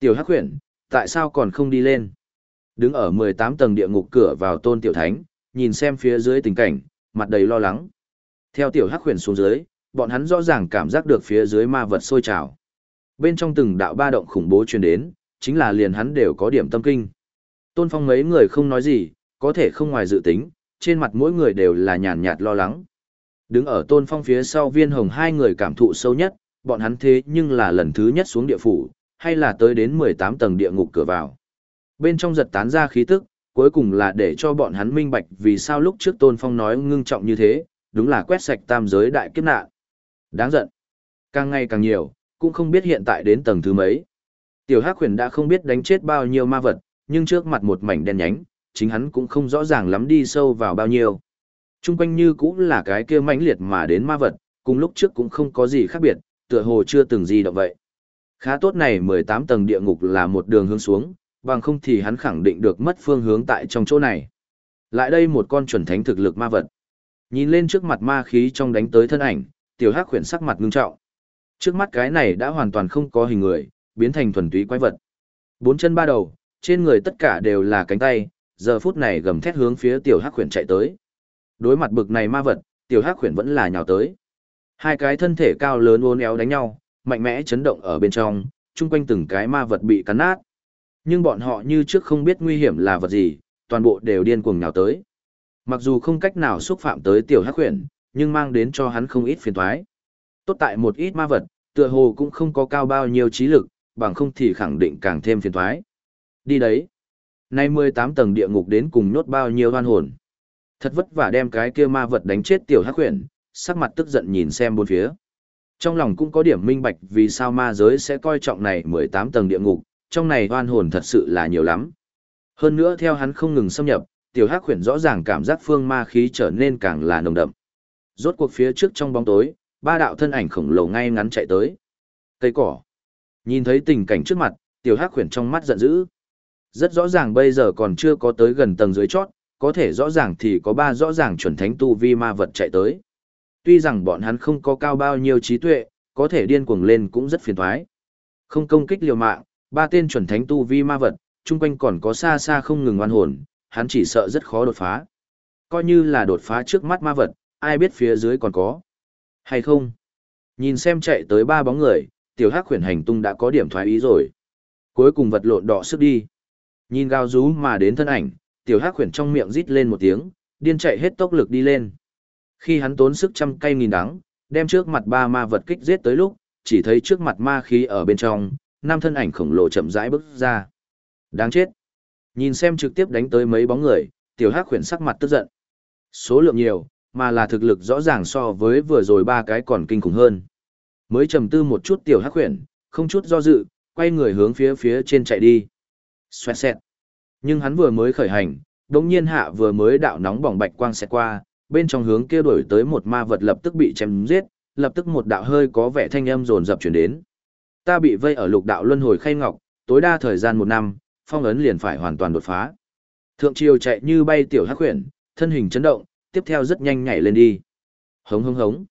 Tiểu Hắc Huyền, tại sao còn không đi lên? Đứng ở 18 tầng địa ngục cửa vào tôn tiểu thánh, nhìn xem phía dưới tình cảnh, mặt đầy lo lắng. Theo tiểu Hắc Huyền xuống dưới, bọn hắn rõ ràng cảm giác được phía dưới ma vật sôi trào. Bên trong từng đạo ba động khủng bố truyền đến, chính là liền hắn đều có điểm tâm kinh. Tôn Phong mấy người không nói gì, có thể không ngoài dự tính, trên mặt mỗi người đều là nhàn nhạt lo lắng. Đứng ở Tôn Phong phía sau viên hồng hai người cảm thụ sâu nhất, bọn hắn thế nhưng là lần thứ nhất xuống địa phủ, hay là tới đến 18 tầng địa ngục cửa vào. Bên trong giật tán ra khí tức, cuối cùng là để cho bọn hắn minh bạch vì sao lúc trước Tôn Phong nói ngưng trọng như thế, đúng là quét sạch tam giới đại kiếp nạn. Đáng giận. Càng ngày càng nhiều, cũng không biết hiện tại đến tầng thứ mấy. Tiểu Hắc Huyền đã không biết đánh chết bao nhiêu ma vật, nhưng trước mặt một mảnh đen nhánh, chính hắn cũng không rõ ràng lắm đi sâu vào bao nhiêu. Trung quanh như cũng là cái kia mãnh liệt mà đến ma vật, cùng lúc trước cũng không có gì khác biệt, tựa hồ chưa từng gì động vậy. Khá tốt này 18 tầng địa ngục là một đường hướng xuống, bằng không thì hắn khẳng định được mất phương hướng tại trong chỗ này. Lại đây một con chuẩn thánh thực lực ma vật. Nhìn lên trước mặt ma khí trong đánh tới thân ảnh, tiểu hắc khuyển sắc mặt ngưng trọng. Trước mắt cái này đã hoàn toàn không có hình người, biến thành thuần túy quái vật. Bốn chân ba đầu, trên người tất cả đều là cánh tay, giờ phút này gầm thét hướng phía tiểu hắc khuyển chạy tới. Đối mặt bực này ma vật, tiểu hắc khuyển vẫn là nhào tới. Hai cái thân thể cao lớn uốn éo đánh nhau, mạnh mẽ chấn động ở bên trong, chung quanh từng cái ma vật bị cắn nát. Nhưng bọn họ như trước không biết nguy hiểm là vật gì, toàn bộ đều điên cuồng nhào tới. Mặc dù không cách nào xúc phạm tới tiểu hắc huyền, nhưng mang đến cho hắn không ít phiền toái. Tốt tại một ít ma vật, tựa hồ cũng không có cao bao nhiêu trí lực, bằng không thì khẳng định càng thêm phiền toái. Đi đấy. Nay 18 tầng địa ngục đến cùng nhốt bao nhiêu oan hồn. Thật vất vả đem cái kia ma vật đánh chết tiểu hắc huyền, sắc mặt tức giận nhìn xem bốn phía. Trong lòng cũng có điểm minh bạch vì sao ma giới sẽ coi trọng này 18 tầng địa ngục, trong này oan hồn thật sự là nhiều lắm. Hơn nữa theo hắn không ngừng xâm nhập, tiểu hắc khuyển rõ ràng cảm giác phương ma khí trở nên càng là nồng đậm. Rốt cuộc phía trước trong bóng tối, ba đạo thân ảnh khổng lồ ngay ngắn chạy tới. Cây cỏ. Nhìn thấy tình cảnh trước mặt, tiểu hắc khuyển trong mắt giận dữ. Rất rõ ràng bây giờ còn chưa có tới gần tầng dưới chót, có thể rõ ràng thì có ba rõ ràng chuẩn thánh tu vi ma vật chạy tới. Tuy rằng bọn hắn không có cao bao nhiêu trí tuệ, có thể điên cuồng lên cũng rất phiền toái. Không công kích liều mạng, ba tên chuẩn thánh tu vi ma vật, chung quanh còn có xa xa không ngừng oan hồn, hắn chỉ sợ rất khó đột phá. Coi như là đột phá trước mắt ma vật, ai biết phía dưới còn có. Hay không? Nhìn xem chạy tới ba bóng người, tiểu hắc khuyển hành tung đã có điểm thoái ý rồi. Cuối cùng vật lộn đỏ sức đi. Nhìn gao rú mà đến thân ảnh, tiểu hắc khuyển trong miệng rít lên một tiếng, điên chạy hết tốc lực đi lên. Khi hắn tốn sức trăm cây nghìn đắng, đem trước mặt ba ma vật kích giết tới lúc, chỉ thấy trước mặt ma khí ở bên trong, năm thân ảnh khổng lồ chậm rãi bước ra. Đáng chết. Nhìn xem trực tiếp đánh tới mấy bóng người, tiểu hắc khuyển sắc mặt tức giận. Số lượng nhiều, mà là thực lực rõ ràng so với vừa rồi ba cái còn kinh khủng hơn. Mới trầm tư một chút tiểu hắc khuyển, không chút do dự, quay người hướng phía phía trên chạy đi. Xoẹt xẹt. Nhưng hắn vừa mới khởi hành, đống nhiên hạ vừa mới đạo nóng bỏng bạch quang xẹt qua, bên trong hướng kia đuổi tới một ma vật lập tức bị chém giết, lập tức một đạo hơi có vẻ thanh âm rồn rập chuyển đến. Ta bị vây ở lục đạo luân hồi khay ngọc, tối đa thời gian một năm, phong ấn liền phải hoàn toàn đột phá. Thượng triều chạy như bay tiểu hắc huyền, thân hình chấn động, tiếp theo rất nhanh nhảy lên đi. Hống hống hống.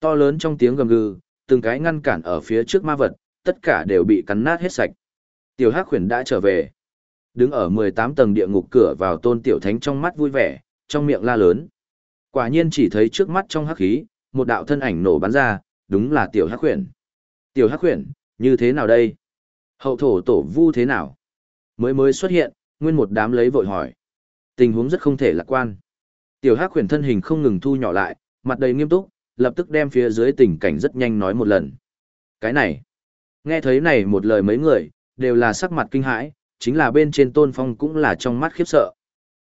To lớn trong tiếng gầm gừ, từng cái ngăn cản ở phía trước ma vật, tất cả đều bị cắn nát hết sạch. Tiểu hắc huyền đã trở về. Đứng ở 18 tầng địa ngục cửa vào tôn tiểu thánh trong mắt vui vẻ, trong miệng la lớn. Quả nhiên chỉ thấy trước mắt trong hắc khí, một đạo thân ảnh nổ bắn ra, đúng là tiểu hắc khuyển. Tiểu hắc khuyển, như thế nào đây? Hậu thổ tổ vu thế nào? Mới mới xuất hiện, nguyên một đám lấy vội hỏi. Tình huống rất không thể lạc quan. Tiểu hắc khuyển thân hình không ngừng thu nhỏ lại, mặt đầy nghiêm túc, lập tức đem phía dưới tình cảnh rất nhanh nói một lần. Cái này, nghe thấy này một lời mấy người, đều là sắc mặt kinh hãi, chính là bên trên tôn phong cũng là trong mắt khiếp sợ.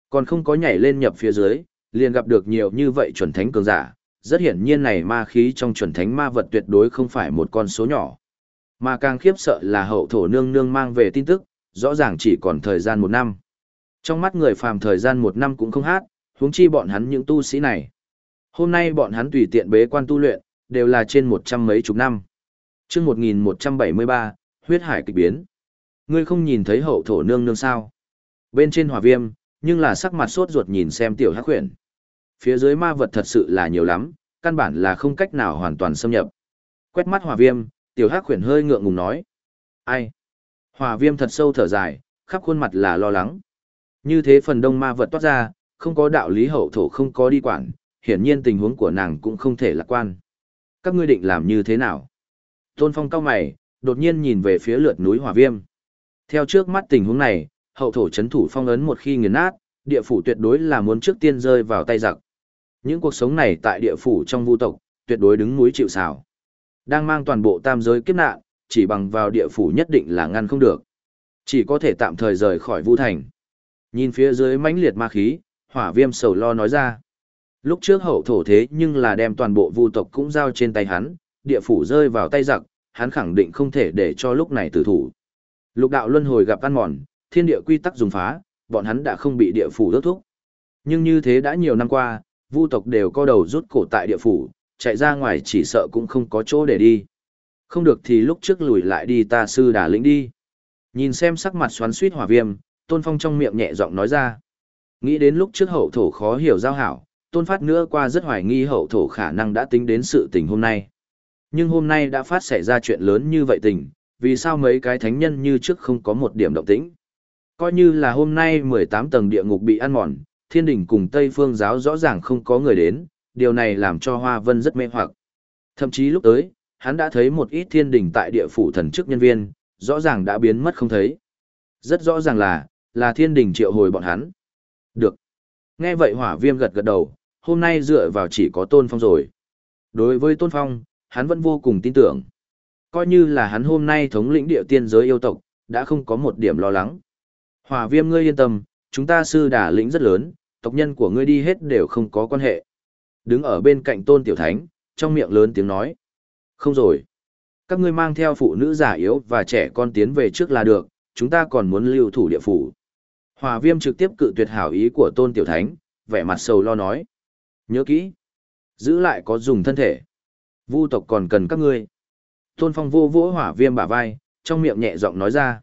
Còn không có nhảy lên nhập phía dưới, liền gặp được nhiều như vậy chuẩn thánh cường giả, rất hiển nhiên này ma khí trong chuẩn thánh ma vật tuyệt đối không phải một con số nhỏ. Mà càng khiếp sợ là hậu thổ nương nương mang về tin tức, rõ ràng chỉ còn thời gian một năm. Trong mắt người phàm thời gian một năm cũng không hát, huống chi bọn hắn những tu sĩ này. Hôm nay bọn hắn tùy tiện bế quan tu luyện, đều là trên một trăm mấy chục năm. chương 1173, huyết hải kịch biến. Ngươi không nhìn thấy hậu thổ nương nương sao? Bên trên hỏa viêm, nhưng là sắc mặt sốt ruột nhìn xem tiểu hắc khuyển. Phía dưới ma vật thật sự là nhiều lắm, căn bản là không cách nào hoàn toàn xâm nhập. Quét mắt hỏa viêm, tiểu hắc khuyển hơi ngượng ngùng nói. Ai? Hỏa viêm thật sâu thở dài, khắp khuôn mặt là lo lắng. Như thế phần đông ma vật toát ra, không có đạo lý hậu thổ không có đi quản, hiển nhiên tình huống của nàng cũng không thể lạc quan. Các ngươi định làm như thế nào? Tôn Phong cao mày, đột nhiên nhìn về phía lượt núi hỏa viêm. Theo trước mắt tình huống này, hậu thổ chấn thủ phong ấn một khi nghiền nát, địa phủ tuyệt đối là muốn trước tiên rơi vào tay giặc. Những cuộc sống này tại địa phủ trong vu tộc, tuyệt đối đứng núi chịu sào. Đang mang toàn bộ tam giới kiếp nạn, chỉ bằng vào địa phủ nhất định là ngăn không được. Chỉ có thể tạm thời rời khỏi vu thành. Nhìn phía dưới mãnh liệt ma khí, hỏa viêm sầu lo nói ra. Lúc trước hậu thổ thế nhưng là đem toàn bộ vu tộc cũng giao trên tay hắn, địa phủ rơi vào tay giặc, hắn khẳng định không thể để cho lúc này tử thủ. Lục đạo luân hồi gặp ăn mòn, thiên địa quy tắc dùng phá, bọn hắn đã không bị địa phủ đốt thúc. Nhưng như thế đã nhiều năm qua, vu tộc đều co đầu rút cổ tại địa phủ, chạy ra ngoài chỉ sợ cũng không có chỗ để đi. Không được thì lúc trước lùi lại đi ta sư đà lĩnh đi. Nhìn xem sắc mặt xoắn suýt hỏa viêm, tôn phong trong miệng nhẹ giọng nói ra. Nghĩ đến lúc trước hậu thổ khó hiểu giao hảo, tôn phát nữa qua rất hoài nghi hậu thổ khả năng đã tính đến sự tình hôm nay. Nhưng hôm nay đã phát xảy ra chuyện lớn như vậy tình, vì sao mấy cái thánh nhân như trước không có một điểm động tĩnh. Coi như là hôm nay 18 tầng địa ngục bị ăn mòn, thiên đình cùng Tây phương giáo rõ ràng không có người đến, điều này làm cho Hoa Vân rất mê hoặc. Thậm chí lúc tới, hắn đã thấy một ít thiên đình tại địa phủ thần chức nhân viên, rõ ràng đã biến mất không thấy. Rất rõ ràng là, là thiên đình triệu hồi bọn hắn. Được. Nghe vậy hỏa viêm gật gật đầu, hôm nay dựa vào chỉ có tôn phong rồi. Đối với tôn phong, hắn vẫn vô cùng tin tưởng. Coi như là hắn hôm nay thống lĩnh địa tiên giới yêu tộc, đã không có một điểm lo lắng. Hỏa viêm ngươi yên tâm, chúng ta sư đà lĩnh rất lớn, tộc nhân của ngươi đi hết đều không có quan hệ. Đứng ở bên cạnh tôn tiểu thánh, trong miệng lớn tiếng nói. Không rồi. Các ngươi mang theo phụ nữ già yếu và trẻ con tiến về trước là được, chúng ta còn muốn lưu thủ địa phủ. Hòa viêm trực tiếp cự tuyệt hảo ý của tôn tiểu thánh, vẻ mặt sầu lo nói. Nhớ kỹ. Giữ lại có dùng thân thể. Vu tộc còn cần các ngươi. Tôn phong vô vỗ hỏa viêm bả vai, trong miệng nhẹ giọng nói ra.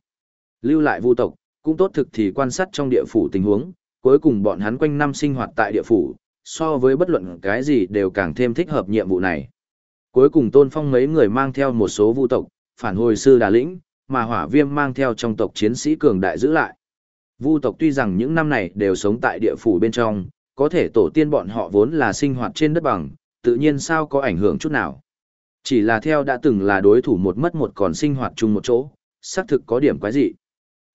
Lưu lại vu tộc, cũng tốt thực thì quan sát trong địa phủ tình huống, cuối cùng bọn hắn quanh năm sinh hoạt tại địa phủ, so với bất luận cái gì đều càng thêm thích hợp nhiệm vụ này. Cuối cùng Tôn Phong mấy người mang theo một số vu tộc, phản hồi sư đà lĩnh, mà hỏa viêm mang theo trong tộc chiến sĩ cường đại giữ lại. Vu tộc tuy rằng những năm này đều sống tại địa phủ bên trong, có thể tổ tiên bọn họ vốn là sinh hoạt trên đất bằng, tự nhiên sao có ảnh hưởng chút nào. Chỉ là theo đã từng là đối thủ một mất một còn sinh hoạt chung một chỗ, xác thực có điểm quái dị.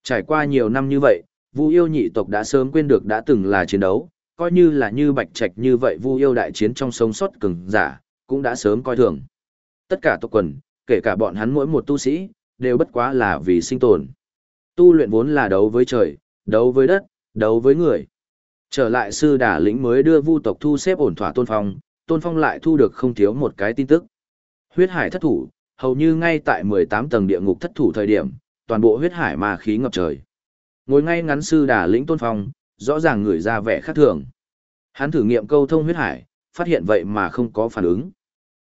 Trải qua nhiều năm như vậy, Vu yêu nhị tộc đã sớm quên được đã từng là chiến đấu, coi như là như bạch trạch như vậy Vu yêu đại chiến trong sống sót cường giả, cũng đã sớm coi thường. Tất cả tộc quần, kể cả bọn hắn mỗi một tu sĩ, đều bất quá là vì sinh tồn. Tu luyện vốn là đấu với trời, đấu với đất, đấu với người. Trở lại sư đà lĩnh mới đưa vu tộc thu xếp ổn thỏa tôn phong, tôn phong lại thu được không thiếu một cái tin tức. Huyết hải thất thủ, hầu như ngay tại 18 tầng địa ngục thất thủ thời điểm, toàn bộ huyết hải ma khí ngập trời. Ngồi ngay ngắn sư đà lĩnh tôn phong, rõ ràng người ra vẻ khác thường. Hắn thử nghiệm câu thông huyết hải, phát hiện vậy mà không có phản ứng.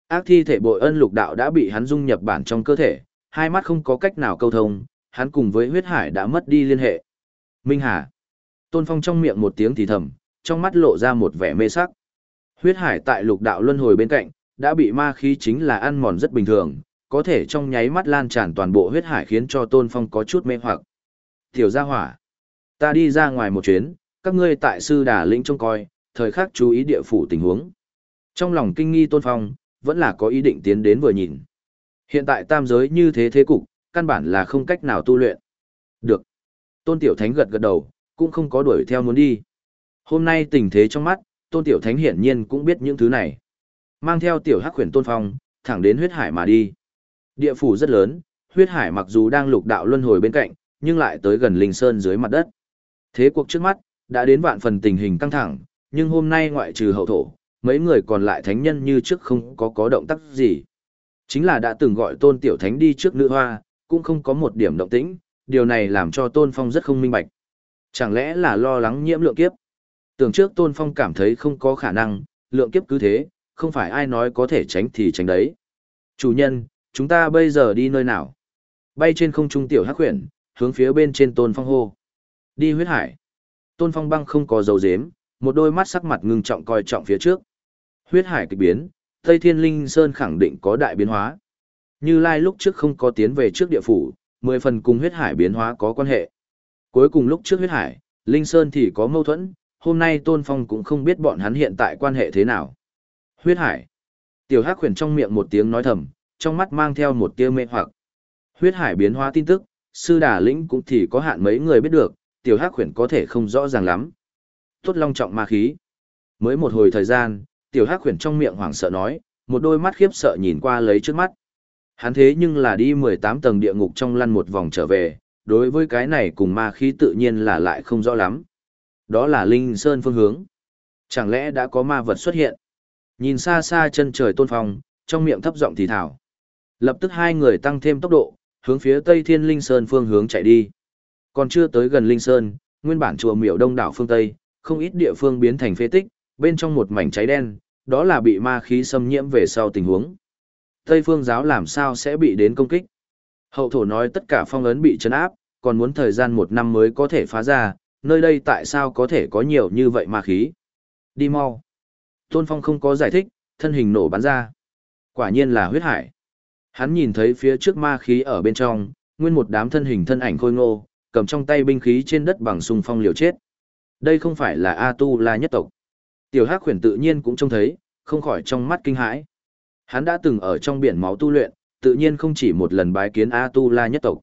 Ác thi thể bội ân lục đạo đã bị hắn dung nhập bản trong cơ thể, hai mắt không có cách nào câu thông, hắn cùng với huyết hải đã mất đi liên hệ. Minh Hà. Tôn Phong trong miệng một tiếng thì thầm, trong mắt lộ ra một vẻ mê sắc. Huyết hải tại lục đạo luân hồi bên cạnh, đã bị ma khí chính là ăn mòn rất bình thường, có thể trong nháy mắt lan tràn toàn bộ huyết hải khiến cho Tôn Phong có chút mê hoặc. Tiểu gia hỏa. Ta đi ra ngoài một chuyến, các ngươi tại sư đà lĩnh trông coi, thời khắc chú ý địa phủ tình huống. Trong lòng kinh nghi Tôn Phong, vẫn là có ý định tiến đến vừa nhìn. Hiện tại tam giới như thế thế cục, căn bản là không cách nào tu luyện. Được. Tôn Tiểu Thánh gật gật đầu, cũng không có đuổi theo muốn đi. Hôm nay tình thế trong mắt, Tôn Tiểu Thánh hiển nhiên cũng biết những thứ này. Mang theo Tiểu Hắc Huyền Tôn Phong, thẳng đến huyết hải mà đi. Địa phủ rất lớn, huyết hải mặc dù đang lục đạo luân hồi bên cạnh, nhưng lại tới gần linh sơn dưới mặt đất. Thế cuộc trước mắt, đã đến vạn phần tình hình căng thẳng, nhưng hôm nay ngoại trừ hậu thổ, mấy người còn lại thánh nhân như trước không có có động tác gì. Chính là đã từng gọi tôn tiểu thánh đi trước nữ hoa, cũng không có một điểm động tĩnh, điều này làm cho tôn phong rất không minh bạch. Chẳng lẽ là lo lắng nhiễm lượng kiếp? Tưởng trước tôn phong cảm thấy không có khả năng, lượng kiếp cứ thế, không phải ai nói có thể tránh thì tránh đấy. Chủ nhân, chúng ta bây giờ đi nơi nào? Bay trên không trung tiểu hắc huyền, hướng phía bên trên tôn phong hô. Đi huyết hải. Tôn phong băng không có dấu dếm, một đôi mắt sắc mặt ngưng trọng coi trọng phía trước. Huyết hải kịch biến, Tây Thiên Linh Sơn khẳng định có đại biến hóa. Như Lai lúc trước không có tiến về trước địa phủ, mười phần cùng huyết hải biến hóa có quan hệ. Cuối cùng lúc trước huyết hải, Linh Sơn thì có mâu thuẫn, hôm nay Tôn Phong cũng không biết bọn hắn hiện tại quan hệ thế nào. Huyết hải. Tiểu Hắc khuyển trong miệng một tiếng nói thầm, trong mắt mang theo một tia mê hoặc. Huyết hải biến hóa tin tức, sư đà lĩnh cũng thì có hạn mấy người biết được, tiểu Hắc khuyển có thể không rõ ràng lắm. Tốt long trọng ma khí. Mới một hồi thời gian, tiểu Hắc khuyển trong miệng hoảng sợ nói, một đôi mắt khiếp sợ nhìn qua lấy trước mắt. Hắn thế nhưng là đi 18 tầng địa ngục trong lăn một vòng trở về, đối với cái này cùng ma khí tự nhiên là lại không rõ lắm. Đó là Linh Sơn phương hướng. Chẳng lẽ đã có ma vật xuất hiện? Nhìn xa xa chân trời tôn phong, trong miệng thấp giọng thì thảo. Lập tức hai người tăng thêm tốc độ, hướng phía Tây Thiên Linh Sơn phương hướng chạy đi. Còn chưa tới gần Linh Sơn, nguyên bản chùa miểu đông đảo phương Tây, không ít địa phương biến thành phế tích, bên trong một mảnh cháy đen, đó là bị ma khí xâm nhiễm về sau tình huống. Tây phương giáo làm sao sẽ bị đến công kích? Hậu thổ nói tất cả phong ấn bị chấn áp, còn muốn thời gian một năm mới có thể phá ra, nơi đây tại sao có thể có nhiều như vậy ma khí? Đi mau. Tôn Phong không có giải thích, thân hình nổ bắn ra. Quả nhiên là huyết hải. Hắn nhìn thấy phía trước ma khí ở bên trong, nguyên một đám thân hình thân ảnh khôi ngô, cầm trong tay binh khí trên đất bằng sung phong liều chết. Đây không phải là A Tu La nhất tộc. Tiểu Hắc khuyển tự nhiên cũng trông thấy, không khỏi trong mắt kinh hãi. Hắn đã từng ở trong biển máu tu luyện, tự nhiên không chỉ một lần bái kiến A Tu La nhất tộc.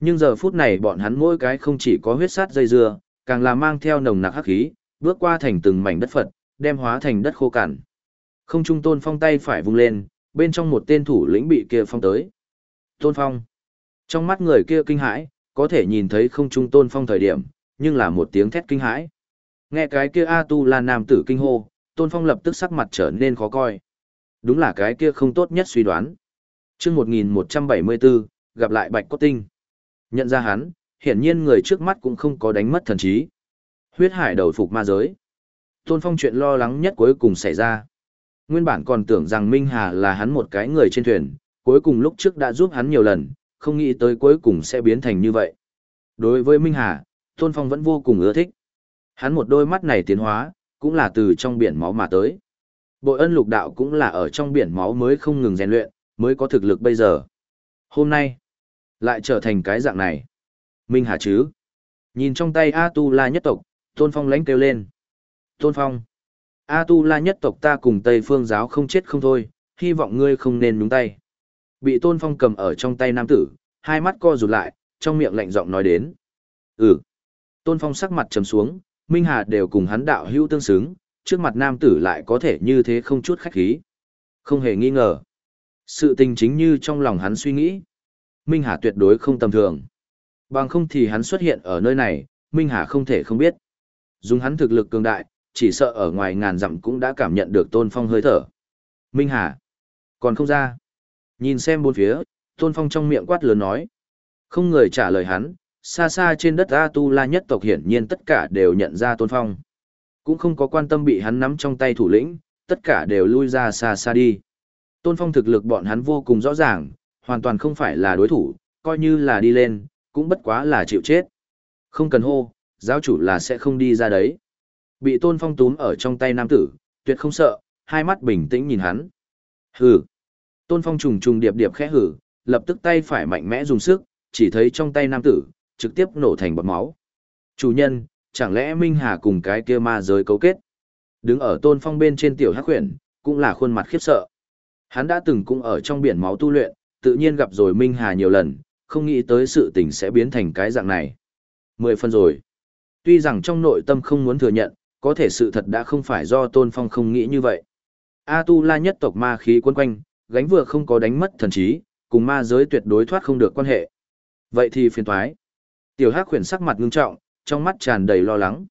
Nhưng giờ phút này bọn hắn mỗi cái không chỉ có huyết sát dây dưa, càng là mang theo nồng nặc hắc khí, bước qua thành từng mảnh đất Phật, đem hóa thành đất khô cằn. Không trung Tôn Phong tay phải vung lên, bên trong một tên thủ lĩnh bị kia phong tới. Tôn Phong. Trong mắt người kia kinh hãi, có thể nhìn thấy không trung Tôn Phong thời điểm, nhưng là một tiếng thét kinh hãi. Nghe cái kia A Tu là nam tử kinh hô, Tôn Phong lập tức sắc mặt trở nên khó coi. Đúng là cái kia không tốt nhất suy đoán. Trước 1174, gặp lại Bạch Cốt Tinh. Nhận ra hắn, hiển nhiên người trước mắt cũng không có đánh mất thần trí. Huyết hải đầu phục ma giới. Tôn Phong chuyện lo lắng nhất cuối cùng xảy ra. Nguyên bản còn tưởng rằng Minh Hà là hắn một cái người trên thuyền, cuối cùng lúc trước đã giúp hắn nhiều lần, không nghĩ tới cuối cùng sẽ biến thành như vậy. Đối với Minh Hà, Tôn Phong vẫn vô cùng ưa thích. Hắn một đôi mắt này tiến hóa, cũng là từ trong biển máu mà tới. Bội ân lục đạo cũng là ở trong biển máu mới không ngừng rèn luyện, mới có thực lực bây giờ. Hôm nay, lại trở thành cái dạng này. Minh Hà chứ? Nhìn trong tay A Tu La nhất tộc, Tôn Phong lánh kêu lên. Tôn Phong, A Tu La nhất tộc ta cùng Tây Phương giáo không chết không thôi, hy vọng ngươi không nên nhúng tay. Bị Tôn Phong cầm ở trong tay nam tử, hai mắt co rụt lại, trong miệng lạnh giọng nói đến. Ừ. Tôn Phong sắc mặt trầm xuống, Minh Hà đều cùng hắn đạo hữu tương xứng, trước mặt nam tử lại có thể như thế không chút khách khí. Không hề nghi ngờ. Sự tình chính như trong lòng hắn suy nghĩ. Minh Hà tuyệt đối không tầm thường. Bằng không thì hắn xuất hiện ở nơi này, Minh Hà không thể không biết. Dùng hắn thực lực cường đại, chỉ sợ ở ngoài ngàn dặm cũng đã cảm nhận được Tôn Phong hơi thở. Minh Hà, còn không ra. Nhìn xem bốn phía, Tôn Phong trong miệng quát lớn nói. Không người trả lời hắn, xa xa trên đất A Tu La nhất tộc hiển nhiên tất cả đều nhận ra Tôn Phong. Cũng không có quan tâm bị hắn nắm trong tay thủ lĩnh, tất cả đều lui ra xa xa đi. Tôn Phong thực lực bọn hắn vô cùng rõ ràng, hoàn toàn không phải là đối thủ, coi như là đi lên, cũng bất quá là chịu chết. Không cần hô, giáo chủ là sẽ không đi ra đấy. Bị Tôn Phong túm ở trong tay nam tử, tuyệt không sợ, hai mắt bình tĩnh nhìn hắn. Hừ. Tôn Phong trùng trùng điệp điệp khẽ hử, lập tức tay phải mạnh mẽ dùng sức, chỉ thấy trong tay nam tử, trực tiếp nổ thành bọt máu. Chủ nhân, chẳng lẽ Minh Hà cùng cái kia ma giới cấu kết? Đứng ở Tôn Phong bên trên tiểu hắc huyền, cũng là khuôn mặt khiếp sợ. Hắn đã từng cũng ở trong biển máu tu luyện, tự nhiên gặp rồi Minh Hà nhiều lần, không nghĩ tới sự tình sẽ biến thành cái dạng này. Mười phân rồi. Tuy rằng trong nội tâm không muốn thừa nhận, có thể sự thật đã không phải do Tôn Phong không nghĩ như vậy. A Tu La nhất tộc ma khí quân quanh, gánh vừa không có đánh mất thần trí, cùng ma giới tuyệt đối thoát không được quan hệ. Vậy thì phiền toái. Tiểu Hắc khuyển sắc mặt ngưng trọng, trong mắt tràn đầy lo lắng.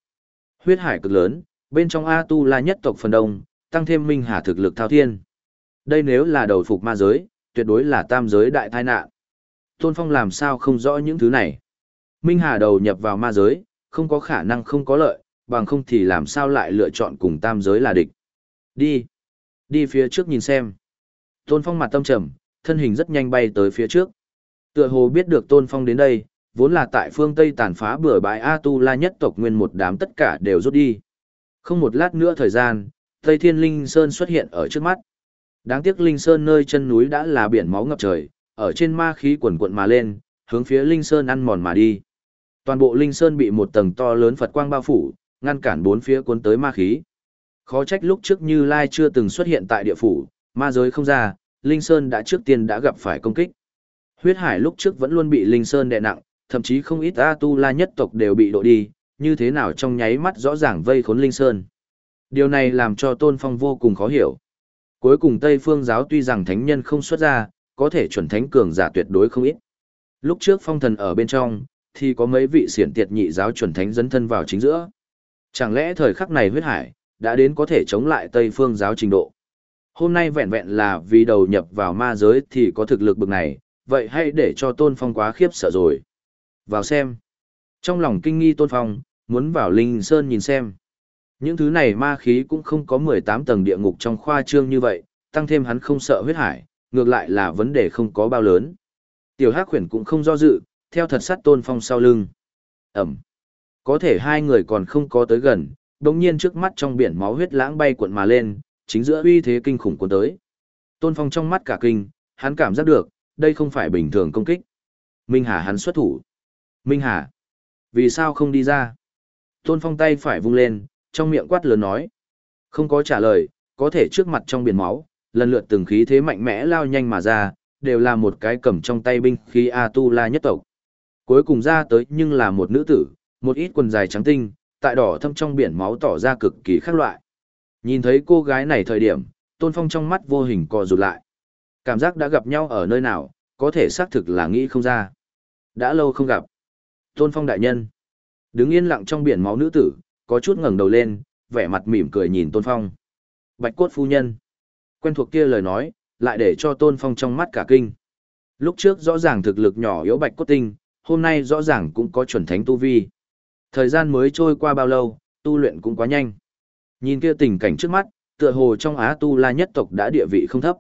Huyết hải cực lớn, bên trong A Tu La nhất tộc phần đông, tăng thêm minh hà thực lực thao thiên. Đây nếu là đầu phục ma giới, tuyệt đối là tam giới đại tai nạn. Tôn Phong làm sao không rõ những thứ này. Minh Hà đầu nhập vào ma giới, không có khả năng không có lợi, bằng không thì làm sao lại lựa chọn cùng tam giới là địch. Đi. Đi phía trước nhìn xem. Tôn Phong mặt tâm trầm, thân hình rất nhanh bay tới phía trước. Tựa hồ biết được Tôn Phong đến đây, vốn là tại phương Tây tàn phá bừa bãi A Tu La nhất tộc nguyên một đám tất cả đều rút đi. Không một lát nữa thời gian, Tây Thiên Linh Sơn xuất hiện ở trước mắt. Đáng tiếc Linh Sơn nơi chân núi đã là biển máu ngập trời, ở trên ma khí quần cuộn mà lên, hướng phía Linh Sơn ăn mòn mà đi. Toàn bộ Linh Sơn bị một tầng to lớn Phật quang bao phủ, ngăn cản bốn phía cuốn tới ma khí. Khó trách lúc trước Như Lai chưa từng xuất hiện tại địa phủ, ma giới không ra, Linh Sơn đã trước tiên đã gặp phải công kích. Huyết hải lúc trước vẫn luôn bị Linh Sơn đè nặng, thậm chí không ít A Tu La nhất tộc đều bị độ đi, như thế nào trong nháy mắt rõ ràng vây khốn Linh Sơn. Điều này làm cho Tôn Phong vô cùng khó hiểu. Cuối cùng Tây Phương giáo tuy rằng thánh nhân không xuất ra, có thể chuẩn thánh cường giả tuyệt đối không ít. Lúc trước phong thần ở bên trong, thì có mấy vị xiển tiệt nhị giáo chuẩn thánh dấn thân vào chính giữa. Chẳng lẽ thời khắc này huyết hải, đã đến có thể chống lại Tây Phương giáo trình độ. Hôm nay vẹn vẹn là vì đầu nhập vào ma giới thì có thực lực bực này, vậy hãy để cho Tôn Phong quá khiếp sợ rồi. Vào xem. Trong lòng kinh nghi Tôn Phong, muốn vào Linh Sơn nhìn xem. Những thứ này ma khí cũng không có 18 tầng địa ngục trong khoa trương như vậy, tăng thêm hắn không sợ huyết hải, ngược lại là vấn đề không có bao lớn. Tiểu Hắc Huyền cũng không do dự, theo thật sát Tôn Phong sau lưng. Ẩm. Có thể hai người còn không có tới gần, đồng nhiên trước mắt trong biển máu huyết lãng bay cuộn mà lên, chính giữa uy thế kinh khủng cuốn tới. Tôn Phong trong mắt cả kinh, hắn cảm giác được, đây không phải bình thường công kích. Minh Hà hắn xuất thủ. Minh Hà, vì sao không đi ra? Tôn Phong tay phải vung lên, trong miệng quát lớn nói. Không có trả lời, có thể trước mặt trong biển máu, lần lượt từng khí thế mạnh mẽ lao nhanh mà ra, đều là một cái cầm trong tay binh khí A Tu La nhất tộc. Cuối cùng ra tới nhưng là một nữ tử, một ít quần dài trắng tinh, tại đỏ thâm trong biển máu tỏ ra cực kỳ khác loại. Nhìn thấy cô gái này thời điểm, Tôn Phong trong mắt vô hình co rụt lại. Cảm giác đã gặp nhau ở nơi nào, có thể xác thực là nghĩ không ra. Đã lâu không gặp. Tôn Phong đại nhân. Đứng yên lặng trong biển máu nữ tử, có chút ngẩng đầu lên, vẻ mặt mỉm cười nhìn Tôn Phong. Bạch cốt phu nhân. Quen thuộc kia lời nói, lại để cho Tôn Phong trong mắt cả kinh. Lúc trước rõ ràng thực lực nhỏ yếu bạch cốt tinh, hôm nay rõ ràng cũng có chuẩn thánh tu vi. Thời gian mới trôi qua bao lâu, tu luyện cũng quá nhanh. Nhìn kia tình cảnh trước mắt, tựa hồ trong Á Tu La nhất tộc đã địa vị không thấp.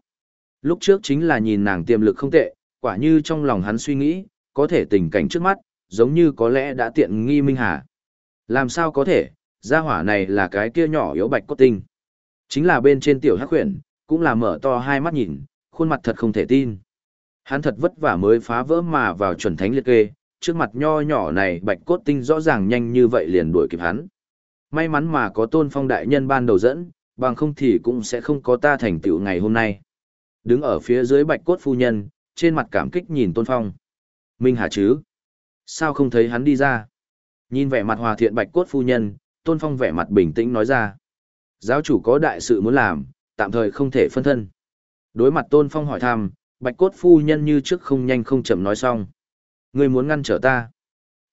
Lúc trước chính là nhìn nàng tiềm lực không tệ, quả như trong lòng hắn suy nghĩ, có thể tình cảnh trước mắt, giống như có lẽ đã tiện nghi Minh Hà. Làm sao có thể, gia hỏa này là cái kia nhỏ yếu bạch cốt tinh. Chính là bên trên tiểu hắc huyền, cũng là mở to hai mắt nhìn, khuôn mặt thật không thể tin. Hắn thật vất vả mới phá vỡ mà vào chuẩn thánh liệt kê, trước mặt nho nhỏ này bạch cốt tinh rõ ràng nhanh như vậy liền đuổi kịp hắn. May mắn mà có tôn phong đại nhân ban đầu dẫn, bằng không thì cũng sẽ không có ta thành tựu ngày hôm nay. Đứng ở phía dưới bạch cốt phu nhân, trên mặt cảm kích nhìn tôn phong. Minh Hà chứ? Sao không thấy hắn đi ra? Nhìn vẻ mặt hòa thiện bạch cốt phu nhân, tôn phong vẻ mặt bình tĩnh nói ra. Giáo chủ có đại sự muốn làm, tạm thời không thể phân thân. Đối mặt tôn phong hỏi thăm, bạch cốt phu nhân như trước không nhanh không chậm nói xong. Ngươi muốn ngăn trở ta.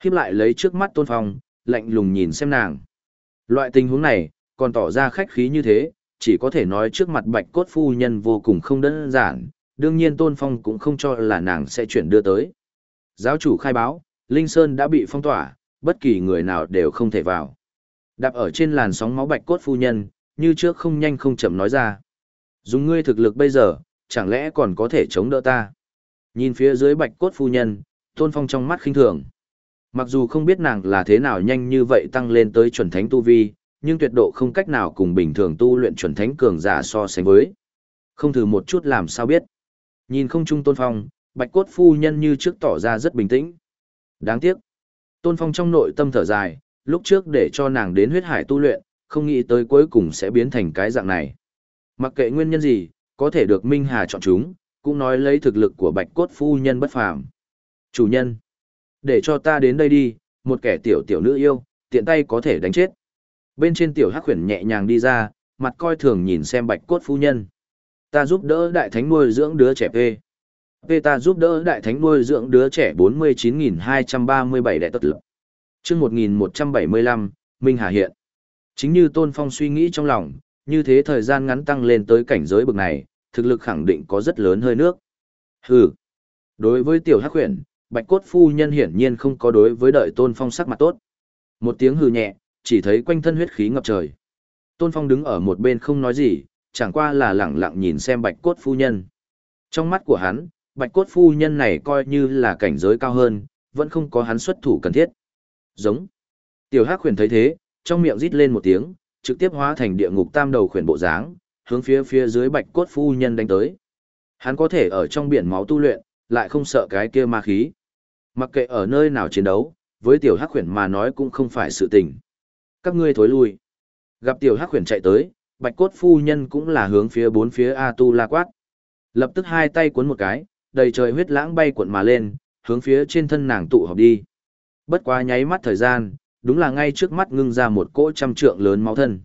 Khiếp lại lấy trước mắt tôn phong, lạnh lùng nhìn xem nàng. Loại tình huống này, còn tỏ ra khách khí như thế, chỉ có thể nói trước mặt bạch cốt phu nhân vô cùng không đơn giản, đương nhiên tôn phong cũng không cho là nàng sẽ chuyển đưa tới. Giáo chủ khai báo, Linh Sơn đã bị phong tỏa, bất kỳ người nào đều không thể vào. Đạp ở trên làn sóng máu bạch cốt phu nhân, như trước không nhanh không chậm nói ra. Dùng ngươi thực lực bây giờ, chẳng lẽ còn có thể chống đỡ ta? Nhìn phía dưới bạch cốt phu nhân, tôn phong trong mắt khinh thường. Mặc dù không biết nàng là thế nào nhanh như vậy tăng lên tới chuẩn thánh tu vi, nhưng tuyệt độ không cách nào cùng bình thường tu luyện chuẩn thánh cường giả so sánh với. Không thử một chút làm sao biết. Nhìn không trung tôn phong, bạch cốt phu nhân như trước tỏ ra rất bình tĩnh. Đáng tiếc. Tôn phong trong nội tâm thở dài, lúc trước để cho nàng đến huyết hải tu luyện, không nghĩ tới cuối cùng sẽ biến thành cái dạng này. Mặc kệ nguyên nhân gì, có thể được Minh Hà chọn chúng, cũng nói lấy thực lực của bạch cốt phu nhân bất phàm. Chủ nhân, để cho ta đến đây đi, một kẻ tiểu tiểu nữ yêu, tiện tay có thể đánh chết. Bên trên tiểu hắc khuyển nhẹ nhàng đi ra, mặt coi thường nhìn xem bạch cốt phu nhân. Ta giúp đỡ đại thánh nuôi dưỡng đứa trẻ P. P ta giúp đỡ đại thánh nuôi dưỡng đứa trẻ 49.237 đại tất lực. chương 1175, Minh Hà hiện. Chính như Tôn Phong suy nghĩ trong lòng, như thế thời gian ngắn tăng lên tới cảnh giới bực này, thực lực khẳng định có rất lớn hơi nước. Hừ. Đối với tiểu hắc huyền, bạch cốt phu nhân hiển nhiên không có đối với đợi Tôn Phong sắc mặt tốt. Một tiếng hừ nhẹ, chỉ thấy quanh thân huyết khí ngập trời. Tôn Phong đứng ở một bên không nói gì, chẳng qua là lẳng lặng nhìn xem bạch cốt phu nhân. Trong mắt của hắn, bạch cốt phu nhân này coi như là cảnh giới cao hơn, vẫn không có hắn xuất thủ cần thiết. Giống. Tiểu Hắc Huyền thấy thế, trong miệng rít lên một tiếng, trực tiếp hóa thành địa ngục tam đầu khuyển bộ dáng, hướng phía phía dưới bạch cốt phu nhân đánh tới. Hắn có thể ở trong biển máu tu luyện, lại không sợ cái kia ma khí. Mặc kệ ở nơi nào chiến đấu, với tiểu hắc khuyển mà nói cũng không phải sự tình. Các ngươi thối lui. Gặp tiểu hắc khuyển chạy tới, bạch cốt phu nhân cũng là hướng phía bốn phía A Tu La quát. Lập tức hai tay cuốn một cái, đầy trời huyết lãng bay cuộn mà lên, hướng phía trên thân nàng tụ họp đi. Bất quá nháy mắt thời gian, đúng là ngay trước mắt ngưng ra một cỗ trăm trượng lớn máu thân.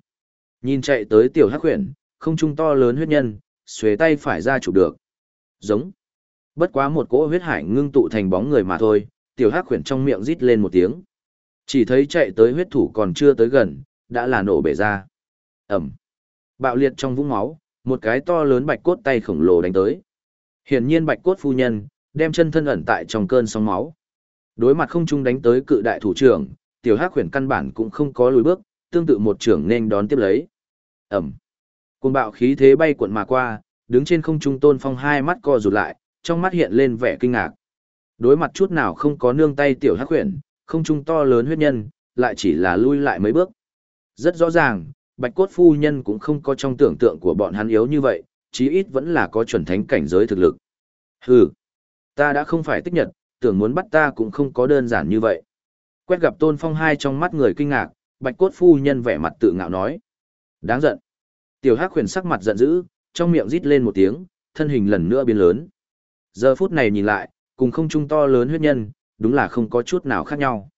Nhìn chạy tới tiểu hắc huyền, không trung to lớn huyết nhân, xuề tay phải ra chụp được. Giống. Bất quá một cỗ huyết hải ngưng tụ thành bóng người mà thôi, tiểu hắc khuyển trong miệng rít lên một tiếng. Chỉ thấy chạy tới huyết thủ còn chưa tới gần, đã là nổ bể ra. Ẩm. Bạo liệt trong vũng máu, một cái to lớn bạch cốt tay khổng lồ đánh tới. Hiển nhiên bạch cốt phu nhân, đem chân thân ẩn tại trong cơn sóng máu. Đối mặt không trung đánh tới cự đại thủ trưởng, tiểu hắc khuyển căn bản cũng không có lùi bước, tương tự một trưởng nên đón tiếp lấy. Ẩm. côn bạo khí thế bay cuộn mà qua, đứng trên không trung tôn phong hai mắt co rụt lại, trong mắt hiện lên vẻ kinh ngạc. Đối mặt chút nào không có nương tay tiểu hắc huyền, không trung to lớn huyết nhân, lại chỉ là lui lại mấy bước. Rất rõ ràng, bạch cốt phu nhân cũng không có trong tưởng tượng của bọn hắn yếu như vậy, chí ít vẫn là có chuẩn thánh cảnh giới thực lực. Hừ, ta đã không phải tích nhật, tưởng muốn bắt ta cũng không có đơn giản như vậy. Quét gặp tôn phong hai trong mắt người kinh ngạc, bạch cốt phu nhân vẻ mặt tự ngạo nói. Đáng giận. Tiểu hắc huyền sắc mặt giận dữ, trong miệng rít lên một tiếng, thân hình lần nữa biến lớn. Giờ phút này nhìn lại, cùng không trung to lớn huyết nhân, đúng là không có chút nào khác nhau.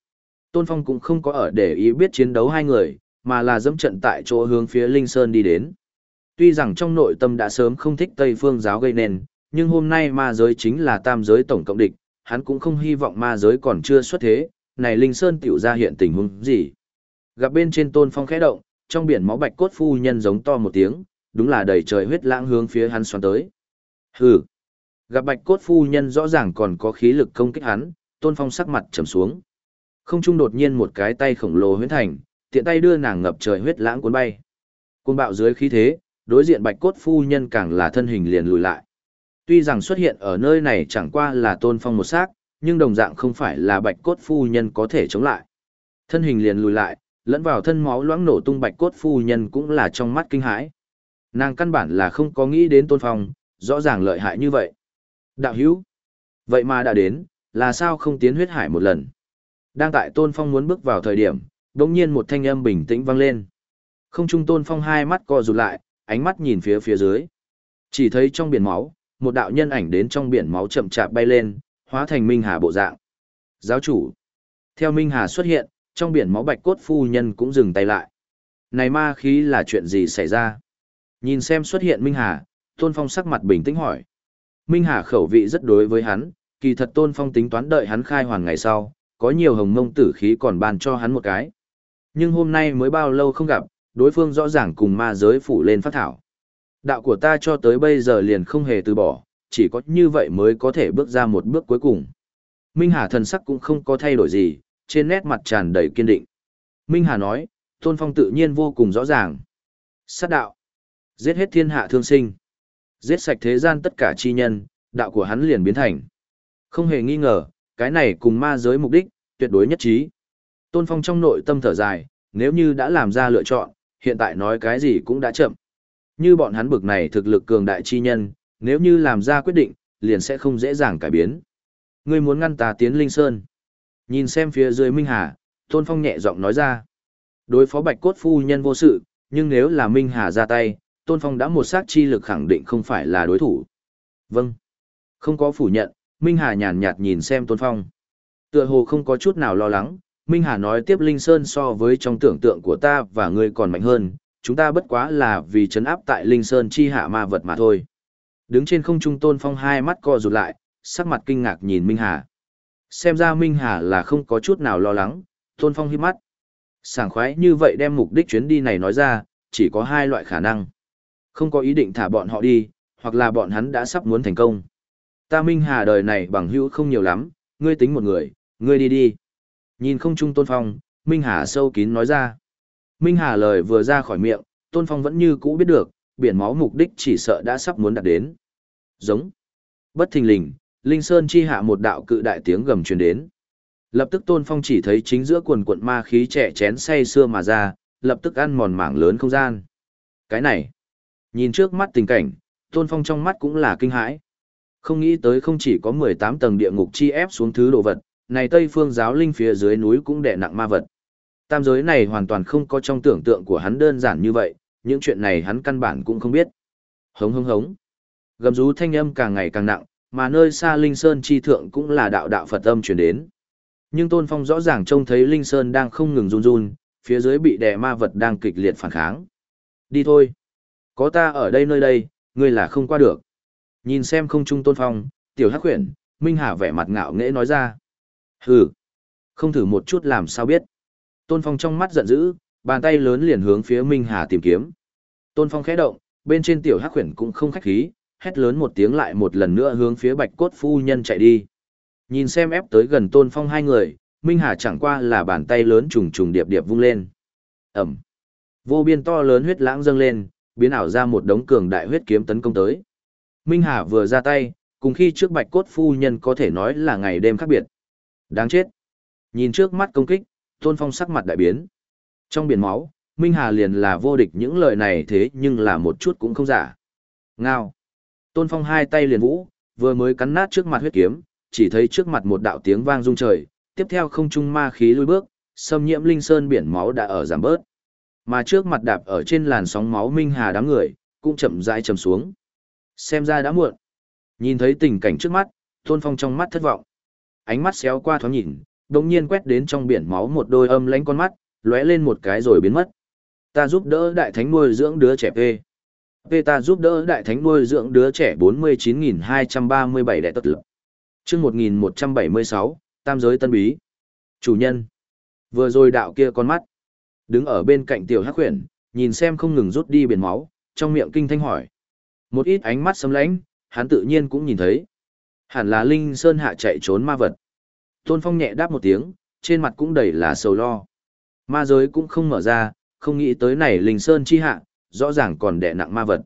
Tôn Phong cũng không có ở để ý biết chiến đấu hai người, mà là dẫm trận tại chỗ hướng phía Linh Sơn đi đến. Tuy rằng trong nội tâm đã sớm không thích Tây Phương giáo gây nên, nhưng hôm nay ma giới chính là tam giới tổng cộng địch, hắn cũng không hy vọng ma giới còn chưa xuất thế, này Linh Sơn tiểu ra hiện tình huống gì. Gặp bên trên Tôn Phong khẽ động, trong biển máu bạch cốt phu nhân giống to một tiếng, đúng là đầy trời huyết lãng hướng phía hắn xoắn tới. Hừ. Gặp bạch cốt phu nhân rõ ràng còn có khí lực công kích hắn, Tôn Phong sắc mặt trầm xuống. Không trung đột nhiên một cái tay khổng lồ huyết thành, tiện tay đưa nàng ngập trời huyết lãng cuốn bay. Cuồng bạo dưới khí thế, đối diện bạch cốt phu nhân càng là thân hình liền lùi lại. Tuy rằng xuất hiện ở nơi này chẳng qua là tôn phong một xác, nhưng đồng dạng không phải là bạch cốt phu nhân có thể chống lại. Thân hình liền lùi lại, lẫn vào thân máu loãng nổ tung bạch cốt phu nhân cũng là trong mắt kinh hãi. Nàng căn bản là không có nghĩ đến tôn phong, rõ ràng lợi hại như vậy. Đạo hữu, vậy mà đã đến, là sao không tiến huyết hải một lần. Đang tại tôn phong muốn bước vào thời điểm, đống nhiên một thanh âm bình tĩnh vang lên. Không trung tôn phong hai mắt co rụt lại, ánh mắt nhìn phía phía dưới. Chỉ thấy trong biển máu, một đạo nhân ảnh đến trong biển máu chậm chạp bay lên, hóa thành Minh Hà bộ dạng. Giáo chủ. Theo Minh Hà xuất hiện, trong biển máu bạch cốt phu nhân cũng dừng tay lại. Này ma khí là chuyện gì xảy ra? Nhìn xem xuất hiện Minh Hà, Tôn Phong sắc mặt bình tĩnh hỏi. Minh Hà khẩu vị rất đối với hắn, kỳ thật Tôn Phong tính toán đợi hắn khai hoàn ngày sau, có nhiều hồng mông tử khí còn ban cho hắn một cái. Nhưng hôm nay mới bao lâu không gặp, đối phương rõ ràng cùng ma giới phủ lên phát thảo. Đạo của ta cho tới bây giờ liền không hề từ bỏ, chỉ có như vậy mới có thể bước ra một bước cuối cùng. Minh Hà thần sắc cũng không có thay đổi gì, trên nét mặt tràn đầy kiên định. Minh Hà nói, Tôn Phong tự nhiên vô cùng rõ ràng. Sát đạo. Giết hết thiên hạ thương sinh. Giết sạch thế gian tất cả chi nhân, đạo của hắn liền biến thành. Không hề nghi ngờ, cái này cùng ma giới mục đích, tuyệt đối nhất trí. Tôn Phong trong nội tâm thở dài, nếu như đã làm ra lựa chọn, hiện tại nói cái gì cũng đã chậm. Như bọn hắn bực này thực lực cường đại chi nhân, nếu như làm ra quyết định, liền sẽ không dễ dàng cải biến. Ngươi muốn ngăn ta tiến Linh Sơn. Nhìn xem phía dưới Minh Hà, Tôn Phong nhẹ giọng nói ra. Đối phó bạch cốt phu nhân vô sự, nhưng nếu là Minh Hà ra tay, Tôn Phong đã một sát chi lực khẳng định không phải là đối thủ. Vâng. Không có phủ nhận, Minh Hà nhàn nhạt nhìn xem Tôn Phong. Tựa hồ không có chút nào lo lắng, Minh Hà nói tiếp Linh Sơn so với trong tưởng tượng của ta và ngươi còn mạnh hơn, chúng ta bất quá là vì chấn áp tại Linh Sơn chi hạ ma vật mà thôi. Đứng trên không trung Tôn Phong hai mắt co rụt lại, sắc mặt kinh ngạc nhìn Minh Hà. Xem ra Minh Hà là không có chút nào lo lắng, Tôn Phong hít mắt. Sảng khoái như vậy đem mục đích chuyến đi này nói ra, chỉ có hai loại khả năng. Không có ý định thả bọn họ đi, hoặc là bọn hắn đã sắp muốn thành công. Ta Minh Hà đời này bằng hữu không nhiều lắm, ngươi tính một người, ngươi đi đi. Nhìn không trung Tôn Phong, Minh Hà sâu kín nói ra. Minh Hà lời vừa ra khỏi miệng, Tôn Phong vẫn như cũ biết được, biển máu mục đích chỉ sợ đã sắp muốn đạt đến. Giống. Bất thình lình, Linh Sơn chi hạ một đạo cự đại tiếng gầm truyền đến. Lập tức Tôn Phong chỉ thấy chính giữa quần quận ma khí trẻ chén say xưa mà ra, lập tức ăn mòn mảng lớn không gian. Cái này, nhìn trước mắt tình cảnh, Tôn Phong trong mắt cũng là kinh hãi. Không nghĩ tới không chỉ có 18 tầng địa ngục chi ép xuống thứ đồ vật, này Tây Phương giáo linh phía dưới núi cũng đè nặng ma vật. Tam giới này hoàn toàn không có trong tưởng tượng của hắn đơn giản như vậy, những chuyện này hắn căn bản cũng không biết. Hống hống hống. Gầm rú thanh âm càng ngày càng nặng, mà nơi xa Linh Sơn chi thượng cũng là đạo đạo Phật âm truyền đến. Nhưng Tôn Phong rõ ràng trông thấy Linh Sơn đang không ngừng run run, phía dưới bị đè ma vật đang kịch liệt phản kháng. Đi thôi. Có ta ở đây nơi đây, ngươi là không qua được. Nhìn xem không trung Tôn Phong, tiểu hắc huyền, Minh Hà vẻ mặt ngạo nghễ nói ra. Hừ. Không thử một chút làm sao biết. Tôn Phong trong mắt giận dữ, bàn tay lớn liền hướng phía Minh Hà tìm kiếm. Tôn Phong khẽ động, bên trên tiểu hắc huyền cũng không khách khí, hét lớn một tiếng lại một lần nữa hướng phía bạch cốt phu nhân chạy đi. Nhìn xem ép tới gần tôn phong hai người, Minh Hà chẳng qua là bàn tay lớn trùng trùng điệp điệp vung lên. Ẩm. Vô biên to lớn huyết lãng dâng lên, biến ảo ra một đống cường đại huyết kiếm tấn công tới. Minh Hà vừa ra tay, cùng khi trước bạch cốt phu nhân có thể nói là ngày đêm khác biệt. Đáng chết. Nhìn trước mắt công kích, tôn phong sắc mặt đại biến. Trong biển máu, Minh Hà liền là vô địch những lời này thế nhưng là một chút cũng không giả. Ngao. Tôn Phong hai tay liền vũ, vừa mới cắn nát trước mặt huyết kiếm, chỉ thấy trước mặt một đạo tiếng vang rung trời, tiếp theo không trung ma khí lùi bước, xâm nhiễm linh sơn biển máu đã ở giảm bớt. Mà trước mặt đạp ở trên làn sóng máu minh hà đám người, cũng chậm rãi chầm xuống. Xem ra đã muộn. Nhìn thấy tình cảnh trước mắt, Tôn Phong trong mắt thất vọng. Ánh mắt xéo qua thoáng nhìn, đột nhiên quét đến trong biển máu một đôi âm lánh con mắt, lóe lên một cái rồi biến mất. Ta giúp đỡ đại thánh nuôi dưỡng đứa trẻ P. P ta giúp đỡ đại thánh nuôi dưỡng đứa trẻ 49.237 đại tất lực. chương 1176, Tam giới tân bí. Chủ nhân. Vừa rồi đạo kia con mắt. Đứng ở bên cạnh tiểu hắc khuyển, nhìn xem không ngừng rút đi biển máu, trong miệng kinh thanh hỏi. Một ít ánh mắt sấm lãnh, hắn tự nhiên cũng nhìn thấy. Hẳn là Linh Sơn hạ chạy trốn ma vật. Tôn Phong nhẹ đáp một tiếng, trên mặt cũng đầy là sầu lo. Ma giới cũng không mở ra, không nghĩ tới này Linh Sơn chi hạ, rõ ràng còn đè nặng ma vật.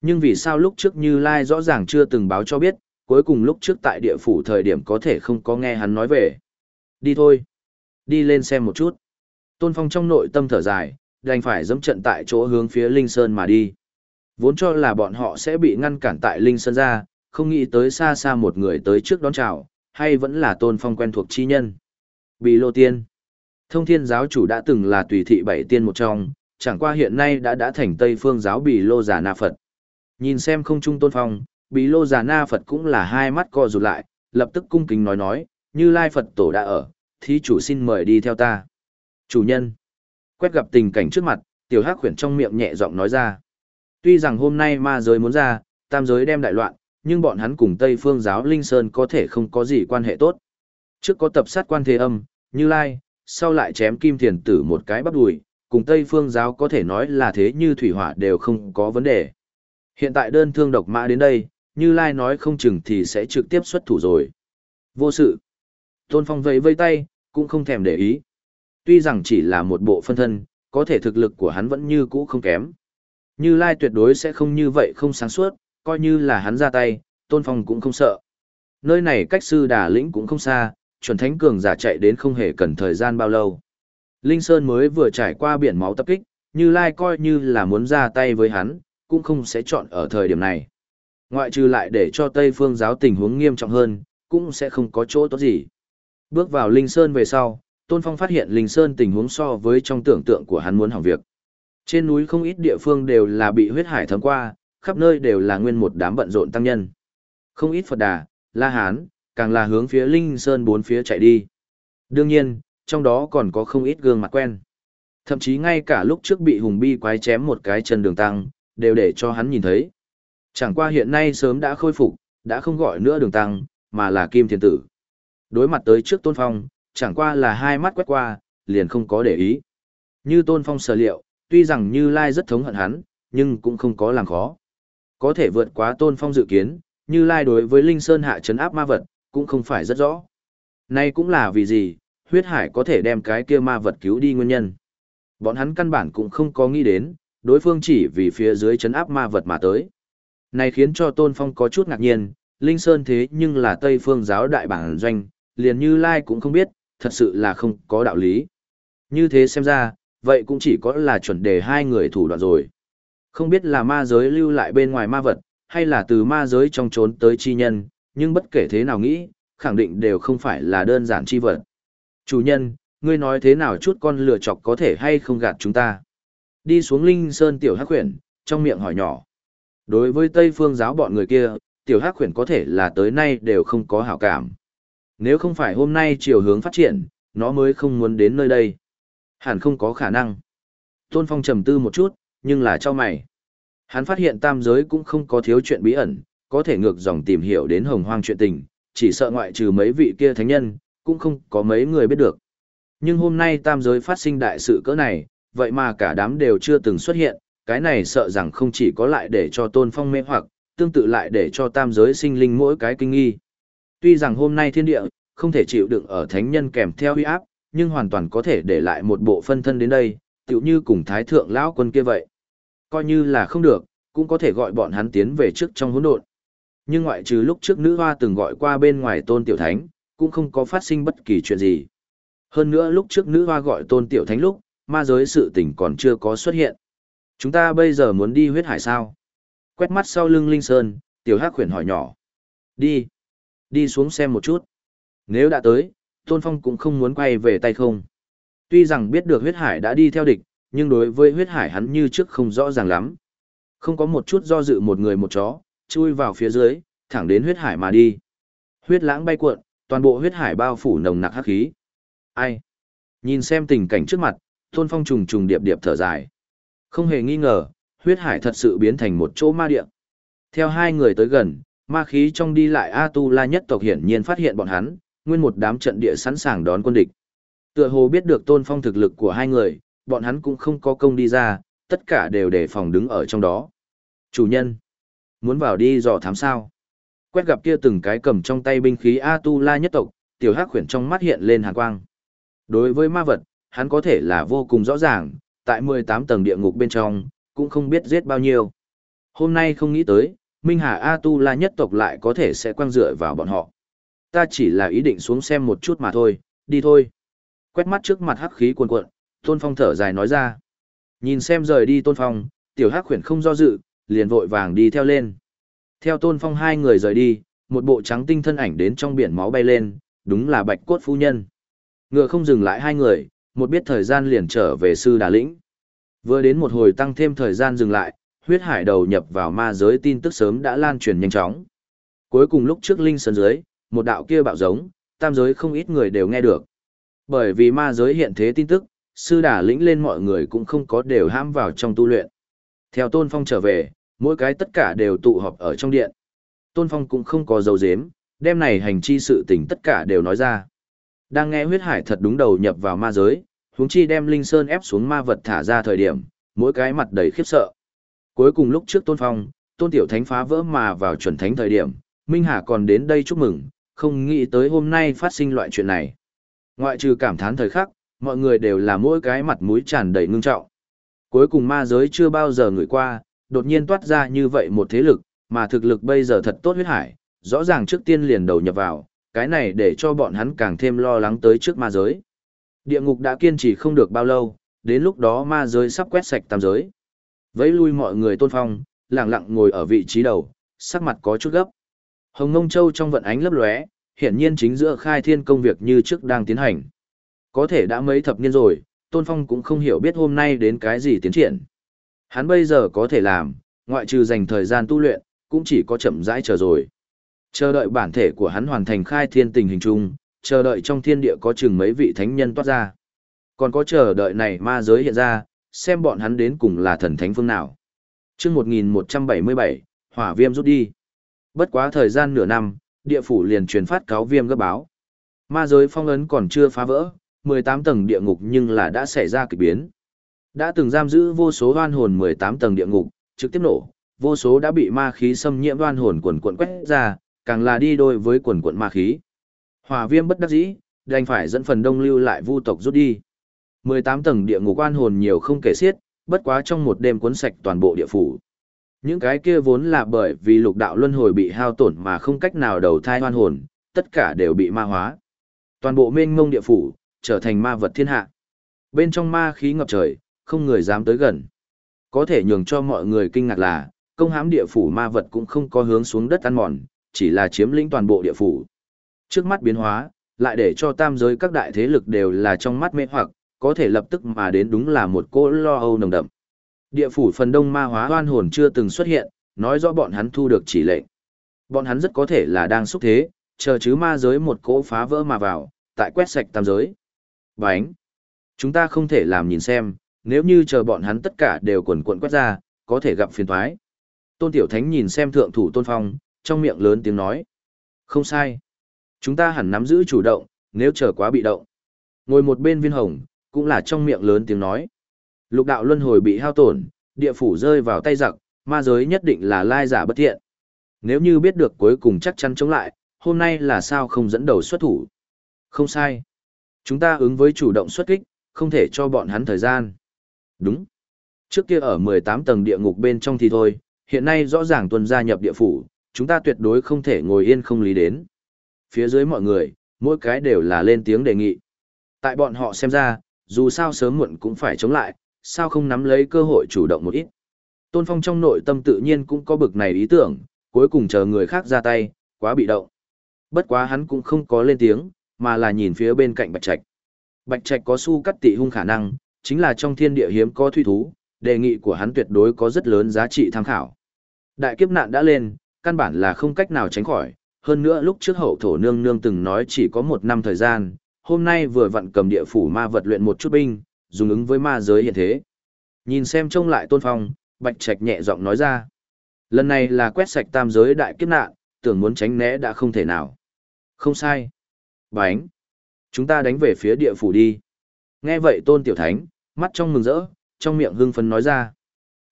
Nhưng vì sao lúc trước Như Lai rõ ràng chưa từng báo cho biết, cuối cùng lúc trước tại địa phủ thời điểm có thể không có nghe hắn nói về. Đi thôi. Đi lên xem một chút. Tôn Phong trong nội tâm thở dài, đành phải dẫm trận tại chỗ hướng phía Linh Sơn mà đi. Vốn cho là bọn họ sẽ bị ngăn cản tại Linh Sơn ra, không nghĩ tới xa xa một người tới trước đón chào, hay vẫn là Tôn Phong quen thuộc chi nhân. Bị lô tiên. Thông thiên giáo chủ đã từng là tùy thị bảy tiên một trong, chẳng qua hiện nay đã đã thành Tây phương giáo Bì Lô Giả Na Phật. Nhìn xem không trung tôn phong, Bì Lô Giả Na Phật cũng là hai mắt co rụt lại, lập tức cung kính nói nói, như Lai Phật tổ đã ở, thí chủ xin mời đi theo ta. Chủ nhân. Quét gặp tình cảnh trước mặt, tiểu hắc khuyển trong miệng nhẹ giọng nói ra. Tuy rằng hôm nay ma giới muốn ra, tam giới đem đại loạn, nhưng bọn hắn cùng Tây phương giáo Linh Sơn có thể không có gì quan hệ tốt. Trước có tập sát quan thế âm, như Lai, sau lại chém kim thiền tử một cái bắp đùi, cùng Tây phương giáo có thể nói là thế như thủy hỏa đều không có vấn đề. Hiện tại đơn thương độc mã đến đây, như Lai nói không chừng thì sẽ trực tiếp xuất thủ rồi. Vô sự. Tôn Phong vẫy vây tay, cũng không thèm để ý. Tuy rằng chỉ là một bộ phân thân, có thể thực lực của hắn vẫn như cũ không kém. Như Lai tuyệt đối sẽ không như vậy không sáng suốt, coi như là hắn ra tay, Tôn Phong cũng không sợ. Nơi này cách sư đà lĩnh cũng không xa, chuẩn thánh cường giả chạy đến không hề cần thời gian bao lâu. Linh Sơn mới vừa trải qua biển máu tập kích, Như Lai coi như là muốn ra tay với hắn, cũng không sẽ chọn ở thời điểm này. Ngoại trừ lại để cho Tây Phương giáo tình huống nghiêm trọng hơn, cũng sẽ không có chỗ tốt gì. Bước vào Linh Sơn về sau, Tôn Phong phát hiện Linh Sơn tình huống so với trong tưởng tượng của hắn muốn hỏng việc. Trên núi không ít địa phương đều là bị huyết hải thấm qua, khắp nơi đều là nguyên một đám bận rộn tăng nhân. Không ít Phật Đà, La Hán, càng là hướng phía Linh Sơn bốn phía chạy đi. Đương nhiên, trong đó còn có không ít gương mặt quen. Thậm chí ngay cả lúc trước bị hùng bi quái chém một cái chân đường tăng, đều để cho hắn nhìn thấy. Chẳng qua hiện nay sớm đã khôi phục, đã không gọi nữa đường tăng, mà là kim thiên tử. Đối mặt tới trước tôn phong, chẳng qua là hai mắt quét qua, liền không có để ý. Như tôn phong sở liệu, tuy rằng như lai rất thống hận hắn, nhưng cũng không có làm khó. Có thể vượt quá tôn phong dự kiến, như lai đối với linh sơn hạ chấn áp ma vật, cũng không phải rất rõ. Nay cũng là vì gì, huyết hải có thể đem cái kia ma vật cứu đi nguyên nhân. Bọn hắn căn bản cũng không có nghĩ đến, đối phương chỉ vì phía dưới chấn áp ma vật mà tới. Này khiến cho Tôn Phong có chút ngạc nhiên, Linh Sơn thế nhưng là Tây phương giáo đại bản doanh, liền như Lai cũng không biết, thật sự là không có đạo lý. Như thế xem ra, vậy cũng chỉ có là chuẩn đề hai người thủ đoạn rồi. Không biết là ma giới lưu lại bên ngoài ma vật, hay là từ ma giới trong trốn tới chi nhân, nhưng bất kể thế nào nghĩ, khẳng định đều không phải là đơn giản chi vật. Chủ nhân, ngươi nói thế nào chút con lừa chọc có thể hay không gạt chúng ta? Đi xuống Linh Sơn tiểu hắc khuyển, trong miệng hỏi nhỏ. Đối với Tây phương giáo bọn người kia, tiểu hắc khuyển có thể là tới nay đều không có hảo cảm. Nếu không phải hôm nay chiều hướng phát triển, nó mới không muốn đến nơi đây. Hẳn không có khả năng. Tôn Phong trầm tư một chút, nhưng là cho mày. Hắn phát hiện tam giới cũng không có thiếu chuyện bí ẩn, có thể ngược dòng tìm hiểu đến hồng hoang chuyện tình, chỉ sợ ngoại trừ mấy vị kia thánh nhân, cũng không có mấy người biết được. Nhưng hôm nay tam giới phát sinh đại sự cỡ này, vậy mà cả đám đều chưa từng xuất hiện, cái này sợ rằng không chỉ có lại để cho tôn phong mê hoặc, tương tự lại để cho tam giới sinh linh mỗi cái kinh nghi. Tuy rằng hôm nay thiên địa, không thể chịu đựng ở thánh nhân kèm theo huy áp, nhưng hoàn toàn có thể để lại một bộ phân thân đến đây, tựu như cùng thái thượng lão quân kia vậy. Coi như là không được, cũng có thể gọi bọn hắn tiến về trước trong hỗn độn. Nhưng ngoại trừ lúc trước nữ hoa từng gọi qua bên ngoài tôn tiểu thánh, cũng không có phát sinh bất kỳ chuyện gì. Hơn nữa lúc trước nữ hoa gọi tôn tiểu thánh lúc, ma giới sự tình còn chưa có xuất hiện. Chúng ta bây giờ muốn đi huyết hải sao? Quét mắt sau lưng Linh Sơn, tiểu hắc khuyển hỏi nhỏ. Đi. Đi xuống xem một chút. Nếu đã tới, Tôn Phong cũng không muốn quay về tay không. Tuy rằng biết được huyết hải đã đi theo địch, nhưng đối với huyết hải hắn như trước không rõ ràng lắm. Không có một chút do dự một người một chó, chui vào phía dưới, thẳng đến huyết hải mà đi. Huyết lãng bay cuộn, toàn bộ huyết hải bao phủ nồng nặc hắc khí. Ai? Nhìn xem tình cảnh trước mặt, Tôn Phong trùng trùng điệp điệp thở dài. Không hề nghi ngờ, huyết hải thật sự biến thành một chỗ ma địa. Theo hai người tới gần, ma khí trong đi lại A Tu La nhất tộc hiển nhiên phát hiện bọn hắn, nguyên một đám trận địa sẵn sàng đón quân địch. Tựa hồ biết được Tôn Phong thực lực của hai người, bọn hắn cũng không có công đi ra, tất cả đều đề phòng đứng ở trong đó. Chủ nhân, muốn vào đi dò thám sao. Quét gặp kia từng cái cầm trong tay binh khí A Tu La nhất tộc, tiểu hắc khuyển trong mắt hiện lên hàn quang. Đối với ma vật, hắn có thể là vô cùng rõ ràng, tại 18 tầng địa ngục bên trong, cũng không biết giết bao nhiêu. Hôm nay không nghĩ tới, Minh Hà A Tu La nhất tộc lại có thể sẽ quăng dựa vào bọn họ. Ta chỉ là ý định xuống xem một chút mà thôi, đi thôi. Quét mắt trước mặt hắc khí cuồn cuộn, Tôn Phong thở dài nói ra. Nhìn xem rời đi Tôn Phong, tiểu hắc khuyển không do dự, liền vội vàng đi theo lên. Theo Tôn Phong hai người rời đi, một bộ trắng tinh thân ảnh đến trong biển máu bay lên, đúng là bạch cốt phu nhân. Ngựa không dừng lại hai người, một biết thời gian liền trở về sư đà lĩnh. Vừa đến một hồi tăng thêm thời gian dừng lại, huyết hải đầu nhập vào ma giới tin tức sớm đã lan truyền nhanh chóng. Cuối cùng lúc trước linh sơn dưới, một đạo kia bạo giống, tam giới không ít người đều nghe được. Bởi vì ma giới hiện thế tin tức, sư đà lĩnh lên mọi người cũng không có đều ham vào trong tu luyện. Theo Tôn Phong trở về, mỗi cái tất cả đều tụ họp ở trong điện. Tôn Phong cũng không có dấu dếm, đêm này hành chi sự tình tất cả đều nói ra. Đang nghe huyết hải thật đúng đầu nhập vào ma giới, huống chi đem Linh Sơn ép xuống ma vật thả ra thời điểm, mỗi cái mặt đầy khiếp sợ. Cuối cùng lúc trước Tôn Phong, Tôn Tiểu Thánh phá vỡ mà vào chuẩn thánh thời điểm, Minh Hà còn đến đây chúc mừng, không nghĩ tới hôm nay phát sinh loại chuyện này. Ngoại trừ cảm thán thời khắc, mọi người đều là mỗi cái mặt mũi tràn đầy ngưng trọng. Cuối cùng ma giới chưa bao giờ ngửi qua, đột nhiên toát ra như vậy một thế lực, mà thực lực bây giờ thật tốt huyết hải, rõ ràng trước tiên liền đầu nhập vào, cái này để cho bọn hắn càng thêm lo lắng tới trước ma giới. Địa ngục đã kiên trì không được bao lâu, đến lúc đó ma giới sắp quét sạch tam giới. Vẫy lui mọi người tôn phong, lặng lặng ngồi ở vị trí đầu, sắc mặt có chút gấp. Hồng Ngông Châu trong vận ánh lấp lóe, hiển nhiên chính giữa khai thiên công việc như trước đang tiến hành. Có thể đã mấy thập niên rồi, Tôn Phong cũng không hiểu biết hôm nay đến cái gì tiến triển. Hắn bây giờ có thể làm, ngoại trừ dành thời gian tu luyện, cũng chỉ có chậm rãi chờ rồi. Chờ đợi bản thể của hắn hoàn thành khai thiên tình hình chung, chờ đợi trong thiên địa có chừng mấy vị thánh nhân toát ra. Còn có chờ đợi này ma giới hiện ra, xem bọn hắn đến cùng là thần thánh phương nào. Trước 1177, hỏa viêm rút đi. Bất quá thời gian nửa năm, địa phủ liền truyền phát cáo viêm gấp báo. Ma giới phong ấn còn chưa phá vỡ, 18 tầng địa ngục nhưng là đã xảy ra kỳ biến. Đã từng giam giữ vô số oan hồn 18 tầng địa ngục, trực tiếp nổ, vô số đã bị ma khí xâm nhiễm oan hồn quần quần quét ra, càng là đi đôi với quần quần ma khí. Hỏa viêm bất đắc dĩ, đành phải dẫn phần đông lưu lại vu tộc rút đi. 18 tầng địa ngục oan hồn nhiều không kể xiết, bất quá trong một đêm cuốn sạch toàn bộ địa phủ. Những cái kia vốn là bởi vì lục đạo luân hồi bị hao tổn mà không cách nào đầu thai oan hồn, tất cả đều bị ma hóa. Toàn bộ mênh mông địa phủ, trở thành ma vật thiên hạ. Bên trong ma khí ngập trời, không người dám tới gần. Có thể nhường cho mọi người kinh ngạc là, công hãm địa phủ ma vật cũng không có hướng xuống đất ăn mòn, chỉ là chiếm lĩnh toàn bộ địa phủ. Trước mắt biến hóa, lại để cho tam giới các đại thế lực đều là trong mắt mê hoặc, có thể lập tức mà đến đúng là một cỗ lo âu nồng đậm. Địa phủ phần đông ma hóa oan hồn chưa từng xuất hiện, nói rõ bọn hắn thu được chỉ lệnh. Bọn hắn rất có thể là đang xúc thế, chờ chứ ma giới một cỗ phá vỡ mà vào, tại quét sạch tam giới. Bánh! Chúng ta không thể làm nhìn xem, nếu như chờ bọn hắn tất cả đều quần cuộn quét ra, có thể gặp phiền toái. Tôn Tiểu Thánh nhìn xem thượng thủ Tôn Phong, trong miệng lớn tiếng nói. Không sai. Chúng ta hẳn nắm giữ chủ động, nếu chờ quá bị động. Ngồi một bên viên hồng, cũng là trong miệng lớn tiếng nói. Lục đạo luân hồi bị hao tổn, địa phủ rơi vào tay giặc, ma giới nhất định là lai giả bất thiện. Nếu như biết được cuối cùng chắc chắn chống lại, hôm nay là sao không dẫn đầu xuất thủ. Không sai. Chúng ta ứng với chủ động xuất kích, không thể cho bọn hắn thời gian. Đúng. Trước kia ở 18 tầng địa ngục bên trong thì thôi, hiện nay rõ ràng tuần gia nhập địa phủ, chúng ta tuyệt đối không thể ngồi yên không lý đến. Phía dưới mọi người, mỗi cái đều là lên tiếng đề nghị. Tại bọn họ xem ra, dù sao sớm muộn cũng phải chống lại, sao không nắm lấy cơ hội chủ động một ít. Tôn Phong trong nội tâm tự nhiên cũng có bực này ý tưởng, cuối cùng chờ người khác ra tay, quá bị động. Bất quá hắn cũng không có lên tiếng, mà là nhìn phía bên cạnh Bạch Trạch. Bạch Trạch có su cắt tị hung khả năng, chính là trong thiên địa hiếm có thuy thú, đề nghị của hắn tuyệt đối có rất lớn giá trị tham khảo. Đại kiếp nạn đã lên, căn bản là không cách nào tránh khỏi, hơn nữa lúc trước hậu thổ nương nương từng nói chỉ có một năm thời gian, hôm nay vừa vặn cầm địa phủ ma vật luyện một chút binh, dùng ứng với ma giới hiện thế. Nhìn xem trông lại tôn phong, bạch trạch nhẹ giọng nói ra. Lần này là quét sạch tam giới đại kiếp nạn, tưởng muốn tránh né đã không thể nào. Không sai. Bánh. Chúng ta đánh về phía địa phủ đi. Nghe vậy tôn tiểu thánh, mắt trong mừng rỡ, trong miệng hưng phấn nói ra.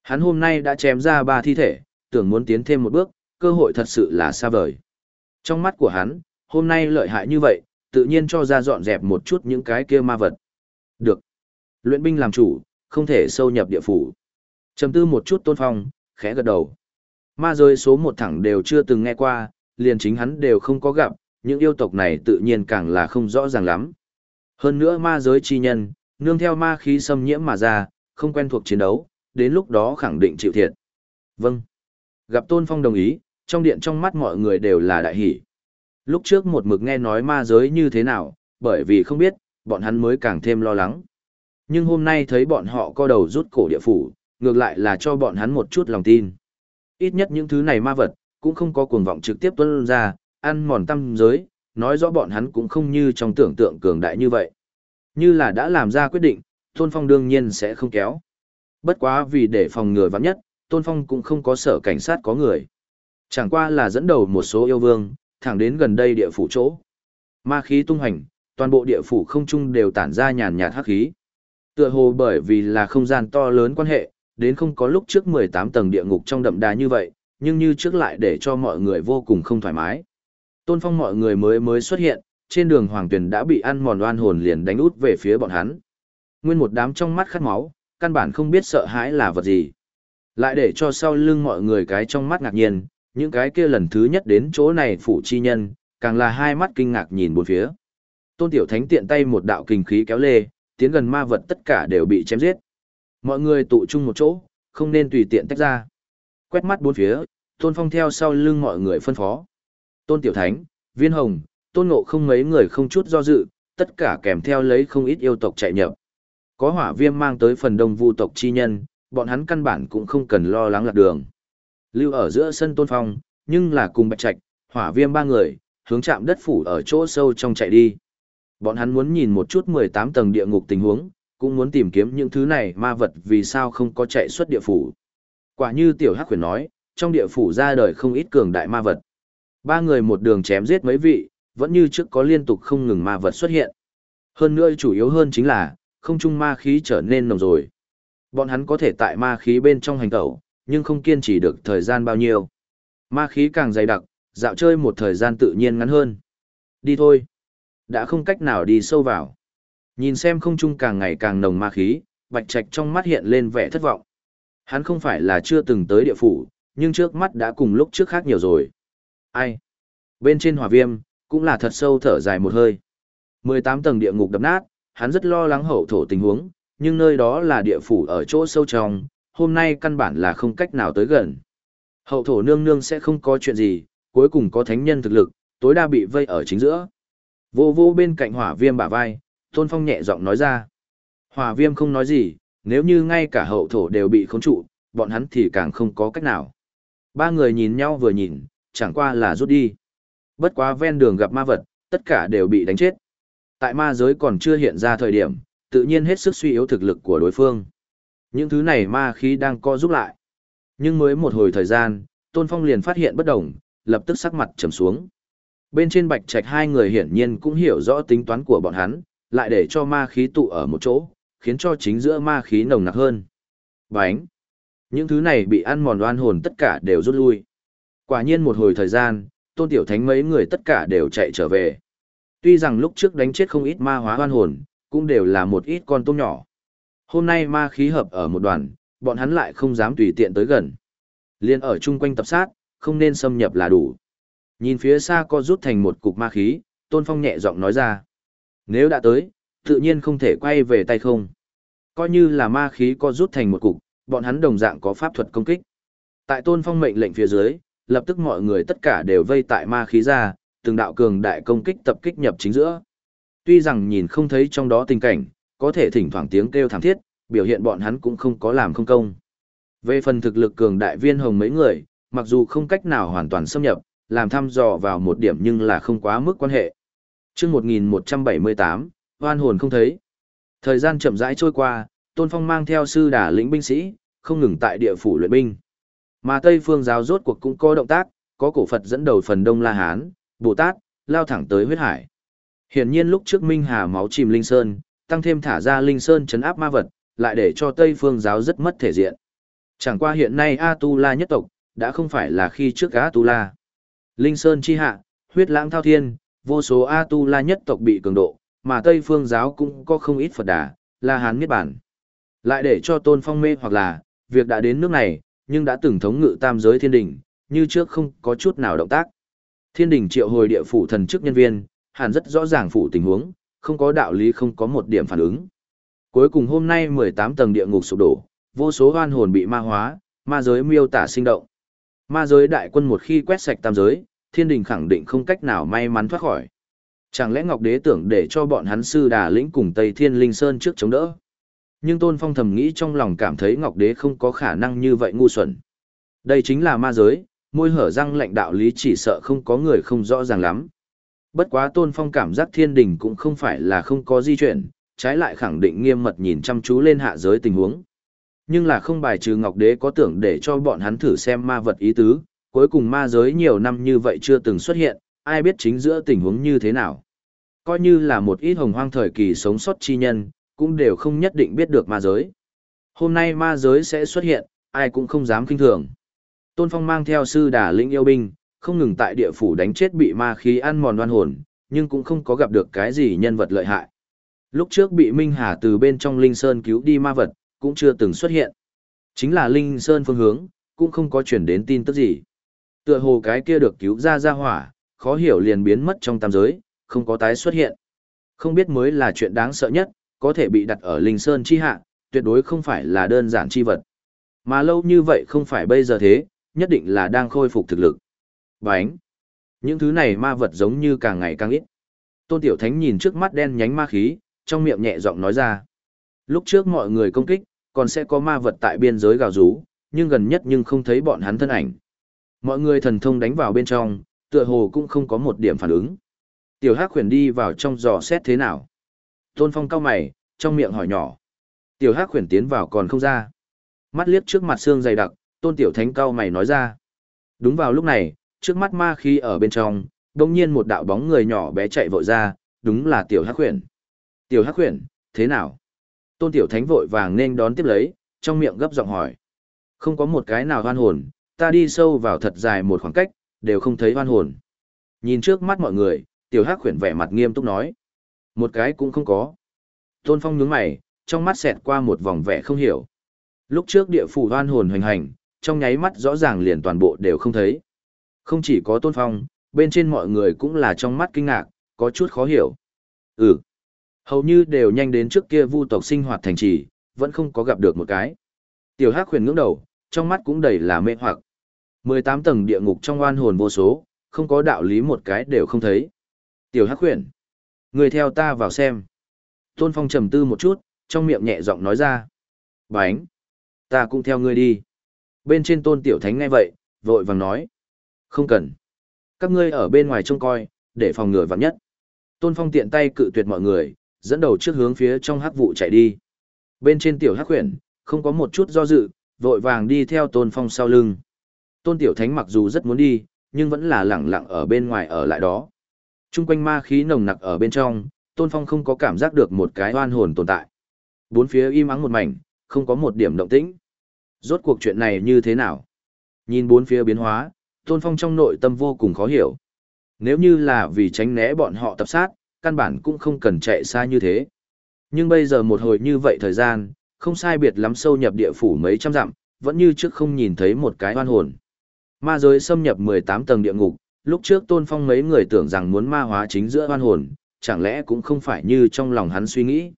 Hắn hôm nay đã chém ra ba thi thể, tưởng muốn tiến thêm một bước, cơ hội thật sự là xa vời. Trong mắt của hắn, hôm nay lợi hại như vậy, tự nhiên cho ra dọn dẹp một chút những cái kia ma vật. Được. Luyện binh làm chủ, không thể sâu nhập địa phủ. Trầm tư một chút tôn phong, khẽ gật đầu. Ma giới số một thẳng đều chưa từng nghe qua, liền chính hắn đều không có gặp, những yêu tộc này tự nhiên càng là không rõ ràng lắm. Hơn nữa ma giới chi nhân, nương theo ma khí xâm nhiễm mà ra, không quen thuộc chiến đấu, đến lúc đó khẳng định chịu thiệt. Vâng. Gặp Tôn Phong đồng ý, trong điện trong mắt mọi người đều là đại hỷ. Lúc trước một mực nghe nói ma giới như thế nào, bởi vì không biết, bọn hắn mới càng thêm lo lắng. Nhưng hôm nay thấy bọn họ co đầu rút cổ địa phủ, ngược lại là cho bọn hắn một chút lòng tin. Ít nhất những thứ này ma vật, cũng không có cuồng vọng trực tiếp tuân ra, ăn mòn tâm giới, nói rõ bọn hắn cũng không như trong tưởng tượng cường đại như vậy. Như là đã làm ra quyết định, Tôn Phong đương nhiên sẽ không kéo. Bất quá vì để phòng ngừa vắng nhất, Tôn Phong cũng không có sở cảnh sát có người. Chẳng qua là dẫn đầu một số yêu vương, thẳng đến gần đây địa phủ chỗ. Ma khí tung hành, toàn bộ địa phủ không trung đều tản ra nhàn nhạt hắc khí. Tựa hồ bởi vì là không gian to lớn quan hệ, đến không có lúc trước 18 tầng địa ngục trong đậm đà như vậy, nhưng như trước lại để cho mọi người vô cùng không thoải mái. Tôn Phong mọi người mới mới xuất hiện, trên đường Hoàng Tuyền đã bị ăn mòn oan hồn liền đánh út về phía bọn hắn. Nguyên một đám trong mắt khát máu, căn bản không biết sợ hãi là vật gì. Lại để cho sau lưng mọi người cái trong mắt ngạc nhiên, những cái kia lần thứ nhất đến chỗ này phủ chi nhân, càng là hai mắt kinh ngạc nhìn bốn phía. Tôn Tiểu Thánh tiện tay một đạo kinh khí kéo lê, tiến gần ma vật tất cả đều bị chém giết. Mọi người tụ chung một chỗ, không nên tùy tiện tách ra. Quét mắt bốn phía, Tôn Phong theo sau lưng mọi người phân phó. Tôn Tiểu Thánh, Viên Hồng, Tôn Ngộ không mấy người không chút do dự, tất cả kèm theo lấy không ít yêu tộc chạy nhập. Có hỏa viêm mang tới phần đông vu tộc chi nhân, bọn hắn căn bản cũng không cần lo lắng lạc đường. Lưu ở giữa sân Tôn Phong, nhưng là cùng Bạch Trạch, hỏa viêm ba người, hướng chạm đất phủ ở chỗ sâu trong chạy đi. Bọn hắn muốn nhìn một chút 18 tầng địa ngục tình huống, cũng muốn tìm kiếm những thứ này ma vật vì sao không có chạy xuất địa phủ. Quả như tiểu hắc huyền nói, trong địa phủ ra đời không ít cường đại ma vật. Ba người một đường chém giết mấy vị, vẫn như trước có liên tục không ngừng ma vật xuất hiện. Hơn nữa chủ yếu hơn chính là, không trung ma khí trở nên nồng rồi. Bọn hắn có thể tại ma khí bên trong hành tẩu, nhưng không kiên trì được thời gian bao nhiêu. Ma khí càng dày đặc, dạo chơi một thời gian tự nhiên ngắn hơn. Đi thôi. Đã không cách nào đi sâu vào. Nhìn xem không trung càng ngày càng nồng ma khí, bạch trạch trong mắt hiện lên vẻ thất vọng. Hắn không phải là chưa từng tới địa phủ, nhưng trước mắt đã cùng lúc trước khác nhiều rồi. Ai? Bên trên hỏa viêm, cũng là thật sâu thở dài một hơi. 18 tầng địa ngục đập nát, hắn rất lo lắng hậu thổ tình huống, nhưng nơi đó là địa phủ ở chỗ sâu trong, hôm nay căn bản là không cách nào tới gần. Hậu thổ nương nương sẽ không có chuyện gì, cuối cùng có thánh nhân thực lực, tối đa bị vây ở chính giữa. Vô vô bên cạnh hỏa viêm bả vai, Tôn Phong nhẹ giọng nói ra. Hỏa viêm không nói gì, nếu như ngay cả hậu thổ đều bị khống trụ, bọn hắn thì càng không có cách nào. Ba người nhìn nhau vừa nhìn, chẳng qua là rút đi. Bất quá ven đường gặp ma vật, tất cả đều bị đánh chết. Tại ma giới còn chưa hiện ra thời điểm, tự nhiên hết sức suy yếu thực lực của đối phương. Những thứ này ma khí đang co giúp lại. Nhưng mới một hồi thời gian, Tôn Phong liền phát hiện bất đồng, lập tức sắc mặt trầm xuống. Bên trên bạch trạch hai người hiển nhiên cũng hiểu rõ tính toán của bọn hắn, lại để cho ma khí tụ ở một chỗ, khiến cho chính giữa ma khí nồng nặc hơn. Bánh! Những thứ này bị ăn mòn đoan hồn tất cả đều rút lui. Quả nhiên một hồi thời gian, tôn tiểu thánh mấy người tất cả đều chạy trở về. Tuy rằng lúc trước đánh chết không ít ma hóa đoan hồn, cũng đều là một ít con tôm nhỏ. Hôm nay ma khí hợp ở một đoàn, bọn hắn lại không dám tùy tiện tới gần. Liên ở chung quanh tập sát, không nên xâm nhập là đủ. Nhìn phía xa co rút thành một cục ma khí, Tôn Phong nhẹ giọng nói ra. Nếu đã tới, tự nhiên không thể quay về tay không. Coi như là ma khí co rút thành một cục, bọn hắn đồng dạng có pháp thuật công kích. Tại Tôn Phong mệnh lệnh phía dưới, lập tức mọi người tất cả đều vây tại ma khí ra, từng đạo cường đại công kích tập kích nhập chính giữa. Tuy rằng nhìn không thấy trong đó tình cảnh, có thể thỉnh thoảng tiếng kêu thảm thiết, biểu hiện bọn hắn cũng không có làm không công. Về phần thực lực cường đại viên hồng mấy người, mặc dù không cách nào hoàn toàn xâm nhập, làm thăm dò vào một điểm nhưng là không quá mức quan hệ. Trước 1178, hoan hồn không thấy. Thời gian chậm rãi trôi qua, Tôn Phong mang theo sư đà lĩnh binh sĩ, không ngừng tại địa phủ luyện binh. Mà Tây Phương giáo rốt cuộc cũng có động tác, có cổ Phật dẫn đầu phần Đông La Hán, Bồ Tát, lao thẳng tới huyết hải. Hiển nhiên lúc trước Minh Hà máu chìm Linh Sơn, tăng thêm thả ra Linh Sơn chấn áp ma vật, lại để cho Tây Phương giáo rất mất thể diện. Chẳng qua hiện nay A Tu La nhất tộc, đã không phải là khi trước A Tu La. Linh Sơn chi hạ, huyết lãng thao thiên, vô số A Tu La nhất tộc bị cường độ, mà Tây Phương giáo cũng có không ít Phật đà, La Hán Niết Bản. Lại để cho tôn phong mê hoặc là, việc đã đến nước này, nhưng đã từng thống ngự tam giới thiên đình, như trước không có chút nào động tác. Thiên đình triệu hồi địa phủ thần chức nhân viên, hẳn rất rõ ràng phủ tình huống, không có đạo lý không có một điểm phản ứng. Cuối cùng hôm nay 18 tầng địa ngục sụp đổ, vô số hoan hồn bị ma hóa, ma giới miêu tả sinh động. Ma giới đại quân một khi quét sạch tam giới, thiên đình khẳng định không cách nào may mắn thoát khỏi. Chẳng lẽ Ngọc Đế tưởng để cho bọn hắn sư đà lĩnh cùng Tây Thiên Linh Sơn trước chống đỡ? Nhưng Tôn Phong thầm nghĩ trong lòng cảm thấy Ngọc Đế không có khả năng như vậy ngu xuẩn. Đây chính là ma giới, môi hở răng lạnh đạo lý chỉ sợ không có người không rõ ràng lắm. Bất quá Tôn Phong cảm giác thiên đình cũng không phải là không có di chuyển, trái lại khẳng định nghiêm mật nhìn chăm chú lên hạ giới tình huống. Nhưng là không bài trừ Ngọc Đế có tưởng để cho bọn hắn thử xem ma vật ý tứ, cuối cùng ma giới nhiều năm như vậy chưa từng xuất hiện, ai biết chính giữa tình huống như thế nào. Coi như là một ít hồng hoang thời kỳ sống sót chi nhân, cũng đều không nhất định biết được ma giới. Hôm nay ma giới sẽ xuất hiện, ai cũng không dám kinh thường. Tôn Phong mang theo sư đà lĩnh yêu binh, không ngừng tại địa phủ đánh chết bị ma khí ăn mòn đoan hồn, nhưng cũng không có gặp được cái gì nhân vật lợi hại. Lúc trước bị Minh Hà từ bên trong Linh Sơn cứu đi ma vật, cũng chưa từng xuất hiện. Chính là Linh Sơn phương hướng, cũng không có chuyển đến tin tức gì. Tựa hồ cái kia được cứu ra ra hỏa, khó hiểu liền biến mất trong tam giới, không có tái xuất hiện. Không biết mới là chuyện đáng sợ nhất, có thể bị đặt ở Linh Sơn chi hạ, tuyệt đối không phải là đơn giản chi vật. Mà lâu như vậy không phải bây giờ thế, nhất định là đang khôi phục thực lực. Bánh! Những thứ này ma vật giống như càng ngày càng ít. Tôn Tiểu Thánh nhìn trước mắt đen nhánh ma khí, trong miệng nhẹ giọng nói ra. Lúc trước mọi người công kích, còn sẽ có ma vật tại biên giới gào rú, nhưng gần nhất nhưng không thấy bọn hắn thân ảnh. Mọi người thần thông đánh vào bên trong, tựa hồ cũng không có một điểm phản ứng. Tiểu Hắc khuyển đi vào trong dò xét thế nào. Tôn Phong cao mày, trong miệng hỏi nhỏ. Tiểu Hắc khuyển tiến vào còn không ra. Mắt liếc trước mặt xương dày đặc, Tôn Tiểu Thánh cao mày nói ra. Đúng vào lúc này, trước mắt ma khí ở bên trong, đồng nhiên một đạo bóng người nhỏ bé chạy vội ra, đúng là Tiểu Hắc khuyển. Tiểu Hắc khuyển, thế nào? Tôn Tiểu Thánh vội vàng nên đón tiếp lấy, trong miệng gấp giọng hỏi. Không có một cái nào hoan hồn, ta đi sâu vào thật dài một khoảng cách, đều không thấy hoan hồn. Nhìn trước mắt mọi người, Tiểu Hắc khuyển vẻ mặt nghiêm túc nói. Một cái cũng không có. Tôn Phong nhướng mày, trong mắt xẹt qua một vòng vẻ không hiểu. Lúc trước địa phủ hoan hồn hoành hành, trong nháy mắt rõ ràng liền toàn bộ đều không thấy. Không chỉ có Tôn Phong, bên trên mọi người cũng là trong mắt kinh ngạc, có chút khó hiểu. Ừ. Hầu như đều nhanh đến trước kia vu tộc sinh hoạt thành trì, vẫn không có gặp được một cái. Tiểu Hắc Huyền ngưỡng đầu, trong mắt cũng đầy là mê hoặc. 18 tầng địa ngục trong oan hồn vô số, không có đạo lý một cái đều không thấy. Tiểu Hắc Huyền, người theo ta vào xem. Tôn Phong trầm tư một chút, trong miệng nhẹ giọng nói ra. Bánh, ta cũng theo ngươi đi. Bên trên Tôn Tiểu Thánh nghe vậy, vội vàng nói. Không cần. Các ngươi ở bên ngoài trông coi, để phòng ngừa vặn nhất. Tôn Phong tiện tay cự tuyệt mọi người, dẫn đầu trước hướng phía trong hắc vụ chạy đi. Bên trên Tiểu Hắc Huyền, không có một chút do dự, vội vàng đi theo Tôn Phong sau lưng. Tôn Tiểu Thánh mặc dù rất muốn đi, nhưng vẫn là lẳng lặng ở bên ngoài ở lại đó. Trung quanh ma khí nồng nặc ở bên trong, Tôn Phong không có cảm giác được một cái oan hồn tồn tại. Bốn phía im ắng một mảnh, không có một điểm động tĩnh. Rốt cuộc chuyện này như thế nào? Nhìn bốn phía biến hóa, Tôn Phong trong nội tâm vô cùng khó hiểu. Nếu như là vì tránh né bọn họ tập sát, căn bản cũng không cần chạy xa như thế. Nhưng bây giờ một hồi như vậy thời gian, không sai biệt lắm sâu nhập địa phủ mấy trăm dặm, vẫn như trước không nhìn thấy một cái oan hồn. Ma giới xâm nhập 18 tầng địa ngục, lúc trước Tôn Phong mấy người tưởng rằng muốn ma hóa chính giữa oan hồn, chẳng lẽ cũng không phải như trong lòng hắn suy nghĩ.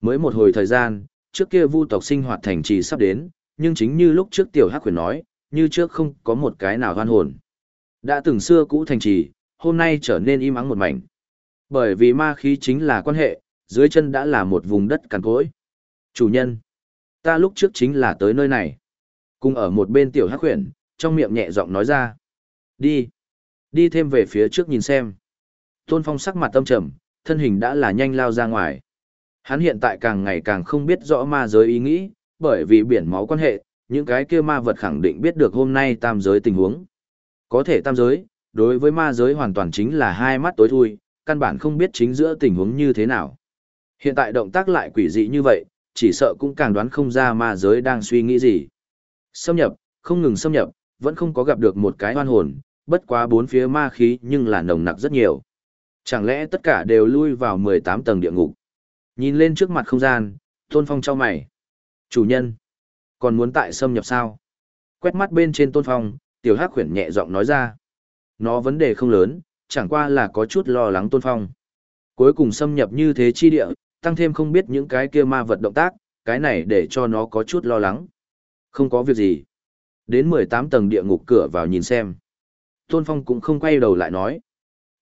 Mới một hồi thời gian, trước kia vu tộc sinh hoạt thành trì sắp đến, nhưng chính như lúc trước tiểu hắc quyền nói, như trước không có một cái nào oan hồn. Đã từng xưa cũ thành trì, hôm nay trở nên im ắng một mảnh. Bởi vì ma khí chính là quan hệ, dưới chân đã là một vùng đất cằn cỗi. Chủ nhân, ta lúc trước chính là tới nơi này. Cùng ở một bên tiểu hắc huyền, trong miệng nhẹ giọng nói ra. Đi, đi thêm về phía trước nhìn xem. Tôn Phong sắc mặt tâm trầm, thân hình đã là nhanh lao ra ngoài. Hắn hiện tại càng ngày càng không biết rõ ma giới ý nghĩ, bởi vì biển máu quan hệ, những cái kia ma vật khẳng định biết được hôm nay tam giới tình huống. Có thể tam giới, đối với ma giới hoàn toàn chính là hai mắt tối thui, căn bản không biết chính giữa tình huống như thế nào. Hiện tại động tác lại quỷ dị như vậy, chỉ sợ cũng càng đoán không ra ma giới đang suy nghĩ gì. Xâm nhập, không ngừng xâm nhập, vẫn không có gặp được một cái hoan hồn, bất quá bốn phía ma khí nhưng là nồng nặc rất nhiều. Chẳng lẽ tất cả đều lui vào 18 tầng địa ngục? Nhìn lên trước mặt không gian, Tôn Phong trao mày. Chủ nhân, còn muốn tại xâm nhập sao? Quét mắt bên trên Tôn Phong, tiểu hắc khuyển nhẹ giọng nói ra. Nó vấn đề không lớn, chẳng qua là có chút lo lắng Tôn Phong. Cuối cùng xâm nhập như thế chi địa, tăng thêm không biết những cái kia ma vật động tác, cái này để cho nó có chút lo lắng. Không có việc gì. Đến 18 tầng địa ngục cửa vào nhìn xem. Tôn Phong cũng không quay đầu lại nói.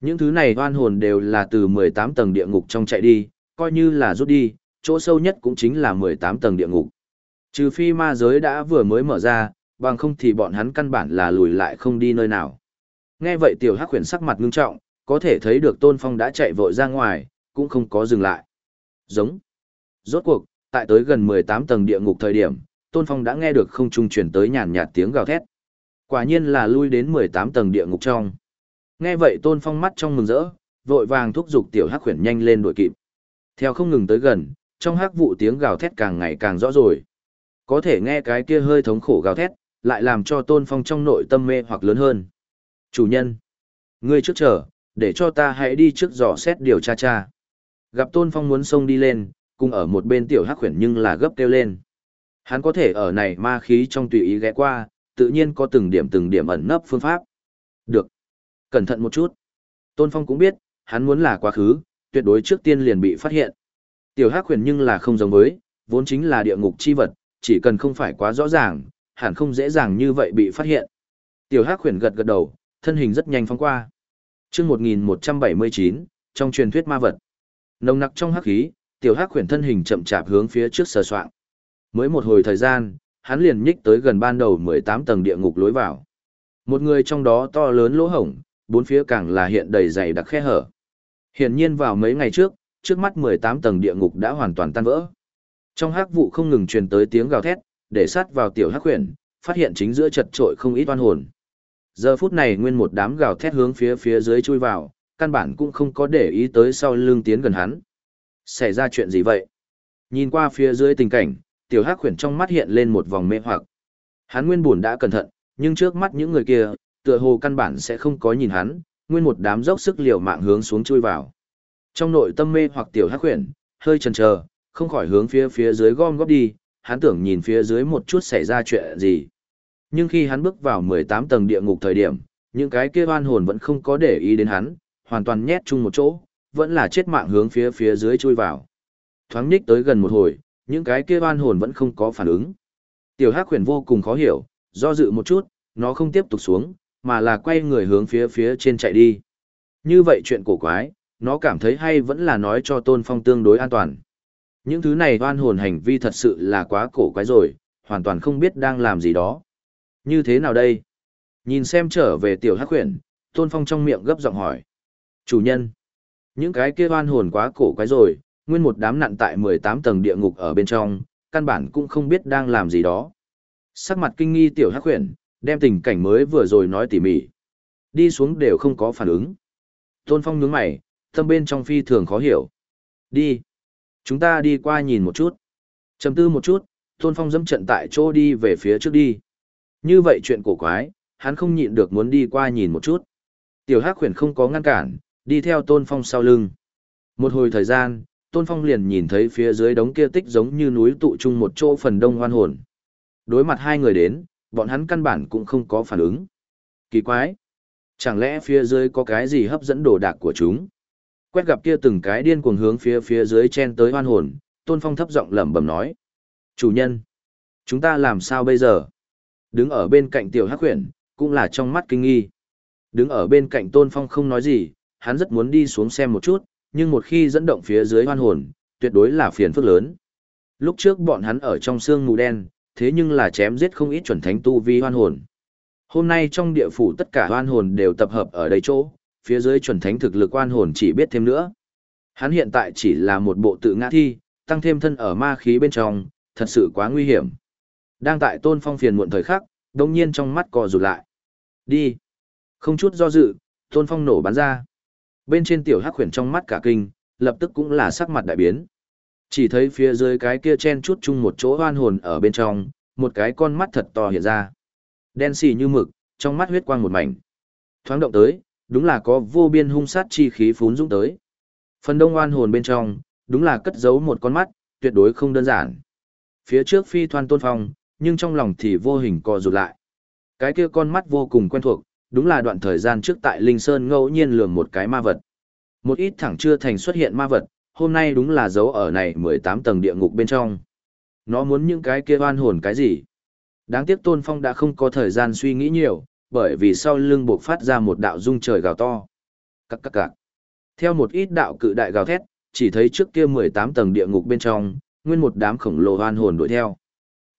Những thứ này oan hồn đều là từ 18 tầng địa ngục trong chạy đi, coi như là rút đi, chỗ sâu nhất cũng chính là 18 tầng địa ngục. Trừ phi ma giới đã vừa mới mở ra, bằng không thì bọn hắn căn bản là lùi lại không đi nơi nào. Nghe vậy tiểu hắc huyền sắc mặt ngưng trọng, có thể thấy được Tôn Phong đã chạy vội ra ngoài, cũng không có dừng lại. Giống. Rốt cuộc, tại tới gần 18 tầng địa ngục thời điểm, Tôn Phong đã nghe được không trung truyền tới nhàn nhạt tiếng gào thét. Quả nhiên là lui đến 18 tầng địa ngục trong. Nghe vậy Tôn Phong mắt trong mừng rỡ, vội vàng thúc giục tiểu hắc huyền nhanh lên đuổi kịp. Theo không ngừng tới gần, trong hắc vụ tiếng gào thét càng ngày càng rõ rồi. Có thể nghe cái kia hơi thống khổ gào thét, lại làm cho Tôn Phong trong nội tâm mê hoặc lớn hơn. Chủ nhân, ngươi trước chờ, để cho ta hãy đi trước dò xét điều tra tra. Gặp Tôn Phong muốn xông đi lên, cùng ở một bên tiểu hắc khuyển nhưng là gấp kêu lên. Hắn có thể ở này ma khí trong tùy ý ghé qua, tự nhiên có từng điểm từng điểm ẩn nấp phương pháp. Được. Cẩn thận một chút. Tôn Phong cũng biết, hắn muốn là quá khứ, tuyệt đối trước tiên liền bị phát hiện. Tiểu Hắc Huyền nhưng là không giống với, vốn chính là địa ngục chi vật, chỉ cần không phải quá rõ ràng, hẳn không dễ dàng như vậy bị phát hiện. Tiểu Hắc Huyền gật gật đầu, thân hình rất nhanh phóng qua. Chương 1179, trong truyền thuyết ma vật. Nồng nặc trong hắc khí, Tiểu Hắc Huyền thân hình chậm chạp hướng phía trước sờ soạng. Mới một hồi thời gian, hắn liền nhích tới gần ban đầu 18 tầng địa ngục lối vào. Một người trong đó to lớn lỗ hổng, bốn phía càng là hiện đầy dày đặc khe hở. Hiển nhiên vào mấy ngày trước, trước mắt 18 tầng địa ngục đã hoàn toàn tan vỡ. Trong hắc vụ không ngừng truyền tới tiếng gào thét, để sát vào tiểu hắc huyền, phát hiện chính giữa chật trội không ít oan hồn. Giờ phút này nguyên một đám gào thét hướng phía phía dưới chui vào, căn bản cũng không có để ý tới sau lưng tiến gần hắn. Xảy ra chuyện gì vậy? Nhìn qua phía dưới tình cảnh, tiểu hắc huyền trong mắt hiện lên một vòng mê hoặc. Hắn nguyên buồn đã cẩn thận, nhưng trước mắt những người kia, tựa hồ căn bản sẽ không có nhìn hắn, nguyên một đám dốc sức liều mạng hướng xuống chui vào. Trong nội tâm mê hoặc tiểu hắc huyền, hơi chần chờ, không khỏi hướng phía phía dưới gom góp đi, hắn tưởng nhìn phía dưới một chút xảy ra chuyện gì. Nhưng khi hắn bước vào 18 tầng địa ngục thời điểm, những cái kia oan hồn vẫn không có để ý đến hắn, hoàn toàn nhét chung một chỗ, vẫn là chết mạng hướng phía phía dưới chui vào. Thoáng nhích tới gần một hồi, những cái kia oan hồn vẫn không có phản ứng. Tiểu Hắc Huyền vô cùng khó hiểu, do dự một chút, nó không tiếp tục xuống, mà là quay người hướng phía phía trên chạy đi. Như vậy chuyện cổ quái, nó cảm thấy hay vẫn là nói cho Tôn Phong tương đối an toàn. Những thứ này oan hồn hành vi thật sự là quá cổ quái rồi, hoàn toàn không biết đang làm gì đó. Như thế nào đây? Nhìn xem trở về tiểu hắc huyền, Tôn Phong trong miệng gấp giọng hỏi. Chủ nhân, những cái kia oan hồn quá cổ quái rồi, nguyên một đám nặn tại 18 tầng địa ngục ở bên trong, căn bản cũng không biết đang làm gì đó. Sắc mặt kinh nghi tiểu hắc huyền, đem tình cảnh mới vừa rồi nói tỉ mỉ. Đi xuống đều không có phản ứng. Tôn Phong nhướng mày, tâm bên trong phi thường khó hiểu. Đi. Chúng ta đi qua nhìn một chút. Chầm tư một chút, Tôn Phong dẫm trận tại chỗ đi về phía trước đi. Như vậy chuyện cổ quái, hắn không nhịn được muốn đi qua nhìn một chút. Tiểu Hắc Huyền không có ngăn cản, đi theo Tôn Phong sau lưng. Một hồi thời gian, Tôn Phong liền nhìn thấy phía dưới đống kia tích giống như núi tụ chung một chỗ phần đông hoan hồn. Đối mặt hai người đến, bọn hắn căn bản cũng không có phản ứng. Kỳ quái! Chẳng lẽ phía dưới có cái gì hấp dẫn đồ đạc của chúng? Quét gặp kia từng cái điên cuồng hướng phía phía dưới chen tới hoan hồn, Tôn Phong thấp giọng lẩm bẩm nói. Chủ nhân! Chúng ta làm sao bây giờ? Đứng ở bên cạnh tiểu hắc huyền, cũng là trong mắt kinh nghi. Đứng ở bên cạnh Tôn Phong không nói gì, hắn rất muốn đi xuống xem một chút, nhưng một khi dẫn động phía dưới hoan hồn, tuyệt đối là phiền phức lớn. Lúc trước bọn hắn ở trong xương mù đen, thế nhưng là chém giết không ít chuẩn thánh tu vi hoan hồn. Hôm nay trong địa phủ tất cả hoan hồn đều tập hợp ở đây chỗ, phía dưới chuẩn thánh thực lực quan hồn chỉ biết thêm nữa. Hắn hiện tại chỉ là một bộ tự ngã thi, tăng thêm thân ở ma khí bên trong, thật sự quá nguy hiểm. Đang tại tôn phong phiền muộn thời khắc, đồng nhiên trong mắt co rụt lại. Đi. Không chút do dự, tôn phong nổ bắn ra. Bên trên tiểu hắc khuyển trong mắt cả kinh, lập tức cũng là sắc mặt đại biến. Chỉ thấy phía dưới cái kia chen chút chung một chỗ hoan hồn ở bên trong, một cái con mắt thật to hiện ra. Đen xì như mực, trong mắt huyết quang một mảnh. Thoáng động tới, đúng là có vô biên hung sát chi khí phún dũng tới. Phần đông oan hồn bên trong, đúng là cất giấu một con mắt, tuyệt đối không đơn giản. Phía trước phi thoan tôn phong, nhưng trong lòng thì vô hình co rụt lại. Cái kia con mắt vô cùng quen thuộc, đúng là đoạn thời gian trước tại Linh Sơn ngẫu nhiên lường một cái ma vật. Một ít thẳng chưa thành xuất hiện ma vật, hôm nay đúng là dấu ở này 18 tầng địa ngục bên trong. Nó muốn những cái kia oan hồn cái gì? Đáng tiếc Tôn Phong đã không có thời gian suy nghĩ nhiều, bởi vì sau lưng buộc phát ra một đạo rung trời gào to. Cắc cắc cạc. Theo một ít đạo cự đại gào thét, chỉ thấy trước kia 18 tầng địa ngục bên trong, nguyên một đám khổng lồ oan hồn đuổi theo.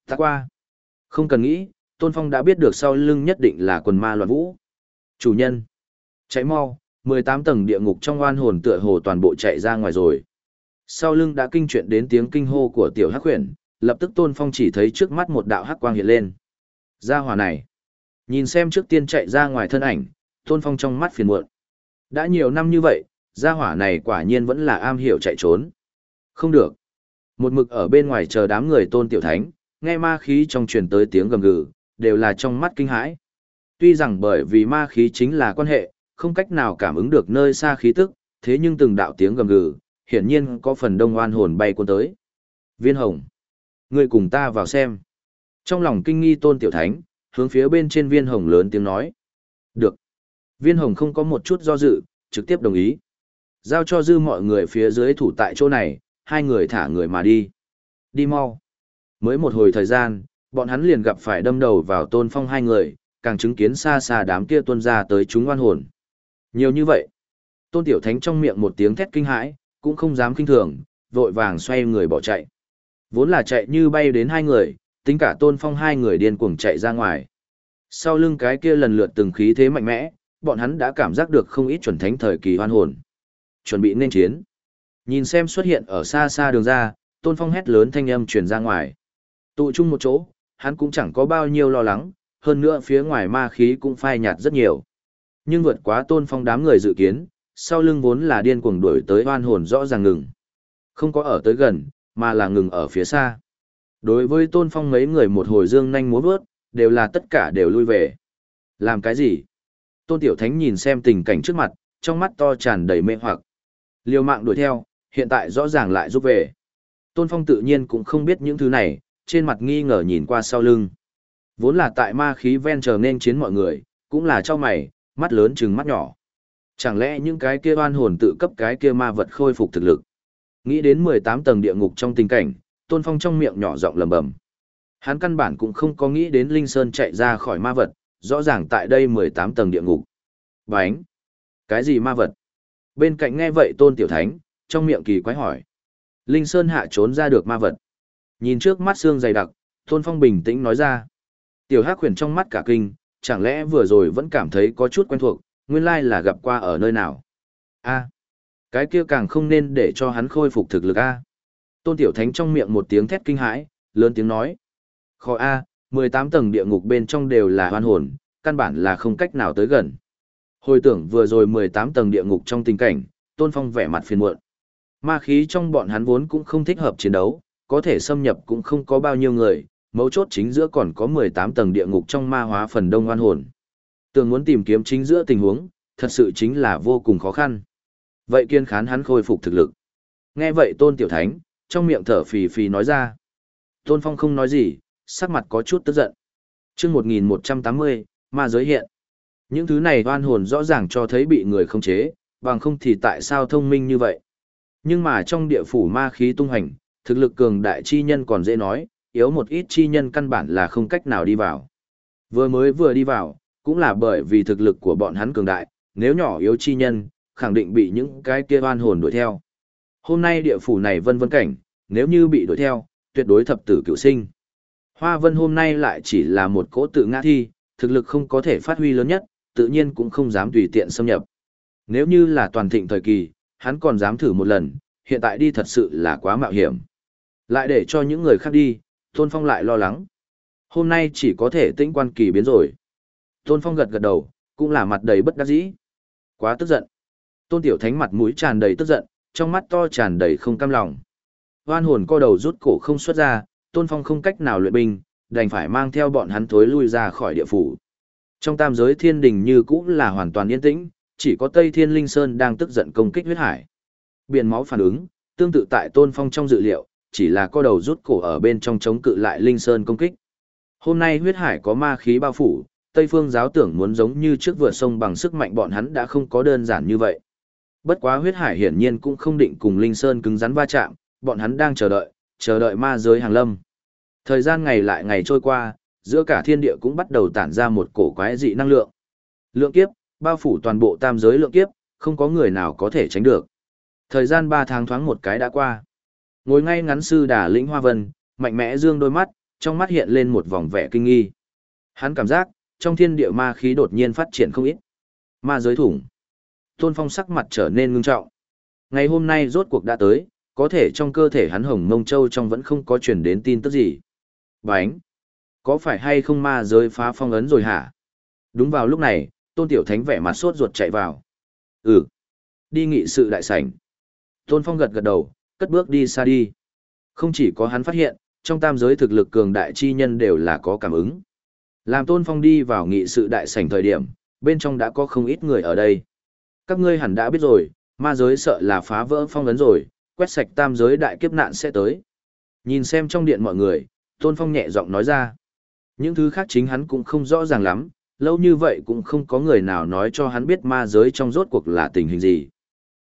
Ta qua. Không cần nghĩ, Tôn Phong đã biết được sau lưng nhất định là quần ma loạn vũ. Chủ nhân. Cháy mau, 18 tầng địa ngục trong oan hồn tựa hồ toàn bộ chạy ra ngoài rồi. Sau lưng đã kinh chuyện đến tiếng kinh hô của tiểu hắc huyền, lập tức Tôn Phong chỉ thấy trước mắt một đạo hắc quang hiện lên. Gia hỏa này. Nhìn xem trước tiên chạy ra ngoài thân ảnh, Tôn Phong trong mắt phiền muộn. Đã nhiều năm như vậy, gia hỏa này quả nhiên vẫn là am hiểu chạy trốn. Không được. Một mực ở bên ngoài chờ đám người Tôn Tiểu Thánh, nghe ma khí trong truyền tới tiếng gầm gừ, đều là trong mắt kinh hãi. Tuy rằng bởi vì ma khí chính là quan hệ, không cách nào cảm ứng được nơi xa khí tức, thế nhưng từng đạo tiếng gầm gừ, hiển nhiên có phần đông oan hồn bay cuốn tới. Viên hồng, ngươi cùng ta vào xem. Trong lòng kinh nghi tôn tiểu thánh, hướng phía bên trên viên hồng lớn tiếng nói. Được. Viên hồng không có một chút do dự, trực tiếp đồng ý. Giao cho dư mọi người phía dưới thủ tại chỗ này, hai người thả người mà đi. Đi mau. Mới một hồi thời gian, bọn hắn liền gặp phải đâm đầu vào tôn phong hai người, càng chứng kiến xa xa đám kia tuôn ra tới chúng oan hồn. Nhiều như vậy. Tôn Tiểu Thánh trong miệng một tiếng thét kinh hãi, cũng không dám kinh thường, vội vàng xoay người bỏ chạy. Vốn là chạy như bay đến hai người, tính cả Tôn Phong hai người điên cuồng chạy ra ngoài. Sau lưng cái kia lần lượt từng khí thế mạnh mẽ, bọn hắn đã cảm giác được không ít chuẩn thánh thời kỳ hoan hồn. Chuẩn bị nên chiến. Nhìn xem xuất hiện ở xa xa đường ra, Tôn Phong hét lớn thanh âm truyền ra ngoài. Tụ chung một chỗ, hắn cũng chẳng có bao nhiêu lo lắng, hơn nữa phía ngoài ma khí cũng phai nhạt rất nhiều. Nhưng vượt quá tôn phong đám người dự kiến, sau lưng vốn là điên cuồng đuổi tới hoan hồn rõ ràng ngừng. Không có ở tới gần, mà là ngừng ở phía xa. Đối với tôn phong mấy người một hồi dương nhanh múa vớt, đều là tất cả đều lui về. Làm cái gì? Tôn Tiểu Thánh nhìn xem tình cảnh trước mặt, trong mắt to tràn đầy mê hoặc. Liều mạng đuổi theo, hiện tại rõ ràng lại giúp về. Tôn Phong tự nhiên cũng không biết những thứ này, trên mặt nghi ngờ nhìn qua sau lưng. Vốn là tại ma khí ven chờ nên chiến mọi người, cũng là cho mày, mắt lớn chừng mắt nhỏ. Chẳng lẽ những cái kia oan hồn tự cấp cái kia ma vật khôi phục thực lực? Nghĩ đến 18 tầng địa ngục trong tình cảnh, Tôn Phong trong miệng nhỏ giọng lầm bầm. Hắn căn bản cũng không có nghĩ đến Linh Sơn chạy ra khỏi ma vật, rõ ràng tại đây 18 tầng địa ngục. Bánh! Cái gì ma vật? Bên cạnh nghe vậy tôn tiểu thánh, trong miệng kỳ quái hỏi. Linh Sơn hạ trốn ra được ma vật. Nhìn trước mắt xương dày đặc, tôn phong bình tĩnh nói ra. Tiểu hắc khuyển trong mắt cả kinh, chẳng lẽ vừa rồi vẫn cảm thấy có chút quen thuộc, nguyên lai là gặp qua ở nơi nào. a cái kia càng không nên để cho hắn khôi phục thực lực a Tôn Tiểu Thánh trong miệng một tiếng thét kinh hãi, lớn tiếng nói. Khó a, 18 tầng địa ngục bên trong đều là hoan hồn, căn bản là không cách nào tới gần. Hồi tưởng vừa rồi 18 tầng địa ngục trong tình cảnh, Tôn Phong vẻ mặt phiền muộn. Ma khí trong bọn hắn vốn cũng không thích hợp chiến đấu, có thể xâm nhập cũng không có bao nhiêu người, mấu chốt chính giữa còn có 18 tầng địa ngục trong ma hóa phần đông oan hồn. Tường muốn tìm kiếm chính giữa tình huống, thật sự chính là vô cùng khó khăn. Vậy kiên khán hắn khôi phục thực lực. Nghe vậy Tôn Tiểu Thánh, trong miệng thở phì phì nói ra. Tôn Phong không nói gì, sắc mặt có chút tức giận. chương 1180, ma giới hiện. Những thứ này oan hồn rõ ràng cho thấy bị người không chế, bằng không thì tại sao thông minh như vậy. Nhưng mà trong địa phủ ma khí tung hành, thực lực cường đại chi nhân còn dễ nói, yếu một ít chi nhân căn bản là không cách nào đi vào. Vừa mới vừa đi vào, cũng là bởi vì thực lực của bọn hắn cường đại, nếu nhỏ yếu chi nhân, khẳng định bị những cái kia oan hồn đuổi theo. Hôm nay địa phủ này vân vân cảnh, nếu như bị đuổi theo, tuyệt đối thập tử cựu sinh. Hoa vân hôm nay lại chỉ là một cỗ tự ngã thi, thực lực không có thể phát huy lớn nhất, tự nhiên cũng không dám tùy tiện xâm nhập. Nếu như là toàn thịnh thời kỳ, hắn còn dám thử một lần, hiện tại đi thật sự là quá mạo hiểm. Lại để cho những người khác đi, Tôn Phong lại lo lắng. Hôm nay chỉ có thể tĩnh quan kỳ biến rồi. Tôn Phong gật gật đầu, cũng là mặt đầy bất đắc dĩ. Quá tức giận. Tôn Tiểu Thánh mặt mũi tràn đầy tức giận, trong mắt to tràn đầy không cam lòng. Hoan hồn co đầu rút cổ không xuất ra, Tôn Phong không cách nào luyện binh, đành phải mang theo bọn hắn thối lui ra khỏi địa phủ. Trong tam giới thiên đình như cũ là hoàn toàn yên tĩnh, chỉ có Tây Thiên Linh Sơn đang tức giận công kích huyết hải. Biển máu phản ứng, tương tự tại Tôn Phong trong dự liệu, chỉ là co đầu rút cổ ở bên trong chống cự lại Linh Sơn công kích. Hôm nay huyết hải có ma khí bao phủ, Tây Phương giáo tưởng muốn giống như trước vừa sông bằng sức mạnh bọn hắn đã không có đơn giản như vậy. Bất quá huyết hải hiển nhiên cũng không định cùng Linh Sơn cứng rắn va chạm, bọn hắn đang chờ đợi, chờ đợi ma giới hàng lâm. Thời gian ngày lại ngày trôi qua, giữa cả thiên địa cũng bắt đầu tản ra một cổ quái dị năng lượng. Lượng kiếp, bao phủ toàn bộ tam giới lượng kiếp, không có người nào có thể tránh được. Thời gian 3 tháng thoáng một cái đã qua. Ngồi ngay ngắn sư đà lĩnh hoa vân, mạnh mẽ dương đôi mắt, trong mắt hiện lên một vòng vẻ kinh nghi. Hắn cảm giác, trong thiên địa ma khí đột nhiên phát triển không ít. Ma giới thủng. Tôn Phong sắc mặt trở nên ngưng trọng. Ngày hôm nay rốt cuộc đã tới, có thể trong cơ thể hắn hồng mông châu trong vẫn không có truyền đến tin tức gì. Bánh! Có phải hay không ma giới phá phong ấn rồi hả? Đúng vào lúc này, Tôn Tiểu Thánh vẻ mặt sốt ruột chạy vào. Ừ! Đi nghị sự đại sảnh. Tôn Phong gật gật đầu, cất bước đi xa đi. Không chỉ có hắn phát hiện, trong tam giới thực lực cường đại chi nhân đều là có cảm ứng. Làm Tôn Phong đi vào nghị sự đại sảnh thời điểm, bên trong đã có không ít người ở đây. Các ngươi hẳn đã biết rồi, ma giới sợ là phá vỡ phong ấn rồi, quét sạch tam giới đại kiếp nạn sẽ tới. Nhìn xem trong điện mọi người, Tôn Phong nhẹ giọng nói ra. Những thứ khác chính hắn cũng không rõ ràng lắm, lâu như vậy cũng không có người nào nói cho hắn biết ma giới trong rốt cuộc là tình hình gì.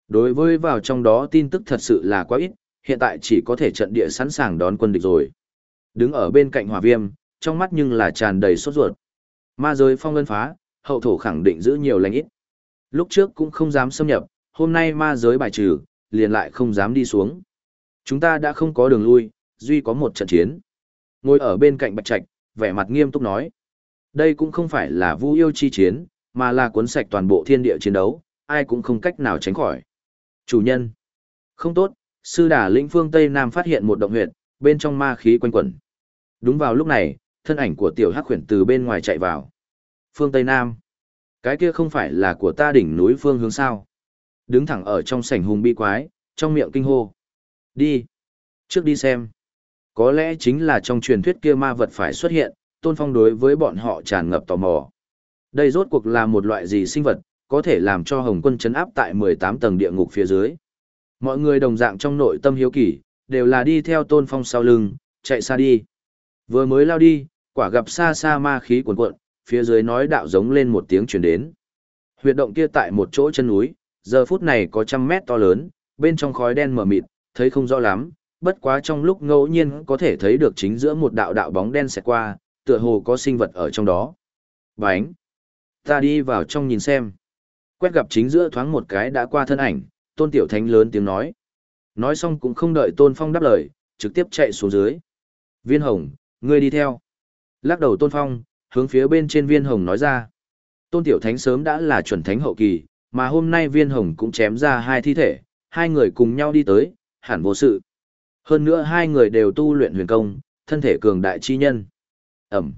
Đối với vào trong đó tin tức thật sự là quá ít, hiện tại chỉ có thể trận địa sẵn sàng đón quân địch rồi. Đứng ở bên cạnh hỏa viêm, trong mắt nhưng là tràn đầy sốt ruột. Ma giới phong lân phá, hậu thổ khẳng định giữ nhiều lành ít. Lúc trước cũng không dám xâm nhập, hôm nay ma giới bài trừ, liền lại không dám đi xuống. Chúng ta đã không có đường lui, duy có một trận chiến. Ngồi ở bên cạnh Bạch Trạch, vẻ mặt nghiêm túc nói. Đây cũng không phải là vu yêu chi chiến, mà là cuốn sạch toàn bộ thiên địa chiến đấu, ai cũng không cách nào tránh khỏi. Chủ nhân. Không tốt, sư đà lĩnh phương Tây Nam phát hiện một động huyệt, bên trong ma khí quanh quẩn. Đúng vào lúc này, thân ảnh của tiểu hắc khuyển từ bên ngoài chạy vào. Phương Tây Nam. Cái kia không phải là của ta đỉnh núi phương hướng sao. Đứng thẳng ở trong sảnh hùng bi quái, trong miệng kinh hô. Đi. Trước đi xem. Có lẽ chính là trong truyền thuyết kia ma vật phải xuất hiện, tôn phong đối với bọn họ tràn ngập tò mò. Đây rốt cuộc là một loại gì sinh vật, có thể làm cho Hồng quân chấn áp tại 18 tầng địa ngục phía dưới. Mọi người đồng dạng trong nội tâm hiếu kỳ, đều là đi theo tôn phong sau lưng, chạy xa đi. Vừa mới lao đi, quả gặp xa xa ma khí cuồn cuộn, phía dưới nói đạo giống lên một tiếng truyền đến. Huyệt động kia tại một chỗ chân núi, giờ phút này có trăm mét to lớn, bên trong khói đen mờ mịt, thấy không rõ lắm, bất quá trong lúc ngẫu nhiên có thể thấy được chính giữa một đạo đạo bóng đen xẹt qua, tựa hồ có sinh vật ở trong đó. Bánh! Ta đi vào trong nhìn xem. Quét gặp chính giữa thoáng một cái đã qua thân ảnh, tôn tiểu thánh lớn tiếng nói. Nói xong cũng không đợi tôn phong đáp lời, trực tiếp chạy xuống dưới. Viên hồng, ngươi đi theo. Lắc đầu tôn phong, hướng phía bên trên viên hồng nói ra. Tôn tiểu thánh sớm đã là chuẩn thánh hậu kỳ, mà hôm nay viên hồng cũng chém ra hai thi thể, hai người cùng nhau đi tới, hẳn vô sự. Hơn nữa hai người đều tu luyện huyền công, thân thể cường đại chi nhân. Ẩm.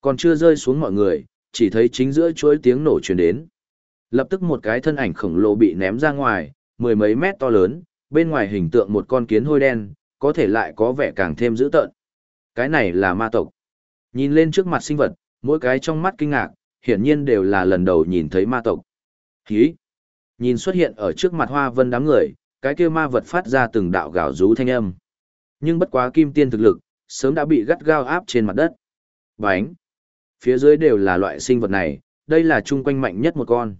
Còn chưa rơi xuống mọi người, chỉ thấy chính giữa chuỗi tiếng nổ truyền đến. Lập tức một cái thân ảnh khổng lồ bị ném ra ngoài, mười mấy mét to lớn, bên ngoài hình tượng một con kiến hôi đen, có thể lại có vẻ càng thêm dữ tợn. Cái này là ma tộc. Nhìn lên trước mặt sinh vật, mỗi cái trong mắt kinh ngạc, hiển nhiên đều là lần đầu nhìn thấy ma tộc. Hí! Nhìn xuất hiện ở trước mặt hoa vân đám người, cái kia ma vật phát ra từng đạo gào rú thanh âm. Nhưng bất quá kim tiên thực lực, sớm đã bị gắt gao áp trên mặt đất. Bánh! Phía dưới đều là loại sinh vật này, đây là chung quanh mạnh nhất một con.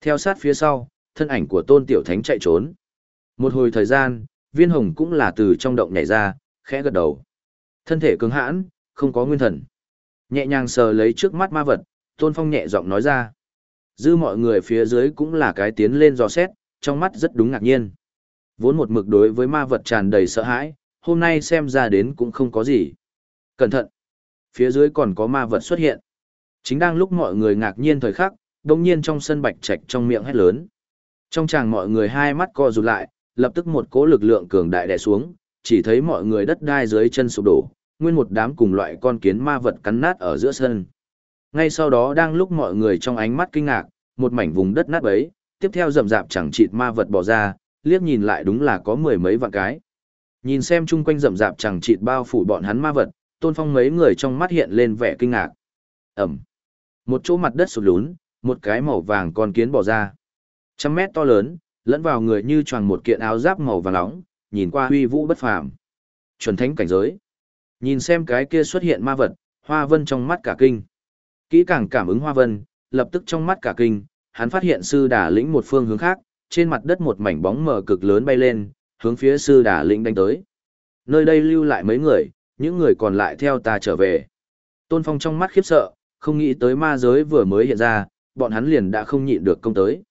Theo sát phía sau, thân ảnh của tôn tiểu thánh chạy trốn. Một hồi thời gian, viên hồng cũng là từ trong động nhảy ra, khẽ gật đầu. Thân thể cứng hãn, không có nguyên thần. Nhẹ nhàng sờ lấy trước mắt ma vật, tôn phong nhẹ giọng nói ra. Dư mọi người phía dưới cũng là cái tiến lên dò xét, trong mắt rất đúng ngạc nhiên. Vốn một mực đối với ma vật tràn đầy sợ hãi, hôm nay xem ra đến cũng không có gì. Cẩn thận! Phía dưới còn có ma vật xuất hiện. Chính đang lúc mọi người ngạc nhiên thời khắc, đồng nhiên trong sân bạch trạch trong miệng hét lớn. Trong chàng mọi người hai mắt co rụt lại, lập tức một cỗ lực lượng cường đại đè xuống, chỉ thấy mọi người đất đai dưới chân sụp đổ, nguyên một đám cùng loại con kiến ma vật cắn nát ở giữa sân. Ngay sau đó đang lúc mọi người trong ánh mắt kinh ngạc, một mảnh vùng đất nát bấy, tiếp theo rậm rạp chẳng chịt ma vật bỏ ra, liếc nhìn lại đúng là có mười mấy vạn cái. Nhìn xem chung quanh rậm rạp chẳng chịt bao phủ bọn hắn ma vật, tôn phong mấy người trong mắt hiện lên vẻ kinh ngạc. Ẩm. Một chỗ mặt đất sụt lún, một cái màu vàng con kiến bỏ ra. Trăm mét to lớn, lẫn vào người như choàng một kiện áo giáp màu vàng nóng, nhìn qua huy vũ bất phàm. Chuẩn thánh cảnh giới. Nhìn xem cái kia xuất hiện ma vật, hoa vân trong mắt cả kinh. Kỹ càng cảm ứng hoa vân, lập tức trong mắt cả kinh, hắn phát hiện sư đà lĩnh một phương hướng khác, trên mặt đất một mảnh bóng mờ cực lớn bay lên, hướng phía sư đà lĩnh đánh tới. Nơi đây lưu lại mấy người, những người còn lại theo ta trở về. Tôn Phong trong mắt khiếp sợ, không nghĩ tới ma giới vừa mới hiện ra, bọn hắn liền đã không nhịn được công tới.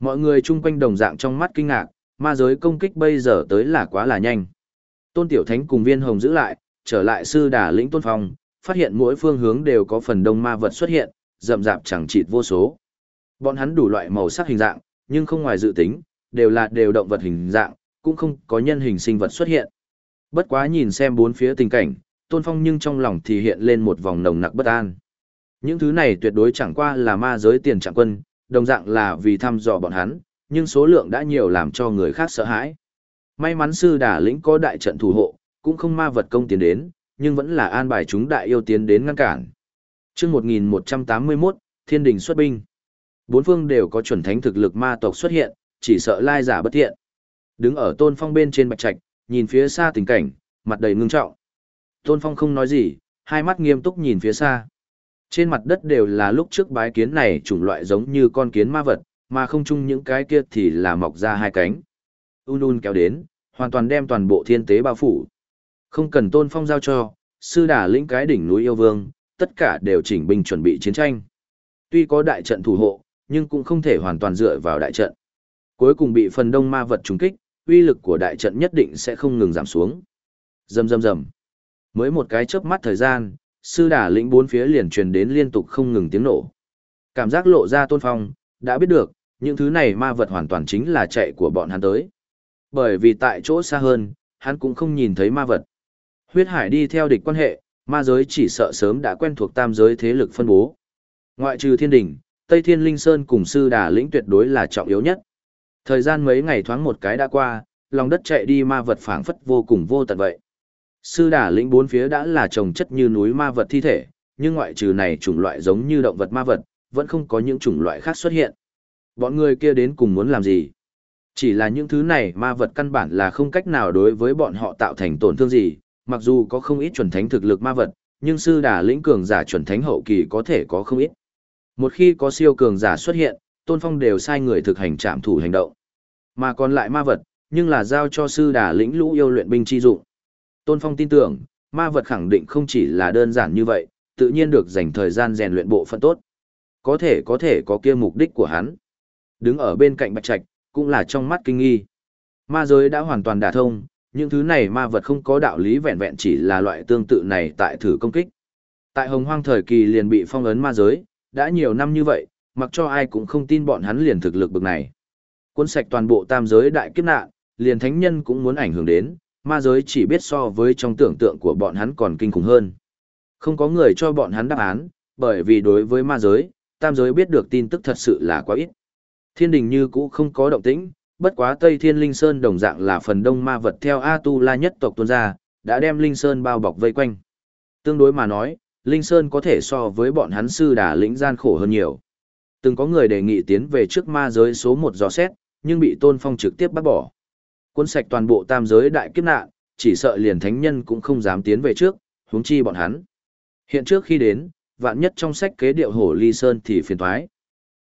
Mọi người chung quanh đồng dạng trong mắt kinh ngạc, ma giới công kích bây giờ tới là quá là nhanh. Tôn Tiểu Thánh cùng viên hồng giữ lại, trở lại sư đà lĩnh Tôn Phong, phát hiện mỗi phương hướng đều có phần đông ma vật xuất hiện, rậm rạp chẳng chịt vô số. Bọn hắn đủ loại màu sắc hình dạng, nhưng không ngoài dự tính, đều là đều động vật hình dạng, cũng không có nhân hình sinh vật xuất hiện. Bất quá nhìn xem bốn phía tình cảnh, Tôn Phong nhưng trong lòng thì hiện lên một vòng nồng nặc bất an. Những thứ này tuyệt đối chẳng qua là ma giới tiền trạng quân, đồng dạng là vì thăm dò bọn hắn, nhưng số lượng đã nhiều làm cho người khác sợ hãi. May mắn sư đà lĩnh có đại trận thủ hộ, cũng không ma vật công tiến đến, nhưng vẫn là an bài chúng đại yêu tiến đến ngăn cản. Trước 1181, Thiên đình xuất binh. Bốn phương đều có chuẩn thánh thực lực ma tộc xuất hiện, chỉ sợ lai giả bất thiện. Đứng ở tôn phong bên trên bạch trạch, nhìn phía xa tình cảnh, mặt đầy ngưng trọng. Tôn phong không nói gì, hai mắt nghiêm túc nhìn phía xa. Trên mặt đất đều là lúc trước bái kiến này chủng loại giống như con kiến ma vật, mà không chung những cái kia thì là mọc ra hai cánh. Un un kéo đến, hoàn toàn đem toàn bộ thiên tế bao phủ. Không cần tôn phong giao cho, sư đà lĩnh cái đỉnh núi yêu vương, tất cả đều chỉnh binh chuẩn bị chiến tranh. Tuy có đại trận thủ hộ, nhưng cũng không thể hoàn toàn dựa vào đại trận. Cuối cùng bị phần đông ma vật trúng kích, uy lực của đại trận nhất định sẽ không ngừng giảm xuống. Rầm rầm rầm. Mới một cái chớp mắt thời gian, sư đà lĩnh bốn phía liền truyền đến liên tục không ngừng tiếng nổ. Cảm giác lộ ra tôn phong, đã biết được, những thứ này ma vật hoàn toàn chính là chạy của bọn hắn tới. Bởi vì tại chỗ xa hơn, hắn cũng không nhìn thấy ma vật. Huyết hải đi theo địch quan hệ, ma giới chỉ sợ sớm đã quen thuộc tam giới thế lực phân bố. Ngoại trừ thiên đỉnh, Tây Thiên Linh Sơn cùng sư đà lĩnh tuyệt đối là trọng yếu nhất. Thời gian mấy ngày thoáng một cái đã qua, lòng đất chạy đi ma vật phảng phất vô cùng vô tận vậy. Sư đà lĩnh bốn phía đã là trồng chất như núi ma vật thi thể, nhưng ngoại trừ này chủng loại giống như động vật ma vật, vẫn không có những chủng loại khác xuất hiện. Bọn người kia đến cùng muốn làm gì? Chỉ là những thứ này ma vật căn bản là không cách nào đối với bọn họ tạo thành tổn thương gì, mặc dù có không ít chuẩn thánh thực lực ma vật, nhưng sư đà lĩnh cường giả chuẩn thánh hậu kỳ có thể có không ít. Một khi có siêu cường giả xuất hiện, Tôn Phong đều sai người thực hành trạm thủ hành động. Mà còn lại ma vật, nhưng là giao cho sư đà lĩnh lũ yêu luyện binh chi dụng. Tôn Phong tin tưởng, ma vật khẳng định không chỉ là đơn giản như vậy, tự nhiên được dành thời gian rèn luyện bộ phận tốt. Có thể có thể có kia mục đích của hắn. Đứng ở bên cạnh Bạch Trạch, cũng là trong mắt kinh nghi. Ma giới đã hoàn toàn đả thông, những thứ này ma vật không có đạo lý vẹn vẹn chỉ là loại tương tự này tại thử công kích. Tại hồng hoang thời kỳ liền bị phong ấn ma giới, đã nhiều năm như vậy, mặc cho ai cũng không tin bọn hắn liền thực lực bực này. Quân sạch toàn bộ tam giới đại kiếp nạn, liền thánh nhân cũng muốn ảnh hưởng đến, ma giới chỉ biết so với trong tưởng tượng của bọn hắn còn kinh khủng hơn. Không có người cho bọn hắn đáp án, bởi vì đối với ma giới, tam giới biết được tin tức thật sự là quá ít. Thiên đình như cũ không có động tĩnh, bất quá Tây Thiên Linh Sơn đồng dạng là phần đông ma vật theo A Tu La nhất tộc tuôn ra, đã đem Linh Sơn bao bọc vây quanh. Tương đối mà nói, Linh Sơn có thể so với bọn hắn sư đà lĩnh gian khổ hơn nhiều. Từng có người đề nghị tiến về trước ma giới số một dò xét, nhưng bị Tôn Phong trực tiếp bắt bỏ. Cuốn sạch toàn bộ tam giới đại kiếp nạn, chỉ sợ liền thánh nhân cũng không dám tiến về trước, huống chi bọn hắn. Hiện trước khi đến, vạn nhất trong sách kế điệu hổ ly sơn thì phiền thoái.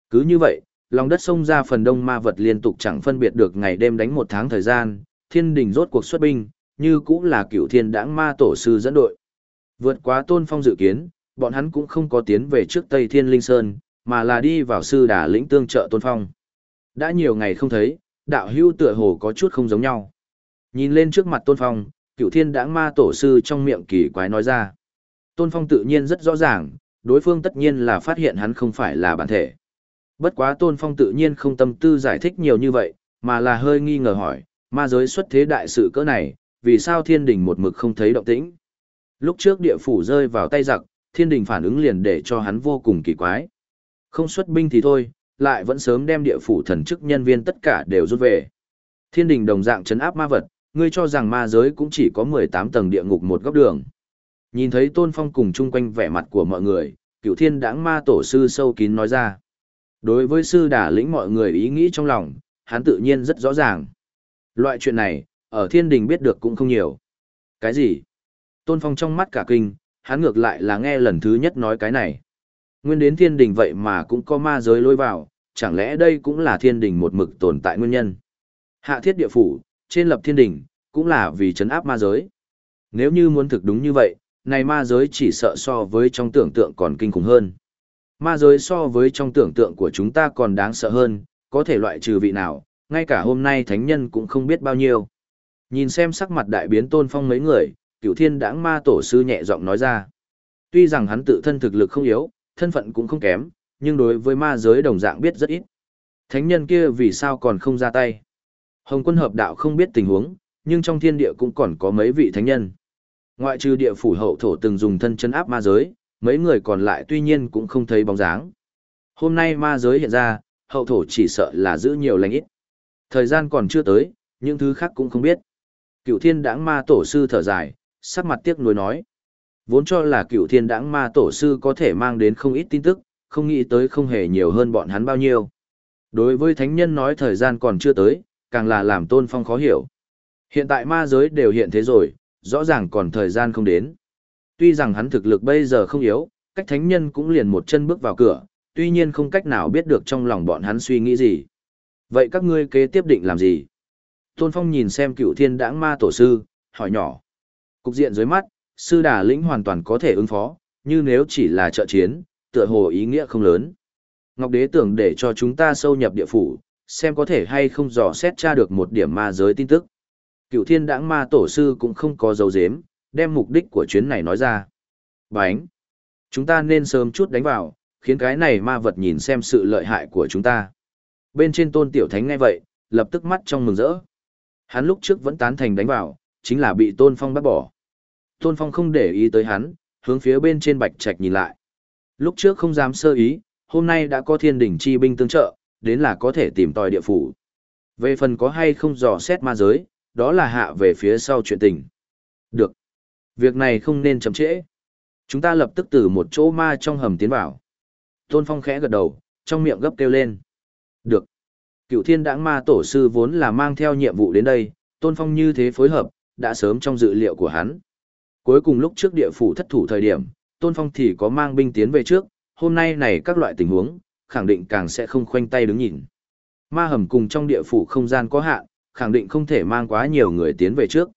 Cứ như vậy, lòng đất sông ra phần đông ma vật liên tục chẳng phân biệt được ngày đêm đánh một tháng thời gian, thiên đình rốt cuộc xuất binh, như cũng là cựu thiên đãng ma tổ sư dẫn đội. Vượt quá tôn phong dự kiến, bọn hắn cũng không có tiến về trước Tây Thiên Linh Sơn, mà là đi vào sư đà lĩnh tương trợ tôn phong. Đã nhiều ngày không thấy, đạo hưu tựa hồ có chút không giống nhau. Nhìn lên trước mặt tôn phong, cựu thiên đãng ma tổ sư trong miệng kỳ quái nói ra. Tôn phong tự nhiên rất rõ ràng, đối phương tất nhiên là phát hiện hắn không phải là bản thể. Bất quá tôn phong tự nhiên không tâm tư giải thích nhiều như vậy, mà là hơi nghi ngờ hỏi, ma giới xuất thế đại sự cỡ này, vì sao thiên đình một mực không thấy động tĩnh? Lúc trước địa phủ rơi vào tay giặc, thiên đình phản ứng liền để cho hắn vô cùng kỳ quái. Không xuất binh thì thôi, lại vẫn sớm đem địa phủ thần chức nhân viên tất cả đều rút về. Thiên đình đồng dạng chấn áp ma vật, ngươi cho rằng ma giới cũng chỉ có 18 tầng địa ngục một góc đường. Nhìn thấy tôn phong cùng chung quanh vẻ mặt của mọi người, cựu thiên đãng ma tổ sư sâu kín nói ra. Đối với sư đả lĩnh mọi người ý nghĩ trong lòng, hắn tự nhiên rất rõ ràng. Loại chuyện này, ở thiên đình biết được cũng không nhiều. Cái gì? Tôn phong trong mắt cả kinh, hắn ngược lại là nghe lần thứ nhất nói cái này. Nguyên đến thiên đình vậy mà cũng có ma giới lôi vào, chẳng lẽ đây cũng là thiên đình một mực tồn tại nguyên nhân? Hạ thiết địa phủ, trên lập thiên đình, cũng là vì chấn áp ma giới. Nếu như muốn thực đúng như vậy, này ma giới chỉ sợ so với trong tưởng tượng còn kinh khủng hơn. Ma giới so với trong tưởng tượng của chúng ta còn đáng sợ hơn, có thể loại trừ vị nào, ngay cả hôm nay thánh nhân cũng không biết bao nhiêu. Nhìn xem sắc mặt đại biến tôn phong mấy người, cựu thiên đãng ma tổ sư nhẹ giọng nói ra. Tuy rằng hắn tự thân thực lực không yếu, thân phận cũng không kém, nhưng đối với ma giới đồng dạng biết rất ít. Thánh nhân kia vì sao còn không ra tay? Hồng quân hợp đạo không biết tình huống, nhưng trong thiên địa cũng còn có mấy vị thánh nhân. Ngoại trừ địa phủ hậu thổ từng dùng thân chân áp ma giới, mấy người còn lại tuy nhiên cũng không thấy bóng dáng. Hôm nay ma giới hiện ra, hậu thổ chỉ sợ là giữ nhiều lành ít. Thời gian còn chưa tới, những thứ khác cũng không biết. Cựu thiên đãng ma tổ sư thở dài, sắc mặt tiếc nuối nói. Vốn cho là cựu thiên đãng ma tổ sư có thể mang đến không ít tin tức, không nghĩ tới không hề nhiều hơn bọn hắn bao nhiêu. Đối với thánh nhân nói thời gian còn chưa tới, càng là làm tôn phong khó hiểu. Hiện tại ma giới đều hiện thế rồi, rõ ràng còn thời gian không đến. Tuy rằng hắn thực lực bây giờ không yếu, cách thánh nhân cũng liền một chân bước vào cửa, tuy nhiên không cách nào biết được trong lòng bọn hắn suy nghĩ gì. Vậy các ngươi kế tiếp định làm gì? Tôn Phong nhìn xem cựu thiên đãng ma tổ sư, hỏi nhỏ. Cục diện dưới mắt, sư đà lĩnh hoàn toàn có thể ứng phó, như nếu chỉ là trợ chiến, tựa hồ ý nghĩa không lớn. Ngọc Đế tưởng để cho chúng ta sâu nhập địa phủ, xem có thể hay không dò xét tra được một điểm ma giới tin tức. Cựu thiên đãng ma tổ sư cũng không có dấu dếm, đem mục đích của chuyến này nói ra. Bánh! Chúng ta nên sớm chút đánh vào, khiến cái này ma vật nhìn xem sự lợi hại của chúng ta. Bên trên tôn tiểu thánh ngay vậy, lập tức mắt trong mừng rỡ. Hắn lúc trước vẫn tán thành đánh vào, chính là bị tôn phong bắt bỏ. Tôn phong không để ý tới hắn, hướng phía bên trên bạch trạch nhìn lại. Lúc trước không dám sơ ý, hôm nay đã có thiên đỉnh chi binh tương trợ, đến là có thể tìm tòi địa phủ. Về phần có hay không dò xét ma giới, đó là hạ về phía sau chuyện tình. Được. Việc này không nên chậm trễ. Chúng ta lập tức từ một chỗ ma trong hầm tiến vào. Tôn Phong khẽ gật đầu, trong miệng gấp kêu lên. Được. Cựu thiên đãng ma tổ sư vốn là mang theo nhiệm vụ đến đây, Tôn Phong như thế phối hợp, đã sớm trong dự liệu của hắn. Cuối cùng lúc trước địa phủ thất thủ thời điểm, Tôn Phong thì có mang binh tiến về trước, hôm nay này các loại tình huống, khẳng định càng sẽ không khoanh tay đứng nhìn. Ma hầm cùng trong địa phủ không gian có hạn, khẳng định không thể mang quá nhiều người tiến về trước.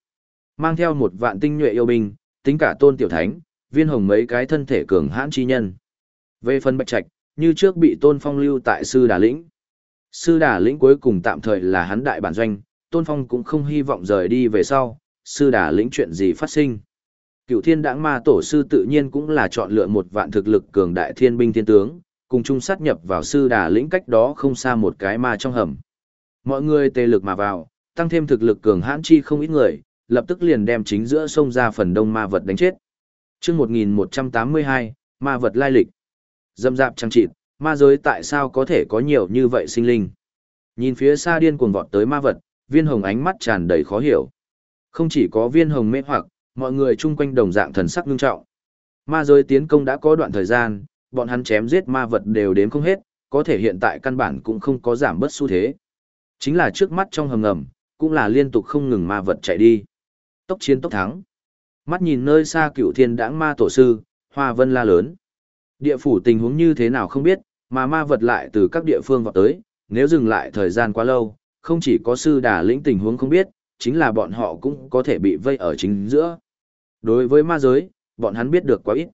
Mang theo một vạn tinh nhuệ yêu binh, tính cả tôn tiểu thánh, viên hồng mấy cái thân thể cường hãn chi nhân. Về phần bạch trạch, như trước bị tôn phong lưu tại sư đà lĩnh. Sư đà lĩnh cuối cùng tạm thời là hắn đại bản doanh, tôn phong cũng không hy vọng rời đi về sau, sư đà lĩnh chuyện gì phát sinh. Cựu thiên đãng ma tổ sư tự nhiên cũng là chọn lựa một vạn thực lực cường đại thiên binh thiên tướng, cùng chung sát nhập vào sư đà lĩnh cách đó không xa một cái ma trong hầm. Mọi người tề lực mà vào, tăng thêm thực lực cường hãn chi không ít người, lập tức liền đem chính giữa sông ra phần đông ma vật đánh chết. Trước 1182, ma vật lai lịch. Dâm dạp trăng trịt, ma giới tại sao có thể có nhiều như vậy sinh linh. Nhìn phía xa điên cuồng vọt tới ma vật, viên hồng ánh mắt tràn đầy khó hiểu. Không chỉ có viên hồng mê hoặc, mọi người chung quanh đồng dạng thần sắc ngưng trọng. Ma giới tiến công đã có đoạn thời gian, bọn hắn chém giết ma vật đều đến không hết, có thể hiện tại căn bản cũng không có giảm bớt xu thế. Chính là trước mắt trong hầm ngầm, cũng là liên tục không ngừng ma vật chạy đi. Tốc chiến tốc thắng. Mắt nhìn nơi xa cựu thiên đãng ma tổ sư, hoa vân la lớn. Địa phủ tình huống như thế nào không biết, mà ma vật lại từ các địa phương vào tới, nếu dừng lại thời gian quá lâu, không chỉ có sư đà lĩnh tình huống không biết, chính là bọn họ cũng có thể bị vây ở chính giữa. Đối với ma giới, bọn hắn biết được quá ít.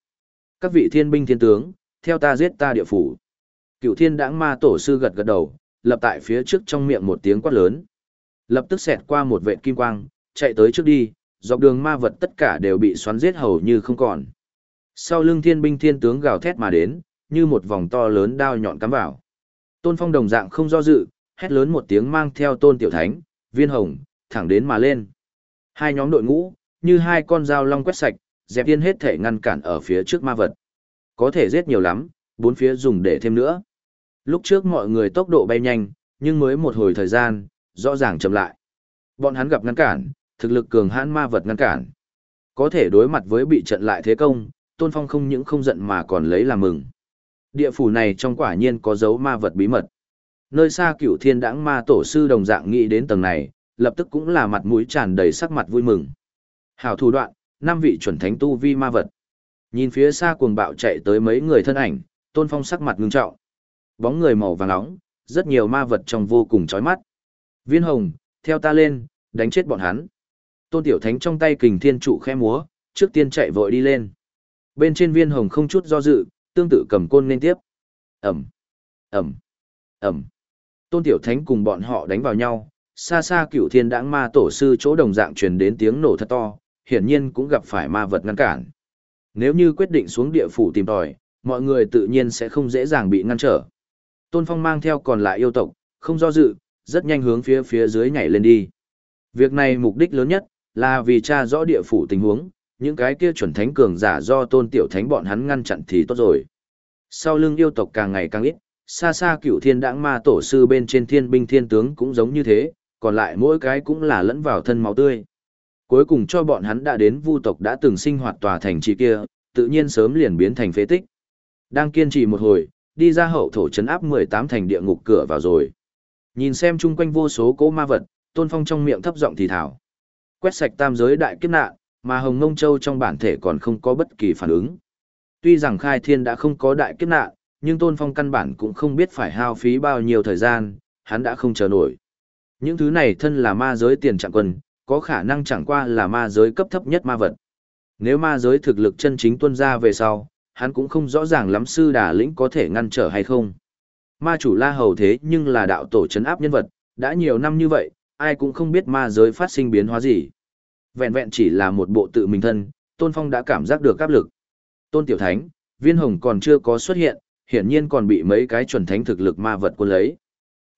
Các vị thiên binh thiên tướng, theo ta giết ta địa phủ. Cựu thiên đãng ma tổ sư gật gật đầu, lập tại phía trước trong miệng một tiếng quát lớn. Lập tức xẹt qua một vệ kim quang, chạy tới trước đi, dọc đường ma vật tất cả đều bị xoắn giết hầu như không còn. Sau lưng thiên binh thiên tướng gào thét mà đến, như một vòng to lớn đao nhọn cắm vào. Tôn Phong đồng dạng không do dự, hét lớn một tiếng mang theo Tôn Tiểu Thánh, Viên Hồng, thẳng đến mà lên. Hai nhóm đội ngũ, như hai con dao long quét sạch, dẹp yên hết thể ngăn cản ở phía trước ma vật. Có thể giết nhiều lắm, bốn phía dùng để thêm nữa. Lúc trước mọi người tốc độ bay nhanh, nhưng mới một hồi thời gian, rõ ràng chậm lại. Bọn hắn gặp ngăn cản, thực lực cường hãn ma vật ngăn cản. Có thể đối mặt với bị trận lại thế công, Tôn Phong không những không giận mà còn lấy làm mừng. Địa phủ này trong quả nhiên có dấu ma vật bí mật. Nơi xa cửu thiên đãng ma tổ sư đồng dạng nghĩ đến tầng này, lập tức cũng là mặt mũi tràn đầy sắc mặt vui mừng. Hảo thủ đoạn, năm vị chuẩn thánh tu vi ma vật. Nhìn phía xa cuồng bạo chạy tới mấy người thân ảnh, Tôn Phong sắc mặt ngưng trọng. Bóng người màu vàng nóng, rất nhiều ma vật trong vô cùng chói mắt. Viên Hồng, theo ta lên, đánh chết bọn hắn. Tôn Tiểu Thánh trong tay kình thiên trụ khẽ múa, trước tiên chạy vội đi lên. Bên trên Viên Hồng không chút do dự, tương tự cầm côn lên tiếp. Ẩm, Ẩm, Ẩm. Tôn Tiểu Thánh cùng bọn họ đánh vào nhau, xa xa cửu thiên đãng ma tổ sư chỗ đồng dạng truyền đến tiếng nổ thật to, hiển nhiên cũng gặp phải ma vật ngăn cản. Nếu như quyết định xuống địa phủ tìm tòi, mọi người tự nhiên sẽ không dễ dàng bị ngăn trở. Tôn Phong mang theo còn lại yêu tộc, không do dự, rất nhanh hướng phía phía dưới nhảy lên đi. Việc này mục đích lớn nhất, là vì cha rõ địa phủ tình huống, những cái kia chuẩn thánh cường giả do tôn tiểu thánh bọn hắn ngăn chặn thì tốt rồi. Sau lưng yêu tộc càng ngày càng ít, xa xa cửu thiên đãng ma tổ sư bên trên thiên binh thiên tướng cũng giống như thế, còn lại mỗi cái cũng là lẫn vào thân máu tươi. Cuối cùng cho bọn hắn đã đến vu tộc đã từng sinh hoạt tòa thành trì kia, tự nhiên sớm liền biến thành phế tích. Đang kiên trì một hồi, đi ra hậu thổ trấn áp 18 thành địa ngục cửa vào rồi. Nhìn xem chung quanh vô số cỗ ma vật, Tôn Phong trong miệng thấp giọng thì thảo. Quét sạch tam giới đại kiếp nạn, mà Hồng Ngông Châu trong bản thể còn không có bất kỳ phản ứng. Tuy rằng khai thiên đã không có đại kiếp nạn, nhưng Tôn Phong căn bản cũng không biết phải hao phí bao nhiêu thời gian, hắn đã không chờ nổi. Những thứ này thân là ma giới tiền trạng quân, có khả năng chẳng qua là ma giới cấp thấp nhất ma vật. Nếu ma giới thực lực chân chính tuân ra về sau, hắn cũng không rõ ràng lắm sư đà lĩnh có thể ngăn trở hay không. Ma chủ la hầu thế nhưng là đạo tổ chấn áp nhân vật, đã nhiều năm như vậy, ai cũng không biết ma giới phát sinh biến hóa gì. Vẹn vẹn chỉ là một bộ tự mình thân, Tôn Phong đã cảm giác được áp lực. Tôn Tiểu Thánh, Viên Hồng còn chưa có xuất hiện, hiển nhiên còn bị mấy cái chuẩn thánh thực lực ma vật cuốn lấy.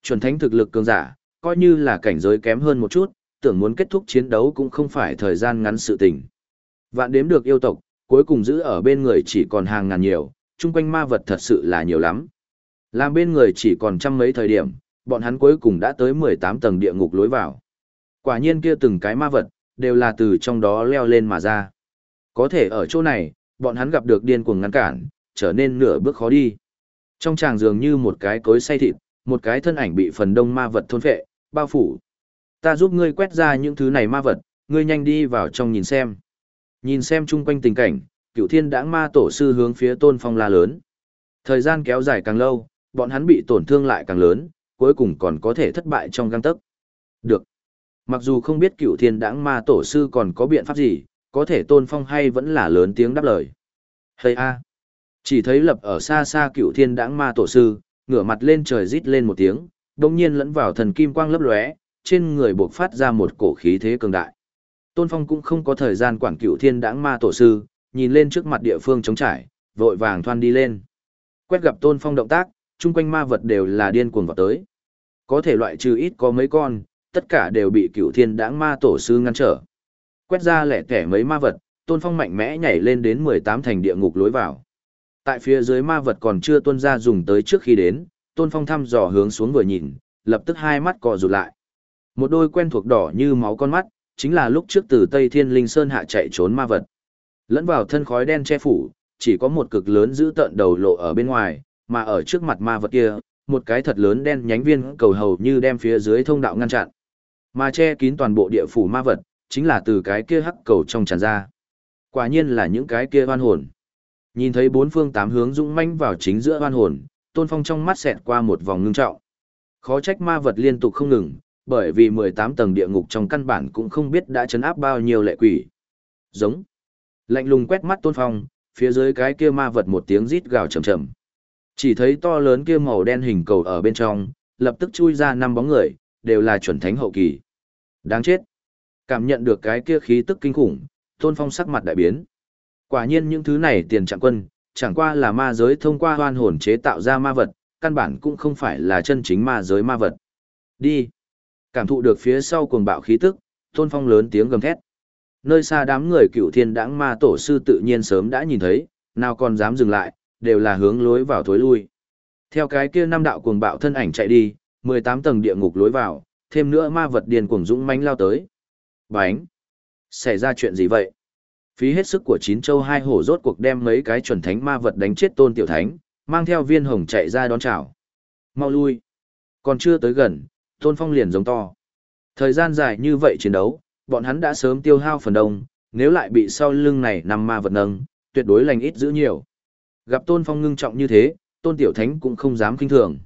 Chuẩn thánh thực lực cường giả, coi như là cảnh giới kém hơn một chút, tưởng muốn kết thúc chiến đấu cũng không phải thời gian ngắn sự tình. Vạn đếm được yêu tộc, cuối cùng giữ ở bên người chỉ còn hàng ngàn nhiều, chung quanh ma vật thật sự là nhiều lắm. Làm bên người chỉ còn trăm mấy thời điểm, bọn hắn cuối cùng đã tới 18 tầng địa ngục lối vào. Quả nhiên kia từng cái ma vật, đều là từ trong đó leo lên mà ra. Có thể ở chỗ này, bọn hắn gặp được điên cuồng ngăn cản, trở nên nửa bước khó đi. Trong tràng dường như một cái cối say thịt, một cái thân ảnh bị phần đông ma vật thôn phệ, bao phủ. Ta giúp ngươi quét ra những thứ này ma vật, ngươi nhanh đi vào trong nhìn xem. Nhìn xem chung quanh tình cảnh, cựu thiên đãng ma tổ sư hướng phía tôn phong la lớn. Thời gian kéo dài càng lâu, bọn hắn bị tổn thương lại càng lớn, cuối cùng còn có thể thất bại trong găng tấc. Được. Mặc dù không biết cựu thiên đãng ma tổ sư còn có biện pháp gì, có thể tôn phong hay vẫn là lớn tiếng đáp lời. Hây a! Chỉ thấy lập ở xa xa cựu thiên đãng ma tổ sư, ngửa mặt lên trời rít lên một tiếng, đồng nhiên lẫn vào thần kim quang lấp lóe, trên người buộc phát ra một cổ khí thế cường đại. Tôn Phong cũng không có thời gian quản cựu thiên đãng ma tổ sư, nhìn lên trước mặt địa phương trống trải, vội vàng thoan đi lên. Quét gặp Tôn Phong động tác, chung quanh ma vật đều là điên cuồng vào tới. Có thể loại trừ ít có mấy con, tất cả đều bị cựu thiên đãng ma tổ sư ngăn trở. Quét ra lẻ tẻ mấy ma vật, Tôn Phong mạnh mẽ nhảy lên đến 18 thành địa ngục lối vào. Tại phía dưới ma vật còn chưa tuân ra dùng tới trước khi đến, Tôn Phong thăm dò hướng xuống vừa nhìn, lập tức hai mắt cọ rụt lại. Một đôi quen thuộc đỏ như máu con mắt, chính là lúc trước từ Tây Thiên Linh Sơn hạ chạy trốn ma vật. Lẫn vào thân khói đen che phủ, chỉ có một cực lớn giữ tợn đầu lộ ở bên ngoài, mà ở trước mặt ma vật kia, một cái thật lớn đen nhánh viên cầu hầu như đem phía dưới thông đạo ngăn chặn. Mà che kín toàn bộ địa phủ ma vật, chính là từ cái kia hắc cầu trong tràn ra. Quả nhiên là những cái kia hoan hồn. Nhìn thấy bốn phương tám hướng dũng manh vào chính giữa hoan hồn, Tôn Phong trong mắt xẹt qua một vòng ngưng trọng. Khó trách ma vật liên tục không ngừng, bởi vì 18 tầng địa ngục trong căn bản cũng không biết đã chấn áp bao nhiêu lệ quỷ. Giống. Lạnh lùng quét mắt Tôn Phong, phía dưới cái kia ma vật một tiếng rít gào trầm trầm. Chỉ thấy to lớn kia màu đen hình cầu ở bên trong, lập tức chui ra năm bóng người, đều là chuẩn thánh hậu kỳ. Đáng chết. Cảm nhận được cái kia khí tức kinh khủng, Tôn Phong sắc mặt đại biến. Quả nhiên những thứ này tiền trạng quân, chẳng qua là ma giới thông qua hoan hồn chế tạo ra ma vật, căn bản cũng không phải là chân chính ma giới ma vật. Đi. Cảm thụ được phía sau cuồng bạo khí tức, Tôn Phong lớn tiếng gầm thét. Nơi xa đám người cựu thiên đãng ma tổ sư tự nhiên sớm đã nhìn thấy, nào còn dám dừng lại, đều là hướng lối vào thối lui. Theo cái kia năm đạo cuồng bạo thân ảnh chạy đi, 18 tầng địa ngục lối vào, thêm nữa ma vật điền cuồng dũng mãnh lao tới. Bánh! Xảy ra chuyện gì vậy? Phí hết sức của chín châu hai hổ rốt cuộc đem mấy cái chuẩn thánh ma vật đánh chết tôn tiểu thánh, mang theo viên hồng chạy ra đón chào. Mau lui! Còn chưa tới gần, tôn phong liền giống to. Thời gian dài như vậy chiến đấu, bọn hắn đã sớm tiêu hao phần đông, nếu lại bị sau lưng này nằm ma vật nâng, tuyệt đối lành ít giữ nhiều. Gặp tôn phong ngưng trọng như thế, tôn tiểu thánh cũng không dám kinh thường.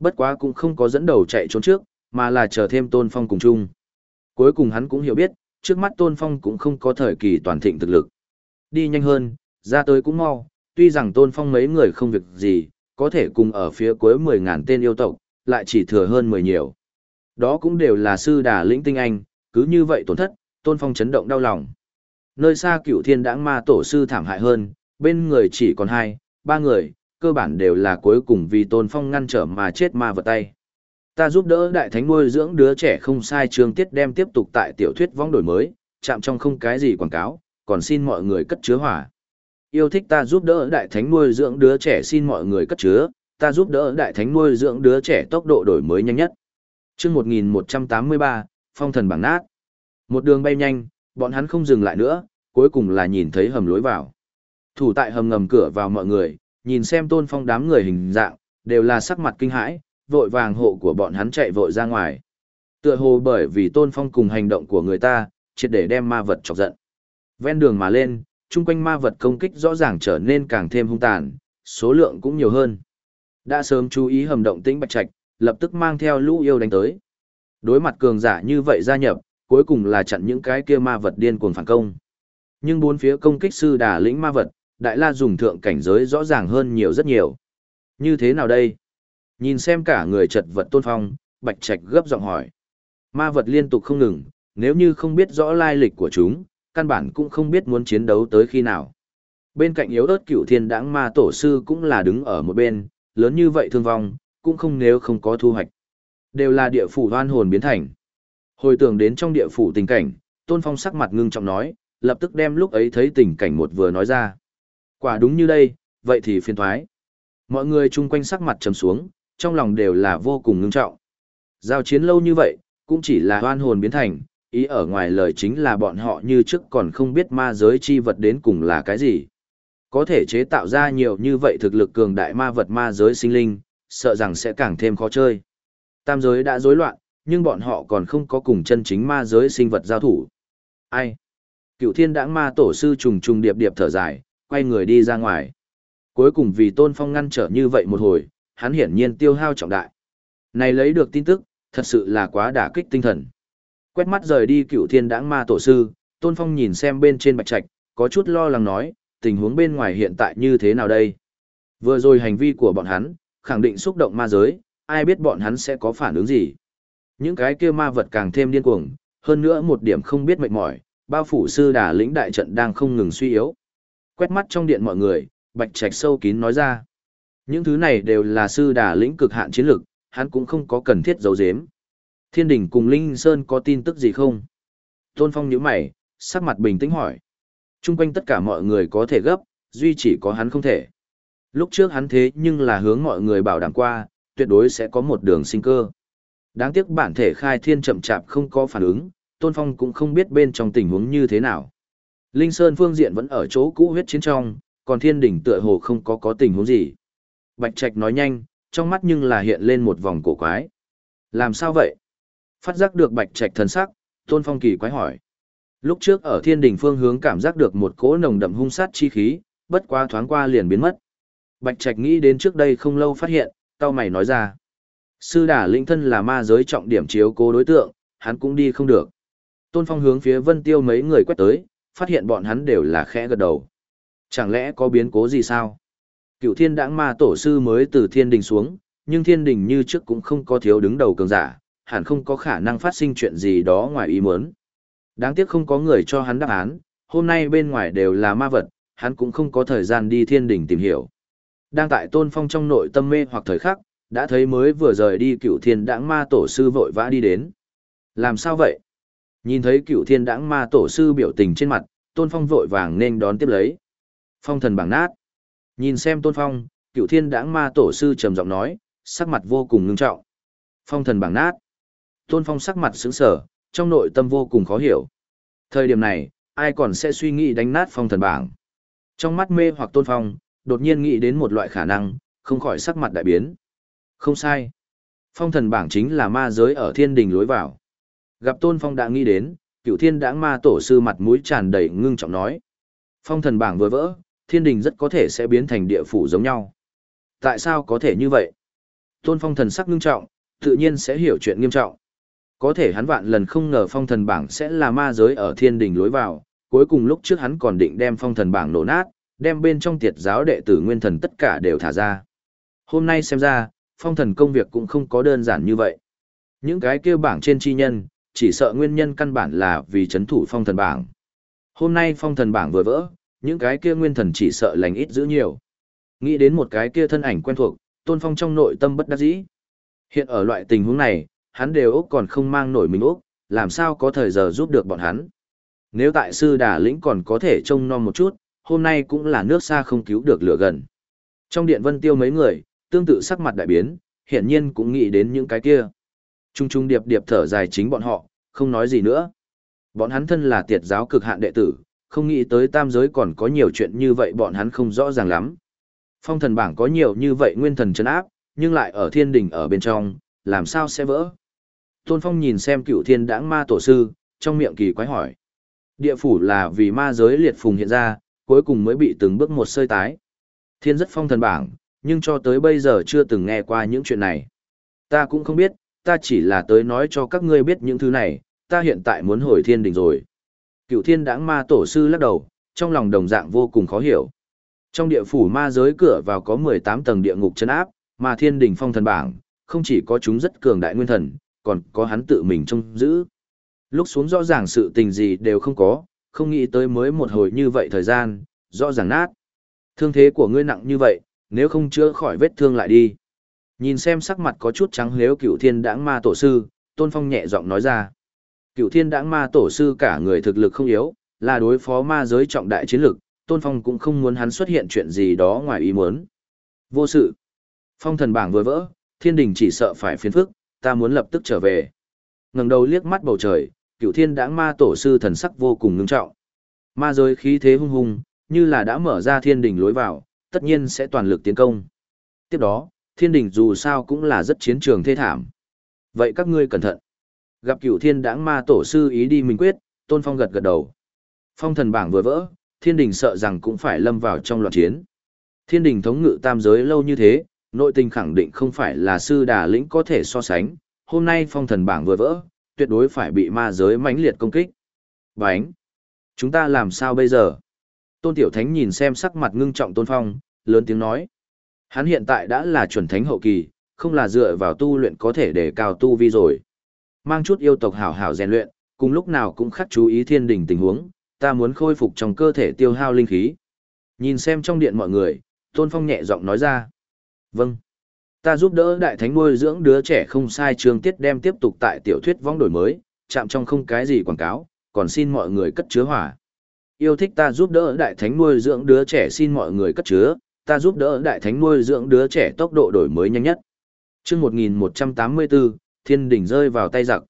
Bất quá cũng không có dẫn đầu chạy trốn trước, mà là chờ thêm tôn phong cùng chung. Cuối cùng hắn cũng hiểu biết, trước mắt tôn phong cũng không có thời kỳ toàn thịnh thực lực. Đi nhanh hơn, ra tới cũng mau, tuy rằng tôn phong mấy người không việc gì, có thể cùng ở phía cuối 10.000 tên yêu tộc, lại chỉ thừa hơn 10 nhiều. Đó cũng đều là sư đà lĩnh tinh anh, cứ như vậy tổn thất, tôn phong chấn động đau lòng. Nơi xa cửu thiên đãng ma tổ sư thảm hại hơn, bên người chỉ còn hai, ba người, cơ bản đều là cuối cùng vì tôn phong ngăn trở mà chết ma vật tay. Ta giúp đỡ đại thánh nuôi dưỡng đứa trẻ không sai trường tiết đem tiếp tục tại tiểu thuyết vong đổi mới, chạm trong không cái gì quảng cáo, còn xin mọi người cất chứa hỏa. Yêu thích ta giúp đỡ đại thánh nuôi dưỡng đứa trẻ xin mọi người cất chứa, ta giúp đỡ đại thánh nuôi dưỡng đứa trẻ tốc độ đổi mới nhanh nhất. Trước 1183, phong thần bảng nát. Một đường bay nhanh, bọn hắn không dừng lại nữa, cuối cùng là nhìn thấy hầm lối vào. Thủ tại hầm ngầm cửa vào mọi người, nhìn xem tôn phong đám người hình dạng, đều là sắc mặt kinh hãi, vội vàng hộ của bọn hắn chạy vội ra ngoài. Tựa hồ bởi vì tôn phong cùng hành động của người ta, triệt để đem ma vật chọc giận. Ven đường mà lên, chung quanh ma vật công kích rõ ràng trở nên càng thêm hung tàn, số lượng cũng nhiều hơn. Đã sớm chú ý hầm động tĩnh bạch trạch, lập tức mang theo lũ yêu đánh tới. Đối mặt cường giả như vậy gia nhập, cuối cùng là chặn những cái kia ma vật điên cuồng phản công. Nhưng bốn phía công kích sư đà lĩnh ma vật, đại la dùng thượng cảnh giới rõ ràng hơn nhiều rất nhiều. Như thế nào đây? Nhìn xem cả người chật vật tôn phong, bạch trạch gấp giọng hỏi. Ma vật liên tục không ngừng, nếu như không biết rõ lai lịch của chúng, căn bản cũng không biết muốn chiến đấu tới khi nào. Bên cạnh yếu ớt cựu thiên đãng ma tổ sư cũng là đứng ở một bên, lớn như vậy thương vong, cũng không nếu không có thu hoạch. Đều là địa phủ hoan hồn biến thành. Hồi tưởng đến trong địa phủ tình cảnh, tôn phong sắc mặt ngưng trọng nói, lập tức đem lúc ấy thấy tình cảnh một vừa nói ra. Quả đúng như đây, vậy thì phiền thoái. Mọi người chung quanh sắc mặt trầm xuống, trong lòng đều là vô cùng ngưng trọng. Giao chiến lâu như vậy, cũng chỉ là hoan hồn biến thành, ý ở ngoài lời chính là bọn họ như trước còn không biết ma giới chi vật đến cùng là cái gì. Có thể chế tạo ra nhiều như vậy thực lực cường đại ma vật ma giới sinh linh, sợ rằng sẽ càng thêm khó chơi. Tam giới đã rối loạn, nhưng bọn họ còn không có cùng chân chính ma giới sinh vật giao thủ. Ai? Cựu thiên đãng ma tổ sư trùng trùng điệp điệp thở dài, quay người đi ra ngoài. Cuối cùng vì tôn phong ngăn trở như vậy một hồi, hắn hiển nhiên tiêu hao trọng đại. Này lấy được tin tức, thật sự là quá đả kích tinh thần. Quét mắt rời đi cựu thiên đãng ma tổ sư, tôn phong nhìn xem bên trên bạch trạch, có chút lo lắng nói, tình huống bên ngoài hiện tại như thế nào đây? Vừa rồi hành vi của bọn hắn, khẳng định xúc động ma giới, ai biết bọn hắn sẽ có phản ứng gì. Những cái kia ma vật càng thêm điên cuồng, hơn nữa một điểm không biết mệt mỏi, bao phủ sư đà lĩnh đại trận đang không ngừng suy yếu. Quét mắt trong điện mọi người, bạch trạch sâu kín nói ra. Những thứ này đều là sư đà lĩnh cực hạn chiến lực, hắn cũng không có cần thiết giấu giếm. Thiên đỉnh cùng Linh Sơn có tin tức gì không? Tôn Phong nhíu mày, sắc mặt bình tĩnh hỏi. Trung quanh tất cả mọi người có thể gấp, duy chỉ có hắn không thể. Lúc trước hắn thế nhưng là hướng mọi người bảo đảm qua, tuyệt đối sẽ có một đường sinh cơ. Đáng tiếc bản thể khai thiên chậm chạp không có phản ứng, Tôn Phong cũng không biết bên trong tình huống như thế nào. Linh Sơn phương diện vẫn ở chỗ cũ huyết chiến trong, còn thiên đỉnh tựa hồ không có có tình huống gì. Bạch Trạch nói nhanh, trong mắt nhưng là hiện lên một vòng cổ quái. Làm sao vậy? Phát giác được Bạch Trạch thần sắc, Tôn Phong kỳ quái hỏi. Lúc trước ở thiên đỉnh phương hướng cảm giác được một cỗ nồng đậm hung sát chi khí, bất quá thoáng qua liền biến mất. Bạch Trạch nghĩ đến trước đây không lâu phát hiện, tao mày nói ra. Sư đả linh thân là ma giới trọng điểm chiếu cố đối tượng, hắn cũng đi không được. Tôn Phong hướng phía Vân Tiêu mấy người quét tới, phát hiện bọn hắn đều là khẽ gật đầu. Chẳng lẽ có biến cố gì sao? Cựu thiên đãng ma tổ sư mới từ thiên đình xuống, nhưng thiên đình như trước cũng không có thiếu đứng đầu cường giả, hẳn không có khả năng phát sinh chuyện gì đó ngoài ý muốn. Đáng tiếc không có người cho hắn đáp án, hôm nay bên ngoài đều là ma vật, hắn cũng không có thời gian đi thiên đình tìm hiểu. Đang tại tôn phong trong nội tâm mê hoặc thời khắc, đã thấy mới vừa rời đi cựu thiên đãng ma tổ sư vội vã đi đến. Làm sao vậy? Nhìn thấy cựu thiên đãng ma tổ sư biểu tình trên mặt, tôn phong vội vàng nên đón tiếp lấy. Phong thần bảng nát. Nhìn xem tôn phong, cựu thiên đãng ma tổ sư trầm giọng nói, sắc mặt vô cùng ngưng trọng. Phong thần bảng nát. Tôn phong sắc mặt sững sờ, trong nội tâm vô cùng khó hiểu. Thời điểm này, ai còn sẽ suy nghĩ đánh nát phong thần bảng. Trong mắt mê hoặc tôn phong, đột nhiên nghĩ đến một loại khả năng, không khỏi sắc mặt đại biến. Không sai. Phong thần bảng chính là ma giới ở thiên đình lối vào. Gặp tôn phong đã nghĩ đến, cựu thiên đãng ma tổ sư mặt mũi tràn đầy ngưng trọng nói. Phong thần bảng vừa vỡ, thiên đình rất có thể sẽ biến thành địa phủ giống nhau. Tại sao có thể như vậy? Tôn phong thần sắc nghiêm trọng, tự nhiên sẽ hiểu chuyện nghiêm trọng. Có thể hắn vạn lần không ngờ phong thần bảng sẽ là ma giới ở thiên đình lối vào, cuối cùng lúc trước hắn còn định đem phong thần bảng nổ nát, đem bên trong tiệt giáo đệ tử nguyên thần tất cả đều thả ra. Hôm nay xem ra, phong thần công việc cũng không có đơn giản như vậy. Những cái kêu bảng trên chi nhân, chỉ sợ nguyên nhân căn bản là vì chấn thủ phong thần bảng. Hôm nay phong thần bảng vừa vỡ, những cái kia nguyên thần chỉ sợ lành ít giữ nhiều. Nghĩ đến một cái kia thân ảnh quen thuộc, tôn phong trong nội tâm bất đắc dĩ. Hiện ở loại tình huống này, hắn đều ốc còn không mang nổi mình ốc, làm sao có thời giờ giúp được bọn hắn. Nếu tại sư đà lĩnh còn có thể trông nom một chút, hôm nay cũng là nước xa không cứu được lửa gần. Trong điện vân tiêu mấy người, tương tự sắc mặt đại biến, hiển nhiên cũng nghĩ đến những cái kia. Trung trung điệp điệp thở dài chính bọn họ, không nói gì nữa. Bọn hắn thân là tiệt giáo cực hạn đệ tử, không nghĩ tới tam giới còn có nhiều chuyện như vậy bọn hắn không rõ ràng lắm. Phong thần bảng có nhiều như vậy nguyên thần chấn áp, nhưng lại ở thiên đình ở bên trong, làm sao sẽ vỡ? Tôn Phong nhìn xem cựu thiên đãng ma tổ sư, trong miệng kỳ quái hỏi. Địa phủ là vì ma giới liệt phùng hiện ra, cuối cùng mới bị từng bước một sơi tái. Thiên rất phong thần bảng, nhưng cho tới bây giờ chưa từng nghe qua những chuyện này. Ta cũng không biết, ta chỉ là tới nói cho các ngươi biết những thứ này, ta hiện tại muốn hồi thiên đình rồi. Cựu thiên đãng ma tổ sư lắc đầu, trong lòng đồng dạng vô cùng khó hiểu. Trong địa phủ ma giới cửa vào có 18 tầng địa ngục chân áp, mà thiên đình phong thần bảng, không chỉ có chúng rất cường đại nguyên thần, còn có hắn tự mình trông giữ. Lúc xuống rõ ràng sự tình gì đều không có, không nghĩ tới mới một hồi như vậy thời gian, rõ ràng nát. Thương thế của ngươi nặng như vậy, nếu không chữa khỏi vết thương lại đi. Nhìn xem sắc mặt có chút trắng nếu cựu thiên đãng ma tổ sư, Tôn Phong nhẹ giọng nói ra. Cựu thiên đãng ma tổ sư cả người thực lực không yếu, là đối phó ma giới trọng đại chiến lực, Tôn Phong cũng không muốn hắn xuất hiện chuyện gì đó ngoài ý muốn. Vô sự. Phong thần bảng vừa vỡ, thiên đình chỉ sợ phải phiền phức, ta muốn lập tức trở về. ngẩng đầu liếc mắt bầu trời, cựu thiên đãng ma tổ sư thần sắc vô cùng ngưng trọng. Ma giới khí thế hung hùng, như là đã mở ra thiên đình lối vào, tất nhiên sẽ toàn lực tiến công. Tiếp đó, thiên đình dù sao cũng là rất chiến trường thê thảm. Vậy các ngươi cẩn thận. Gặp cựu thiên đãng ma tổ sư ý đi mình quyết, tôn phong gật gật đầu. Phong thần bảng vừa vỡ, thiên đình sợ rằng cũng phải lâm vào trong loạn chiến. Thiên đình thống ngự tam giới lâu như thế, nội tình khẳng định không phải là sư đà lĩnh có thể so sánh. Hôm nay phong thần bảng vừa vỡ, tuyệt đối phải bị ma giới mãnh liệt công kích. Bánh! Chúng ta làm sao bây giờ? Tôn Tiểu Thánh nhìn xem sắc mặt ngưng trọng Tôn Phong, lớn tiếng nói. Hắn hiện tại đã là chuẩn thánh hậu kỳ, không là dựa vào tu luyện có thể để cao tu vi rồi. Mang chút yêu tộc hảo hảo rèn luyện, cùng lúc nào cũng khắc chú ý thiên đình tình huống, ta muốn khôi phục trong cơ thể tiêu hao linh khí. Nhìn xem trong điện mọi người, Tôn Phong nhẹ giọng nói ra. Vâng. Ta giúp đỡ đại thánh nuôi dưỡng đứa trẻ không sai trường tiết đem tiếp tục tại tiểu thuyết vong đổi mới, chạm trong không cái gì quảng cáo, còn xin mọi người cất chứa hỏa. Yêu thích ta giúp đỡ đại thánh nuôi dưỡng đứa trẻ xin mọi người cất chứa, ta giúp đỡ đại thánh nuôi dưỡng đứa trẻ tốc độ đổi mới nhanh nhất. chương 1184, thiên đỉnh rơi vào tay giặc.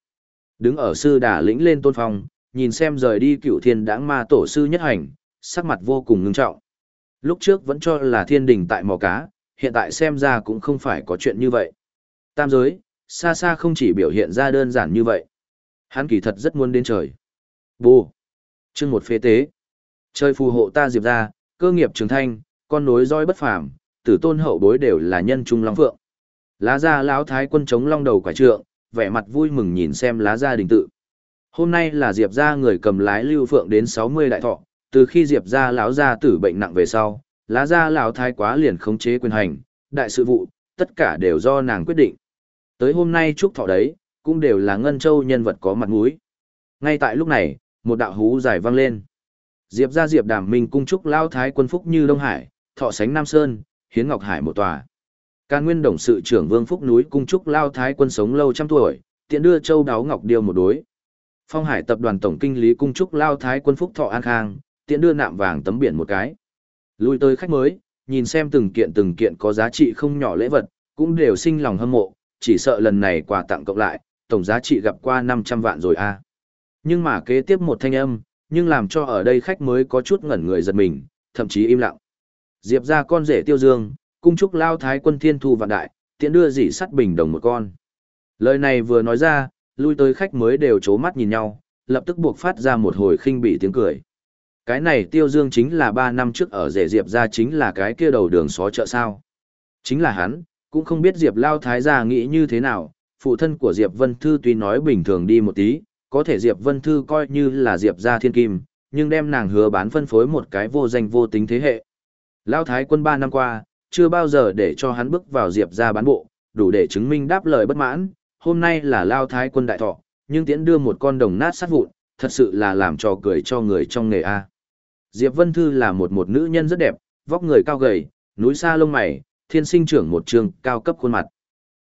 Đứng ở sư đà lĩnh lên tôn phong, nhìn xem rời đi cựu thiên đãng ma tổ sư nhất hành, sắc mặt vô cùng ngưng trọng. Lúc trước vẫn cho là thiên đình tại mò cá, hiện tại xem ra cũng không phải có chuyện như vậy. Tam giới, xa xa không chỉ biểu hiện ra đơn giản như vậy. Hắn kỳ thật rất muốn đến trời. Bù. chương một phế tế. Trời phù hộ ta diệp ra, cơ nghiệp trường thanh, con nối roi bất phàm, tử tôn hậu bối đều là nhân trung long phượng. Lá gia lão thái quân chống long đầu quả trượng, vẻ mặt vui mừng nhìn xem lá gia đình tự. Hôm nay là Diệp gia người cầm lái lưu phượng đến 60 đại thọ, từ khi Diệp gia lão gia tử bệnh nặng về sau, lá gia lão thái quá liền khống chế quyền hành, đại sự vụ, tất cả đều do nàng quyết định. Tới hôm nay chúc thọ đấy, cũng đều là ngân châu nhân vật có mặt mũi. Ngay tại lúc này, một đạo hú dài vang lên. Diệp gia Diệp Đàm Minh cung chúc lão thái quân phúc như Đông Hải, thọ sánh Nam Sơn, hiến Ngọc Hải một tòa. Càn Nguyên Đồng sự trưởng Vương Phúc núi cung chúc lao thái quân sống lâu trăm tuổi, tiện đưa châu đáo ngọc điêu một đối. Phong Hải tập đoàn tổng kinh lý cung chúc lao thái quân Phúc thọ an khang, tiện đưa nạm vàng tấm biển một cái. Lui tới khách mới, nhìn xem từng kiện từng kiện có giá trị không nhỏ lễ vật, cũng đều sinh lòng hâm mộ, chỉ sợ lần này quà tặng cộng lại, tổng giá trị gặp qua 500 vạn rồi a. Nhưng mà kế tiếp một thanh âm, nhưng làm cho ở đây khách mới có chút ngẩn người giật mình, thậm chí im lặng. Diệp ra con rể tiêu dương, cung trúc lao thái quân thiên thu vạn đại, tiện đưa dỉ sắt bình đồng một con. Lời này vừa nói ra, lui tới khách mới đều chố mắt nhìn nhau, lập tức buộc phát ra một hồi khinh bị tiếng cười. Cái này tiêu dương chính là ba năm trước ở rể Diệp ra chính là cái kia đầu đường xó chợ sao. Chính là hắn, cũng không biết Diệp lao thái gia nghĩ như thế nào, phụ thân của Diệp Vân Thư tuy nói bình thường đi một tí, có thể Diệp Vân Thư coi như là Diệp gia thiên kim, nhưng đem nàng hứa bán phân phối một cái vô danh vô tính thế hệ. Lao Thái quân ba năm qua, chưa bao giờ để cho hắn bước vào Diệp ra bán bộ, đủ để chứng minh đáp lời bất mãn, hôm nay là Lao Thái quân đại thọ, nhưng tiễn đưa một con đồng nát sát vụn, thật sự là làm trò cười cho người trong nghề A. Diệp Vân Thư là một một nữ nhân rất đẹp, vóc người cao gầy, núi xa lông mày, thiên sinh trưởng một trường cao cấp khuôn mặt.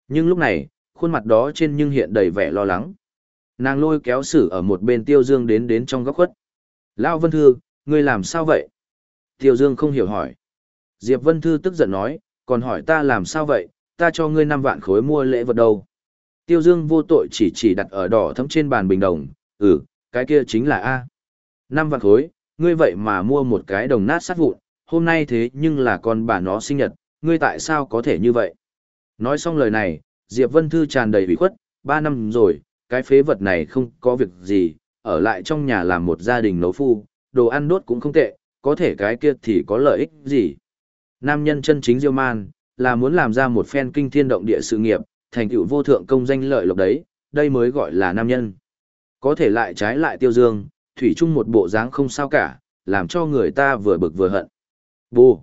Nhưng lúc này, khuôn mặt đó trên nhưng hiện đầy vẻ lo lắng. Nàng lôi kéo sử ở một bên Tiêu Dương đến đến trong góc khuất. Lao Vân Thư, ngươi làm sao vậy? Tiêu Dương không hiểu hỏi. Diệp Vân Thư tức giận nói, còn hỏi ta làm sao vậy, ta cho ngươi 5 vạn khối mua lễ vật đâu. Tiêu Dương vô tội chỉ chỉ đặt ở đỏ thấm trên bàn bình đồng, ừ, cái kia chính là A. 5 vạn khối, ngươi vậy mà mua một cái đồng nát sát vụn, hôm nay thế nhưng là con bà nó sinh nhật, ngươi tại sao có thể như vậy? Nói xong lời này, Diệp Vân Thư tràn đầy ủy khuất, 3 năm rồi, cái phế vật này không có việc gì, ở lại trong nhà làm một gia đình nấu phu, đồ ăn đốt cũng không tệ, có thể cái kia thì có lợi ích gì? Nam nhân chân chính diêu man, là muốn làm ra một phen kinh thiên động địa sự nghiệp, thành tựu vô thượng công danh lợi lộc đấy, đây mới gọi là nam nhân. Có thể lại trái lại tiêu dương, thủy chung một bộ dáng không sao cả, làm cho người ta vừa bực vừa hận. Bù!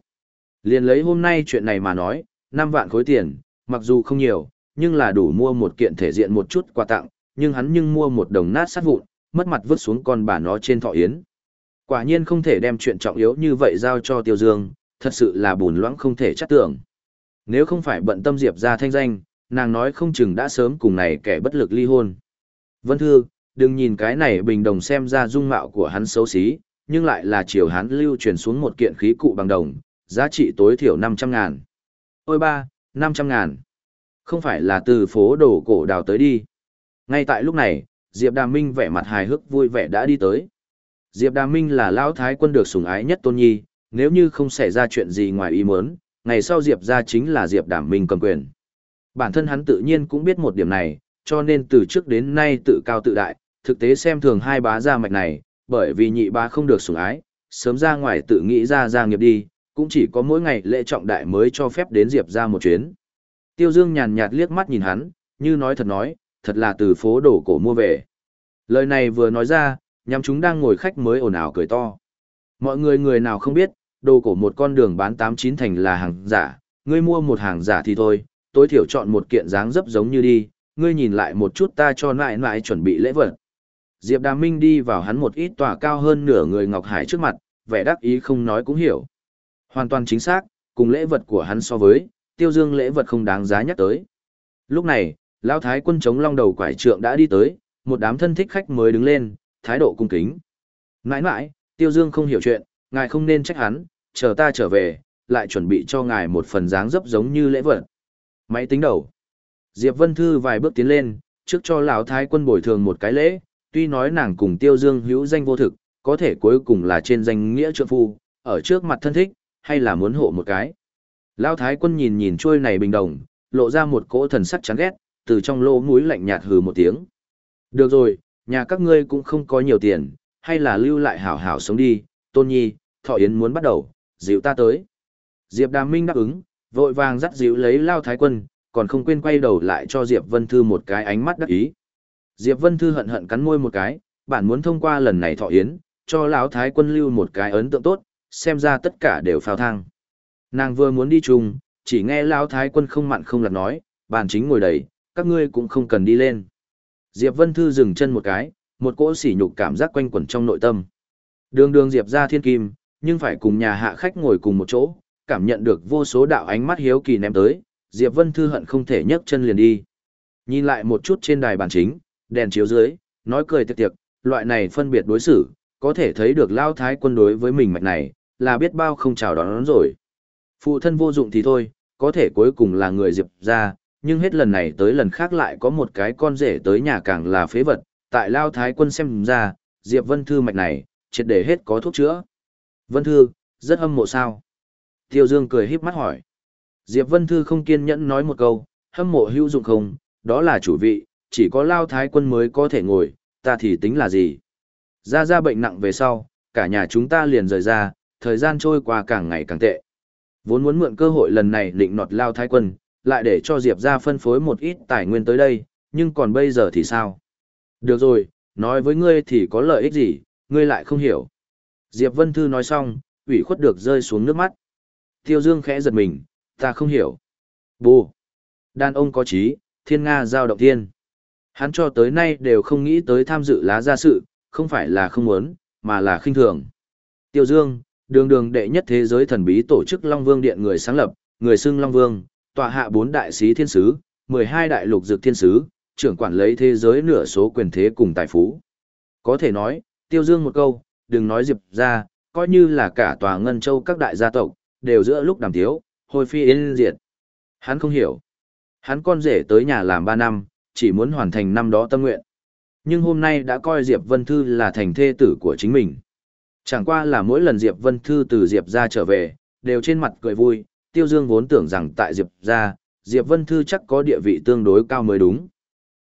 Liền lấy hôm nay chuyện này mà nói, 5 vạn khối tiền, mặc dù không nhiều, nhưng là đủ mua một kiện thể diện một chút quà tặng, nhưng hắn nhưng mua một đồng nát sát vụn, mất mặt vứt xuống con bà nó trên thọ yến. Quả nhiên không thể đem chuyện trọng yếu như vậy giao cho Tiêu Dương, thật sự là bùn loãng không thể chắc tưởng. Nếu không phải bận tâm Diệp ra thanh danh, nàng nói không chừng đã sớm cùng này kẻ bất lực ly hôn. Vân Thư, đừng nhìn cái này bình đồng xem ra dung mạo của hắn xấu xí, nhưng lại là chiều hắn lưu truyền xuống một kiện khí cụ bằng đồng, giá trị tối thiểu 500 ngàn. Ôi ba, 500 ngàn. Không phải là từ phố đổ cổ đào tới đi. Ngay tại lúc này, Diệp Đà Minh vẻ mặt hài hước vui vẻ đã đi tới. Diệp Đà Minh là lão thái quân được sủng ái nhất tôn nhi, nếu như không xảy ra chuyện gì ngoài ý muốn, ngày sau Diệp ra chính là Diệp Đảm Minh cầm quyền. Bản thân hắn tự nhiên cũng biết một điểm này, cho nên từ trước đến nay tự cao tự đại, thực tế xem thường hai bá gia mạch này, bởi vì nhị bá không được sủng ái, sớm ra ngoài tự nghĩ ra gia nghiệp đi, cũng chỉ có mỗi ngày lễ trọng đại mới cho phép đến Diệp ra một chuyến. Tiêu Dương nhàn nhạt liếc mắt nhìn hắn, như nói thật nói, thật là từ phố đổ cổ mua về. Lời này vừa nói ra, nhằm chúng đang ngồi khách mới ồn ào cười to. Mọi người người nào không biết, đồ cổ một con đường bán tám chín thành là hàng giả, ngươi mua một hàng giả thì thôi, tối thiểu chọn một kiện dáng dấp giống như đi, ngươi nhìn lại một chút ta cho nại nại chuẩn bị lễ vật. Diệp Đàm Minh đi vào hắn một ít tòa cao hơn nửa người Ngọc Hải trước mặt, vẻ đắc ý không nói cũng hiểu. Hoàn toàn chính xác, cùng lễ vật của hắn so với, tiêu dương lễ vật không đáng giá nhắc tới. Lúc này, Lão Thái quân chống long đầu quải trượng đã đi tới, một đám thân thích khách mới đứng lên, thái độ cung kính. Nãi nãi, tiêu dương không hiểu chuyện, ngài không nên trách hắn, chờ ta trở về, lại chuẩn bị cho ngài một phần dáng dấp giống như lễ vật. Máy tính đầu. Diệp Vân Thư vài bước tiến lên, trước cho lão thái quân bồi thường một cái lễ, tuy nói nàng cùng Tiêu Dương hữu danh vô thực, có thể cuối cùng là trên danh nghĩa trượng phu, ở trước mặt thân thích, hay là muốn hộ một cái. Lão thái quân nhìn nhìn trôi này bình đồng, lộ ra một cỗ thần sắc chán ghét, từ trong lỗ mũi lạnh nhạt hừ một tiếng. Được rồi, nhà các ngươi cũng không có nhiều tiền, hay là lưu lại hảo hảo sống đi, tôn nhi, thọ yến muốn bắt đầu, dịu ta tới. Diệp Đàm Minh đáp ứng, vội vàng dắt dịu lấy Lao Thái Quân, còn không quên quay đầu lại cho Diệp Vân Thư một cái ánh mắt đắc ý. Diệp Vân Thư hận hận cắn môi một cái, bản muốn thông qua lần này thọ yến, cho lão thái quân lưu một cái ấn tượng tốt, xem ra tất cả đều phao thang. Nàng vừa muốn đi chung, chỉ nghe lão thái quân không mặn không lặt nói, bàn chính ngồi đầy, các ngươi cũng không cần đi lên. Diệp Vân Thư dừng chân một cái, một cỗ sỉ nhục cảm giác quanh quẩn trong nội tâm. Đường đường Diệp ra thiên kim, nhưng phải cùng nhà hạ khách ngồi cùng một chỗ, cảm nhận được vô số đạo ánh mắt hiếu kỳ ném tới, Diệp Vân Thư hận không thể nhấc chân liền đi. Nhìn lại một chút trên đài bàn chính, đèn chiếu dưới, nói cười tiệc tiệc, loại này phân biệt đối xử, có thể thấy được lao thái quân đối với mình mạch này, là biết bao không chào đón, đón rồi. Phụ thân vô dụng thì thôi, có thể cuối cùng là người Diệp ra, nhưng hết lần này tới lần khác lại có một cái con rể tới nhà càng là phế vật, tại lao thái quân xem ra, Diệp Vân Thư mạch này, triệt để hết có thuốc chữa. Vân Thư, rất hâm mộ sao? Tiêu Dương cười híp mắt hỏi. Diệp Vân Thư không kiên nhẫn nói một câu, hâm mộ hữu dụng không, đó là chủ vị, chỉ có lao thái quân mới có thể ngồi, ta thì tính là gì. Ra ra bệnh nặng về sau, cả nhà chúng ta liền rời ra, thời gian trôi qua càng ngày càng tệ. Vốn muốn mượn cơ hội lần này định nọt lao thái quân, lại để cho Diệp ra phân phối một ít tài nguyên tới đây, nhưng còn bây giờ thì sao? Được rồi, nói với ngươi thì có lợi ích gì, ngươi lại không hiểu. Diệp Vân Thư nói xong, ủy khuất được rơi xuống nước mắt. Tiêu Dương khẽ giật mình, ta không hiểu. Bù! Đàn ông có trí, thiên Nga giao động thiên. Hắn cho tới nay đều không nghĩ tới tham dự lá gia sự, không phải là không muốn, mà là khinh thường. Tiêu Dương, đường đường đệ nhất thế giới thần bí tổ chức Long Vương Điện người sáng lập, người xưng Long Vương, tọa hạ bốn đại sĩ thiên sứ, 12 đại lục dược thiên sứ, trưởng quản lấy thế giới nửa số quyền thế cùng tài phú. Có thể nói, Tiêu Dương một câu, đừng nói diệp ra, coi như là cả tòa Ngân Châu các đại gia tộc, đều giữa lúc đàm thiếu, hồi phi yên diệt. Hắn không hiểu. Hắn con rể tới nhà làm 3 năm, chỉ muốn hoàn thành năm đó tâm nguyện. Nhưng hôm nay đã coi Diệp Vân Thư là thành thê tử của chính mình. Chẳng qua là mỗi lần Diệp Vân Thư từ Diệp ra trở về, đều trên mặt cười vui, Tiêu Dương vốn tưởng rằng tại Diệp ra, Diệp Vân Thư chắc có địa vị tương đối cao mới đúng.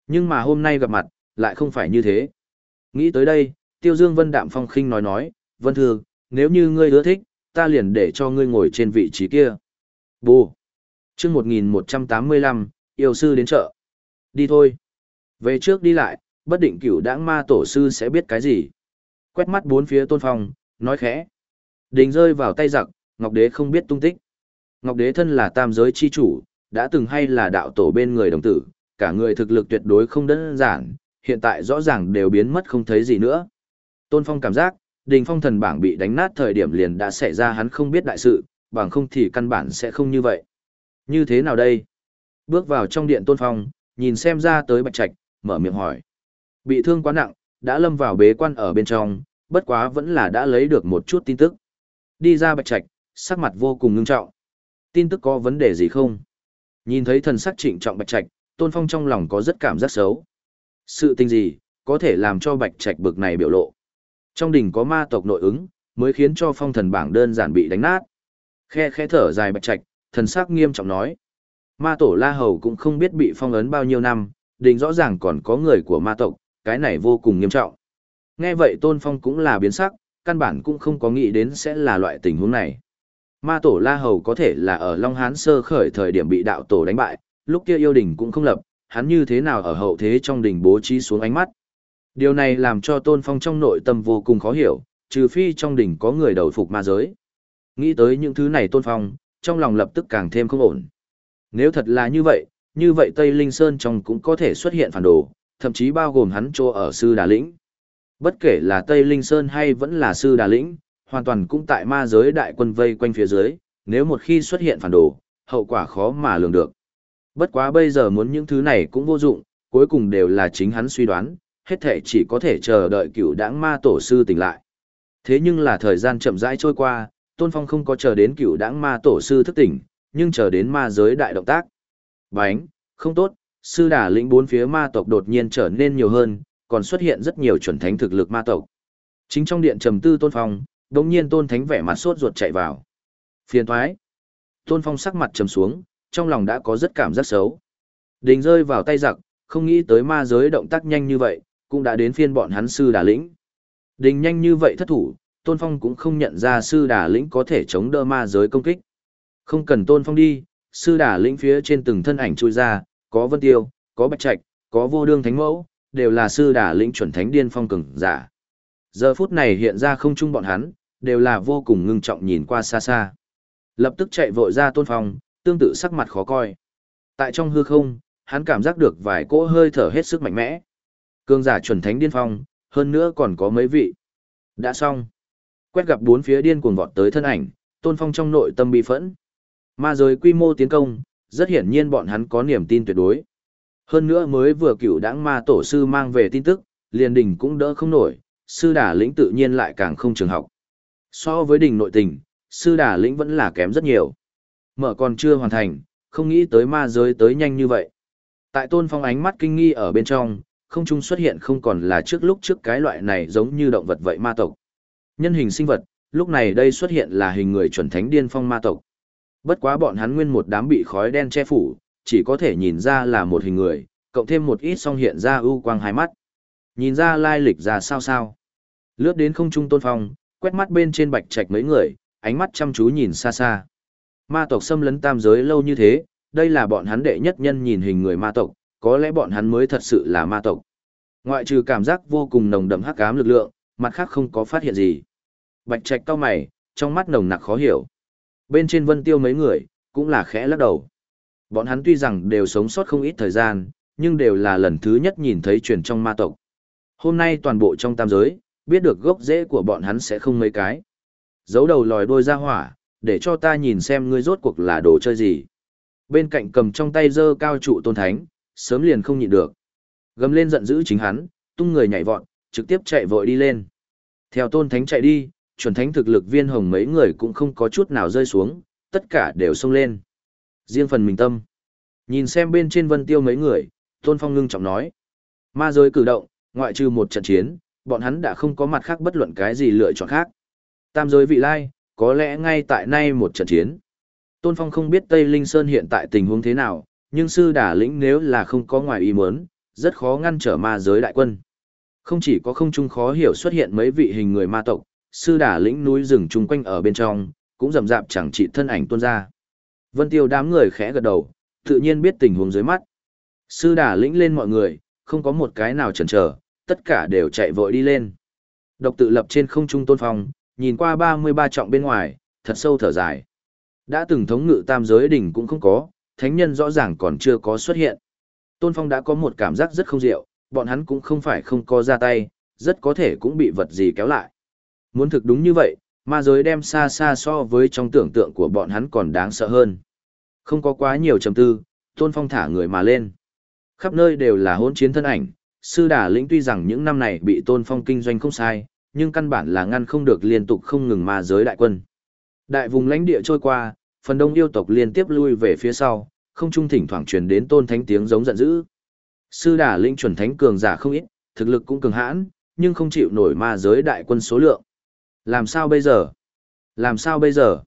Nhưng mà hôm nay gặp mặt, lại không phải như thế. Nghĩ tới đây, Tiêu Dương Vân Đạm Phong khinh nói nói, Vân Thư, nếu như ngươi ưa thích, ta liền để cho ngươi ngồi trên vị trí kia. Bù! chương 1185, yêu sư đến chợ. Đi thôi. Về trước đi lại, bất định cửu đãng ma tổ sư sẽ biết cái gì. Quét mắt bốn phía tôn phong, nói khẽ. Đình rơi vào tay giặc, Ngọc Đế không biết tung tích. Ngọc Đế thân là tam giới chi chủ, đã từng hay là đạo tổ bên người đồng tử, cả người thực lực tuyệt đối không đơn giản, hiện tại rõ ràng đều biến mất không thấy gì nữa. Tôn Phong cảm giác, đình phong thần bảng bị đánh nát thời điểm liền đã xảy ra hắn không biết đại sự, bằng không thì căn bản sẽ không như vậy. Như thế nào đây? Bước vào trong điện Tôn Phong, nhìn xem ra tới Bạch Trạch, mở miệng hỏi. Bị thương quá nặng, đã lâm vào bế quan ở bên trong, bất quá vẫn là đã lấy được một chút tin tức. Đi ra Bạch Trạch, sắc mặt vô cùng ngưng trọng. Tin tức có vấn đề gì không? Nhìn thấy thần sắc trịnh trọng Bạch Trạch, Tôn Phong trong lòng có rất cảm giác xấu. Sự tình gì, có thể làm cho Bạch Trạch bực này biểu lộ. Trong đỉnh có ma tộc nội ứng, mới khiến cho phong thần bảng đơn giản bị đánh nát. Khe khe thở dài Bạch Trạch, thần sắc nghiêm trọng nói. Ma tổ La Hầu cũng không biết bị phong ấn bao nhiêu năm, đình rõ ràng còn có người của ma tộc, cái này vô cùng nghiêm trọng. Nghe vậy Tôn Phong cũng là biến sắc, căn bản cũng không có nghĩ đến sẽ là loại tình huống này. Ma tổ La Hầu có thể là ở Long Hán sơ khởi thời điểm bị đạo tổ đánh bại, lúc kia yêu đình cũng không lập, hắn như thế nào ở hậu thế trong đình bố trí xuống ánh mắt. Điều này làm cho Tôn Phong trong nội tâm vô cùng khó hiểu, trừ phi trong đỉnh có người đầu phục ma giới. Nghĩ tới những thứ này tôn phong, trong lòng lập tức càng thêm không ổn. Nếu thật là như vậy, như vậy Tây Linh Sơn trong cũng có thể xuất hiện phản đồ, thậm chí bao gồm hắn chỗ ở Sư Đà Lĩnh. Bất kể là Tây Linh Sơn hay vẫn là Sư Đà Lĩnh, hoàn toàn cũng tại ma giới đại quân vây quanh phía dưới, nếu một khi xuất hiện phản đồ, hậu quả khó mà lường được. Bất quá bây giờ muốn những thứ này cũng vô dụng, cuối cùng đều là chính hắn suy đoán, hết thể chỉ có thể chờ đợi cựu đãng ma tổ sư tỉnh lại. Thế nhưng là thời gian chậm rãi trôi qua, Tôn Phong không có chờ đến cựu đãng ma tổ sư thức tỉnh, nhưng chờ đến ma giới đại động tác. Bánh, không tốt, sư đà lĩnh bốn phía ma tộc đột nhiên trở nên nhiều hơn, còn xuất hiện rất nhiều chuẩn thánh thực lực ma tộc. Chính trong điện trầm tư Tôn Phong, đống nhiên Tôn Thánh vẻ mặt sốt ruột chạy vào. Phiền thoái. Tôn Phong sắc mặt trầm xuống, trong lòng đã có rất cảm giác xấu. Đình rơi vào tay giặc, không nghĩ tới ma giới động tác nhanh như vậy, cũng đã đến phiên bọn hắn sư đà lĩnh. Đình nhanh như vậy thất thủ, Tôn Phong cũng không nhận ra sư đà lĩnh có thể chống đỡ ma giới công kích. Không cần Tôn Phong đi, sư đà lĩnh phía trên từng thân ảnh chui ra, có Vân Tiêu, có Bạch Trạch, có Vô Đương Thánh Mẫu, đều là sư đà lĩnh chuẩn thánh điên phong cường giả. Giờ phút này hiện ra không chung bọn hắn, đều là vô cùng ngưng trọng nhìn qua xa xa. Lập tức chạy vội ra Tôn Phong, tương tự sắc mặt khó coi. Tại trong hư không, hắn cảm giác được vài cỗ hơi thở hết sức mạnh mẽ. Cương giả chuẩn thánh điên phong, hơn nữa còn có mấy vị. Đã xong. Quét gặp bốn phía điên cuồng vọt tới thân ảnh, Tôn Phong trong nội tâm bị phẫn. Ma giới quy mô tiến công, rất hiển nhiên bọn hắn có niềm tin tuyệt đối. Hơn nữa mới vừa cựu đãng ma tổ sư mang về tin tức, liền đình cũng đỡ không nổi, sư đà lĩnh tự nhiên lại càng không trường học. So với đình nội tình, sư đà lĩnh vẫn là kém rất nhiều. Mở còn chưa hoàn thành, không nghĩ tới ma giới tới nhanh như vậy. Tại tôn phong ánh mắt kinh nghi ở bên trong, không trung xuất hiện không còn là trước lúc trước cái loại này giống như động vật vậy ma tộc. Nhân hình sinh vật, lúc này đây xuất hiện là hình người chuẩn thánh điên phong ma tộc. Bất quá bọn hắn nguyên một đám bị khói đen che phủ, chỉ có thể nhìn ra là một hình người, cộng thêm một ít song hiện ra ưu quang hai mắt. Nhìn ra lai lịch ra sao sao. Lướt đến không trung tôn phong, quét mắt bên trên bạch trạch mấy người, ánh mắt chăm chú nhìn xa xa. Ma tộc xâm lấn tam giới lâu như thế, đây là bọn hắn đệ nhất nhân nhìn hình người ma tộc, có lẽ bọn hắn mới thật sự là ma tộc. Ngoại trừ cảm giác vô cùng nồng đậm hắc ám lực lượng, mặt khác không có phát hiện gì. Bạch Trạch cao mày, trong mắt nồng nặc khó hiểu. Bên trên Vân Tiêu mấy người, cũng là khẽ lắc đầu. Bọn hắn tuy rằng đều sống sót không ít thời gian, nhưng đều là lần thứ nhất nhìn thấy truyền trong ma tộc. Hôm nay toàn bộ trong tam giới, biết được gốc rễ của bọn hắn sẽ không mấy cái. Giấu đầu lòi đôi ra hỏa, để cho ta nhìn xem ngươi rốt cuộc là đồ chơi gì. Bên cạnh cầm trong tay dơ cao trụ tôn thánh, sớm liền không nhịn được. Gầm lên giận dữ chính hắn, tung người nhảy vọt, trực tiếp chạy vội đi lên. Theo tôn thánh chạy đi, chuẩn thánh thực lực viên hồng mấy người cũng không có chút nào rơi xuống, tất cả đều xông lên. Riêng phần mình tâm. Nhìn xem bên trên vân tiêu mấy người, tôn phong ngưng trọng nói. Ma giới cử động, ngoại trừ một trận chiến, bọn hắn đã không có mặt khác bất luận cái gì lựa chọn khác. Tam giới vị lai, có lẽ ngay tại nay một trận chiến. Tôn Phong không biết Tây Linh Sơn hiện tại tình huống thế nào, nhưng sư đà lĩnh nếu là không có ngoài ý muốn, rất khó ngăn trở ma giới đại quân. Không chỉ có không trung khó hiểu xuất hiện mấy vị hình người ma tộc, sư đà lĩnh núi rừng chung quanh ở bên trong, cũng rầm rạp chẳng chỉ thân ảnh tuôn ra. Vân Tiêu đám người khẽ gật đầu, tự nhiên biết tình huống dưới mắt. Sư đà lĩnh lên mọi người, không có một cái nào chần chờ, tất cả đều chạy vội đi lên. Độc tự lập trên không trung tôn phong, nhìn qua 33 trọng bên ngoài, thật sâu thở dài. Đã từng thống ngự tam giới đỉnh cũng không có, thánh nhân rõ ràng còn chưa có xuất hiện. Tôn Phong đã có một cảm giác rất không diệu, bọn hắn cũng không phải không có ra tay, rất có thể cũng bị vật gì kéo lại. Muốn thực đúng như vậy, ma giới đem xa xa so với trong tưởng tượng của bọn hắn còn đáng sợ hơn. Không có quá nhiều trầm tư, Tôn Phong thả người mà lên. Khắp nơi đều là hỗn chiến thân ảnh, sư đà lĩnh tuy rằng những năm này bị Tôn Phong kinh doanh không sai, nhưng căn bản là ngăn không được liên tục không ngừng ma giới đại quân. Đại vùng lãnh địa trôi qua, phần đông yêu tộc liên tiếp lui về phía sau, không trung thỉnh thoảng truyền đến tôn thánh tiếng giống giận dữ. Sư đà linh chuẩn thánh cường giả không ít, thực lực cũng cường hãn, nhưng không chịu nổi ma giới đại quân số lượng. Làm sao bây giờ? Làm sao bây giờ?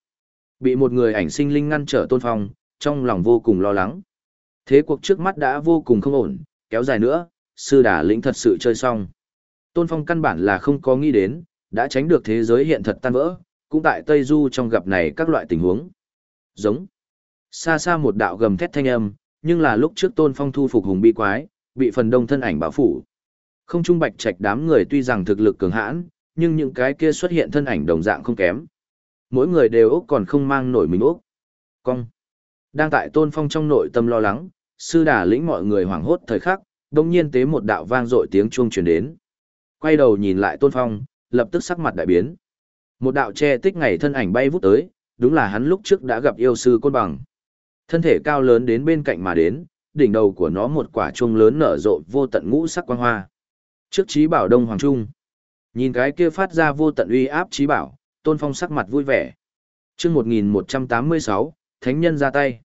Bị một người ảnh sinh linh ngăn trở tôn phong, trong lòng vô cùng lo lắng. Thế cuộc trước mắt đã vô cùng không ổn, kéo dài nữa, sư đà lĩnh thật sự chơi xong. Tôn phong căn bản là không có nghĩ đến, đã tránh được thế giới hiện thật tan vỡ, cũng tại Tây Du trong gặp này các loại tình huống. Giống. Xa xa một đạo gầm thét thanh âm, nhưng là lúc trước Tôn Phong thu phục hùng bi quái, bị phần đông thân ảnh bảo phủ. Không trung bạch trạch đám người tuy rằng thực lực cường hãn, nhưng những cái kia xuất hiện thân ảnh đồng dạng không kém. Mỗi người đều Úc còn không mang nổi mình Úc. Cong. Đang tại tôn phong trong nội tâm lo lắng, sư đà lĩnh mọi người hoảng hốt thời khắc, đồng nhiên tế một đạo vang dội tiếng chuông truyền đến. Quay đầu nhìn lại tôn phong, lập tức sắc mặt đại biến. Một đạo che tích ngày thân ảnh bay vút tới, đúng là hắn lúc trước đã gặp yêu sư côn bằng. Thân thể cao lớn đến bên cạnh mà đến, đỉnh đầu của nó một quả chuông lớn nở rộ vô tận ngũ sắc quang hoa. Trước trí bảo Đông Hoàng Trung. Nhìn cái kia phát ra vô tận uy áp trí bảo, Tôn Phong sắc mặt vui vẻ. Chương 1186, Thánh nhân ra tay.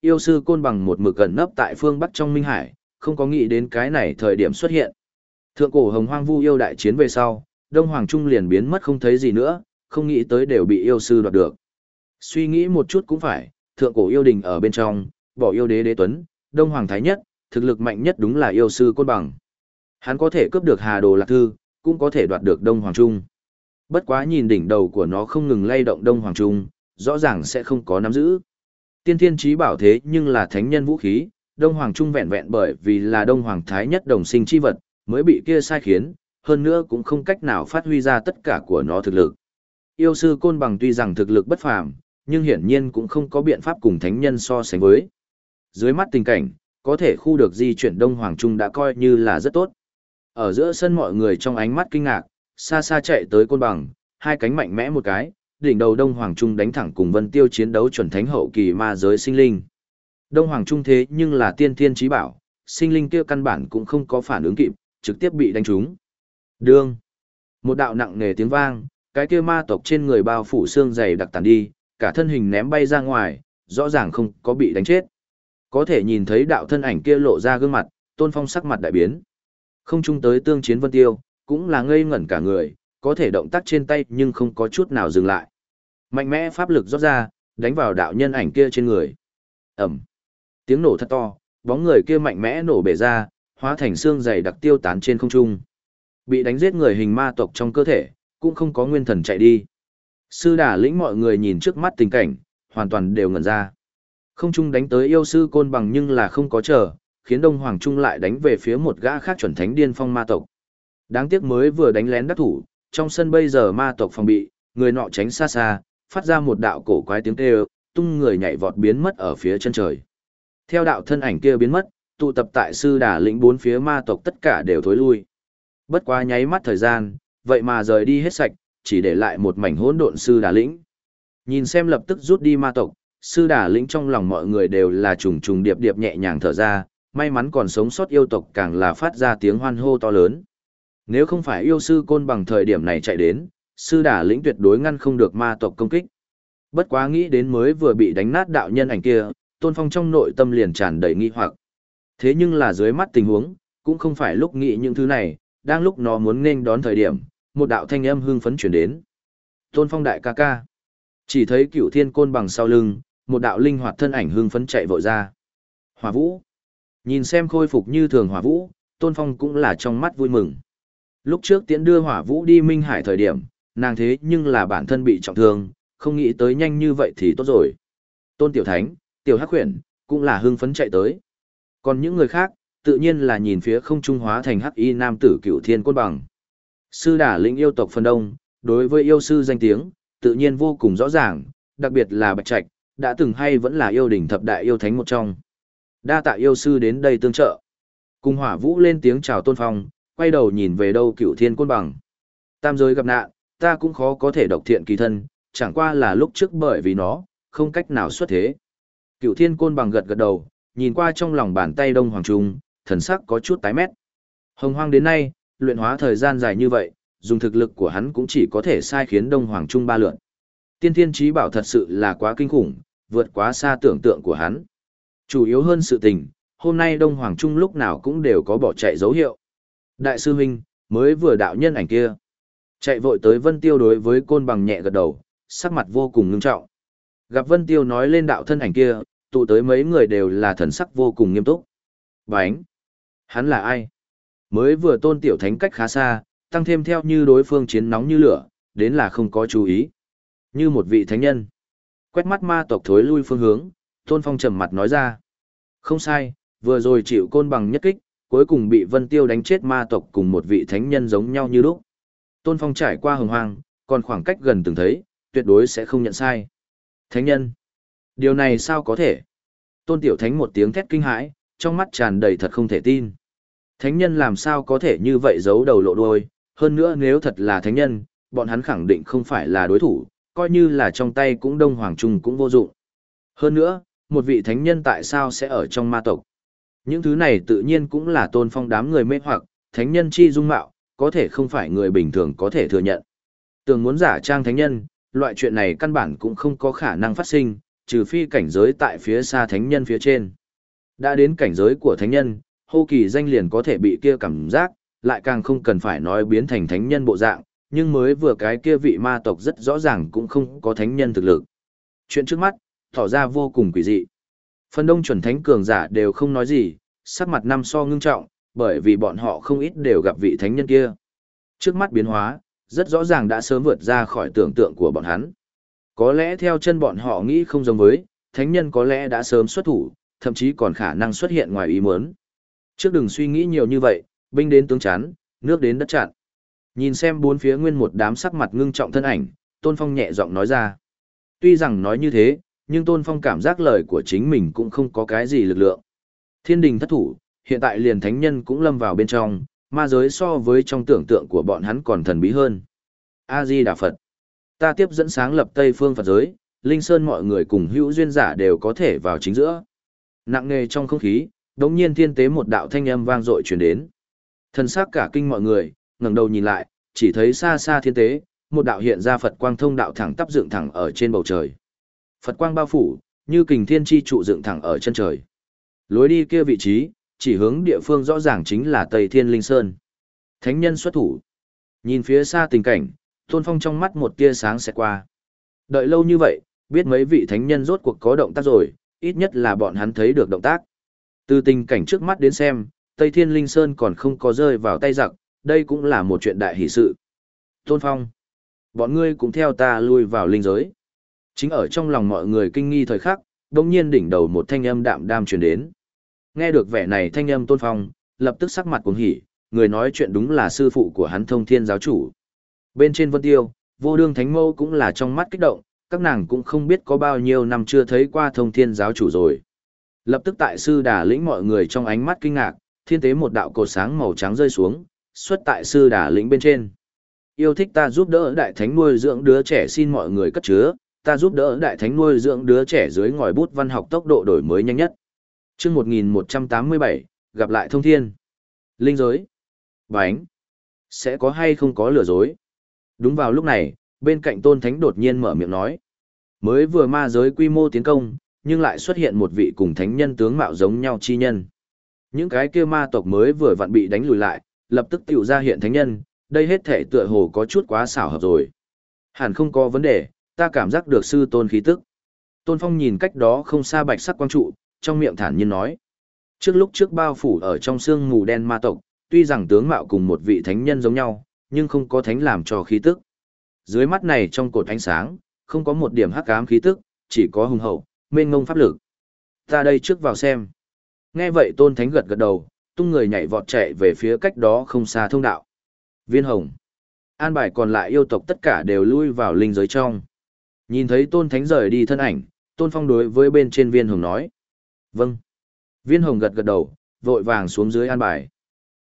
Yêu sư côn bằng một mực gần nấp tại phương Bắc trong Minh Hải, không có nghĩ đến cái này thời điểm xuất hiện. Thượng cổ hồng hoang vu yêu đại chiến về sau, Đông Hoàng Trung liền biến mất không thấy gì nữa, không nghĩ tới đều bị yêu sư đoạt được. Suy nghĩ một chút cũng phải, thượng cổ yêu đình ở bên trong, bỏ yêu đế đế tuấn, Đông Hoàng Thái Nhất, thực lực mạnh nhất đúng là yêu sư côn bằng. Hắn có thể cướp được Hà Đồ Lạc Thư, cũng có thể đoạt được Đông Hoàng Trung. Bất quá nhìn đỉnh đầu của nó không ngừng lay động Đông Hoàng Trung, rõ ràng sẽ không có nắm giữ. Tiên thiên trí bảo thế nhưng là thánh nhân vũ khí, Đông Hoàng Trung vẹn vẹn bởi vì là Đông Hoàng Thái Nhất đồng sinh chi vật, mới bị kia sai khiến, hơn nữa cũng không cách nào phát huy ra tất cả của nó thực lực. Yêu sư côn bằng tuy rằng thực lực bất phàm, nhưng hiển nhiên cũng không có biện pháp cùng thánh nhân so sánh với. Dưới mắt tình cảnh, có thể khu được di chuyển Đông Hoàng Trung đã coi như là rất tốt. Ở giữa sân mọi người trong ánh mắt kinh ngạc, xa xa chạy tới côn bằng, hai cánh mạnh mẽ một cái, đỉnh đầu Đông Hoàng Trung đánh thẳng cùng Vân Tiêu chiến đấu chuẩn thánh hậu kỳ ma giới sinh linh. Đông Hoàng Trung thế nhưng là tiên thiên trí bảo, sinh linh kia căn bản cũng không có phản ứng kịp, trực tiếp bị đánh trúng. Đương. Một đạo nặng nề tiếng vang, cái kia ma tộc trên người bao phủ xương dày đặc tàn đi, cả thân hình ném bay ra ngoài, rõ ràng không có bị đánh chết. Có thể nhìn thấy đạo thân ảnh kia lộ ra gương mặt, tôn phong sắc mặt đại biến. Không chung tới tương chiến vân tiêu, cũng là ngây ngẩn cả người, có thể động tác trên tay nhưng không có chút nào dừng lại. Mạnh mẽ pháp lực rót ra, đánh vào đạo nhân ảnh kia trên người. ầm, Tiếng nổ thật to, bóng người kia mạnh mẽ nổ bể ra, hóa thành xương dày đặc tiêu tán trên không trung. Bị đánh giết người hình ma tộc trong cơ thể, cũng không có nguyên thần chạy đi. Sư đà lĩnh mọi người nhìn trước mắt tình cảnh, hoàn toàn đều ngẩn ra. Không chung đánh tới yêu sư côn bằng nhưng là không có chờ, khiến Đông Hoàng Trung lại đánh về phía một gã khác chuẩn thánh điên phong ma tộc. Đáng tiếc mới vừa đánh lén đắc thủ, trong sân bây giờ ma tộc phòng bị, người nọ tránh xa xa, phát ra một đạo cổ quái tiếng kêu, tung người nhảy vọt biến mất ở phía chân trời. Theo đạo thân ảnh kia biến mất, tụ tập tại sư đà lĩnh bốn phía ma tộc tất cả đều thối lui. Bất quá nháy mắt thời gian, vậy mà rời đi hết sạch, chỉ để lại một mảnh hỗn độn sư đà lĩnh. Nhìn xem lập tức rút đi ma tộc, sư đà lĩnh trong lòng mọi người đều là trùng trùng điệp điệp nhẹ nhàng thở ra, may mắn còn sống sót yêu tộc càng là phát ra tiếng hoan hô to lớn. Nếu không phải yêu sư côn bằng thời điểm này chạy đến, sư đà lĩnh tuyệt đối ngăn không được ma tộc công kích. Bất quá nghĩ đến mới vừa bị đánh nát đạo nhân ảnh kia, tôn phong trong nội tâm liền tràn đầy nghi hoặc. Thế nhưng là dưới mắt tình huống, cũng không phải lúc nghĩ những thứ này, đang lúc nó muốn nên đón thời điểm, một đạo thanh âm hưng phấn chuyển đến. Tôn phong đại ca ca. Chỉ thấy cửu thiên côn bằng sau lưng, một đạo linh hoạt thân ảnh hưng phấn chạy vội ra. Hỏa vũ. Nhìn xem khôi phục như thường hỏa vũ, tôn phong cũng là trong mắt vui mừng. Lúc trước tiễn đưa hỏa vũ đi Minh Hải thời điểm, nàng thế nhưng là bản thân bị trọng thương, không nghĩ tới nhanh như vậy thì tốt rồi. Tôn Tiểu Thánh, Tiểu Hắc Huyền, cũng là hưng phấn chạy tới. Còn những người khác, tự nhiên là nhìn phía không trung hóa thành hắc y nam tử cựu thiên côn bằng. Sư đả lĩnh yêu tộc phần đông, đối với yêu sư danh tiếng, tự nhiên vô cùng rõ ràng, đặc biệt là Bạch Trạch, đã từng hay vẫn là yêu đỉnh thập đại yêu thánh một trong. Đa tạ yêu sư đến đây tương trợ. Cùng hỏa vũ lên tiếng chào tôn phong, quay đầu nhìn về đâu cựu thiên côn bằng. Tam giới gặp nạn, ta cũng khó có thể độc thiện kỳ thân, chẳng qua là lúc trước bởi vì nó, không cách nào xuất thế. Cựu thiên côn bằng gật gật đầu, nhìn qua trong lòng bàn tay đông hoàng trung, thần sắc có chút tái mét. Hồng hoang đến nay, luyện hóa thời gian dài như vậy, dùng thực lực của hắn cũng chỉ có thể sai khiến đông hoàng trung ba lượn. Tiên thiên trí bảo thật sự là quá kinh khủng, vượt quá xa tưởng tượng của hắn. Chủ yếu hơn sự tình, hôm nay đông hoàng trung lúc nào cũng đều có bỏ chạy dấu hiệu. Đại sư huynh, mới vừa đạo nhân ảnh kia. Chạy vội tới Vân Tiêu đối với côn bằng nhẹ gật đầu, sắc mặt vô cùng ngưng trọng. Gặp Vân Tiêu nói lên đạo thân ảnh kia, tụ tới mấy người đều là thần sắc vô cùng nghiêm túc. Bánh! Hắn là ai? Mới vừa tôn tiểu thánh cách khá xa, tăng thêm theo như đối phương chiến nóng như lửa, đến là không có chú ý. Như một vị thánh nhân. Quét mắt ma tộc thối lui phương hướng, tôn phong trầm mặt nói ra. Không sai, vừa rồi chịu côn bằng nhất kích, cuối cùng bị vân tiêu đánh chết ma tộc cùng một vị thánh nhân giống nhau như lúc. Tôn Phong trải qua hồng hoang, còn khoảng cách gần từng thấy, tuyệt đối sẽ không nhận sai. Thánh nhân. Điều này sao có thể? Tôn Tiểu Thánh một tiếng thét kinh hãi, trong mắt tràn đầy thật không thể tin. Thánh nhân làm sao có thể như vậy giấu đầu lộ đuôi, hơn nữa nếu thật là thánh nhân, bọn hắn khẳng định không phải là đối thủ, coi như là trong tay cũng đông hoàng trung cũng vô dụng. Hơn nữa, một vị thánh nhân tại sao sẽ ở trong ma tộc? Những thứ này tự nhiên cũng là tôn phong đám người mê hoặc, thánh nhân chi dung mạo, có thể không phải người bình thường có thể thừa nhận. Tường muốn giả trang thánh nhân, loại chuyện này căn bản cũng không có khả năng phát sinh, trừ phi cảnh giới tại phía xa thánh nhân phía trên. Đã đến cảnh giới của thánh nhân, hô kỳ danh liền có thể bị kia cảm giác, lại càng không cần phải nói biến thành thánh nhân bộ dạng, nhưng mới vừa cái kia vị ma tộc rất rõ ràng cũng không có thánh nhân thực lực. Chuyện trước mắt, tỏ ra vô cùng quỷ dị. Phần đông chuẩn thánh cường giả đều không nói gì, sắc mặt năm so ngưng trọng, bởi vì bọn họ không ít đều gặp vị thánh nhân kia. Trước mắt biến hóa, rất rõ ràng đã sớm vượt ra khỏi tưởng tượng của bọn hắn. Có lẽ theo chân bọn họ nghĩ không giống với, thánh nhân có lẽ đã sớm xuất thủ, thậm chí còn khả năng xuất hiện ngoài ý muốn. Trước đừng suy nghĩ nhiều như vậy, binh đến tướng chán, nước đến đất chặn. Nhìn xem bốn phía nguyên một đám sắc mặt ngưng trọng thân ảnh, Tôn Phong nhẹ giọng nói ra. Tuy rằng nói như thế, nhưng Tôn Phong cảm giác lời của chính mình cũng không có cái gì lực lượng. Thiên đình thất thủ, hiện tại liền thánh nhân cũng lâm vào bên trong, ma giới so với trong tưởng tượng của bọn hắn còn thần bí hơn. A-di Đà Phật. Ta tiếp dẫn sáng lập Tây Phương Phật giới, Linh Sơn mọi người cùng hữu duyên giả đều có thể vào chính giữa. Nặng nề trong không khí, đống nhiên thiên tế một đạo thanh âm vang dội truyền đến. Thần sắc cả kinh mọi người, ngẩng đầu nhìn lại, chỉ thấy xa xa thiên tế, một đạo hiện ra Phật quang thông đạo thẳng tắp dựng thẳng ở trên bầu trời. Phật quang bao phủ, như kình thiên chi trụ dựng thẳng ở chân trời. Lối đi kia vị trí, chỉ hướng địa phương rõ ràng chính là Tây Thiên Linh Sơn. Thánh nhân xuất thủ. Nhìn phía xa tình cảnh, Tôn Phong trong mắt một tia sáng sẽ qua. Đợi lâu như vậy, biết mấy vị thánh nhân rốt cuộc có động tác rồi, ít nhất là bọn hắn thấy được động tác. Từ tình cảnh trước mắt đến xem, Tây Thiên Linh Sơn còn không có rơi vào tay giặc, đây cũng là một chuyện đại hỷ sự. Tôn Phong, bọn ngươi cũng theo ta lui vào linh giới. Chính ở trong lòng mọi người kinh nghi thời khắc, đồng nhiên đỉnh đầu một thanh âm đạm đam truyền đến. Nghe được vẻ này thanh âm Tôn Phong, lập tức sắc mặt cuồng hỉ, người nói chuyện đúng là sư phụ của hắn thông thiên giáo chủ. Bên trên vân tiêu, vô đương thánh mâu cũng là trong mắt kích động, các nàng cũng không biết có bao nhiêu năm chưa thấy qua thông thiên giáo chủ rồi. Lập tức tại sư đà lĩnh mọi người trong ánh mắt kinh ngạc, thiên tế một đạo cột sáng màu trắng rơi xuống, xuất tại sư đà lĩnh bên trên. Yêu thích ta giúp đỡ đại thánh nuôi dưỡng đứa trẻ xin mọi người cất chứa, ta giúp đỡ đại thánh nuôi dưỡng đứa trẻ dưới ngòi bút văn học tốc độ đổi mới nhanh nhất. Chương 1187, gặp lại thông thiên. Linh giới. Bánh. Sẽ có hay không có lừa dối? Đúng vào lúc này, bên cạnh tôn thánh đột nhiên mở miệng nói. Mới vừa ma giới quy mô tiến công, nhưng lại xuất hiện một vị cùng thánh nhân tướng mạo giống nhau chi nhân. Những cái kia ma tộc mới vừa vặn bị đánh lùi lại, lập tức tiểu ra hiện thánh nhân, đây hết thể tựa hồ có chút quá xảo hợp rồi. Hẳn không có vấn đề, ta cảm giác được sư tôn khí tức. Tôn Phong nhìn cách đó không xa bạch sắc quang trụ, trong miệng thản nhiên nói. Trước lúc trước bao phủ ở trong xương mù đen ma tộc, tuy rằng tướng mạo cùng một vị thánh nhân giống nhau, nhưng không có thánh làm cho khí tức. Dưới mắt này trong cột ánh sáng, không có một điểm hắc ám khí tức, chỉ có hùng hậu, mênh ngông pháp lực. Ta đây trước vào xem. Nghe vậy tôn thánh gật gật đầu, tung người nhảy vọt chạy về phía cách đó không xa thông đạo. Viên hồng. An bài còn lại yêu tộc tất cả đều lui vào linh giới trong. Nhìn thấy tôn thánh rời đi thân ảnh, tôn phong đối với bên trên viên hồng nói. Vâng. Viên hồng gật gật đầu, vội vàng xuống dưới an bài.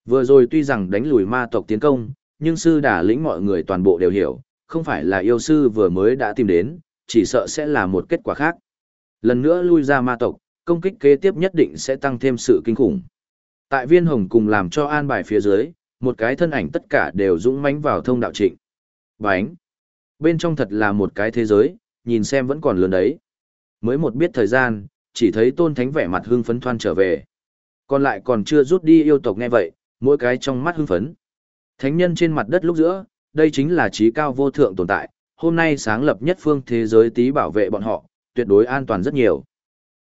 Vừa rồi tuy rằng đánh lùi ma tộc tiến công, nhưng sư đà lĩnh mọi người toàn bộ đều hiểu, không phải là yêu sư vừa mới đã tìm đến, chỉ sợ sẽ là một kết quả khác. Lần nữa lui ra ma tộc, công kích kế tiếp nhất định sẽ tăng thêm sự kinh khủng. Tại viên hồng cùng làm cho an bài phía dưới, một cái thân ảnh tất cả đều dũng mãnh vào thông đạo trịnh. Bánh! Bên trong thật là một cái thế giới, nhìn xem vẫn còn lớn đấy. Mới một biết thời gian, chỉ thấy tôn thánh vẻ mặt hưng phấn thoan trở về. Còn lại còn chưa rút đi yêu tộc nghe vậy, mỗi cái trong mắt hưng phấn. Thánh nhân trên mặt đất lúc giữa, đây chính là trí cao vô thượng tồn tại, hôm nay sáng lập nhất phương thế giới tí bảo vệ bọn họ, tuyệt đối an toàn rất nhiều.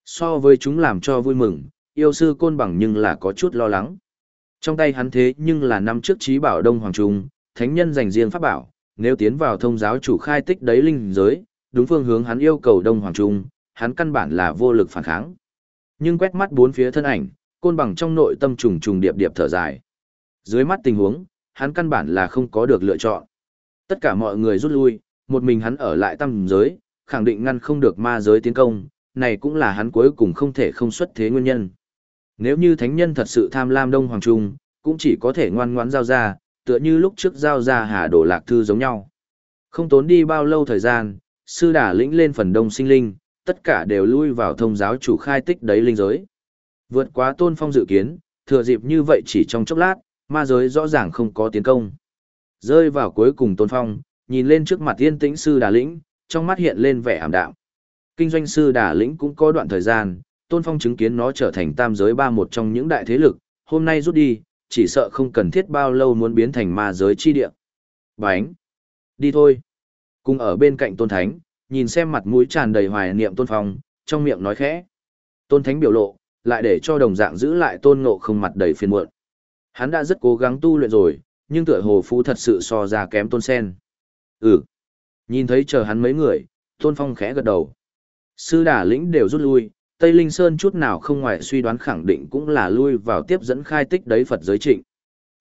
So với chúng làm cho vui mừng, yêu sư côn bằng nhưng là có chút lo lắng. Trong tay hắn thế nhưng là năm trước trí bảo Đông Hoàng Trung, thánh nhân dành riêng pháp bảo, nếu tiến vào thông giáo chủ khai tích đấy linh giới, đúng phương hướng hắn yêu cầu Đông Hoàng Trung, hắn căn bản là vô lực phản kháng. Nhưng quét mắt bốn phía thân ảnh, côn bằng trong nội tâm trùng trùng điệp điệp thở dài. Dưới mắt tình huống, hắn căn bản là không có được lựa chọn. Tất cả mọi người rút lui, một mình hắn ở lại tâm giới, khẳng định ngăn không được ma giới tiến công, này cũng là hắn cuối cùng không thể không xuất thế nguyên nhân. Nếu như thánh nhân thật sự tham lam Đông Hoàng Trung, cũng chỉ có thể ngoan ngoãn giao ra, tựa như lúc trước giao ra hà đổ lạc thư giống nhau. Không tốn đi bao lâu thời gian, sư đà lĩnh lên phần đông sinh linh, tất cả đều lui vào thông giáo chủ khai tích đấy linh giới. Vượt quá tôn phong dự kiến, thừa dịp như vậy chỉ trong chốc lát, ma giới rõ ràng không có tiến công. Rơi vào cuối cùng tôn phong, nhìn lên trước mặt yên tĩnh sư đà lĩnh, trong mắt hiện lên vẻ ảm đạm. Kinh doanh sư đà lĩnh cũng có đoạn thời gian, tôn phong chứng kiến nó trở thành tam giới ba một trong những đại thế lực, hôm nay rút đi, chỉ sợ không cần thiết bao lâu muốn biến thành ma giới chi địa. Bánh! Đi thôi! Cùng ở bên cạnh tôn thánh, nhìn xem mặt mũi tràn đầy hoài niệm tôn phong, trong miệng nói khẽ. Tôn thánh biểu lộ, lại để cho đồng dạng giữ lại tôn ngộ không mặt đầy phiền muộn. Hắn đã rất cố gắng tu luyện rồi, nhưng tựa hồ phú thật sự so ra kém tôn sen. Ừ. Nhìn thấy chờ hắn mấy người, tôn phong khẽ gật đầu. Sư đà lĩnh đều rút lui, Tây Linh Sơn chút nào không ngoài suy đoán khẳng định cũng là lui vào tiếp dẫn khai tích đấy Phật giới trịnh.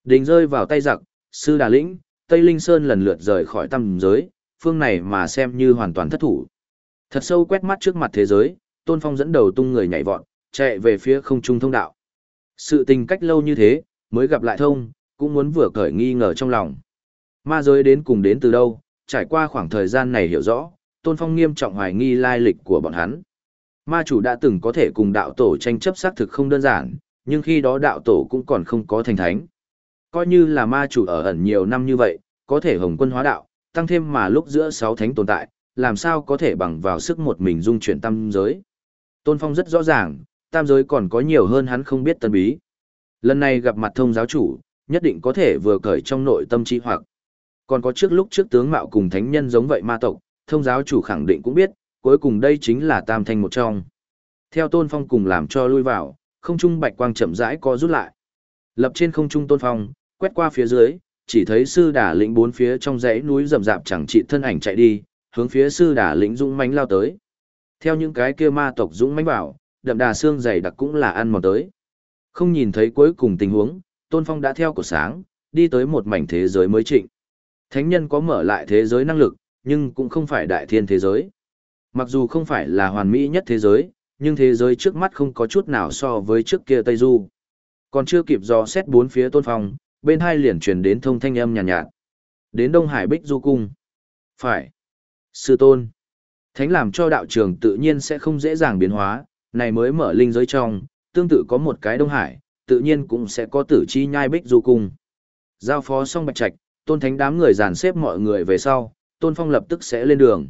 Đình rơi vào tay giặc, sư đà lĩnh, Tây Linh Sơn lần lượt rời khỏi tâm giới, phương này mà xem như hoàn toàn thất thủ. Thật sâu quét mắt trước mặt thế giới, Tôn Phong dẫn đầu tung người nhảy vọt, chạy về phía không trung thông đạo. Sự tình cách lâu như thế, mới gặp lại thông, cũng muốn vừa cởi nghi ngờ trong lòng. Ma giới đến cùng đến từ đâu, trải qua khoảng thời gian này hiểu rõ, Tôn Phong nghiêm trọng hoài nghi lai lịch của bọn hắn. Ma chủ đã từng có thể cùng đạo tổ tranh chấp xác thực không đơn giản, nhưng khi đó đạo tổ cũng còn không có thành thánh. Coi như là ma chủ ở ẩn nhiều năm như vậy, có thể hồng quân hóa đạo, tăng thêm mà lúc giữa sáu thánh tồn tại, làm sao có thể bằng vào sức một mình dung chuyển tam giới. Tôn Phong rất rõ ràng, tam giới còn có nhiều hơn hắn không biết tân bí. Lần này gặp mặt thông giáo chủ, nhất định có thể vừa cởi trong nội tâm trí hoặc. Còn có trước lúc trước tướng mạo cùng thánh nhân giống vậy ma tộc, thông giáo chủ khẳng định cũng biết, cuối cùng đây chính là tam thanh một trong. Theo Tôn Phong cùng làm cho lui vào, không trung bạch quang chậm rãi co rút lại. Lập trên không trung Tôn Phong, quét qua phía dưới, chỉ thấy sư đà lĩnh bốn phía trong dãy núi rậm rạp chẳng trị thân ảnh chạy đi, hướng phía sư đà lĩnh dũng mãnh lao tới. Theo những cái kia ma tộc dũng mãnh bảo, đậm đà xương dày đặc cũng là ăn mòn tới. Không nhìn thấy cuối cùng tình huống, Tôn Phong đã theo cổ sáng, đi tới một mảnh thế giới mới trịnh. Thánh nhân có mở lại thế giới năng lực, nhưng cũng không phải đại thiên thế giới. Mặc dù không phải là hoàn mỹ nhất thế giới, nhưng thế giới trước mắt không có chút nào so với trước kia Tây Du. Còn chưa kịp dò xét bốn phía Tôn Phong, bên hai liền truyền đến thông thanh âm nhàn nhạt, nhạt. Đến Đông Hải Bích Du Cung. Phải. Sư Tôn. Thánh làm cho đạo trường tự nhiên sẽ không dễ dàng biến hóa, này mới mở linh giới trong, tương tự có một cái Đông Hải, tự nhiên cũng sẽ có tử chi nhai Bích Du Cung. Giao phó xong bạch trạch, Tôn Thánh đám người dàn xếp mọi người về sau, Tôn Phong lập tức sẽ lên đường.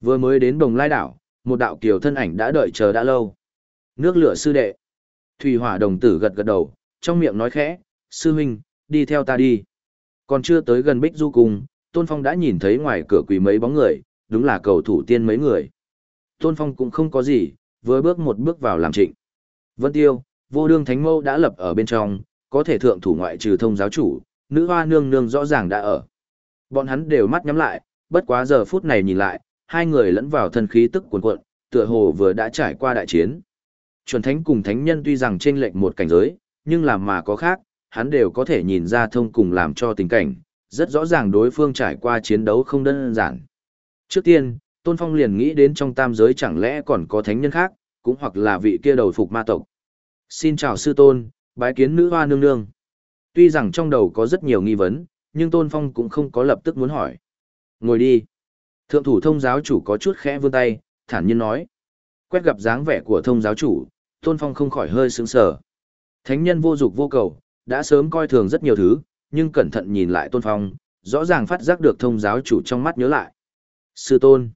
Vừa mới đến Đồng Lai Đảo, một đạo kiều thân ảnh đã đợi chờ đã lâu. Nước lửa sư đệ. Thủy hỏa đồng tử gật gật đầu, trong miệng nói khẽ, sư huynh, đi theo ta đi. Còn chưa tới gần Bích Du Cung, Tôn Phong đã nhìn thấy ngoài cửa quỳ mấy bóng người, đúng là cầu thủ tiên mấy người. Tôn Phong cũng không có gì, vừa bước một bước vào làm trịnh. Vân Tiêu, vô đương thánh mâu đã lập ở bên trong, có thể thượng thủ ngoại trừ thông giáo chủ, nữ hoa nương nương rõ ràng đã ở. Bọn hắn đều mắt nhắm lại, bất quá giờ phút này nhìn lại, hai người lẫn vào thân khí tức cuồn cuộn, tựa hồ vừa đã trải qua đại chiến. Chuẩn thánh cùng thánh nhân tuy rằng trên lệnh một cảnh giới, nhưng làm mà có khác, hắn đều có thể nhìn ra thông cùng làm cho tình cảnh, rất rõ ràng đối phương trải qua chiến đấu không đơn giản. Trước tiên, Tôn Phong liền nghĩ đến trong tam giới chẳng lẽ còn có thánh nhân khác, cũng hoặc là vị kia đầu phục ma tộc. Xin chào sư tôn, bái kiến nữ hoa nương nương. Tuy rằng trong đầu có rất nhiều nghi vấn, nhưng Tôn Phong cũng không có lập tức muốn hỏi. Ngồi đi. Thượng thủ thông giáo chủ có chút khẽ vươn tay, thản nhiên nói. Quét gặp dáng vẻ của thông giáo chủ, Tôn Phong không khỏi hơi sững sờ. Thánh nhân vô dục vô cầu, đã sớm coi thường rất nhiều thứ, nhưng cẩn thận nhìn lại Tôn Phong, rõ ràng phát giác được thông giáo chủ trong mắt nhớ lại. Sư Tôn.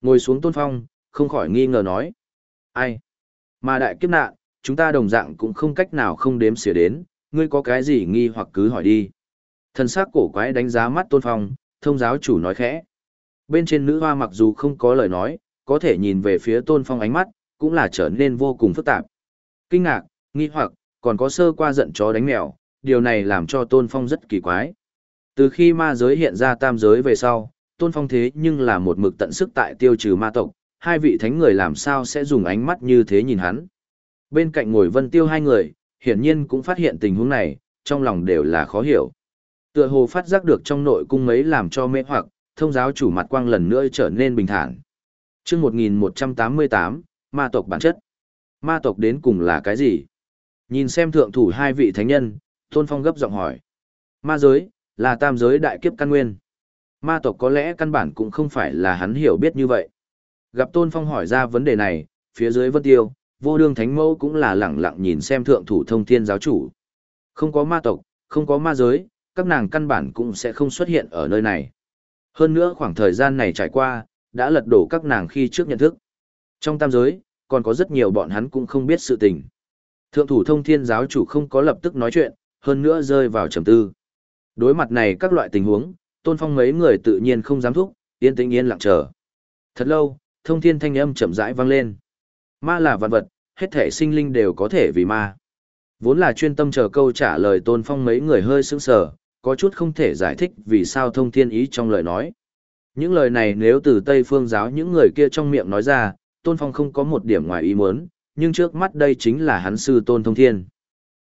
Ngồi xuống Tôn Phong, không khỏi nghi ngờ nói. Ai? Mà đại kiếp nạn, chúng ta đồng dạng cũng không cách nào không đếm xỉa đến, ngươi có cái gì nghi hoặc cứ hỏi đi. Thần sắc cổ quái đánh giá mắt Tôn Phong, thông giáo chủ nói khẽ. Bên trên nữ hoa mặc dù không có lời nói, có thể nhìn về phía Tôn Phong ánh mắt, cũng là trở nên vô cùng phức tạp. Kinh ngạc, nghi hoặc, còn có sơ qua giận chó đánh mèo, điều này làm cho Tôn Phong rất kỳ quái. Từ khi ma giới hiện ra tam giới về sau, Tôn Phong thế nhưng là một mực tận sức tại tiêu trừ ma tộc, hai vị thánh người làm sao sẽ dùng ánh mắt như thế nhìn hắn. Bên cạnh ngồi vân tiêu hai người, hiển nhiên cũng phát hiện tình huống này, trong lòng đều là khó hiểu. Tựa hồ phát giác được trong nội cung mấy làm cho mê hoặc, thông giáo chủ mặt quang lần nữa trở nên bình thản. chương 1188, ma tộc bản chất. Ma tộc đến cùng là cái gì? Nhìn xem thượng thủ hai vị thánh nhân, Tôn Phong gấp giọng hỏi. Ma giới, là tam giới đại kiếp căn nguyên. Ma tộc có lẽ căn bản cũng không phải là hắn hiểu biết như vậy. Gặp Tôn Phong hỏi ra vấn đề này, phía dưới Vân Tiêu, vô đương thánh mẫu cũng là lẳng lặng nhìn xem thượng thủ thông thiên giáo chủ. Không có ma tộc, không có ma giới, các nàng căn bản cũng sẽ không xuất hiện ở nơi này. Hơn nữa khoảng thời gian này trải qua, đã lật đổ các nàng khi trước nhận thức. Trong tam giới, còn có rất nhiều bọn hắn cũng không biết sự tình. Thượng thủ thông thiên giáo chủ không có lập tức nói chuyện, hơn nữa rơi vào trầm tư. Đối mặt này các loại tình huống, tôn phong mấy người tự nhiên không dám thúc, yên tĩnh yên lặng chờ. Thật lâu, thông thiên thanh âm chậm rãi vang lên. Ma là vạn vật, hết thể sinh linh đều có thể vì ma. Vốn là chuyên tâm chờ câu trả lời tôn phong mấy người hơi sững sờ, có chút không thể giải thích vì sao thông thiên ý trong lời nói. Những lời này nếu từ Tây phương giáo những người kia trong miệng nói ra, tôn phong không có một điểm ngoài ý muốn, nhưng trước mắt đây chính là hắn sư tôn thông thiên.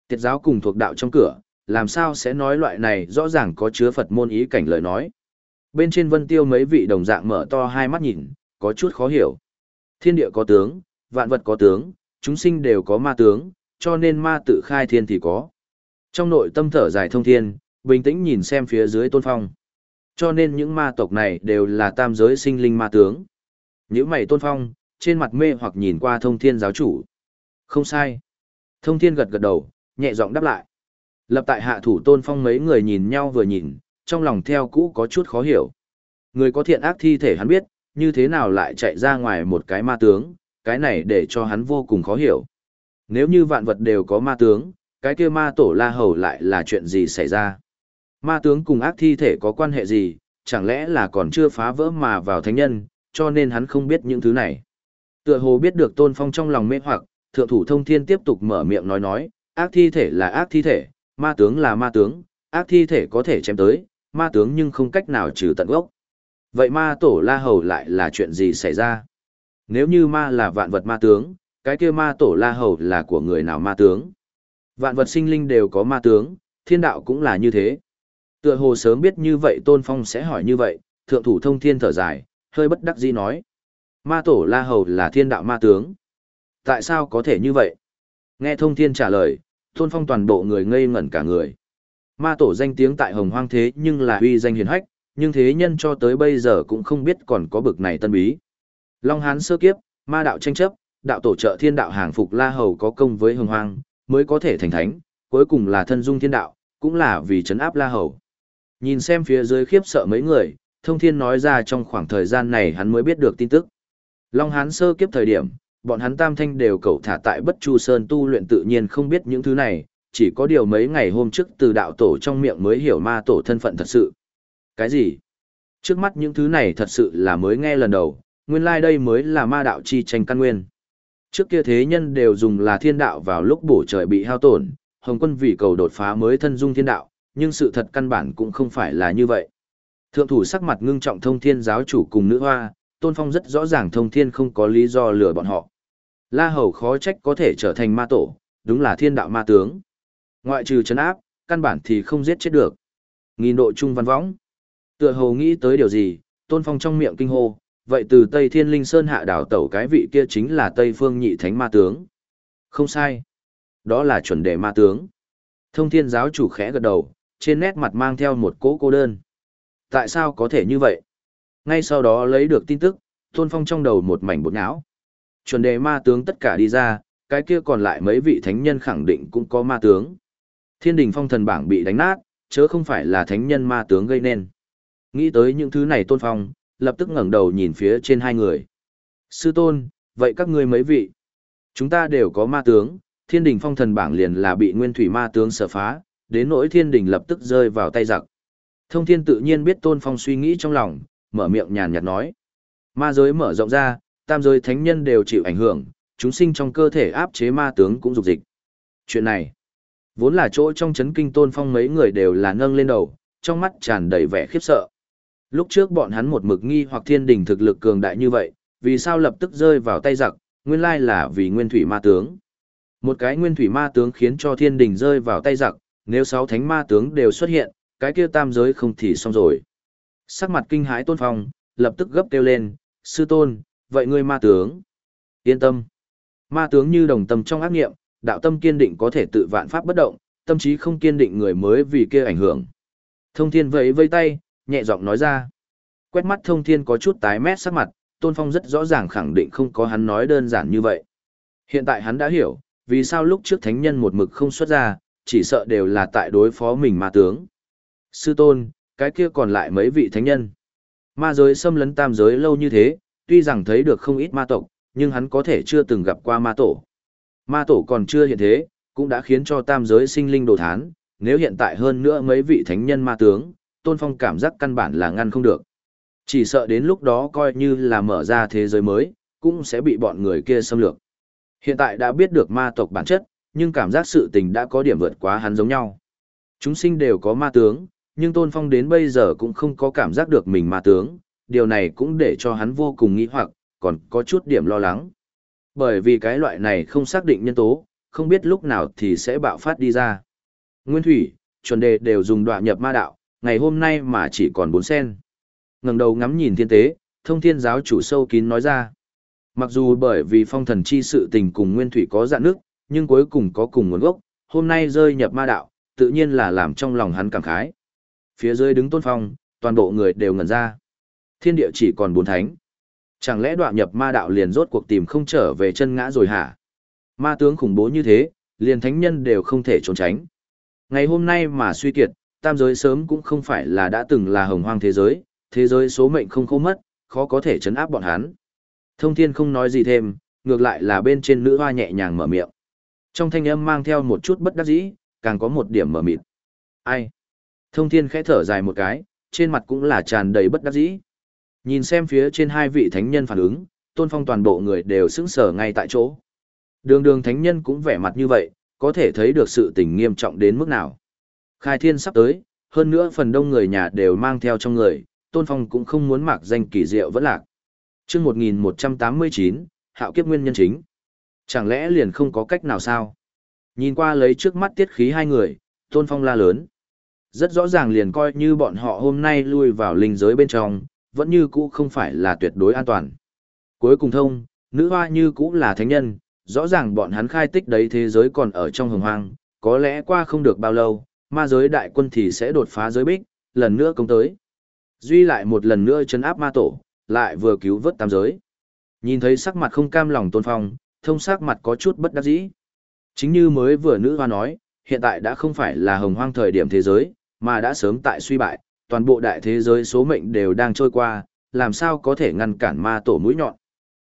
Tiệt giáo cùng thuộc đạo trong cửa, làm sao sẽ nói loại này rõ ràng có chứa Phật môn ý cảnh lời nói. Bên trên vân tiêu mấy vị đồng dạng mở to hai mắt nhìn, có chút khó hiểu. Thiên địa có tướng, vạn vật có tướng, chúng sinh đều có ma tướng, cho nên ma tự khai thiên thì có. Trong nội tâm thở dài thông thiên, bình tĩnh nhìn xem phía dưới tôn phong. Cho nên những ma tộc này đều là tam giới sinh linh ma tướng. Những mày tôn phong, trên mặt mê hoặc nhìn qua thông thiên giáo chủ. Không sai. Thông thiên gật gật đầu, nhẹ giọng đáp lại. Lập tại hạ thủ tôn phong mấy người nhìn nhau vừa nhìn, trong lòng theo cũ có chút khó hiểu. Người có thiện ác thi thể hắn biết, như thế nào lại chạy ra ngoài một cái ma tướng, cái này để cho hắn vô cùng khó hiểu. Nếu như vạn vật đều có ma tướng, cái kia ma tổ la hầu lại là chuyện gì xảy ra? Ma tướng cùng ác thi thể có quan hệ gì, chẳng lẽ là còn chưa phá vỡ mà vào thánh nhân, cho nên hắn không biết những thứ này. Tựa hồ biết được tôn phong trong lòng mê hoặc, thượng thủ thông thiên tiếp tục mở miệng nói nói, ác thi thể là ác thi thể, ma tướng là ma tướng, ác thi thể có thể chém tới, ma tướng nhưng không cách nào trừ tận gốc. Vậy ma tổ la hầu lại là chuyện gì xảy ra? Nếu như ma là vạn vật ma tướng, cái kia ma tổ la hầu là của người nào ma tướng? Vạn vật sinh linh đều có ma tướng, thiên đạo cũng là như thế. Tựa hồ sớm biết như vậy Tôn Phong sẽ hỏi như vậy, thượng thủ thông thiên thở dài, hơi bất đắc dĩ nói. Ma tổ la hầu là thiên đạo ma tướng. Tại sao có thể như vậy? Nghe thông thiên trả lời, Tôn Phong toàn bộ người ngây ngẩn cả người. Ma tổ danh tiếng tại hồng hoang thế nhưng là uy danh hiền hách, nhưng thế nhân cho tới bây giờ cũng không biết còn có bực này tân bí. Long Hán sơ kiếp, ma đạo tranh chấp, đạo tổ trợ thiên đạo hàng phục La Hầu có công với hồng hoang, mới có thể thành thánh, cuối cùng là thân dung thiên đạo, cũng là vì chấn áp La Hầu. Nhìn xem phía dưới khiếp sợ mấy người, thông thiên nói ra trong khoảng thời gian này hắn mới biết được tin tức. Long Hán sơ kiếp thời điểm, bọn hắn tam thanh đều cầu thả tại bất chu sơn tu luyện tự nhiên không biết những thứ này, chỉ có điều mấy ngày hôm trước từ đạo tổ trong miệng mới hiểu ma tổ thân phận thật sự. Cái gì? Trước mắt những thứ này thật sự là mới nghe lần đầu, nguyên lai like đây mới là ma đạo chi tranh căn nguyên. Trước kia thế nhân đều dùng là thiên đạo vào lúc bổ trời bị hao tổn, Hồng quân vì cầu đột phá mới thân dung thiên đạo, nhưng sự thật căn bản cũng không phải là như vậy. Thượng thủ sắc mặt ngưng trọng thông thiên giáo chủ cùng nữ hoa, Tôn Phong rất rõ ràng thông thiên không có lý do lừa bọn họ. La Hầu khó trách có thể trở thành ma tổ, đúng là thiên đạo ma tướng. Ngoại trừ chấn áp, căn bản thì không giết chết được. Nghìn độ trung văn võng. Tựa hồ nghĩ tới điều gì, Tôn Phong trong miệng kinh hô, vậy từ Tây Thiên Linh Sơn hạ đảo tẩu cái vị kia chính là Tây Phương Nhị Thánh Ma Tướng. Không sai. Đó là chuẩn đề ma tướng. Thông thiên giáo chủ khẽ gật đầu, trên nét mặt mang theo một cỗ cô đơn. Tại sao có thể như vậy? Ngay sau đó lấy được tin tức, Tôn Phong trong đầu một mảnh bột não. Chuẩn đề ma tướng tất cả đi ra, cái kia còn lại mấy vị thánh nhân khẳng định cũng có ma tướng. Thiên đình phong thần bảng bị đánh nát, chớ không phải là thánh nhân ma tướng gây nên. Nghĩ tới những thứ này Tôn Phong, lập tức ngẩng đầu nhìn phía trên hai người. Sư tôn, vậy các ngươi mấy vị? Chúng ta đều có ma tướng, thiên đình phong thần bảng liền là bị nguyên thủy ma tướng sở phá, đến nỗi thiên đình lập tức rơi vào tay giặc. Thông thiên tự nhiên biết tôn phong suy nghĩ trong lòng, mở miệng nhàn nhạt nói. Ma giới mở rộng ra, tam giới thánh nhân đều chịu ảnh hưởng, chúng sinh trong cơ thể áp chế ma tướng cũng dục dịch. Chuyện này, vốn là chỗ trong chấn kinh tôn phong mấy người đều là nâng lên đầu, trong mắt tràn đầy vẻ khiếp sợ. Lúc trước bọn hắn một mực nghi hoặc thiên đình thực lực cường đại như vậy, vì sao lập tức rơi vào tay giặc, nguyên lai là vì nguyên thủy ma tướng. Một cái nguyên thủy ma tướng khiến cho thiên đình rơi vào tay giặc, nếu sáu thánh ma tướng đều xuất hiện, cái kia tam giới không thì xong rồi. Sắc mặt kinh hãi tôn phong, lập tức gấp kêu lên, sư tôn, vậy ngươi ma tướng. Yên tâm. Ma tướng như đồng tâm trong ác nghiệm, đạo tâm kiên định có thể tự vạn pháp bất động, tâm trí không kiên định người mới vì kia ảnh hưởng. Thông thiên vẫy vây tay, nhẹ giọng nói ra. Quét mắt thông thiên có chút tái mét sắc mặt, tôn phong rất rõ ràng khẳng định không có hắn nói đơn giản như vậy. Hiện tại hắn đã hiểu, vì sao lúc trước thánh nhân một mực không xuất ra, chỉ sợ đều là tại đối phó mình ma tướng. Sư tôn, cái kia còn lại mấy vị thánh nhân. Ma giới xâm lấn tam giới lâu như thế, tuy rằng thấy được không ít ma tộc, nhưng hắn có thể chưa từng gặp qua ma tổ. Ma tổ còn chưa hiện thế, cũng đã khiến cho tam giới sinh linh đồ thán, nếu hiện tại hơn nữa mấy vị thánh nhân ma tướng, Tôn Phong cảm giác căn bản là ngăn không được. Chỉ sợ đến lúc đó coi như là mở ra thế giới mới, cũng sẽ bị bọn người kia xâm lược. Hiện tại đã biết được ma tộc bản chất, nhưng cảm giác sự tình đã có điểm vượt quá hắn giống nhau. Chúng sinh đều có ma tướng, nhưng Tôn Phong đến bây giờ cũng không có cảm giác được mình ma tướng, điều này cũng để cho hắn vô cùng nghĩ hoặc, còn có chút điểm lo lắng. Bởi vì cái loại này không xác định nhân tố, không biết lúc nào thì sẽ bạo phát đi ra. Nguyên thủy, chuẩn đề đều dùng đoạn nhập ma đạo, ngày hôm nay mà chỉ còn bốn sen. ngẩng đầu ngắm nhìn thiên tế, thông thiên giáo chủ sâu kín nói ra. Mặc dù bởi vì phong thần chi sự tình cùng nguyên thủy có dạng nước, nhưng cuối cùng có cùng nguồn gốc, hôm nay rơi nhập ma đạo, tự nhiên là làm trong lòng hắn cảm khái. Phía dưới đứng tôn phong, toàn bộ người đều ngẩn ra. Thiên địa chỉ còn bốn thánh. Chẳng lẽ đoạn nhập ma đạo liền rốt cuộc tìm không trở về chân ngã rồi hả? Ma tướng khủng bố như thế, liền thánh nhân đều không thể trốn tránh. Ngày hôm nay mà suy kiệt, tam giới sớm cũng không phải là đã từng là hồng hoang thế giới, thế giới số mệnh không khô mất, khó có thể chấn áp bọn hắn. Thông thiên không nói gì thêm, ngược lại là bên trên nữ hoa nhẹ nhàng mở miệng. Trong thanh âm mang theo một chút bất đắc dĩ, càng có một điểm mở mịt. Ai? Thông thiên khẽ thở dài một cái, trên mặt cũng là tràn đầy bất đắc dĩ. Nhìn xem phía trên hai vị thánh nhân phản ứng, tôn phong toàn bộ người đều sững sờ ngay tại chỗ. Đường đường thánh nhân cũng vẻ mặt như vậy, có thể thấy được sự tình nghiêm trọng đến mức nào. Khai thiên sắp tới, hơn nữa phần đông người nhà đều mang theo trong người, tôn phong cũng không muốn mặc danh kỳ diệu vẫn lạc. chương 1189, hạo kiếp nguyên nhân chính. Chẳng lẽ liền không có cách nào sao? Nhìn qua lấy trước mắt tiết khí hai người, tôn phong la lớn. Rất rõ ràng liền coi như bọn họ hôm nay lui vào linh giới bên trong, vẫn như cũ không phải là tuyệt đối an toàn. Cuối cùng thông, nữ hoa như cũ là thánh nhân, rõ ràng bọn hắn khai tích đấy thế giới còn ở trong hồng hoang, có lẽ qua không được bao lâu, ma giới đại quân thì sẽ đột phá giới bích, lần nữa công tới. Duy lại một lần nữa chấn áp ma tổ, lại vừa cứu vớt tam giới. Nhìn thấy sắc mặt không cam lòng tôn phong, thông sắc mặt có chút bất đắc dĩ. Chính như mới vừa nữ hoa nói, hiện tại đã không phải là hồng hoang thời điểm thế giới, mà đã sớm tại suy bại, toàn bộ đại thế giới số mệnh đều đang trôi qua, làm sao có thể ngăn cản ma tổ mũi nhọn.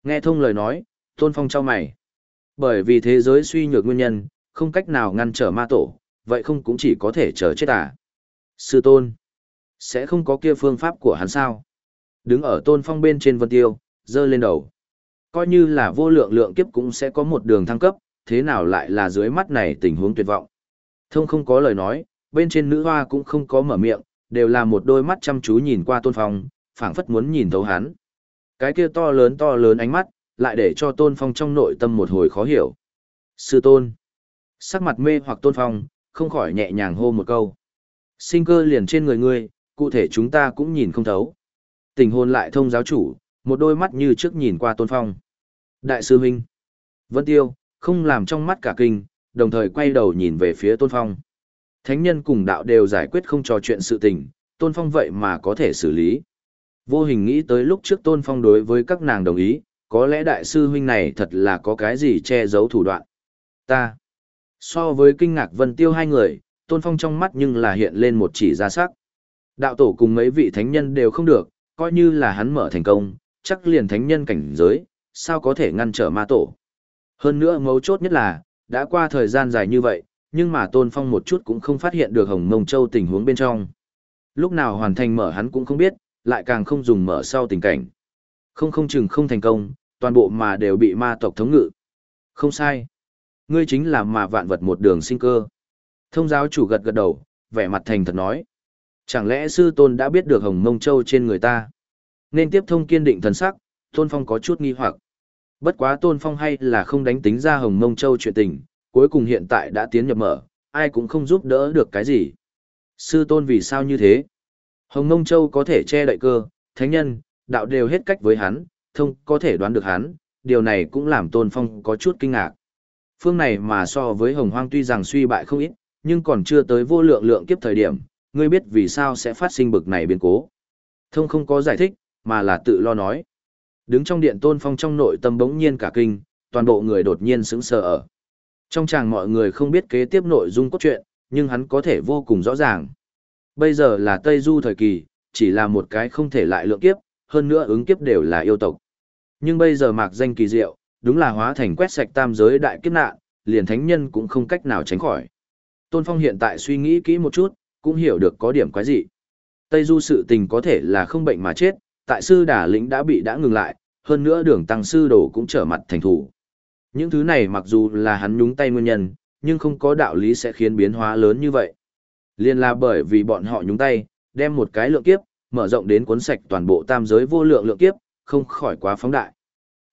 Nghe thông lời nói, tôn phong trao mày. Bởi vì thế giới suy nhược nguyên nhân, không cách nào ngăn trở ma tổ, vậy không cũng chỉ có thể chờ chết à. Sư tôn, sẽ không có kia phương pháp của hắn sao. Đứng ở tôn phong bên trên vân tiêu, dơ lên đầu. Coi như là vô lượng lượng kiếp cũng sẽ có một đường thăng cấp, thế nào lại là dưới mắt này tình huống tuyệt vọng. Thông không có lời nói, bên trên nữ hoa cũng không có mở miệng, đều là một đôi mắt chăm chú nhìn qua tôn phong, phảng phất muốn nhìn thấu hắn. Cái kia to lớn to lớn ánh mắt, lại để cho tôn phong trong nội tâm một hồi khó hiểu. Sư tôn. Sắc mặt mê hoặc tôn phong, không khỏi nhẹ nhàng hô một câu. Sinh cơ liền trên người ngươi, cụ thể chúng ta cũng nhìn không thấu. Tình hồn lại thông giáo chủ, một đôi mắt như trước nhìn qua tôn phong. Đại sư huynh. Vân tiêu, không làm trong mắt cả kinh, đồng thời quay đầu nhìn về phía tôn phong. Thánh nhân cùng đạo đều giải quyết không trò chuyện sự tình, tôn phong vậy mà có thể xử lý. Vô hình nghĩ tới lúc trước tôn phong đối với các nàng đồng ý, có lẽ đại sư huynh này thật là có cái gì che giấu thủ đoạn. Ta. So với kinh ngạc vân tiêu hai người, tôn phong trong mắt nhưng là hiện lên một chỉ ra sắc. Đạo tổ cùng mấy vị thánh nhân đều không được, coi như là hắn mở thành công, chắc liền thánh nhân cảnh giới, sao có thể ngăn trở ma tổ. Hơn nữa mấu chốt nhất là, đã qua thời gian dài như vậy, nhưng mà tôn phong một chút cũng không phát hiện được hồng mông châu tình huống bên trong. Lúc nào hoàn thành mở hắn cũng không biết, lại càng không dùng mở sau tình cảnh. Không không chừng không thành công, toàn bộ mà đều bị ma tộc thống ngự. Không sai. Ngươi chính là mà vạn vật một đường sinh cơ. Thông giáo chủ gật gật đầu, vẻ mặt thành thật nói. Chẳng lẽ sư tôn đã biết được hồng mông châu trên người ta? Nên tiếp thông kiên định thần sắc, tôn phong có chút nghi hoặc. Bất quá tôn phong hay là không đánh tính ra hồng mông châu chuyện tình, cuối cùng hiện tại đã tiến nhập mở, ai cũng không giúp đỡ được cái gì. Sư tôn vì sao như thế? Hồng mông Châu có thể che đậy cơ, thánh nhân, đạo đều hết cách với hắn, thông có thể đoán được hắn, điều này cũng làm Tôn Phong có chút kinh ngạc. Phương này mà so với Hồng Hoang tuy rằng suy bại không ít, nhưng còn chưa tới vô lượng lượng kiếp thời điểm, ngươi biết vì sao sẽ phát sinh bực này biến cố. Thông không có giải thích, mà là tự lo nói. Đứng trong điện Tôn Phong trong nội tâm bỗng nhiên cả kinh, toàn bộ người đột nhiên sững sờ ở. Trong chàng mọi người không biết kế tiếp nội dung cốt truyện, nhưng hắn có thể vô cùng rõ ràng. Bây giờ là Tây Du thời kỳ, chỉ là một cái không thể lại lượng kiếp, hơn nữa ứng kiếp đều là yêu tộc. Nhưng bây giờ mạc danh kỳ diệu, đúng là hóa thành quét sạch tam giới đại kiếp nạn, liền thánh nhân cũng không cách nào tránh khỏi. Tôn Phong hiện tại suy nghĩ kỹ một chút, cũng hiểu được có điểm quái gì. Tây Du sự tình có thể là không bệnh mà chết, tại sư đả lĩnh đã bị đã ngừng lại, hơn nữa đường tăng sư đồ cũng trở mặt thành thủ. Những thứ này mặc dù là hắn nhúng tay nguyên nhân, nhưng không có đạo lý sẽ khiến biến hóa lớn như vậy. Liên là bởi vì bọn họ nhúng tay, đem một cái lượng kiếp, mở rộng đến cuốn sạch toàn bộ tam giới vô lượng lượng kiếp, không khỏi quá phóng đại.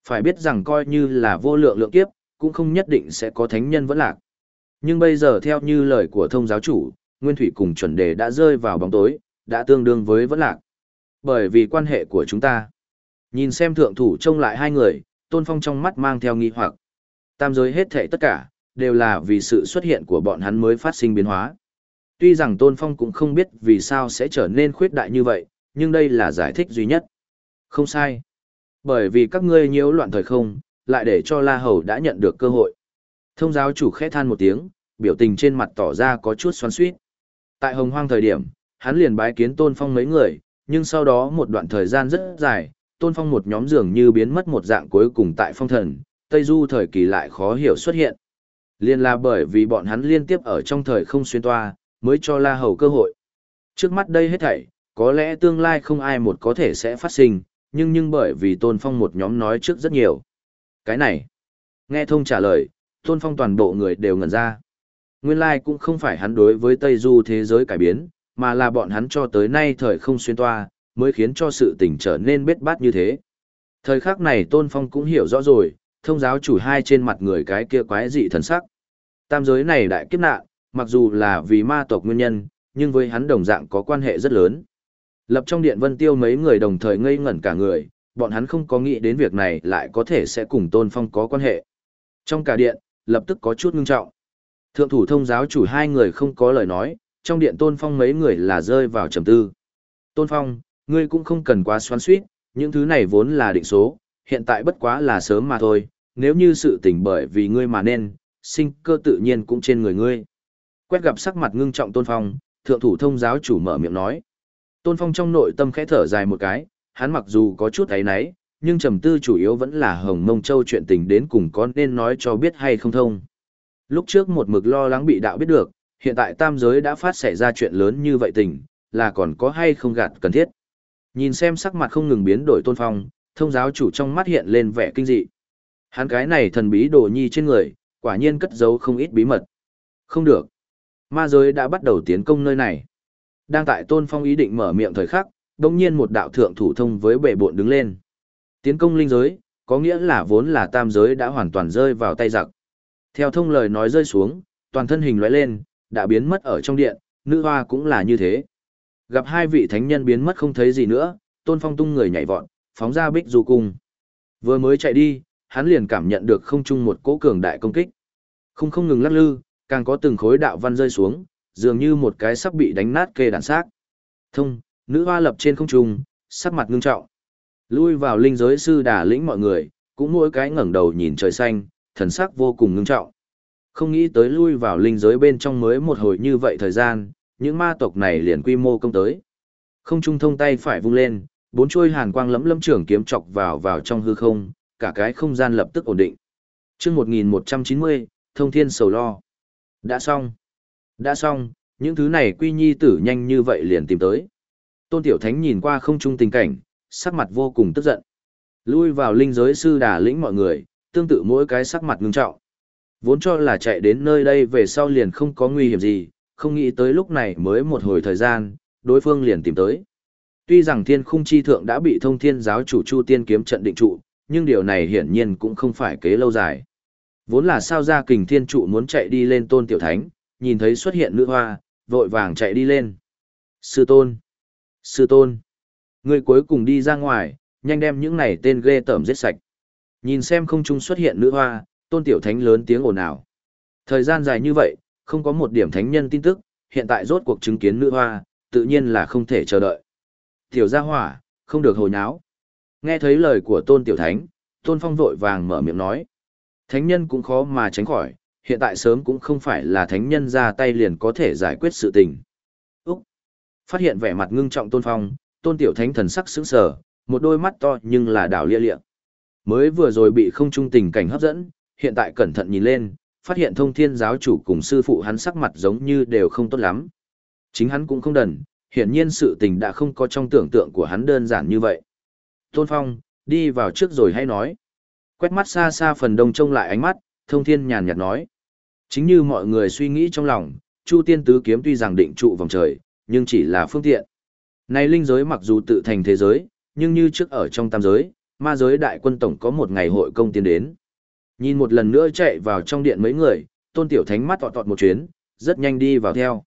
Phải biết rằng coi như là vô lượng lượng kiếp, cũng không nhất định sẽ có thánh nhân vẫn lạc. Nhưng bây giờ theo như lời của thông giáo chủ, Nguyên Thủy cùng chuẩn đề đã rơi vào bóng tối, đã tương đương với vẫn lạc. Bởi vì quan hệ của chúng ta. Nhìn xem thượng thủ trông lại hai người, Tôn Phong trong mắt mang theo nghi hoặc. Tam giới hết thảy tất cả, đều là vì sự xuất hiện của bọn hắn mới phát sinh biến hóa. Tuy rằng Tôn Phong cũng không biết vì sao sẽ trở nên khuyết đại như vậy, nhưng đây là giải thích duy nhất. Không sai. Bởi vì các ngươi nhiễu loạn thời không, lại để cho La Hầu đã nhận được cơ hội. Thông giáo chủ khẽ than một tiếng, biểu tình trên mặt tỏ ra có chút xoắn xuýt. Tại Hồng Hoang thời điểm, hắn liền bái kiến Tôn Phong mấy người, nhưng sau đó một đoạn thời gian rất dài, Tôn Phong một nhóm dường như biến mất một dạng cuối cùng tại phong thần, Tây Du thời kỳ lại khó hiểu xuất hiện. Liên là bởi vì bọn hắn liên tiếp ở trong thời không xuyên toa, mới cho La Hầu cơ hội. Trước mắt đây hết thảy, có lẽ tương lai không ai một có thể sẽ phát sinh, nhưng nhưng bởi vì Tôn Phong một nhóm nói trước rất nhiều. Cái này, nghe thông trả lời, Tôn Phong toàn bộ người đều ngẩn ra. Nguyên lai cũng không phải hắn đối với Tây Du thế giới cải biến, mà là bọn hắn cho tới nay thời không xuyên toa, mới khiến cho sự tình trở nên bết bát như thế. Thời khắc này Tôn Phong cũng hiểu rõ rồi, thông giáo chủ hai trên mặt người cái kia quái dị thần sắc. Tam giới này đại kiếp nạn, mặc dù là vì ma tộc nguyên nhân, nhưng với hắn đồng dạng có quan hệ rất lớn. Lập trong điện vân tiêu mấy người đồng thời ngây ngẩn cả người, bọn hắn không có nghĩ đến việc này lại có thể sẽ cùng Tôn Phong có quan hệ. Trong cả điện, lập tức có chút ngưng trọng. Thượng thủ thông giáo chủ hai người không có lời nói, trong điện Tôn Phong mấy người là rơi vào trầm tư. Tôn Phong, ngươi cũng không cần quá xoắn suýt, những thứ này vốn là định số, hiện tại bất quá là sớm mà thôi, nếu như sự tình bởi vì ngươi mà nên, sinh cơ tự nhiên cũng trên người ngươi. Quét gặp sắc mặt ngưng trọng Tôn Phong, thượng thủ thông giáo chủ mở miệng nói. Tôn Phong trong nội tâm khẽ thở dài một cái, hắn mặc dù có chút ấy náy, nhưng trầm tư chủ yếu vẫn là Hồng Mông Châu chuyện tình đến cùng có nên nói cho biết hay không thông. Lúc trước một mực lo lắng bị đạo biết được, hiện tại tam giới đã phát xảy ra chuyện lớn như vậy tình, là còn có hay không gạt cần thiết. Nhìn xem sắc mặt không ngừng biến đổi Tôn Phong, thông giáo chủ trong mắt hiện lên vẻ kinh dị. Hắn cái này thần bí đồ nhi trên người, quả nhiên cất giấu không ít bí mật. Không được. Ma giới đã bắt đầu tiến công nơi này. Đang tại Tôn Phong ý định mở miệng thời khắc, đồng nhiên một đạo thượng thủ thông với bệ bộn đứng lên. Tiến công linh giới, có nghĩa là vốn là tam giới đã hoàn toàn rơi vào tay giặc. Theo thông lời nói rơi xuống, toàn thân hình lóe lên, đã biến mất ở trong điện, nữ hoa cũng là như thế. Gặp hai vị thánh nhân biến mất không thấy gì nữa, Tôn Phong tung người nhảy vọt, phóng ra bích du cung. Vừa mới chạy đi, hắn liền cảm nhận được không chung một cỗ cường đại công kích. Không không ngừng lắc lư, càng có từng khối đạo văn rơi xuống, dường như một cái sắp bị đánh nát kê đàn xác. Thông, nữ hoa lập trên không trung, sắc mặt ngưng trọng. Lui vào linh giới sư đà lĩnh mọi người, cũng mỗi cái ngẩng đầu nhìn trời xanh, thần sắc vô cùng ngưng trọng. Không nghĩ tới lui vào linh giới bên trong mới một hồi như vậy thời gian, những ma tộc này liền quy mô công tới. Không trung thông tay phải vung lên, bốn chuôi hàn quang lẫm lẫm trưởng kiếm chọc vào vào trong hư không, cả cái không gian lập tức ổn định. Chương 1190, Thông Thiên sầu lo. Đã xong. Đã xong, những thứ này quy nhi tử nhanh như vậy liền tìm tới. Tôn Tiểu Thánh nhìn qua không trung tình cảnh, sắc mặt vô cùng tức giận. Lui vào linh giới sư đà lĩnh mọi người, tương tự mỗi cái sắc mặt ngưng trọng. Vốn cho là chạy đến nơi đây về sau liền không có nguy hiểm gì, không nghĩ tới lúc này mới một hồi thời gian, đối phương liền tìm tới. Tuy rằng thiên khung chi thượng đã bị thông thiên giáo chủ Chu Tiên kiếm trận định trụ, nhưng điều này hiển nhiên cũng không phải kế lâu dài. Vốn là sao ra kình thiên trụ muốn chạy đi lên tôn tiểu thánh, nhìn thấy xuất hiện nữ hoa, vội vàng chạy đi lên. Sư tôn! Sư tôn! Người cuối cùng đi ra ngoài, nhanh đem những này tên ghê tởm giết sạch. Nhìn xem không trung xuất hiện nữ hoa, tôn tiểu thánh lớn tiếng ồn ào. Thời gian dài như vậy, không có một điểm thánh nhân tin tức, hiện tại rốt cuộc chứng kiến nữ hoa, tự nhiên là không thể chờ đợi. Tiểu gia hỏa, không được hồi nháo. Nghe thấy lời của tôn tiểu thánh, tôn phong vội vàng mở miệng nói. Thánh nhân cũng khó mà tránh khỏi, hiện tại sớm cũng không phải là thánh nhân ra tay liền có thể giải quyết sự tình. Úc! Phát hiện vẻ mặt ngưng trọng tôn phong, tôn tiểu thánh thần sắc sững sờ, một đôi mắt to nhưng là đảo lia lịa. Mới vừa rồi bị không trung tình cảnh hấp dẫn, hiện tại cẩn thận nhìn lên, phát hiện thông thiên giáo chủ cùng sư phụ hắn sắc mặt giống như đều không tốt lắm. Chính hắn cũng không đần, hiển nhiên sự tình đã không có trong tưởng tượng của hắn đơn giản như vậy. Tôn Phong, đi vào trước rồi hay nói. Quét mắt xa xa phần đông trông lại ánh mắt, thông thiên nhàn nhạt nói. Chính như mọi người suy nghĩ trong lòng, Chu Tiên Tứ Kiếm tuy rằng định trụ vòng trời, nhưng chỉ là phương tiện. Này linh giới mặc dù tự thành thế giới, nhưng như trước ở trong tam giới, ma giới đại quân tổng có một ngày hội công tiến đến. Nhìn một lần nữa chạy vào trong điện mấy người, tôn tiểu thánh mắt tọt tọt một chuyến, rất nhanh đi vào theo.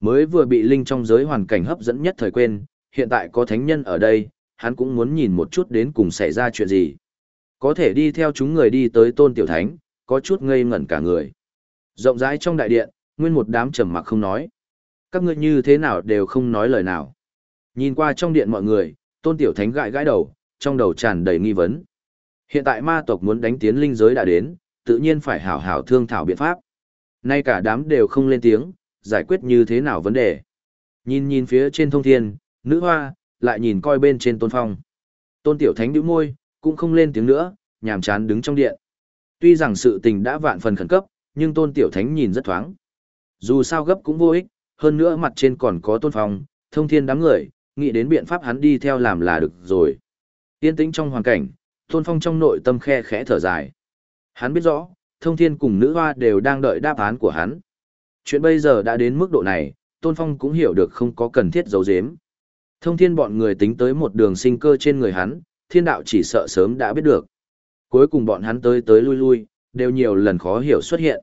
Mới vừa bị linh trong giới hoàn cảnh hấp dẫn nhất thời quên, hiện tại có thánh nhân ở đây, hắn cũng muốn nhìn một chút đến cùng xảy ra chuyện gì. Có thể đi theo chúng người đi tới tôn tiểu thánh, có chút ngây ngẩn cả người. Rộng rãi trong đại điện, nguyên một đám trầm mặc không nói. Các ngươi như thế nào đều không nói lời nào. Nhìn qua trong điện mọi người, tôn tiểu thánh gãi gãi đầu, trong đầu tràn đầy nghi vấn. Hiện tại ma tộc muốn đánh tiến linh giới đã đến, tự nhiên phải hảo hảo thương thảo biện pháp. Nay cả đám đều không lên tiếng, giải quyết như thế nào vấn đề. Nhìn nhìn phía trên thông thiên, nữ hoa, lại nhìn coi bên trên tôn phong. Tôn tiểu thánh nhíu môi, cũng không lên tiếng nữa, nhàm chán đứng trong điện. Tuy rằng sự tình đã vạn phần khẩn cấp, nhưng tôn tiểu thánh nhìn rất thoáng. Dù sao gấp cũng vô ích, hơn nữa mặt trên còn có tôn phong, thông thiên đám người, nghĩ đến biện pháp hắn đi theo làm là được rồi. Yên tĩnh trong hoàn cảnh, tôn phong trong nội tâm khe khẽ thở dài. Hắn biết rõ, thông thiên cùng nữ hoa đều đang đợi đáp án của hắn. Chuyện bây giờ đã đến mức độ này, tôn phong cũng hiểu được không có cần thiết giấu giếm. Thông thiên bọn người tính tới một đường sinh cơ trên người hắn, thiên đạo chỉ sợ sớm đã biết được. Cuối cùng bọn hắn tới tới lui lui, đều nhiều lần khó hiểu xuất hiện.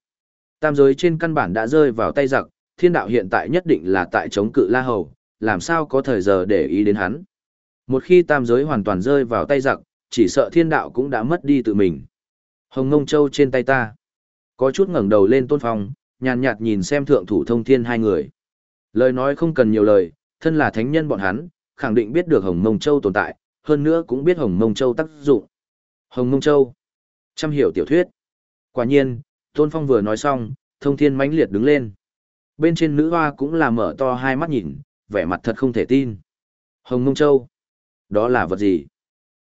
Tam giới trên căn bản đã rơi vào tay giặc, thiên đạo hiện tại nhất định là tại chống cự La Hầu, làm sao có thời giờ để ý đến hắn. Một khi tam giới hoàn toàn rơi vào tay giặc, chỉ sợ thiên đạo cũng đã mất đi tự mình. Hồng Ngông Châu trên tay ta. Có chút ngẩng đầu lên tôn phong, nhàn nhạt nhìn xem thượng thủ thông thiên hai người. Lời nói không cần nhiều lời, thân là thánh nhân bọn hắn, khẳng định biết được Hồng Mông Châu tồn tại, hơn nữa cũng biết Hồng Mông Châu tác dụng. Hồng Mông Châu. Trăm hiểu tiểu thuyết. Quả nhiên, Tôn Phong vừa nói xong, thông thiên mãnh liệt đứng lên. Bên trên nữ hoa cũng là mở to hai mắt nhìn, vẻ mặt thật không thể tin. Hồng Mông Châu. Đó là vật gì?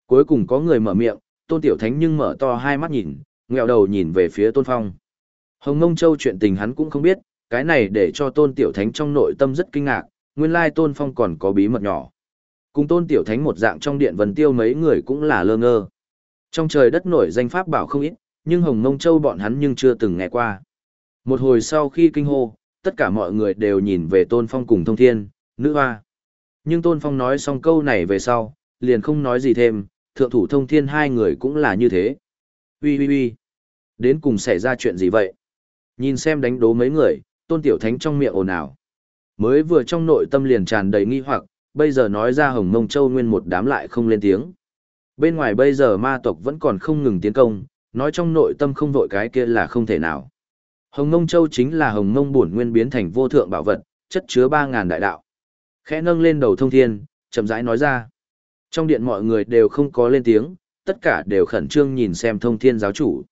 Cuối cùng có người mở miệng, Tôn Tiểu Thánh nhưng mở to hai mắt nhìn, ngẹo đầu nhìn về phía Tôn Phong. Hồng Mông Châu chuyện tình hắn cũng không biết, cái này để cho Tôn Tiểu Thánh trong nội tâm rất kinh ngạc, nguyên lai Tôn Phong còn có bí mật nhỏ. Cùng Tôn Tiểu Thánh một dạng trong điện vần tiêu mấy người cũng là lơ ngơ. Trong trời đất nổi danh pháp bảo không ít, nhưng Hồng Ngông Châu bọn hắn nhưng chưa từng nghe qua. Một hồi sau khi kinh hô, tất cả mọi người đều nhìn về Tôn Phong cùng Thông Thiên, nữ hoa. Nhưng Tôn Phong nói xong câu này về sau, liền không nói gì thêm, thượng thủ Thông Thiên hai người cũng là như thế. Ui ui ui, đến cùng xảy ra chuyện gì vậy? Nhìn xem đánh đố mấy người, Tôn Tiểu Thánh trong miệng ồn ào. Mới vừa trong nội tâm liền tràn đầy nghi hoặc, bây giờ nói ra Hồng Mông Châu nguyên một đám lại không lên tiếng. Bên ngoài bây giờ ma tộc vẫn còn không ngừng tiến công, nói trong nội tâm không vội cái kia là không thể nào. Hồng Mông Châu chính là Hồng Mông bổn nguyên biến thành vô thượng bảo vật, chất chứa 3000 đại đạo. Khẽ nâng lên đầu thông thiên, chậm rãi nói ra. Trong điện mọi người đều không có lên tiếng, tất cả đều khẩn trương nhìn xem thông thiên giáo chủ.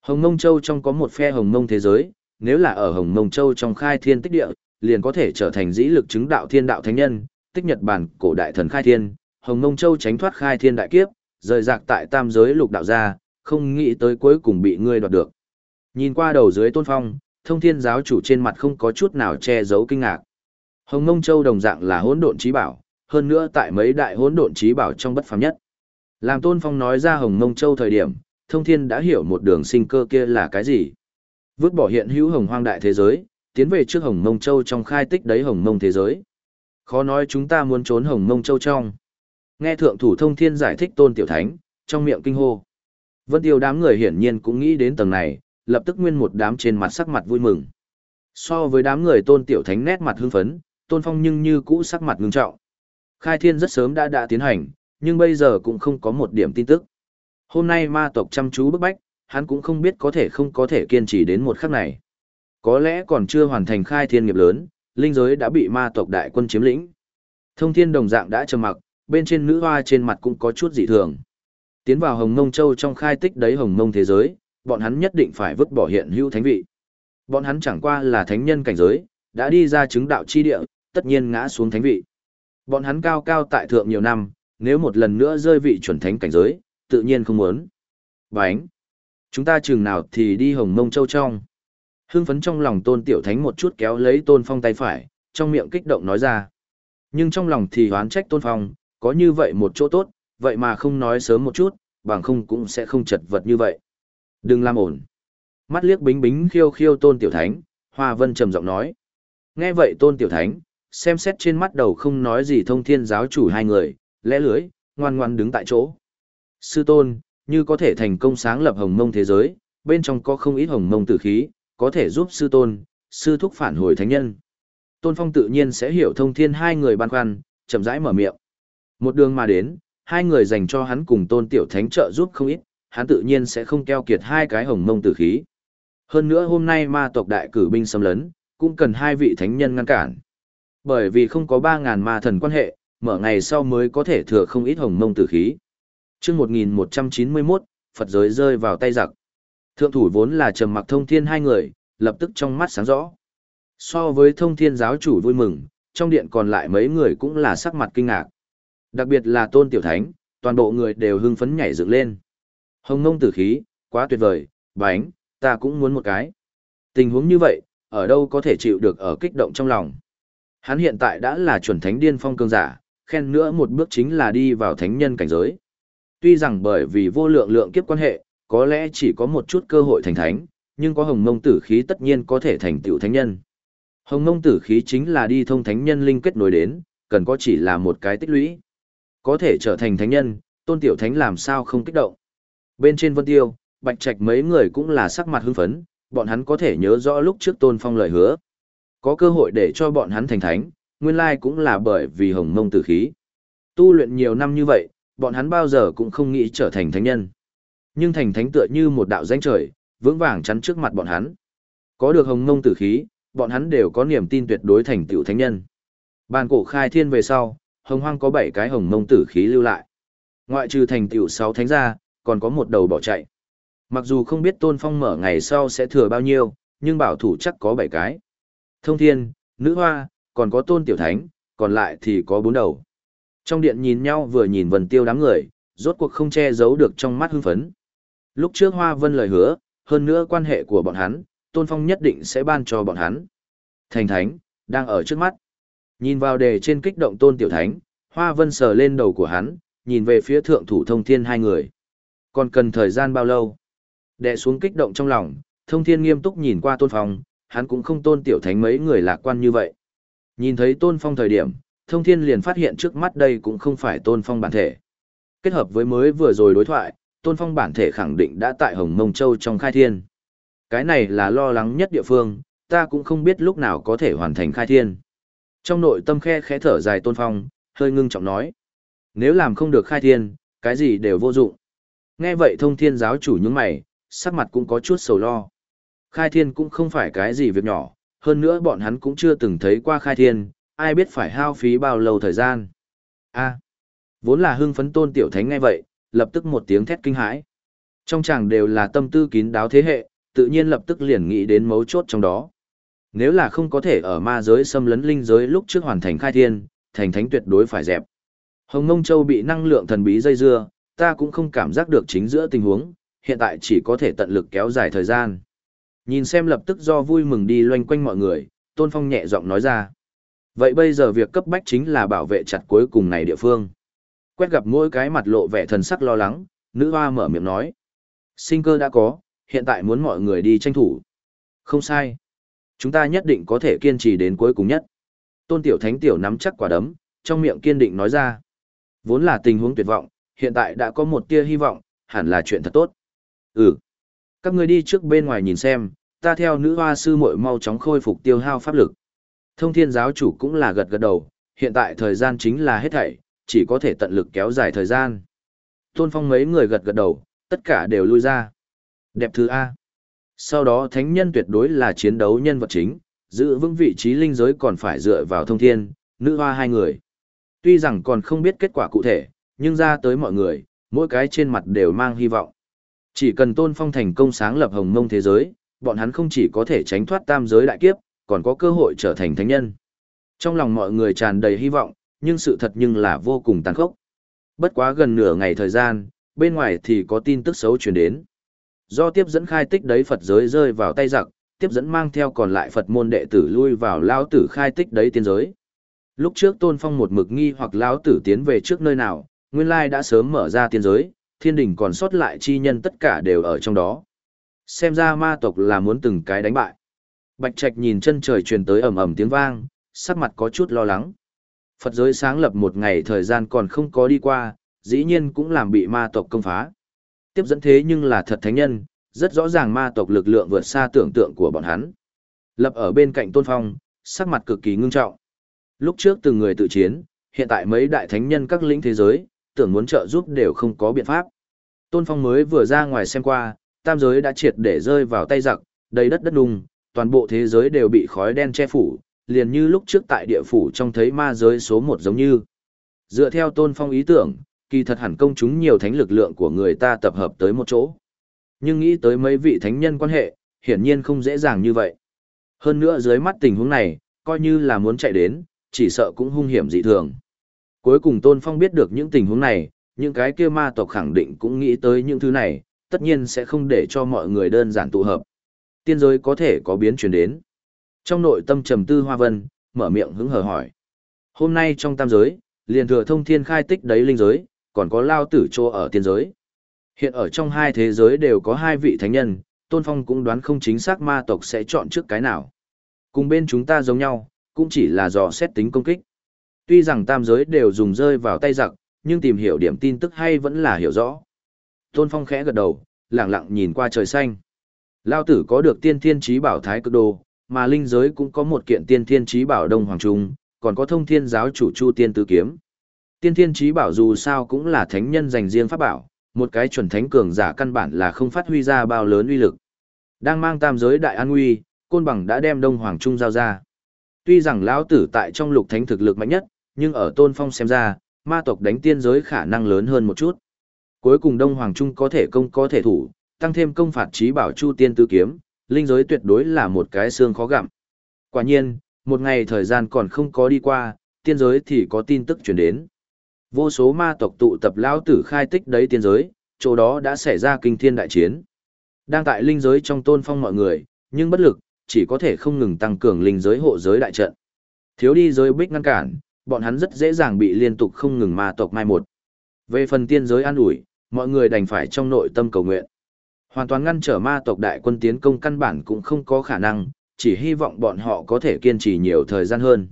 Hồng Mông Châu trong có một phe Hồng Mông thế giới, nếu là ở Hồng Mông Châu trong khai thiên tích địa, liền có thể trở thành dĩ lực chứng đạo thiên đạo thánh nhân, tích Nhật Bản cổ đại thần khai thiên, Hồng Mông Châu tránh thoát khai thiên đại kiếp, rời rạc tại tam giới lục đạo ra, không nghĩ tới cuối cùng bị ngươi đoạt được. Nhìn qua đầu dưới tôn phong, thông thiên giáo chủ trên mặt không có chút nào che giấu kinh ngạc. Hồng Mông Châu đồng dạng là hỗn độn trí bảo, hơn nữa tại mấy đại hỗn độn trí bảo trong bất phàm nhất. Làm tôn phong nói ra Hồng Mông Châu thời điểm, thông thiên đã hiểu một đường sinh cơ kia là cái gì. Vứt bỏ hiện hữu hồng hoang đại thế giới, tiến về trước Hồng Mông Châu trong khai tích đấy Hồng Mông thế giới. Khó nói chúng ta muốn trốn Hồng Mông Châu trong. Nghe thượng thủ thông thiên giải thích tôn tiểu thánh, trong miệng kinh hô. Vân tiêu đám người hiển nhiên cũng nghĩ đến tầng này, lập tức nguyên một đám trên mặt sắc mặt vui mừng. So với đám người tôn tiểu thánh nét mặt hưng phấn, tôn phong nhưng như cũ sắc mặt ngưng trọng. Khai thiên rất sớm đã đã tiến hành, nhưng bây giờ cũng không có một điểm tin tức. Hôm nay ma tộc chăm chú bức bách, hắn cũng không biết có thể không có thể kiên trì đến một khắc này. Có lẽ còn chưa hoàn thành khai thiên nghiệp lớn, linh giới đã bị ma tộc đại quân chiếm lĩnh. Thông thiên đồng dạng đã trầm mặc, bên trên nữ hoa trên mặt cũng có chút dị thường. Tiến vào Hồng Mông Châu trong khai tích đấy Hồng Mông thế giới, bọn hắn nhất định phải vứt bỏ hiện hữu thánh vị. Bọn hắn chẳng qua là thánh nhân cảnh giới, đã đi ra chứng đạo chi địa, tất nhiên ngã xuống thánh vị. Bọn hắn cao cao tại thượng nhiều năm, nếu một lần nữa rơi vị chuẩn thánh cảnh giới, tự nhiên không muốn. Bánh! Chúng ta chừng nào thì đi Hồng Mông Châu trong. Hưng phấn trong lòng tôn tiểu thánh một chút kéo lấy tôn phong tay phải, trong miệng kích động nói ra. Nhưng trong lòng thì hoán trách tôn phong, có như vậy một chỗ tốt, vậy mà không nói sớm một chút, bằng không cũng sẽ không chật vật như vậy. Đừng làm ổn. Mắt liếc bính bính khiêu khiêu tôn tiểu thánh, Hoa Vân trầm giọng nói. Nghe vậy tôn tiểu thánh, xem xét trên mắt đầu không nói gì thông thiên giáo chủ hai người, lẽ lưới, ngoan ngoan đứng tại chỗ. Sư tôn, như có thể thành công sáng lập hồng mông thế giới, bên trong có không ít hồng mông tử khí, có thể giúp sư tôn, sư thúc phản hồi thánh nhân. Tôn Phong tự nhiên sẽ hiểu thông thiên hai người băn khoăn, chậm rãi mở miệng. Một đường mà đến, hai người dành cho hắn cùng tôn tiểu thánh trợ giúp không ít, hắn tự nhiên sẽ không keo kiệt hai cái hồng mông tử khí. Hơn nữa hôm nay ma tộc đại cử binh xâm lấn, cũng cần hai vị thánh nhân ngăn cản. Bởi vì không có 3.000 ma thần quan hệ, mở ngày sau mới có thể thừa không ít hồng mông tử khí. chương 1191, Phật giới rơi vào tay giặc. Thượng thủ vốn là trầm mặc thông thiên hai người, lập tức trong mắt sáng rõ. So với thông thiên giáo chủ vui mừng, trong điện còn lại mấy người cũng là sắc mặt kinh ngạc. Đặc biệt là tôn tiểu thánh, toàn bộ người đều hưng phấn nhảy dựng lên. Hồng mông tử khí, quá tuyệt vời, bánh, ta cũng muốn một cái. Tình huống như vậy, ở đâu có thể chịu được ở kích động trong lòng. Hắn hiện tại đã là chuẩn thánh điên phong cường giả, khen nữa một bước chính là đi vào thánh nhân cảnh giới. Tuy rằng bởi vì vô lượng lượng kiếp quan hệ, có lẽ chỉ có một chút cơ hội thành thánh, nhưng có hồng mông tử khí tất nhiên có thể thành tựu thánh nhân. Hồng mông tử khí chính là đi thông thánh nhân linh kết nối đến, cần có chỉ là một cái tích lũy. Có thể trở thành thánh nhân, tôn tiểu thánh làm sao không kích động. Bên trên vân tiêu, bạch trạch mấy người cũng là sắc mặt hưng phấn, bọn hắn có thể nhớ rõ lúc trước tôn phong lời hứa. Có cơ hội để cho bọn hắn thành thánh, nguyên lai cũng là bởi vì hồng mông tử khí. Tu luyện nhiều năm như vậy, bọn hắn bao giờ cũng không nghĩ trở thành thánh nhân. Nhưng thành thánh tựa như một đạo danh trời, vững vàng chắn trước mặt bọn hắn. Có được hồng mông tử khí, bọn hắn đều có niềm tin tuyệt đối thành tựu thánh nhân. Bàn cổ khai thiên về sau, hồng hoang có bảy cái hồng mông tử khí lưu lại. Ngoại trừ thành tựu Sáu thánh gia, còn có một đầu bỏ chạy. Mặc dù không biết tôn phong mở ngày sau sẽ thừa bao nhiêu, nhưng bảo thủ chắc có bảy cái. Thông thiên, nữ hoa, còn có tôn tiểu thánh, còn lại thì có bốn đầu. Trong điện nhìn nhau vừa nhìn vần tiêu đám người, rốt cuộc không che giấu được trong mắt hưng phấn. Lúc trước Hoa Vân lời hứa, hơn nữa quan hệ của bọn hắn, Tôn Phong nhất định sẽ ban cho bọn hắn. Thành Thánh, đang ở trước mắt. Nhìn vào đề trên kích động Tôn Tiểu Thánh, Hoa Vân sờ lên đầu của hắn, nhìn về phía thượng thủ thông thiên hai người. Còn cần thời gian bao lâu? Đệ xuống kích động trong lòng, thông thiên nghiêm túc nhìn qua Tôn Phong, hắn cũng không tôn Tiểu Thánh mấy người lạc quan như vậy. Nhìn thấy Tôn Phong thời điểm, thông thiên liền phát hiện trước mắt đây cũng không phải Tôn Phong bản thể. Kết hợp với mới vừa rồi đối thoại, Tôn Phong bản thể khẳng định đã tại Hồng Mông Châu trong khai thiên. Cái này là lo lắng nhất địa phương, ta cũng không biết lúc nào có thể hoàn thành khai thiên. Trong nội tâm khe khẽ thở dài Tôn Phong, hơi ngưng trọng nói. Nếu làm không được khai thiên, cái gì đều vô dụng. Nghe vậy thông thiên giáo chủ những mày, sắc mặt cũng có chút sầu lo. Khai thiên cũng không phải cái gì việc nhỏ, hơn nữa bọn hắn cũng chưa từng thấy qua khai thiên, ai biết phải hao phí bao lâu thời gian. a vốn là hưng phấn tôn tiểu thánh ngay vậy, lập tức một tiếng thét kinh hãi. Trong chàng đều là tâm tư kín đáo thế hệ, tự nhiên lập tức liền nghĩ đến mấu chốt trong đó. Nếu là không có thể ở ma giới xâm lấn linh giới lúc trước hoàn thành khai thiên, thành thánh tuyệt đối phải dẹp. Hồng Ngông Châu bị năng lượng thần bí dây dưa, ta cũng không cảm giác được chính giữa tình huống, hiện tại chỉ có thể tận lực kéo dài thời gian. Nhìn xem lập tức do vui mừng đi loanh quanh mọi người, Tôn Phong nhẹ giọng nói ra. Vậy bây giờ việc cấp bách chính là bảo vệ chặt cuối cùng này địa phương. Quét gặp mỗi cái mặt lộ vẻ thần sắc lo lắng, nữ hoa mở miệng nói. Sinh cơ đã có, hiện tại muốn mọi người đi tranh thủ. Không sai. Chúng ta nhất định có thể kiên trì đến cuối cùng nhất. Tôn tiểu thánh tiểu nắm chắc quả đấm, trong miệng kiên định nói ra. Vốn là tình huống tuyệt vọng, hiện tại đã có một tia hy vọng, hẳn là chuyện thật tốt. Ừ. Các người đi trước bên ngoài nhìn xem, ta theo nữ hoa sư muội mau chóng khôi phục tiêu hao pháp lực. Thông thiên giáo chủ cũng là gật gật đầu, hiện tại thời gian chính là hết thảy, chỉ có thể tận lực kéo dài thời gian. Tôn Phong mấy người gật gật đầu, tất cả đều lui ra. Đẹp thứ A. Sau đó thánh nhân tuyệt đối là chiến đấu nhân vật chính, giữ vững vị trí linh giới còn phải dựa vào thông thiên, nữ hoa hai người. Tuy rằng còn không biết kết quả cụ thể, nhưng ra tới mọi người, mỗi cái trên mặt đều mang hy vọng. Chỉ cần Tôn Phong thành công sáng lập hồng mông thế giới, bọn hắn không chỉ có thể tránh thoát tam giới đại kiếp, còn có cơ hội trở thành thánh nhân. Trong lòng mọi người tràn đầy hy vọng, nhưng sự thật nhưng là vô cùng tàn khốc. Bất quá gần nửa ngày thời gian, bên ngoài thì có tin tức xấu truyền đến. Do tiếp dẫn khai tích đấy Phật giới rơi vào tay giặc, tiếp dẫn mang theo còn lại Phật môn đệ tử lui vào lao tử khai tích đấy tiên giới. Lúc trước Tôn Phong một mực nghi hoặc lao tử tiến về trước nơi nào, nguyên lai đã sớm mở ra tiên giới, thiên đình còn sót lại chi nhân tất cả đều ở trong đó. Xem ra ma tộc là muốn từng cái đánh bại. Bạch Trạch nhìn chân trời truyền tới ầm ầm tiếng vang, sắc mặt có chút lo lắng. Phật giới sáng lập một ngày thời gian còn không có đi qua, dĩ nhiên cũng làm bị ma tộc công phá. Tiếp dẫn thế nhưng là thật thánh nhân, rất rõ ràng ma tộc lực lượng vượt xa tưởng tượng của bọn hắn. Lập ở bên cạnh Tôn Phong, sắc mặt cực kỳ ngưng trọng. Lúc trước từng người tự chiến, hiện tại mấy đại thánh nhân các lĩnh thế giới, tưởng muốn trợ giúp đều không có biện pháp. Tôn Phong mới vừa ra ngoài xem qua, tam giới đã triệt để rơi vào tay giặc, đầy đất đất đùng, toàn bộ thế giới đều bị khói đen che phủ, liền như lúc trước tại địa phủ trong thấy ma giới số một giống như. Dựa theo Tôn Phong ý tưởng, kỳ thật hẳn công chúng nhiều thánh lực lượng của người ta tập hợp tới một chỗ. Nhưng nghĩ tới mấy vị thánh nhân quan hệ, hiển nhiên không dễ dàng như vậy. Hơn nữa dưới mắt tình huống này, coi như là muốn chạy đến, chỉ sợ cũng hung hiểm dị thường. Cuối cùng Tôn Phong biết được những tình huống này, những cái kia ma tộc khẳng định cũng nghĩ tới những thứ này, tất nhiên sẽ không để cho mọi người đơn giản tụ hợp. Tiên giới có thể có biến chuyển đến. Trong nội tâm trầm tư Hoa Vân, mở miệng hứng hờ hỏi. Hôm nay trong tam giới, liền thừa thông thiên khai tích đấy linh giới, còn có lao tử chô ở tiên giới. Hiện ở trong hai thế giới đều có hai vị thánh nhân, Tôn Phong cũng đoán không chính xác ma tộc sẽ chọn trước cái nào. Cùng bên chúng ta giống nhau, cũng chỉ là dò xét tính công kích. Tuy rằng tam giới đều dùng rơi vào tay giặc, nhưng tìm hiểu điểm tin tức hay vẫn là hiểu rõ. Tôn Phong khẽ gật đầu, lặng lặng nhìn qua trời xanh. Lao tử có được tiên thiên trí bảo thái cực đồ, mà linh giới cũng có một kiện tiên thiên trí bảo đông hoàng trung, còn có thông thiên giáo chủ chu tiên tứ kiếm. Tiên thiên trí bảo dù sao cũng là thánh nhân dành riêng pháp bảo, một cái chuẩn thánh cường giả căn bản là không phát huy ra bao lớn uy lực. Đang mang tam giới đại an nguy, côn bằng đã đem đông hoàng trung giao ra. Tuy rằng lão tử tại trong lục thánh thực lực mạnh nhất, nhưng ở tôn phong xem ra, ma tộc đánh tiên giới khả năng lớn hơn một chút. Cuối cùng Đông Hoàng Trung có thể công có thể thủ, tăng thêm công phạt trí bảo Chu Tiên Tứ Kiếm, linh giới tuyệt đối là một cái xương khó gặm. Quả nhiên, một ngày thời gian còn không có đi qua, tiên giới thì có tin tức chuyển đến. Vô số ma tộc tụ tập lão tử khai tích đấy tiên giới, chỗ đó đã xảy ra kinh thiên đại chiến. Đang tại linh giới trong tôn phong mọi người, nhưng bất lực, chỉ có thể không ngừng tăng cường linh giới hộ giới đại trận. Thiếu đi giới bích ngăn cản, bọn hắn rất dễ dàng bị liên tục không ngừng ma tộc mai một. Về phần tiên giới an ủi, mọi người đành phải trong nội tâm cầu nguyện. Hoàn toàn ngăn trở ma tộc đại quân tiến công căn bản cũng không có khả năng, chỉ hy vọng bọn họ có thể kiên trì nhiều thời gian hơn.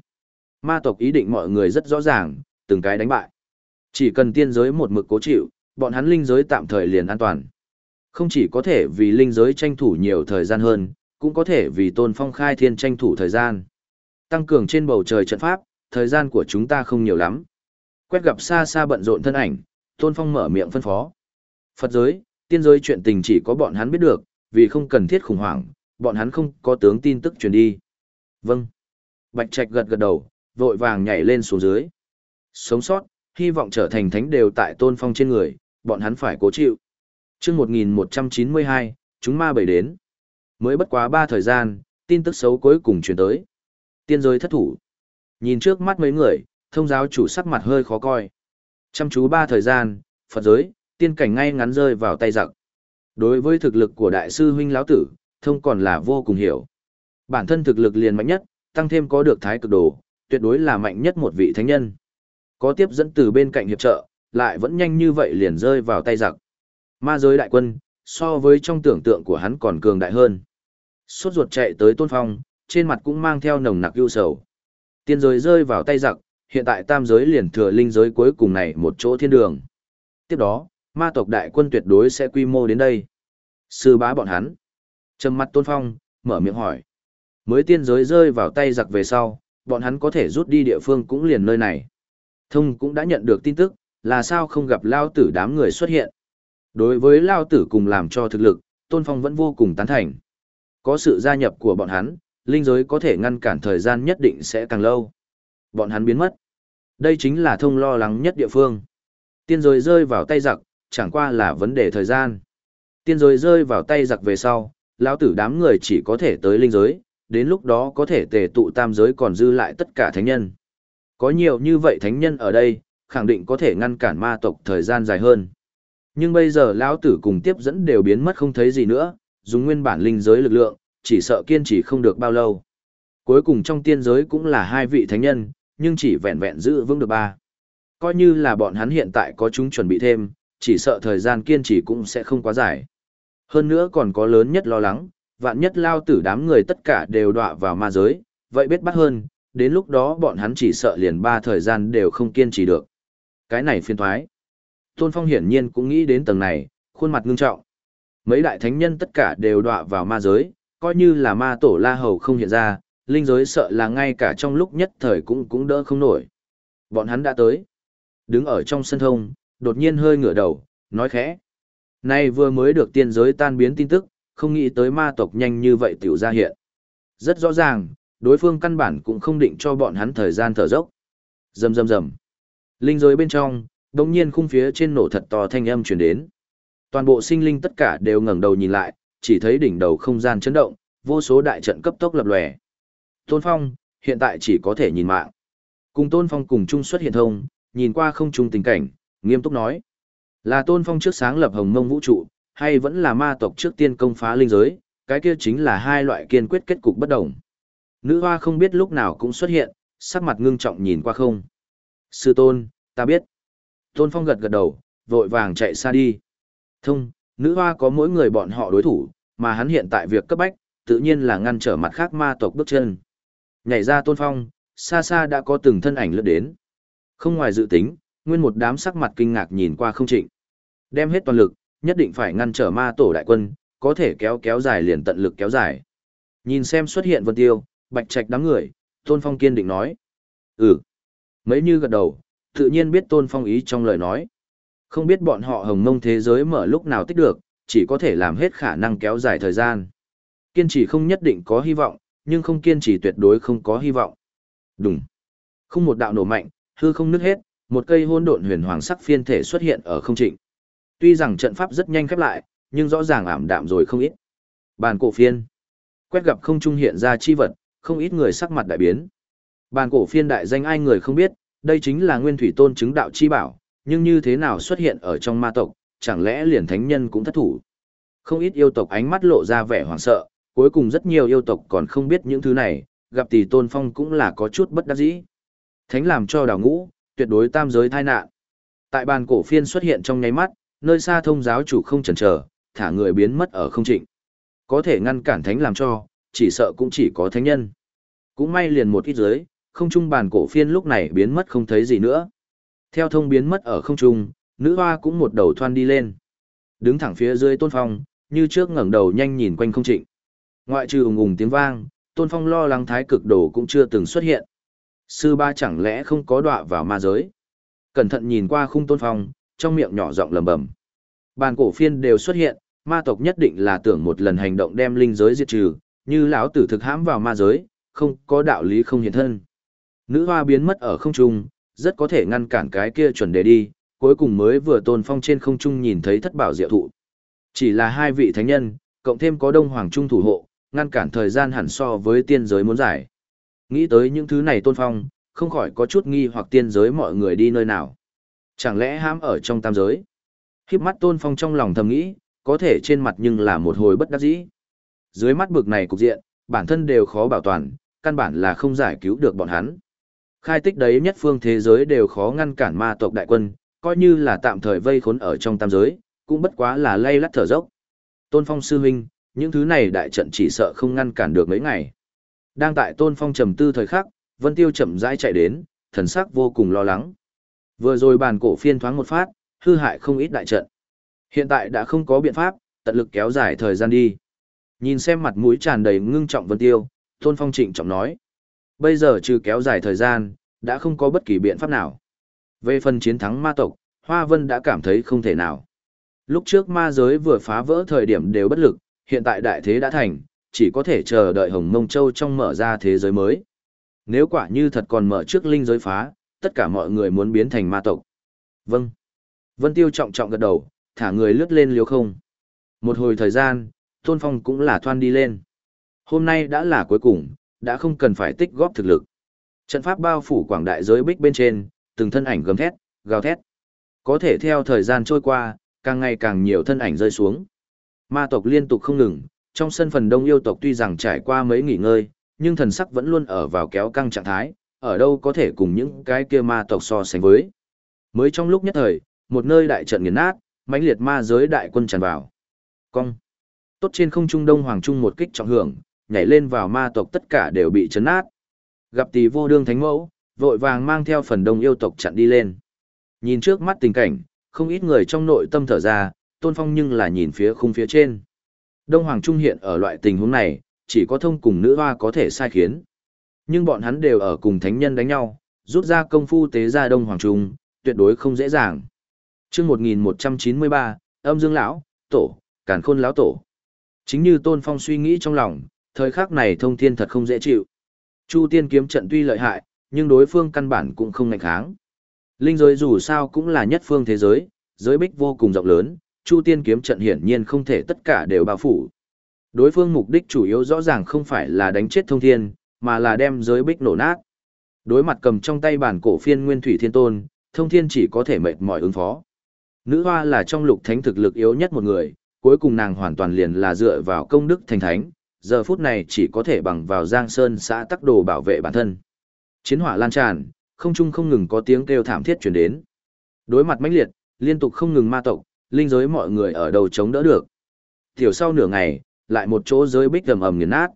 Ma tộc ý định mọi người rất rõ ràng, từng cái đánh bại. Chỉ cần tiên giới một mực cố chịu, bọn hắn linh giới tạm thời liền an toàn. Không chỉ có thể vì linh giới tranh thủ nhiều thời gian hơn, cũng có thể vì tôn phong khai thiên tranh thủ thời gian. Tăng cường trên bầu trời trận pháp, thời gian của chúng ta không nhiều lắm. Quét gặp xa xa bận rộn thân ảnh, Tôn Phong mở miệng phân phó. Phật giới, tiên giới chuyện tình chỉ có bọn hắn biết được, vì không cần thiết khủng hoảng, bọn hắn không có tướng tin tức truyền đi. Vâng. Bạch Trạch gật gật đầu, vội vàng nhảy lên xuống dưới. Sống sót, hy vọng trở thành thánh đều tại Tôn Phong trên người, bọn hắn phải cố chịu. Trước 1192, chúng ma bảy đến. Mới bất quá ba thời gian, tin tức xấu cuối cùng truyền tới. Tiên giới thất thủ. Nhìn trước mắt mấy người, thông giáo chủ sắc mặt hơi khó coi. Chăm chú ba thời gian, Phật giới, tiên cảnh ngay ngắn rơi vào tay giặc. Đối với thực lực của đại sư huynh lão tử, thông còn là vô cùng hiểu. Bản thân thực lực liền mạnh nhất, tăng thêm có được thái cực đồ, tuyệt đối là mạnh nhất một vị thánh nhân. Có tiếp dẫn từ bên cạnh hiệp trợ, lại vẫn nhanh như vậy liền rơi vào tay giặc. Ma giới đại quân, so với trong tưởng tượng của hắn còn cường đại hơn. Suốt ruột chạy tới tôn phong, trên mặt cũng mang theo nồng nặc ưu sầu. Tiên giới rơi vào tay giặc, hiện tại tam giới liền thừa linh giới cuối cùng này một chỗ thiên đường. Tiếp đó, ma tộc đại quân tuyệt đối sẽ quy mô đến đây. Sư bá bọn hắn. Trầm mặt tôn phong, mở miệng hỏi. Mới tiên giới rơi vào tay giặc về sau, bọn hắn có thể rút đi địa phương cũng liền nơi này. Thông cũng đã nhận được tin tức, là sao không gặp lao tử đám người xuất hiện. Đối với lao tử cùng làm cho thực lực, Tôn Phong vẫn vô cùng tán thành. Có sự gia nhập của bọn hắn, linh giới có thể ngăn cản thời gian nhất định sẽ càng lâu. Bọn hắn biến mất. Đây chính là thông lo lắng nhất địa phương. Tiên giới rơi vào tay giặc, chẳng qua là vấn đề thời gian. Tiên giới rơi vào tay giặc về sau, lão tử đám người chỉ có thể tới linh giới, đến lúc đó có thể tề tụ tam giới còn dư lại tất cả thánh nhân. Có nhiều như vậy thánh nhân ở đây, khẳng định có thể ngăn cản ma tộc thời gian dài hơn. Nhưng bây giờ lão tử cùng tiếp dẫn đều biến mất không thấy gì nữa, dùng nguyên bản linh giới lực lượng, chỉ sợ kiên trì không được bao lâu. Cuối cùng trong tiên giới cũng là hai vị thánh nhân, nhưng chỉ vẹn vẹn giữ vững được ba. Coi như là bọn hắn hiện tại có chúng chuẩn bị thêm, chỉ sợ thời gian kiên trì cũng sẽ không quá dài. Hơn nữa còn có lớn nhất lo lắng, vạn nhất lao tử đám người tất cả đều đọa vào ma giới, vậy biết bắt hơn, đến lúc đó bọn hắn chỉ sợ liền ba thời gian đều không kiên trì được. Cái này phiên thoái. Tôn Phong hiển nhiên cũng nghĩ đến tầng này, khuôn mặt ngưng trọng. Mấy đại thánh nhân tất cả đều đọa vào ma giới, coi như là ma tổ la hầu không hiện ra, linh giới sợ là ngay cả trong lúc nhất thời cũng cũng đỡ không nổi. Bọn hắn đã tới. Đứng ở trong sân thông, đột nhiên hơi ngửa đầu, nói khẽ. Nay vừa mới được tiên giới tan biến tin tức, không nghĩ tới ma tộc nhanh như vậy tiểu ra hiện. Rất rõ ràng, đối phương căn bản cũng không định cho bọn hắn thời gian thở dốc. Rầm rầm rầm. Linh giới bên trong, đột nhiên khung phía trên nổ thật to thanh âm truyền đến. Toàn bộ sinh linh tất cả đều ngẩng đầu nhìn lại, chỉ thấy đỉnh đầu không gian chấn động, vô số đại trận cấp tốc lập lòe. Tôn Phong, hiện tại chỉ có thể nhìn mạng. Cùng Tôn Phong cùng chung xuất hiện thông, nhìn qua không chung tình cảnh, nghiêm túc nói. Là Tôn Phong trước sáng lập hồng mông vũ trụ, hay vẫn là ma tộc trước tiên công phá linh giới, cái kia chính là hai loại kiên quyết kết cục bất đồng. Nữ hoa không biết lúc nào cũng xuất hiện, sắc mặt ngưng trọng nhìn qua không. Sư tôn, ta biết. Tôn Phong gật gật đầu, vội vàng chạy xa đi. Thông, nữ hoa có mỗi người bọn họ đối thủ, mà hắn hiện tại việc cấp bách, tự nhiên là ngăn trở mặt khác ma tộc bước chân. Nhảy ra Tôn Phong, xa xa đã có từng thân ảnh lướt đến. Không ngoài dự tính, nguyên một đám sắc mặt kinh ngạc nhìn qua không trịnh. Đem hết toàn lực, nhất định phải ngăn trở ma tổ đại quân, có thể kéo kéo dài liền tận lực kéo dài. Nhìn xem xuất hiện vân tiêu, bạch trạch đám người, Tôn Phong kiên định nói. Ừ. Mấy như gật đầu, tự nhiên biết Tôn Phong ý trong lời nói. Không biết bọn họ hồng mông thế giới mở lúc nào tích được, chỉ có thể làm hết khả năng kéo dài thời gian. Kiên trì không nhất định có hy vọng, nhưng không kiên trì tuyệt đối không có hy vọng. Đúng. Không một đạo nổ mạnh, hư không nứt hết, một cây hôn độn huyền hoàng sắc phiên thể xuất hiện ở không trịnh. Tuy rằng trận pháp rất nhanh khép lại, nhưng rõ ràng ảm đạm rồi không ít. Bàn cổ phiên. Quét gặp không trung hiện ra chi vật, không ít người sắc mặt đại biến. Bàn cổ phiên đại danh ai người không biết, đây chính là nguyên thủy tôn chứng đạo chi bảo, nhưng như thế nào xuất hiện ở trong ma tộc, chẳng lẽ liền thánh nhân cũng thất thủ. Không ít yêu tộc ánh mắt lộ ra vẻ hoảng sợ, cuối cùng rất nhiều yêu tộc còn không biết những thứ này, gặp tỷ tôn phong cũng là có chút bất đắc dĩ. Thánh làm cho đào ngũ, tuyệt đối tam giới thai nạn. Tại bàn cổ phiên xuất hiện trong nháy mắt, nơi xa thông giáo chủ không chần chờ, thả người biến mất ở không trịnh. Có thể ngăn cản thánh làm cho, chỉ sợ cũng chỉ có thánh nhân. Cũng may liền một ít dưới không trung bàn cổ phiên lúc này biến mất không thấy gì nữa. Theo thông biến mất ở không trung, nữ hoa cũng một đầu thoan đi lên. Đứng thẳng phía dưới tôn phong, như trước ngẩng đầu nhanh nhìn quanh không trịnh. Ngoại trừ ùng ùng tiếng vang, tôn phong lo lắng thái cực đồ cũng chưa từng xuất hiện. Sư ba chẳng lẽ không có đọa vào ma giới. Cẩn thận nhìn qua khung tôn phong, trong miệng nhỏ giọng lầm bầm. Bàn cổ phiên đều xuất hiện, ma tộc nhất định là tưởng một lần hành động đem linh giới diệt trừ, như lão tử thực hãm vào ma giới, không có đạo lý không hiện thân. Nữ hoa biến mất ở không trung, rất có thể ngăn cản cái kia chuẩn đề đi, cuối cùng mới vừa tôn phong trên không trung nhìn thấy thất bảo diệu thụ. Chỉ là hai vị thánh nhân, cộng thêm có đông hoàng trung thủ hộ, ngăn cản thời gian hẳn so với tiên giới muốn giải. Nghĩ tới những thứ này tôn phong, không khỏi có chút nghi hoặc tiên giới mọi người đi nơi nào. Chẳng lẽ hãm ở trong tam giới? Khiếp mắt tôn phong trong lòng thầm nghĩ, có thể trên mặt nhưng là một hồi bất đắc dĩ. Dưới mắt bực này cục diện, bản thân đều khó bảo toàn, căn bản là không giải cứu được bọn hắn. Khai tích đấy nhất phương thế giới đều khó ngăn cản ma tộc đại quân, coi như là tạm thời vây khốn ở trong tam giới, cũng bất quá là lay lắt thở dốc. Tôn Phong sư huynh, những thứ này đại trận chỉ sợ không ngăn cản được mấy ngày. Đang tại Tôn Phong trầm tư thời khắc, Vân Tiêu chậm rãi chạy đến, thần sắc vô cùng lo lắng. Vừa rồi bàn cổ phiên thoáng một phát, hư hại không ít đại trận. Hiện tại đã không có biện pháp, tận lực kéo dài thời gian đi. Nhìn xem mặt mũi tràn đầy ngưng trọng Vân Tiêu, Tôn Phong trịnh trọng nói. Bây giờ trừ kéo dài thời gian, đã không có bất kỳ biện pháp nào. Về phần chiến thắng ma tộc, Hoa Vân đã cảm thấy không thể nào. Lúc trước ma giới vừa phá vỡ thời điểm đều bất lực, hiện tại đại thế đã thành, chỉ có thể chờ đợi Hồng Mông Châu trong mở ra thế giới mới. Nếu quả như thật còn mở trước linh giới phá, tất cả mọi người muốn biến thành ma tộc. Vâng. Vân Tiêu trọng trọng gật đầu, thả người lướt lên liều không. Một hồi thời gian, Tôn Phong cũng là thoan đi lên. Hôm nay đã là cuối cùng, đã không cần phải tích góp thực lực. Trận pháp bao phủ quảng đại giới bích bên trên, từng thân ảnh gầm thét, gào thét. Có thể theo thời gian trôi qua, càng ngày càng nhiều thân ảnh rơi xuống. Ma tộc liên tục không ngừng, trong sân phần đông yêu tộc tuy rằng trải qua mấy nghỉ ngơi, nhưng thần sắc vẫn luôn ở vào kéo căng trạng thái, ở đâu có thể cùng những cái kia ma tộc so sánh với. Mới trong lúc nhất thời, một nơi đại trận nghiền nát, mãnh liệt ma giới đại quân tràn vào. Cong. Tốt trên không trung đông hoàng trung một kích trọng hưởng, nhảy lên vào ma tộc tất cả đều bị chấn nát. Gặp tỷ vô đương thánh mẫu, vội vàng mang theo phần đông yêu tộc chặn đi lên. Nhìn trước mắt tình cảnh, không ít người trong nội tâm thở ra, tôn phong nhưng là nhìn phía khung phía trên. Đông Hoàng Trung hiện ở loại tình huống này, chỉ có thông cùng nữ hoa có thể sai khiến. Nhưng bọn hắn đều ở cùng thánh nhân đánh nhau, rút ra công phu tế ra Đông Hoàng Trung, tuyệt đối không dễ dàng. Trước 1193, âm dương lão, tổ, càn khôn lão tổ. Chính như Tôn Phong suy nghĩ trong lòng, thời khắc này thông thiên thật không dễ chịu. Chu tiên kiếm trận tuy lợi hại, nhưng đối phương căn bản cũng không ngạch kháng. Linh giới dù sao cũng là nhất phương thế giới, giới bích vô cùng rộng lớn, Chu tiên kiếm trận hiển nhiên không thể tất cả đều bao phủ. Đối phương mục đích chủ yếu rõ ràng không phải là đánh chết thông thiên, mà là đem giới bích nổ nát. Đối mặt cầm trong tay bản cổ phiên nguyên thủy thiên tôn, thông thiên chỉ có thể mệt mỏi ứng phó. Nữ hoa là trong lục thánh thực lực yếu nhất một người, cuối cùng nàng hoàn toàn liền là dựa vào công đức thành thánh, giờ phút này chỉ có thể bằng vào giang sơn xã tắc đồ bảo vệ bản thân. Chiến hỏa lan tràn, không trung không ngừng có tiếng kêu thảm thiết chuyển đến. Đối mặt mãnh liệt, liên tục không ngừng ma tộc, linh giới mọi người ở đầu chống đỡ được. Tiểu sau nửa ngày, lại một chỗ giới bích ầm ầm nghiền nát.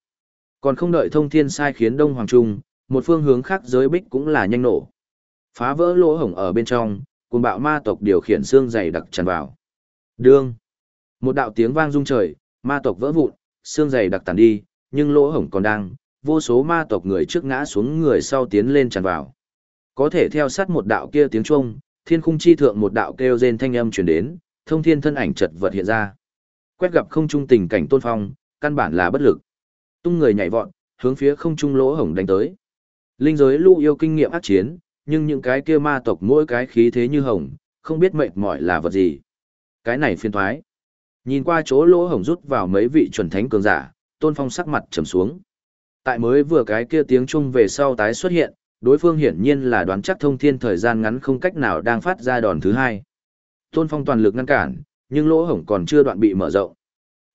Còn không đợi thông thiên sai khiến Đông Hoàng Trung, một phương hướng khác giới bích cũng là nhanh nổ. Phá vỡ lỗ hổng ở bên trong, cùng bạo ma tộc điều khiển xương dày đặc tràn vào. Đương. Một đạo tiếng vang rung trời, ma tộc vỡ vụn, xương dày đặc tàn đi, nhưng lỗ hổng còn đang, vô số ma tộc người trước ngã xuống người sau tiến lên tràn vào. Có thể theo sát một đạo kia tiếng chuông, thiên khung chi thượng một đạo kêu rên thanh âm truyền đến, thông thiên thân ảnh chật vật hiện ra. Quét gặp không trung tình cảnh tôn phong, căn bản là bất lực. Tung người nhảy vọt, hướng phía không trung lỗ hổng đánh tới. Linh giới lũ yêu kinh nghiệm ác chiến, nhưng những cái kia ma tộc mỗi cái khí thế như hồng, không biết mệt mỏi là vật gì. Cái này phiên thoái. Nhìn qua chỗ lỗ hổng rút vào mấy vị chuẩn thánh cường giả, tôn phong sắc mặt trầm xuống. Tại mới vừa cái kia tiếng chung về sau tái xuất hiện, đối phương hiển nhiên là đoán chắc thông thiên thời gian ngắn không cách nào đang phát ra đòn thứ hai. Tôn Phong toàn lực ngăn cản, nhưng lỗ hổng còn chưa đoạn bị mở rộng.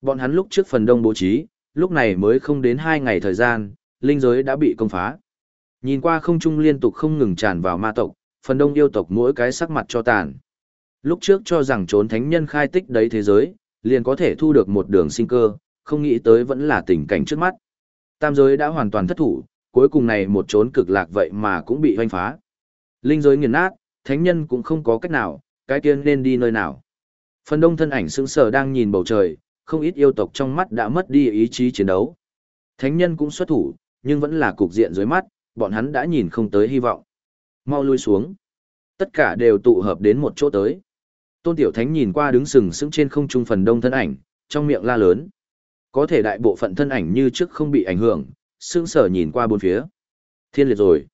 Bọn hắn lúc trước phần đông bố trí, lúc này mới không đến hai ngày thời gian, linh giới đã bị công phá. Nhìn qua không trung liên tục không ngừng tràn vào ma tộc, phần đông yêu tộc mỗi cái sắc mặt cho tàn. Lúc trước cho rằng trốn thánh nhân khai tích đấy thế giới, liền có thể thu được một đường sinh cơ, không nghĩ tới vẫn là tình cảnh trước mắt. Tam giới đã hoàn toàn thất thủ, cuối cùng này một trốn cực lạc vậy mà cũng bị hoanh phá. Linh giới nghiền nát, thánh nhân cũng không có cách nào, cái kia nên đi nơi nào. Phần đông thân ảnh sững sờ đang nhìn bầu trời, không ít yêu tộc trong mắt đã mất đi ý chí chiến đấu. Thánh nhân cũng xuất thủ, nhưng vẫn là cục diện dưới mắt, bọn hắn đã nhìn không tới hy vọng. Mau lui xuống. Tất cả đều tụ hợp đến một chỗ tới. Tôn Tiểu Thánh nhìn qua đứng sừng sững trên không trung phần đông thân ảnh, trong miệng la lớn. Có thể đại bộ phận thân ảnh như trước không bị ảnh hưởng, sững sờ nhìn qua bốn phía. Thiên liệt rồi.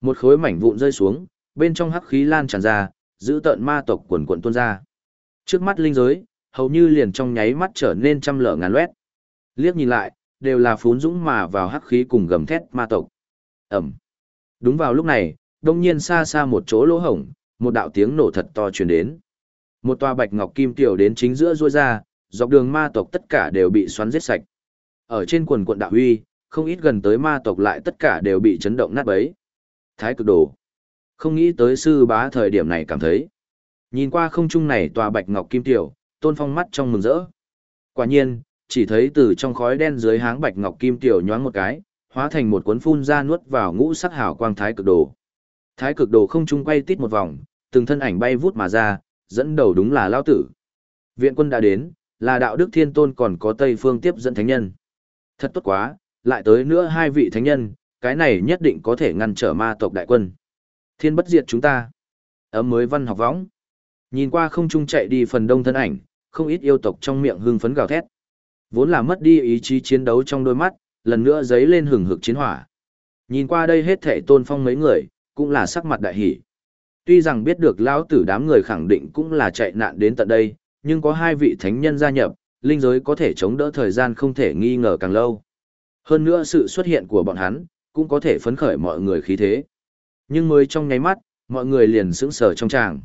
Một khối mảnh vụn rơi xuống, bên trong hắc khí lan tràn ra, giữ tợn ma tộc quần quần tuôn ra. Trước mắt linh giới, hầu như liền trong nháy mắt trở nên trăm lở ngàn loét. Liếc nhìn lại, đều là phún dũng mà vào hắc khí cùng gầm thét ma tộc. Ẩm. Đúng vào lúc này, đông nhiên xa xa một chỗ lỗ hổng, một đạo tiếng nổ thật to truyền đến. Một tòa bạch ngọc kim tiểu đến chính giữa ruôi ra, dọc đường ma tộc tất cả đều bị xoắn giết sạch. Ở trên quần quận đạo huy, không ít gần tới ma tộc lại tất cả đều bị chấn động nát bấy. Thái cực đồ. Không nghĩ tới sư bá thời điểm này cảm thấy. Nhìn qua không trung này tòa bạch ngọc kim tiểu, tôn phong mắt trong mừng rỡ. Quả nhiên, chỉ thấy từ trong khói đen dưới háng bạch ngọc kim tiểu nhoáng một cái, hóa thành một cuốn phun ra nuốt vào ngũ sắc hào quang thái cực đồ. Thái cực đồ không trung quay tít một vòng, từng thân ảnh bay vút mà ra, dẫn đầu đúng là lao tử. Viện quân đã đến, là đạo đức thiên tôn còn có Tây Phương tiếp dẫn thánh nhân. Thật tốt quá, lại tới nữa hai vị thánh nhân, cái này nhất định có thể ngăn trở ma tộc đại quân. Thiên bất diệt chúng ta. Ấm mới văn học võng. Nhìn qua không trung chạy đi phần đông thân ảnh, không ít yêu tộc trong miệng hưng phấn gào thét. Vốn là mất đi ý chí chiến đấu trong đôi mắt, lần nữa giấy lên hừng hực chiến hỏa. Nhìn qua đây hết thể tôn phong mấy người, cũng là sắc mặt đại hỷ. Tuy rằng biết được lão tử đám người khẳng định cũng là chạy nạn đến tận đây, nhưng có hai vị thánh nhân gia nhập, linh giới có thể chống đỡ thời gian không thể nghi ngờ càng lâu. Hơn nữa sự xuất hiện của bọn hắn, cũng có thể phấn khởi mọi người khí thế. Nhưng mới trong nháy mắt, mọi người liền sững sờ trong tràng.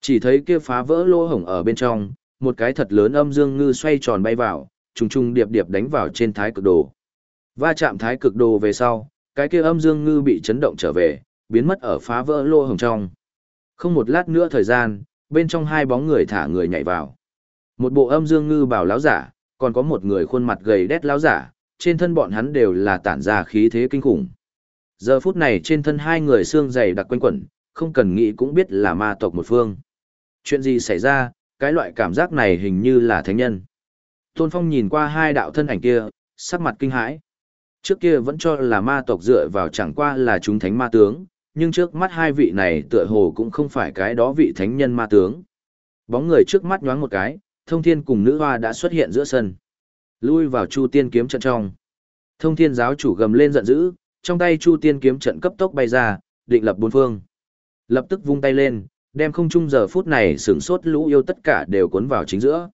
Chỉ thấy kia phá vỡ lỗ hổng ở bên trong, một cái thật lớn âm dương ngư xoay tròn bay vào, trùng trùng điệp điệp đánh vào trên thái cực đồ. Va chạm thái cực đồ về sau, cái kia âm dương ngư bị chấn động trở về, biến mất ở phá vỡ lỗ hổng trong. Không một lát nữa thời gian, bên trong hai bóng người thả người nhảy vào. Một bộ âm dương ngư bảo láo giả, còn có một người khuôn mặt gầy đét láo giả, trên thân bọn hắn đều là tản ra khí thế kinh khủng. Giờ phút này trên thân hai người xương dày đặc quanh quẩn, không cần nghĩ cũng biết là ma tộc một phương. Chuyện gì xảy ra, cái loại cảm giác này hình như là thánh nhân. Tôn Phong nhìn qua hai đạo thân ảnh kia, sắc mặt kinh hãi. Trước kia vẫn cho là ma tộc dựa vào chẳng qua là chúng thánh ma tướng, nhưng trước mắt hai vị này tựa hồ cũng không phải cái đó vị thánh nhân ma tướng. Bóng người trước mắt nhoáng một cái, thông thiên cùng nữ hoa đã xuất hiện giữa sân. Lui vào chu tiên kiếm trận trong. Thông thiên giáo chủ gầm lên giận dữ, trong tay chu tiên kiếm trận cấp tốc bay ra, định lập bốn phương. Lập tức vung tay lên, đem không trung giờ phút này sửng sốt lũ yêu tất cả đều cuốn vào chính giữa.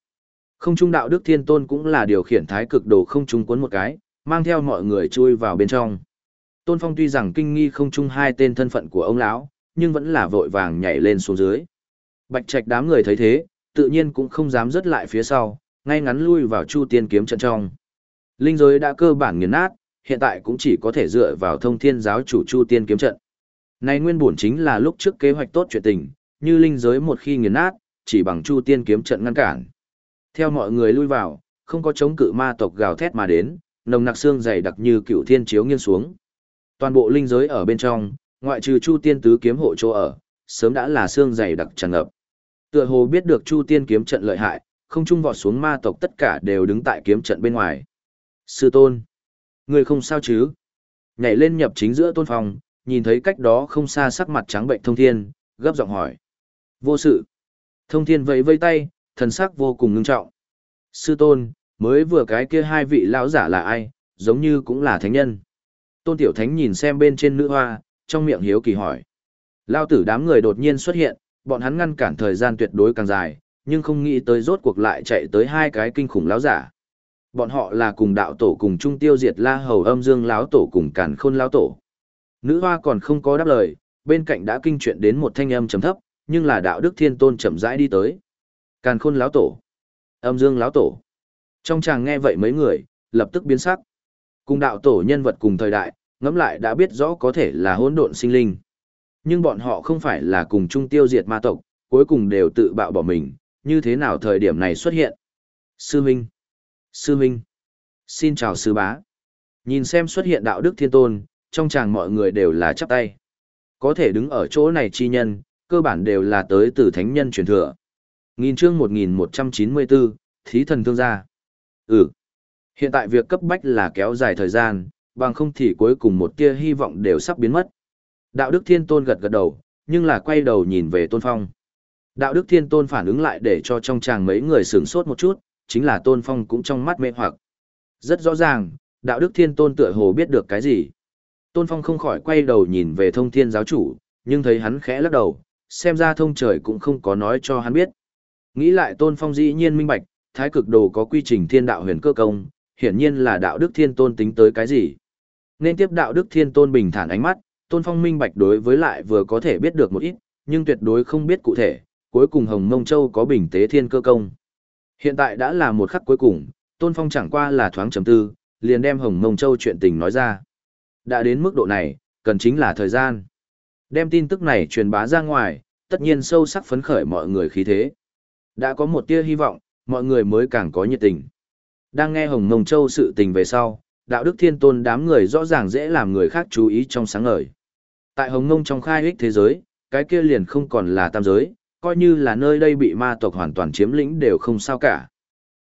Không trung đạo đức thiên tôn cũng là điều khiển thái cực đồ không trung cuốn một cái, mang theo mọi người chui vào bên trong. Tôn Phong tuy rằng kinh nghi không trung hai tên thân phận của ông lão, nhưng vẫn là vội vàng nhảy lên xuống dưới. Bạch Trạch đám người thấy thế, tự nhiên cũng không dám rớt lại phía sau, ngay ngắn lui vào Chu Tiên kiếm trận trong. Linh giới đã cơ bản nghiền nát, hiện tại cũng chỉ có thể dựa vào Thông Thiên giáo chủ Chu Tiên kiếm trận. Này nguyên bổn chính là lúc trước kế hoạch tốt chuyện tình, như linh giới một khi nghiền nát, chỉ bằng Chu Tiên kiếm trận ngăn cản. Theo mọi người lui vào, không có chống cự ma tộc gào thét mà đến, nồng nặc xương dày đặc như cựu thiên chiếu nghiêng xuống. Toàn bộ linh giới ở bên trong, ngoại trừ Chu Tiên tứ kiếm hộ chỗ ở, sớm đã là xương dày đặc tràn ngập. Tựa hồ biết được Chu Tiên kiếm trận lợi hại, không trung vọt xuống ma tộc tất cả đều đứng tại kiếm trận bên ngoài. Sư tôn, người không sao chứ? Nhảy lên nhập chính giữa tôn phòng, nhìn thấy cách đó không xa sắc mặt trắng bệnh thông thiên, gấp giọng hỏi. Vô sự. Thông thiên vẫy vây tay, thần sắc vô cùng ngưng trọng. Sư tôn, mới vừa cái kia hai vị lão giả là ai, giống như cũng là thánh nhân. Tôn Tiểu Thánh nhìn xem bên trên nữ hoa, trong miệng hiếu kỳ hỏi. Lao tử đám người đột nhiên xuất hiện, bọn hắn ngăn cản thời gian tuyệt đối càng dài, nhưng không nghĩ tới rốt cuộc lại chạy tới hai cái kinh khủng lão giả. Bọn họ là cùng đạo tổ cùng trung tiêu diệt la hầu âm dương lão tổ cùng càn khôn lão tổ. Nữ hoa còn không có đáp lời, bên cạnh đã kinh chuyện đến một thanh âm trầm thấp, nhưng là đạo đức thiên tôn chậm rãi đi tới. Càn khôn lão tổ, âm dương lão tổ. Trong chàng nghe vậy mấy người, lập tức biến sắc. Cùng đạo tổ nhân vật cùng thời đại, ngẫm lại đã biết rõ có thể là hỗn độn sinh linh. Nhưng bọn họ không phải là cùng chung tiêu diệt ma tộc, cuối cùng đều tự bạo bỏ mình, như thế nào thời điểm này xuất hiện. Sư Minh! Sư Minh! Xin chào sư bá! Nhìn xem xuất hiện đạo đức thiên tôn, trong chàng mọi người đều là chắp tay. Có thể đứng ở chỗ này chi nhân, cơ bản đều là tới từ thánh nhân truyền thừa. Nghìn chương 1194, Thí thần thương gia. Ừ. Hiện tại việc cấp bách là kéo dài thời gian, bằng không thì cuối cùng một tia hy vọng đều sắp biến mất. Đạo Đức Thiên Tôn gật gật đầu, nhưng là quay đầu nhìn về Tôn Phong. Đạo Đức Thiên Tôn phản ứng lại để cho trong chàng mấy người sửng sốt một chút, chính là Tôn Phong cũng trong mắt mê hoặc. Rất rõ ràng, Đạo Đức Thiên Tôn tựa hồ biết được cái gì. Tôn Phong không khỏi quay đầu nhìn về thông thiên giáo chủ, nhưng thấy hắn khẽ lắc đầu, xem ra thông trời cũng không có nói cho hắn biết. Nghĩ lại Tôn Phong dĩ nhiên minh bạch, thái cực đồ có quy trình thiên đạo huyền cơ công, hiển nhiên là đạo đức thiên tôn tính tới cái gì. Nên tiếp đạo đức thiên tôn bình thản ánh mắt, tôn phong minh bạch đối với lại vừa có thể biết được một ít, nhưng tuyệt đối không biết cụ thể, cuối cùng Hồng Mông Châu có bình tế thiên cơ công. Hiện tại đã là một khắc cuối cùng, tôn phong chẳng qua là thoáng chấm tư, liền đem Hồng Mông Châu chuyện tình nói ra. Đã đến mức độ này, cần chính là thời gian. Đem tin tức này truyền bá ra ngoài, tất nhiên sâu sắc phấn khởi mọi người khí thế. Đã có một tia hy vọng, mọi người mới càng có nhiệt tình. Đang nghe Hồng Mông Châu sự tình về sau, đạo đức thiên tôn đám người rõ ràng dễ làm người khác chú ý trong sáng ngời. Tại Hồng Mông trong khai ích thế giới, cái kia liền không còn là tam giới, coi như là nơi đây bị ma tộc hoàn toàn chiếm lĩnh đều không sao cả.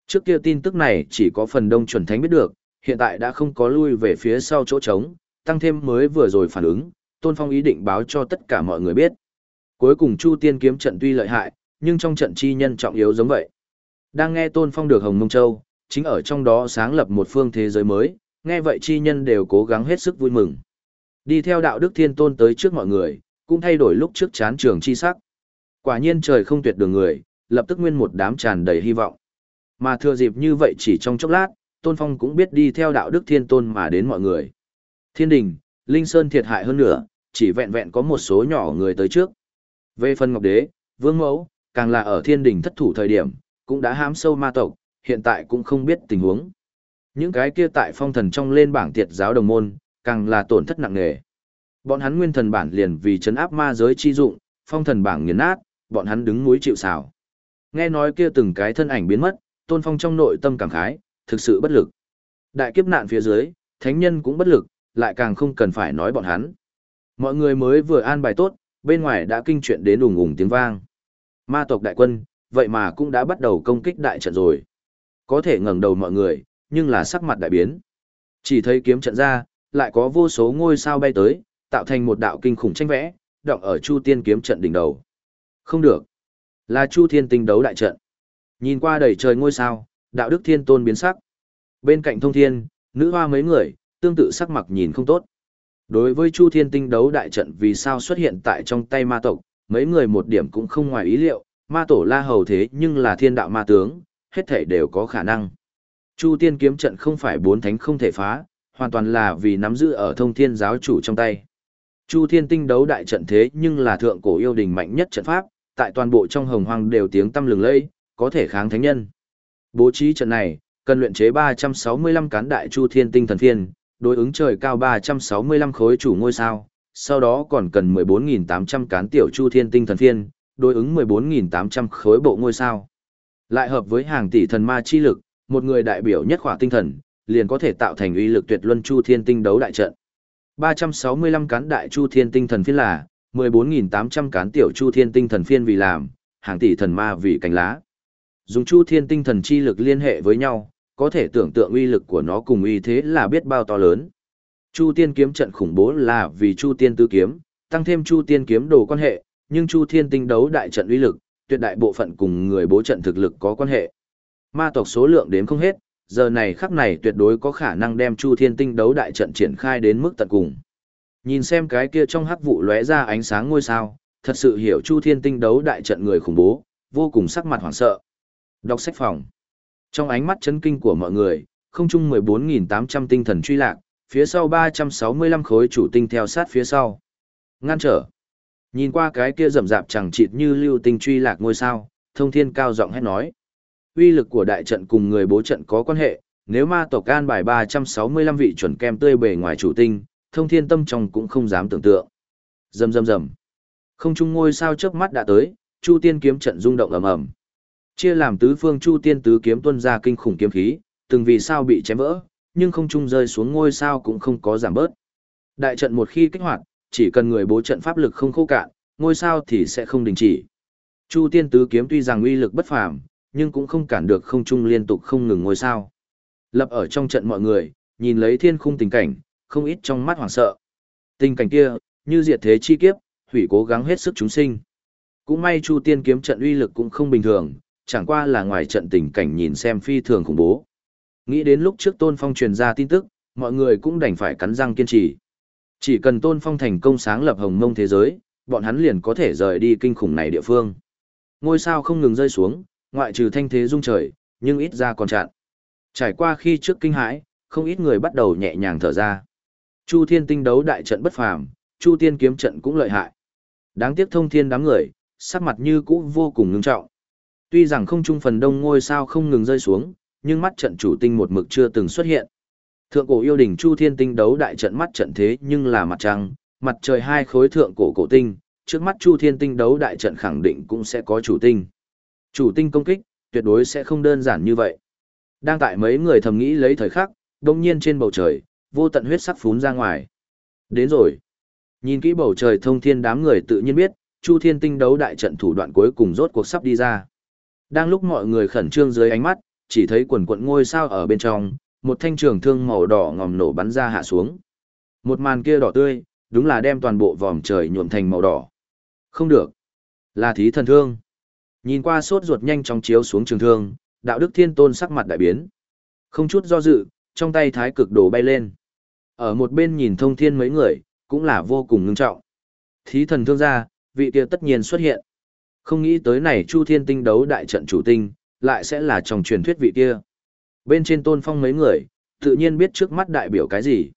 Trước kia tin tức này chỉ có phần đông chuẩn thánh biết được, hiện tại đã không có lui về phía sau chỗ trống, tăng thêm mới vừa rồi phản ứng, Tôn Phong ý định báo cho tất cả mọi người biết. Cuối cùng Chu Tiên kiếm trận tuy lợi hại, nhưng trong trận chi nhân trọng yếu giống vậy. Đang nghe Tôn Phong được Hồng Mông Châu, chính ở trong đó sáng lập một phương thế giới mới, nghe vậy chi nhân đều cố gắng hết sức vui mừng. Đi theo đạo đức thiên tôn tới trước mọi người, cũng thay đổi lúc trước chán trường chi sắc. Quả nhiên trời không tuyệt đường người, lập tức nguyên một đám tràn đầy hy vọng. Mà thừa dịp như vậy chỉ trong chốc lát, Tôn Phong cũng biết đi theo đạo đức thiên tôn mà đến mọi người. Thiên đình, Linh Sơn thiệt hại hơn nữa, chỉ vẹn vẹn có một số nhỏ người tới trước. Về phần Ngọc Đế, Vương Mẫu, càng là ở thiên đình thất thủ thời điểm, cũng đã hám sâu ma tộc, hiện tại cũng không biết tình huống. Những cái kia tại phong thần trong lên bảng tiệt giáo đồng môn, càng là tổn thất nặng nề. Bọn hắn nguyên thần bản liền vì chấn áp ma giới chi dụng, phong thần bảng nghiền nát, bọn hắn đứng núi chịu sào. Nghe nói kia từng cái thân ảnh biến mất, Tôn Phong trong nội tâm cảm khái, thực sự bất lực. Đại kiếp nạn phía dưới, thánh nhân cũng bất lực, lại càng không cần phải nói bọn hắn. Mọi người mới vừa an bài tốt, bên ngoài đã kinh chuyện đến ùng ùng tiếng vang. Ma tộc đại quân, vậy mà cũng đã bắt đầu công kích đại trận rồi. Có thể ngẩng đầu mọi người, nhưng là sắc mặt đại biến. Chỉ thấy kiếm trận ra, lại có vô số ngôi sao bay tới, tạo thành một đạo kinh khủng tranh vẽ, động ở Chu Tiên kiếm trận đỉnh đầu. Không được. Là Chu Thiên tinh đấu đại trận. Nhìn qua đầy trời ngôi sao, đạo đức thiên tôn biến sắc. Bên cạnh thông thiên, nữ hoa mấy người, tương tự sắc mặt nhìn không tốt. Đối với Chu Thiên tinh đấu đại trận vì sao xuất hiện tại trong tay ma tộc, mấy người một điểm cũng không ngoài ý liệu, ma tổ la hầu thế nhưng là thiên đạo ma tướng, hết thể đều có khả năng. Chu Tiên kiếm trận không phải bốn thánh không thể phá, hoàn toàn là vì nắm giữ ở thông thiên giáo chủ trong tay. Chu Thiên tinh đấu đại trận thế nhưng là thượng cổ yêu đình mạnh nhất trận pháp, tại toàn bộ trong hồng hoang đều tiếng tâm lừng lẫy, có thể kháng thánh nhân. Bố trí trận này, cần luyện chế 365 cán đại Chu Thiên tinh thần phiên, đối ứng trời cao 365 khối chủ ngôi sao, sau đó còn cần 14.800 cán tiểu Chu Thiên tinh thần phiên, đối ứng 14.800 khối bộ ngôi sao. Lại hợp với hàng tỷ thần ma chi lực, một người đại biểu nhất khỏa tinh thần, liền có thể tạo thành uy lực tuyệt luân Chu Thiên tinh đấu đại trận. 365 cán đại chu thiên tinh thần phiên là, 14.800 cán tiểu chu thiên tinh thần phiên vì làm, hàng tỷ thần ma vì cánh lá. Dùng chu thiên tinh thần chi lực liên hệ với nhau, có thể tưởng tượng uy lực của nó cùng uy thế là biết bao to lớn. Chu tiên kiếm trận khủng bố là vì chu tiên tứ kiếm, tăng thêm chu tiên kiếm đồ quan hệ, nhưng chu thiên tinh đấu đại trận uy lực, tuyệt đại bộ phận cùng người bố trận thực lực có quan hệ. Ma tộc số lượng đếm không hết, giờ này khắc này tuyệt đối có khả năng đem Chu Thiên Tinh đấu đại trận triển khai đến mức tận cùng. Nhìn xem cái kia trong hắc vụ lóe ra ánh sáng ngôi sao, thật sự hiểu Chu Thiên Tinh đấu đại trận người khủng bố, vô cùng sắc mặt hoảng sợ. Đọc sách phòng. Trong ánh mắt chấn kinh của mọi người, không chung 14.800 tinh thần truy lạc, phía sau 365 khối chủ tinh theo sát phía sau. Ngăn trở. Nhìn qua cái kia rầm rạp chẳng chịt như lưu tinh truy lạc ngôi sao, thông thiên cao giọng hét nói uy lực của đại trận cùng người bố trận có quan hệ, nếu ma tộc can bài 365 vị chuẩn kem tươi bề ngoài chủ tinh, thông thiên tâm trong cũng không dám tưởng tượng. Rầm rầm rầm. Không trung ngôi sao chớp mắt đã tới, Chu Tiên kiếm trận rung động ầm ầm. Chia làm tứ phương Chu Tiên tứ kiếm tuôn ra kinh khủng kiếm khí, từng vì sao bị chém vỡ, nhưng không trung rơi xuống ngôi sao cũng không có giảm bớt. Đại trận một khi kích hoạt, chỉ cần người bố trận pháp lực không khô cạn, ngôi sao thì sẽ không đình chỉ. Chu Tiên tứ kiếm tuy rằng uy lực bất phàm, nhưng cũng không cản được không trung liên tục không ngừng ngôi sao. Lập ở trong trận mọi người, nhìn lấy thiên khung tình cảnh, không ít trong mắt hoảng sợ. Tình cảnh kia, như diệt thế chi kiếp, hủy cố gắng hết sức chúng sinh. Cũng may Chu Tiên kiếm trận uy lực cũng không bình thường, chẳng qua là ngoài trận tình cảnh nhìn xem phi thường khủng bố. Nghĩ đến lúc trước Tôn Phong truyền ra tin tức, mọi người cũng đành phải cắn răng kiên trì. Chỉ cần Tôn Phong thành công sáng lập hồng mông thế giới, bọn hắn liền có thể rời đi kinh khủng này địa phương. Ngôi sao không ngừng rơi xuống, ngoại trừ thanh thế rung trời, nhưng ít ra còn chặn. Trải qua khi trước kinh hãi, không ít người bắt đầu nhẹ nhàng thở ra. Chu Thiên tinh đấu đại trận bất phàm, Chu Tiên kiếm trận cũng lợi hại. Đáng tiếc thông thiên đám người, sắc mặt như cũ vô cùng ngưng trọng. Tuy rằng không trung phần đông ngôi sao không ngừng rơi xuống, nhưng mắt trận chủ tinh một mực chưa từng xuất hiện. Thượng cổ yêu đỉnh Chu Thiên tinh đấu đại trận mắt trận thế nhưng là mặt trăng, mặt trời hai khối thượng cổ cổ tinh, trước mắt Chu Thiên tinh đấu đại trận khẳng định cũng sẽ có chủ tinh. Chủ tinh công kích, tuyệt đối sẽ không đơn giản như vậy. Đang tại mấy người thầm nghĩ lấy thời khắc, đông nhiên trên bầu trời, vô tận huyết sắc phún ra ngoài. Đến rồi. Nhìn kỹ bầu trời thông thiên đám người tự nhiên biết, Chu Thiên tinh đấu đại trận thủ đoạn cuối cùng rốt cuộc sắp đi ra. Đang lúc mọi người khẩn trương dưới ánh mắt, chỉ thấy quần quận ngôi sao ở bên trong, một thanh trường thương màu đỏ ngòm nổ bắn ra hạ xuống. Một màn kia đỏ tươi, đúng là đem toàn bộ vòm trời nhuộm thành màu đỏ. Không được. Là thí thần thương. Nhìn qua sốt ruột nhanh chóng chiếu xuống trường thương, đạo đức thiên tôn sắc mặt đại biến. Không chút do dự, trong tay thái cực đồ bay lên. Ở một bên nhìn thông thiên mấy người, cũng là vô cùng ngưng trọng. Thí thần thương gia, vị kia tất nhiên xuất hiện. Không nghĩ tới này Chu Thiên Tinh đấu đại trận chủ tinh, lại sẽ là trong truyền thuyết vị kia. Bên trên tôn phong mấy người, tự nhiên biết trước mắt đại biểu cái gì.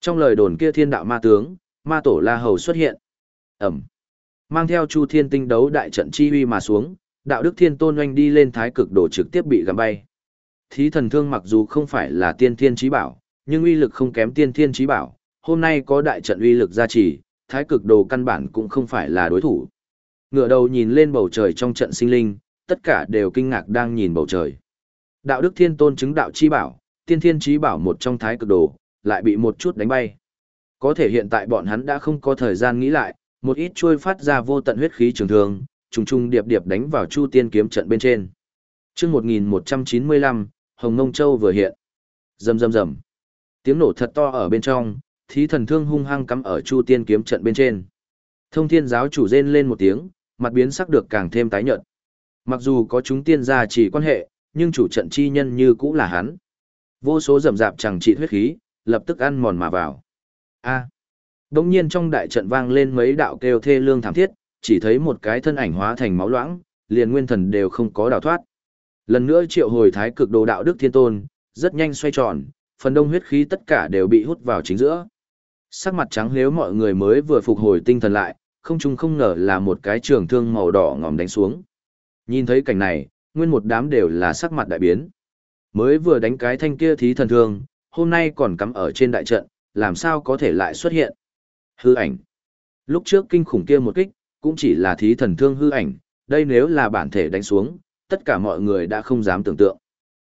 Trong lời đồn kia thiên đạo ma tướng, ma tổ La Hầu xuất hiện. Ẩm. Mang theo Chu Thiên Tinh đấu đại trận chi uy mà xuống, đạo đức thiên tôn oanh đi lên thái cực đồ trực tiếp bị găm bay. Thí thần thương mặc dù không phải là tiên thiên trí bảo, nhưng uy lực không kém tiên thiên trí bảo, hôm nay có đại trận uy lực gia trì, thái cực đồ căn bản cũng không phải là đối thủ. Ngựa đầu nhìn lên bầu trời trong trận sinh linh, tất cả đều kinh ngạc đang nhìn bầu trời. Đạo đức thiên tôn chứng đạo chi bảo, tiên thiên trí bảo một trong thái cực đồ, lại bị một chút đánh bay. Có thể hiện tại bọn hắn đã không có thời gian nghĩ lại, một ít chuôi phát ra vô tận huyết khí trường thường, trùng trùng điệp điệp đánh vào Chu Tiên kiếm trận bên trên. Chương 1195, Hồng Ngông Châu vừa hiện. Rầm rầm rầm. Tiếng nổ thật to ở bên trong, thí thần thương hung hăng cắm ở Chu Tiên kiếm trận bên trên. Thông Thiên giáo chủ rên lên một tiếng, mặt biến sắc được càng thêm tái nhợt. Mặc dù có chúng tiên gia chỉ quan hệ, nhưng chủ trận chi nhân như cũng là hắn. Vô số rầm rạp chẳng trị huyết khí, lập tức ăn mòn mà vào. A. Đông nhiên trong đại trận vang lên mấy đạo kêu thê lương thảm thiết, chỉ thấy một cái thân ảnh hóa thành máu loãng, liền nguyên thần đều không có đào thoát. Lần nữa triệu hồi thái cực đồ đạo đức thiên tôn, rất nhanh xoay tròn, phần đông huyết khí tất cả đều bị hút vào chính giữa. Sắc mặt trắng nếu mọi người mới vừa phục hồi tinh thần lại, không chung không ngờ là một cái trường thương màu đỏ ngòm đánh xuống. Nhìn thấy cảnh này, nguyên một đám đều là sắc mặt đại biến. Mới vừa đánh cái thanh kia thí thần thương, hôm nay còn cắm ở trên đại trận, làm sao có thể lại xuất hiện. Hư ảnh. Lúc trước kinh khủng kia một kích, cũng chỉ là thí thần thương hư ảnh, đây nếu là bản thể đánh xuống, tất cả mọi người đã không dám tưởng tượng.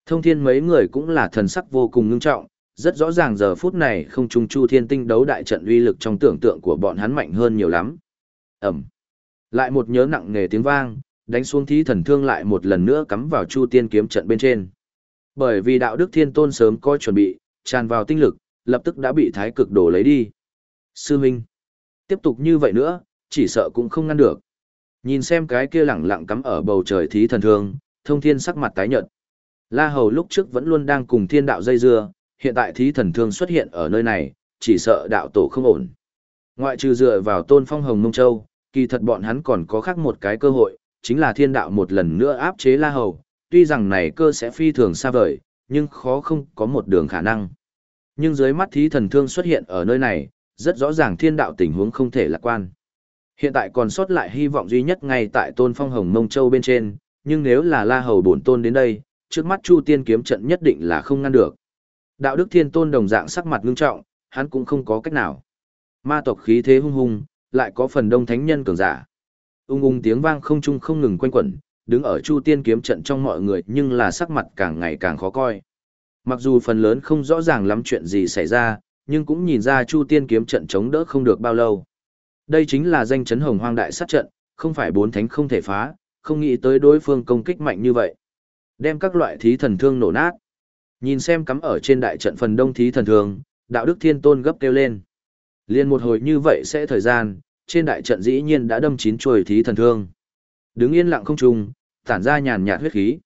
Thông thiên mấy người cũng là thần sắc vô cùng ngưng trọng, rất rõ ràng giờ phút này không trung chu thiên tinh đấu đại trận uy lực trong tưởng tượng của bọn hắn mạnh hơn nhiều lắm. Ẩm. Lại một nhớ nặng nề tiếng vang, đánh xuống thí thần thương lại một lần nữa cắm vào chu tiên kiếm trận bên trên. Bởi vì đạo đức thiên tôn sớm có chuẩn bị, tràn vào tinh lực, lập tức đã bị thái cực đổ lấy đi. Sư Minh. Tiếp tục như vậy nữa, chỉ sợ cũng không ngăn được. Nhìn xem cái kia lẳng lặng cắm ở bầu trời thí thần thương, thông thiên sắc mặt tái nhợt. La Hầu lúc trước vẫn luôn đang cùng thiên đạo dây dưa, hiện tại thí thần thương xuất hiện ở nơi này, chỉ sợ đạo tổ không ổn. Ngoại trừ dựa vào tôn phong hồng mông châu, kỳ thật bọn hắn còn có khác một cái cơ hội, chính là thiên đạo một lần nữa áp chế La Hầu, tuy rằng này cơ sẽ phi thường xa vời, nhưng khó không có một đường khả năng. Nhưng dưới mắt thí thần thương xuất hiện ở nơi này, rất rõ ràng thiên đạo tình huống không thể lạc quan. Hiện tại còn sót lại hy vọng duy nhất ngay tại tôn phong hồng mông châu bên trên, nhưng nếu là la hầu bổn tôn đến đây, trước mắt chu tiên kiếm trận nhất định là không ngăn được. Đạo đức thiên tôn đồng dạng sắc mặt ngưng trọng, hắn cũng không có cách nào. Ma tộc khí thế hung hung, lại có phần đông thánh nhân cường giả. Ung ung tiếng vang không trung không ngừng quanh quẩn, đứng ở chu tiên kiếm trận trong mọi người nhưng là sắc mặt càng ngày càng khó coi. Mặc dù phần lớn không rõ ràng lắm chuyện gì xảy ra, nhưng cũng nhìn ra chu tiên kiếm trận chống đỡ không được bao lâu. Đây chính là danh chấn hồng hoang đại sát trận, không phải bốn thánh không thể phá, không nghĩ tới đối phương công kích mạnh như vậy. Đem các loại thí thần thương nổ nát. Nhìn xem cắm ở trên đại trận phần đông thí thần thương, đạo đức thiên tôn gấp kêu lên. Liên một hồi như vậy sẽ thời gian, trên đại trận dĩ nhiên đã đâm chín chuồi thí thần thương. Đứng yên lặng không trùng, tản ra nhàn nhạt huyết khí.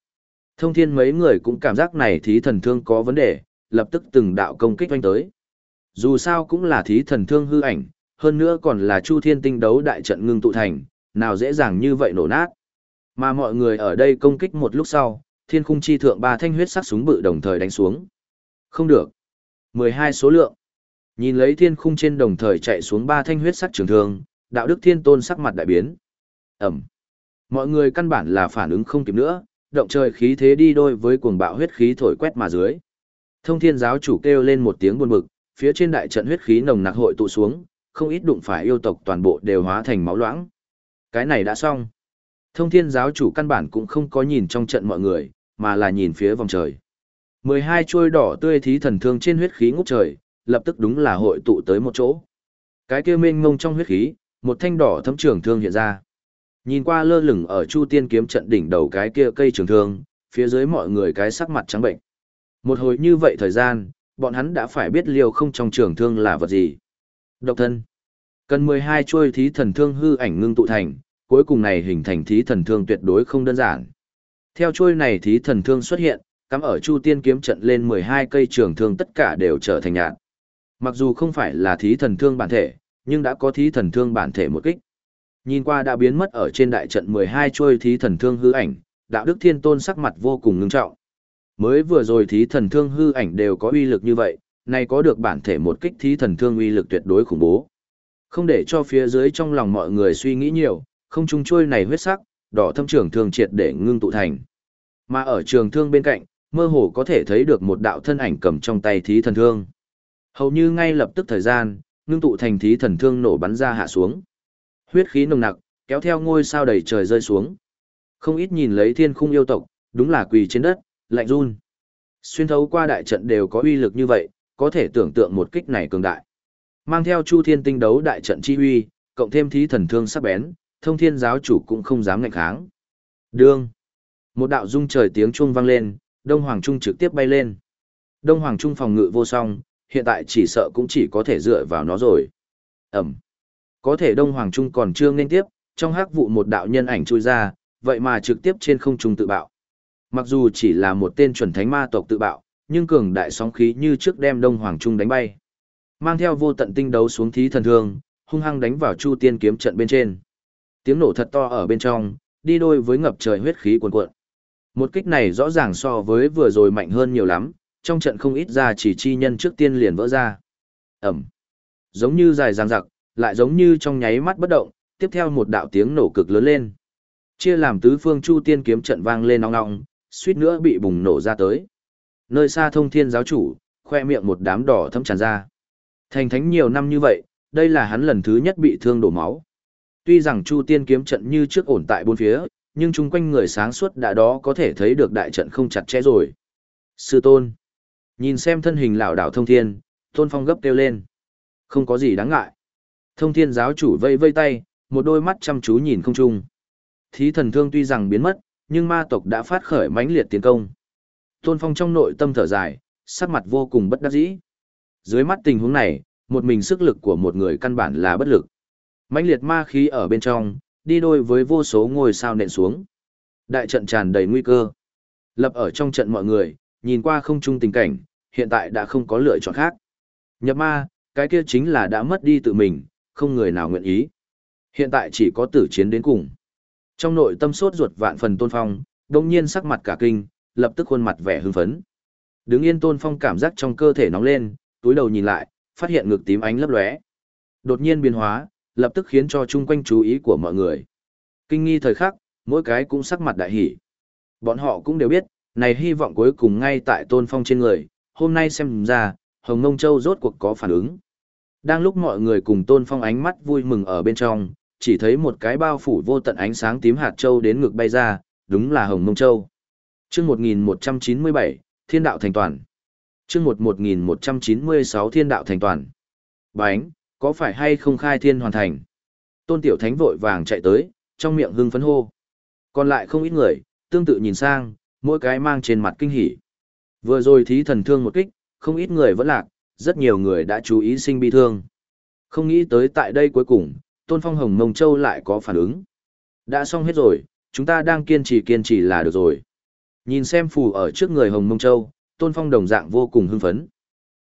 Thông thiên mấy người cũng cảm giác này thí thần thương có vấn đề, lập tức từng đạo công kích oanh tới. Dù sao cũng là thí thần thương hư ảnh, hơn nữa còn là Chu Thiên Tinh đấu đại trận ngưng tụ thành, nào dễ dàng như vậy nổ nát. Mà mọi người ở đây công kích một lúc sau, thiên khung chi thượng ba thanh huyết sắc súng bự đồng thời đánh xuống. Không được. 12 số lượng. Nhìn lấy thiên khung trên đồng thời chạy xuống ba thanh huyết sắc trường thương, đạo đức thiên tôn sắc mặt đại biến. Ẩm. Mọi người căn bản là phản ứng không kịp nữa, động trời khí thế đi đôi với cuồng bạo huyết khí thổi quét mà dưới. Thông thiên giáo chủ kêu lên một tiếng buồn bực, phía trên đại trận huyết khí nồng nặc hội tụ xuống, không ít đụng phải yêu tộc toàn bộ đều hóa thành máu loãng. Cái này đã xong. Thông thiên giáo chủ căn bản cũng không có nhìn trong trận mọi người, mà là nhìn phía vòng trời. 12 chuôi đỏ tươi thí thần thương trên huyết khí ngút trời, lập tức đúng là hội tụ tới một chỗ. Cái kia mênh mông trong huyết khí, một thanh đỏ thấm trường thương hiện ra. Nhìn qua lơ lửng ở Chu Tiên kiếm trận đỉnh đầu cái kia cây trường thương, phía dưới mọi người cái sắc mặt trắng bệnh. Một hồi như vậy thời gian, bọn hắn đã phải biết liều không trong trường thương là vật gì. Độc thân. Cần 12 chuôi thí thần thương hư ảnh ngưng tụ thành, cuối cùng này hình thành thí thần thương tuyệt đối không đơn giản. Theo chuôi này thí thần thương xuất hiện, cắm ở Chu Tiên kiếm trận lên 12 cây trường thương tất cả đều trở thành nhạt. Mặc dù không phải là thí thần thương bản thể, nhưng đã có thí thần thương bản thể một kích. Nhìn qua đã biến mất ở trên đại trận 12 chuôi thí thần thương hư ảnh, đạo đức thiên tôn sắc mặt vô cùng ngưng trọng. Mới vừa rồi thí thần thương hư ảnh đều có uy lực như vậy, này có được bản thể một kích thí thần thương uy lực tuyệt đối khủng bố. Không để cho phía dưới trong lòng mọi người suy nghĩ nhiều, không trung trôi này huyết sắc, đỏ thâm trường thương triệt để ngưng tụ thành. Mà ở trường thương bên cạnh, mơ hồ có thể thấy được một đạo thân ảnh cầm trong tay thí thần thương. Hầu như ngay lập tức thời gian, ngưng tụ thành thí thần thương nổ bắn ra hạ xuống. Huyết khí nồng nặc, kéo theo ngôi sao đầy trời rơi xuống. Không ít nhìn lấy thiên khung yêu tộc, đúng là quỳ trên đất, lạnh run. Xuyên thấu qua đại trận đều có uy lực như vậy, có thể tưởng tượng một kích này cường đại. Mang theo Chu Thiên tinh đấu đại trận chi uy, cộng thêm thí thần thương sắc bén, thông thiên giáo chủ cũng không dám ngạnh kháng. Đương. Một đạo rung trời tiếng chuông vang lên, Đông Hoàng Trung trực tiếp bay lên. Đông Hoàng Trung phòng ngự vô song, hiện tại chỉ sợ cũng chỉ có thể dựa vào nó rồi. Ẩm. Có thể Đông Hoàng Trung còn chưa nên tiếp, trong hắc vụ một đạo nhân ảnh chui ra, vậy mà trực tiếp trên không trung tự bạo. Mặc dù chỉ là một tên chuẩn thánh ma tộc tự bạo, nhưng cường đại sóng khí như trước đem Đông Hoàng Trung đánh bay. Mang theo vô tận tinh đấu xuống thí thần thương, hung hăng đánh vào Chu Tiên kiếm trận bên trên. Tiếng nổ thật to ở bên trong, đi đôi với ngập trời huyết khí cuồn cuộn. Một kích này rõ ràng so với vừa rồi mạnh hơn nhiều lắm, trong trận không ít ra chỉ chi nhân trước tiên liền vỡ ra. Ẩm. Giống như dài dằng dặc, lại giống như trong nháy mắt bất động, tiếp theo một đạo tiếng nổ cực lớn lên. Chia làm tứ phương chu tiên kiếm trận vang lên ong ong, suýt nữa bị bùng nổ ra tới. Nơi xa thông thiên giáo chủ, khoe miệng một đám đỏ thấm tràn ra. Thành thánh nhiều năm như vậy, đây là hắn lần thứ nhất bị thương đổ máu. Tuy rằng chu tiên kiếm trận như trước ổn tại bốn phía, nhưng chung quanh người sáng suốt đã đó có thể thấy được đại trận không chặt chẽ rồi. Sư tôn. Nhìn xem thân hình lão đảo thông thiên, tôn phong gấp kêu lên. Không có gì đáng ngại. Thông thiên giáo chủ vây vây tay, một đôi mắt chăm chú nhìn không chung. Thí thần thương tuy rằng biến mất, nhưng ma tộc đã phát khởi mãnh liệt tiến công. Tôn phong trong nội tâm thở dài, sắc mặt vô cùng bất đắc dĩ. Dưới mắt tình huống này, một mình sức lực của một người căn bản là bất lực. mãnh liệt ma khí ở bên trong, đi đôi với vô số ngôi sao nện xuống. Đại trận tràn đầy nguy cơ. Lập ở trong trận mọi người, nhìn qua không chung tình cảnh, hiện tại đã không có lựa chọn khác. Nhập ma, cái kia chính là đã mất đi tự mình, không người nào nguyện ý. Hiện tại chỉ có tử chiến đến cùng. Trong nội tâm sốt ruột vạn phần tôn phong, đồng nhiên sắc mặt cả kinh, lập tức khuôn mặt vẻ hưng phấn. Đứng yên tôn phong cảm giác trong cơ thể nóng lên, túi đầu nhìn lại, phát hiện ngực tím ánh lấp lóe. Đột nhiên biến hóa, lập tức khiến cho chung quanh chú ý của mọi người. Kinh nghi thời khắc, mỗi cái cũng sắc mặt đại hỉ. Bọn họ cũng đều biết, này hy vọng cuối cùng ngay tại tôn phong trên người, hôm nay xem ra, Hồng Ngông Châu rốt cuộc có phản ứng. Đang lúc mọi người cùng tôn phong ánh mắt vui mừng ở bên trong, chỉ thấy một cái bao phủ vô tận ánh sáng tím hạt châu đến ngực bay ra, đúng là Hồng mông Châu. chương 1197, Thiên Đạo Thành Toàn. chương 1196 Thiên Đạo Thành Toàn. Bánh, có phải hay không khai thiên hoàn thành? Tôn Tiểu Thánh vội vàng chạy tới, trong miệng hưng phấn hô. Còn lại không ít người, tương tự nhìn sang, mỗi cái mang trên mặt kinh hỉ. Vừa rồi thí thần thương một kích, không ít người vẫn lạc, rất nhiều người đã chú ý sinh bi thương. Không nghĩ tới tại đây cuối cùng, Tôn Phong Hồng Mông Châu lại có phản ứng. Đã xong hết rồi, chúng ta đang kiên trì kiên trì là được rồi. Nhìn xem phù ở trước người Hồng Mông Châu, Tôn Phong đồng dạng vô cùng hưng phấn.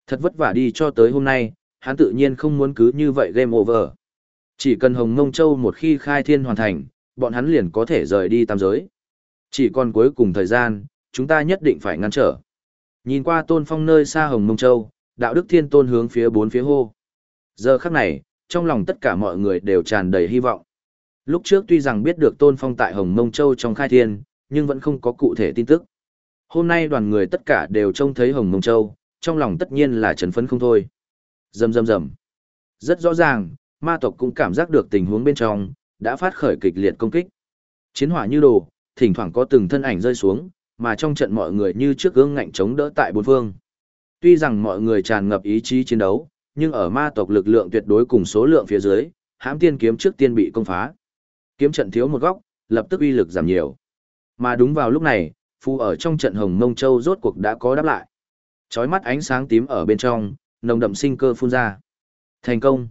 Thật vất vả đi cho tới hôm nay, hắn tự nhiên không muốn cứ như vậy game over. Chỉ cần Hồng Mông Châu một khi khai thiên hoàn thành, bọn hắn liền có thể rời đi tam giới. Chỉ còn cuối cùng thời gian, chúng ta nhất định phải ngăn trở. Nhìn qua tôn phong nơi xa Hồng Mông Châu, đạo đức thiên tôn hướng phía bốn phía hô. Giờ khắc này, trong lòng tất cả mọi người đều tràn đầy hy vọng. Lúc trước tuy rằng biết được tôn phong tại Hồng Mông Châu trong khai thiên, nhưng vẫn không có cụ thể tin tức. Hôm nay đoàn người tất cả đều trông thấy Hồng Mông Châu, trong lòng tất nhiên là chấn phấn không thôi. Rầm rầm rầm. Rất rõ ràng, ma tộc cũng cảm giác được tình huống bên trong, đã phát khởi kịch liệt công kích. Chiến hỏa như đồ, thỉnh thoảng có từng thân ảnh rơi xuống, mà trong trận mọi người như trước gương ngạnh chống đỡ tại bốn phương. Tuy rằng mọi người tràn ngập ý chí chiến đấu, nhưng ở ma tộc lực lượng tuyệt đối cùng số lượng phía dưới, hãm tiên kiếm trước tiên bị công phá. Kiếm trận thiếu một góc, lập tức uy lực giảm nhiều. Mà đúng vào lúc này, Phù ở trong trận hồng mông châu rốt cuộc đã có đáp lại. Chói mắt ánh sáng tím ở bên trong, nồng đậm sinh cơ phun ra. Thành công.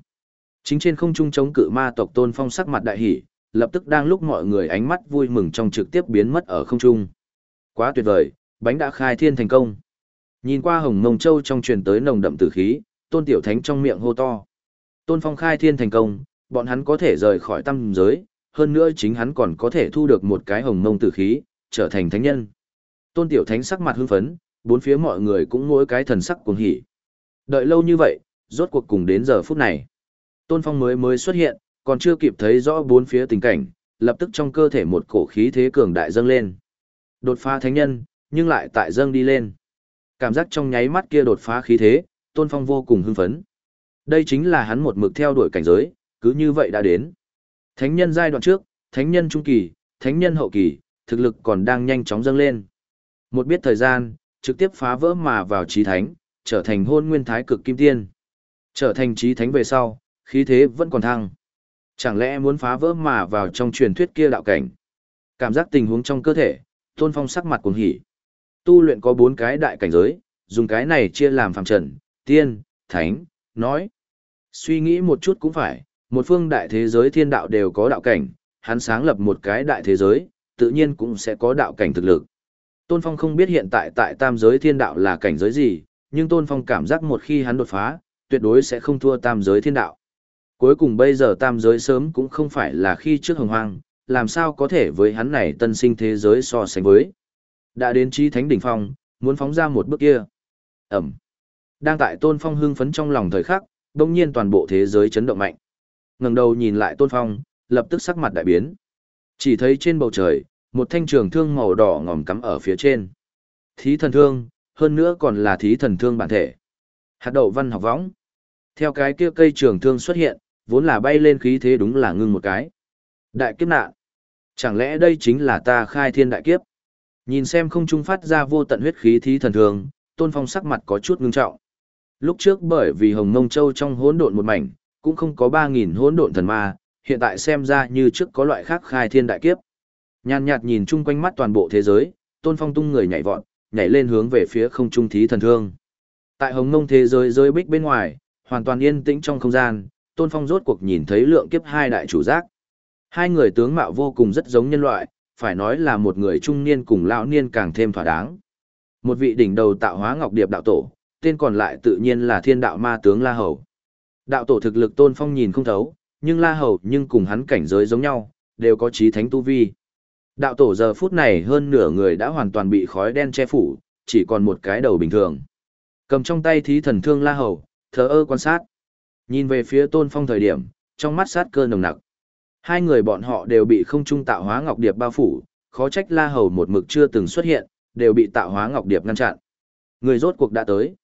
Chính trên không trung chống cự ma tộc Tôn Phong sắc mặt đại hỉ, lập tức đang lúc mọi người ánh mắt vui mừng trong trực tiếp biến mất ở không trung. Quá tuyệt vời, bánh đã khai thiên thành công. Nhìn qua hồng mông châu trong truyền tới nồng đậm tử khí, Tôn Tiểu Thánh trong miệng hô to. Tôn Phong khai thiên thành công, bọn hắn có thể rời khỏi tâm giới, hơn nữa chính hắn còn có thể thu được một cái hồng mông tử khí, trở thành thánh nhân. Tôn Tiểu Thánh sắc mặt hưng phấn, bốn phía mọi người cũng mỗi cái thần sắc cuồng hỉ. Đợi lâu như vậy, rốt cuộc cùng đến giờ phút này. Tôn Phong mới mới xuất hiện, còn chưa kịp thấy rõ bốn phía tình cảnh, lập tức trong cơ thể một cổ khí thế cường đại dâng lên. Đột phá thánh nhân, nhưng lại tại dâng đi lên. Cảm giác trong nháy mắt kia đột phá khí thế, Tôn Phong vô cùng hưng phấn. Đây chính là hắn một mực theo đuổi cảnh giới, cứ như vậy đã đến. Thánh nhân giai đoạn trước, thánh nhân trung kỳ, thánh nhân hậu kỳ, thực lực còn đang nhanh chóng dâng lên. Một biết thời gian, trực tiếp phá vỡ mà vào trí thánh, trở thành hôn nguyên thái cực kim tiên. Trở thành trí thánh về sau, khí thế vẫn còn thăng. Chẳng lẽ muốn phá vỡ mà vào trong truyền thuyết kia đạo cảnh? Cảm giác tình huống trong cơ thể, Tôn Phong sắc mặt cuồng hỉ. Tu luyện có bốn cái đại cảnh giới, dùng cái này chia làm phàm trần, tiên, thánh, nói. Suy nghĩ một chút cũng phải, một phương đại thế giới thiên đạo đều có đạo cảnh, hắn sáng lập một cái đại thế giới, tự nhiên cũng sẽ có đạo cảnh thực lực. Tôn Phong không biết hiện tại tại tam giới thiên đạo là cảnh giới gì, nhưng Tôn Phong cảm giác một khi hắn đột phá, tuyệt đối sẽ không thua tam giới thiên đạo. Cuối cùng bây giờ tam giới sớm cũng không phải là khi trước hồng hoang, làm sao có thể với hắn này tân sinh thế giới so sánh với. Đã đến trí thánh đỉnh phong, muốn phóng ra một bước kia. Ẩm. Đang tại Tôn Phong hưng phấn trong lòng thời khắc, bỗng nhiên toàn bộ thế giới chấn động mạnh. ngẩng đầu nhìn lại Tôn Phong, lập tức sắc mặt đại biến. Chỉ thấy trên bầu trời, một thanh trường thương màu đỏ ngòm cắm ở phía trên. Thí thần thương, hơn nữa còn là thí thần thương bản thể. Hạt đậu văn học võng. Theo cái kia cây trường thương xuất hiện, vốn là bay lên khí thế đúng là ngưng một cái. Đại kiếp nạn. Chẳng lẽ đây chính là ta khai thiên đại kiếp? Nhìn xem không trung phát ra vô tận huyết khí thí thần thương, Tôn Phong sắc mặt có chút ngưng trọng. Lúc trước bởi vì Hồng Mông Châu trong hỗn độn một mảnh, cũng không có 3000 hỗn độn thần ma, hiện tại xem ra như trước có loại khác khai thiên đại kiếp. Nhàn nhạt nhìn chung quanh mắt toàn bộ thế giới, Tôn Phong tung người nhảy vọt, nhảy lên hướng về phía không trung thí thần thương. Tại Hồng Mông thế giới rơi bích bên ngoài, hoàn toàn yên tĩnh trong không gian, Tôn Phong rốt cuộc nhìn thấy lượng kiếp hai đại chủ giác. Hai người tướng mạo vô cùng rất giống nhân loại, phải nói là một người trung niên cùng lão niên càng thêm thỏa đáng. Một vị đỉnh đầu tạo hóa ngọc điệp đạo tổ, tên còn lại tự nhiên là thiên đạo ma tướng La Hầu. Đạo tổ thực lực Tôn Phong nhìn không thấu, nhưng La Hầu nhưng cùng hắn cảnh giới giống nhau, đều có trí thánh tu vi. Đạo tổ giờ phút này hơn nửa người đã hoàn toàn bị khói đen che phủ, chỉ còn một cái đầu bình thường. Cầm trong tay thí thần thương La Hầu, thờ ơ quan sát. Nhìn về phía tôn phong thời điểm, trong mắt sát cơ nồng nặc. Hai người bọn họ đều bị không trung tạo hóa ngọc điệp bao phủ, khó trách la hầu một mực chưa từng xuất hiện, đều bị tạo hóa ngọc điệp ngăn chặn. Người rốt cuộc đã tới.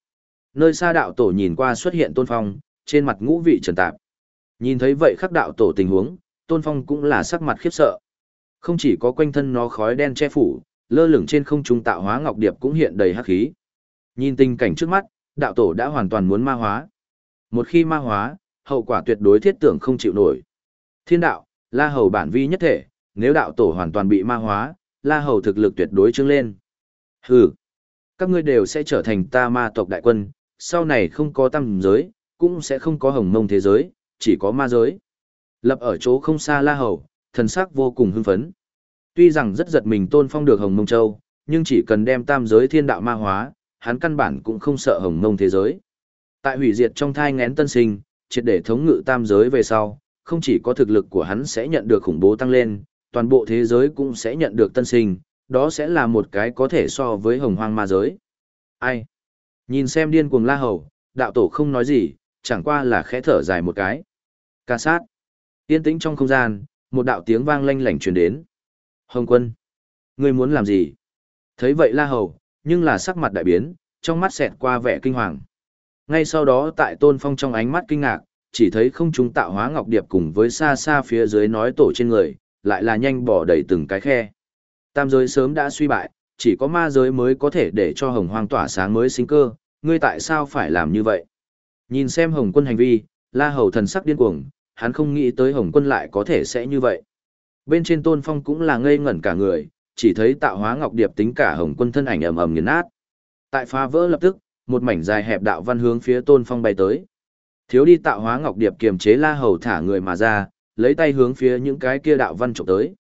Nơi xa đạo tổ nhìn qua xuất hiện tôn phong, trên mặt ngũ vị trần tạp. Nhìn thấy vậy khắc đạo tổ tình huống, tôn phong cũng là sắc mặt khiếp sợ. Không chỉ có quanh thân nó khói đen che phủ, lơ lửng trên không trung tạo hóa ngọc điệp cũng hiện đầy hắc khí. Nhìn tình cảnh trước mắt, đạo tổ đã hoàn toàn muốn ma hóa. Một khi ma hóa, hậu quả tuyệt đối thiết tưởng không chịu nổi. Thiên đạo, La Hầu bản vi nhất thể, nếu đạo tổ hoàn toàn bị ma hóa, La Hầu thực lực tuyệt đối trưng lên. Hừ, các ngươi đều sẽ trở thành ta ma tộc đại quân, sau này không có tăng giới, cũng sẽ không có hồng mông thế giới, chỉ có ma giới. Lập ở chỗ không xa La Hầu, thần sắc vô cùng hưng phấn. Tuy rằng rất giật mình tôn phong được hồng mông châu, nhưng chỉ cần đem tam giới thiên đạo ma hóa, hắn căn bản cũng không sợ hồng mông thế giới. Tại hủy diệt trong thai ngén tân sinh, triệt để thống ngự tam giới về sau, không chỉ có thực lực của hắn sẽ nhận được khủng bố tăng lên, toàn bộ thế giới cũng sẽ nhận được tân sinh, đó sẽ là một cái có thể so với hồng hoang ma giới. Ai? Nhìn xem điên cuồng la hầu, đạo tổ không nói gì, chẳng qua là khẽ thở dài một cái. Ca sát. Yên tĩnh trong không gian, một đạo tiếng vang lanh lảnh truyền đến. Hồng quân. Ngươi muốn làm gì? Thấy vậy la hầu, nhưng là sắc mặt đại biến, trong mắt xẹt qua vẻ kinh hoàng. Ngay sau đó tại Tôn Phong trong ánh mắt kinh ngạc, chỉ thấy không trung tạo hóa ngọc điệp cùng với xa xa phía dưới nói tổ trên người, lại là nhanh bỏ đầy từng cái khe. Tam giới sớm đã suy bại, chỉ có ma giới mới có thể để cho hồng hoang tỏa sáng mới sinh cơ, ngươi tại sao phải làm như vậy? Nhìn xem hồng quân hành vi, la hầu thần sắc điên cuồng, hắn không nghĩ tới hồng quân lại có thể sẽ như vậy. Bên trên tôn phong cũng là ngây ngẩn cả người, chỉ thấy tạo hóa ngọc điệp tính cả hồng quân thân ảnh ầm ầm nghiền nát. Tại phá vỡ lập tức, một mảnh dài hẹp đạo văn hướng phía Tôn Phong bay tới. Thiếu đi tạo hóa ngọc điệp kiềm chế La Hầu thả người mà ra, lấy tay hướng phía những cái kia đạo văn chụp tới.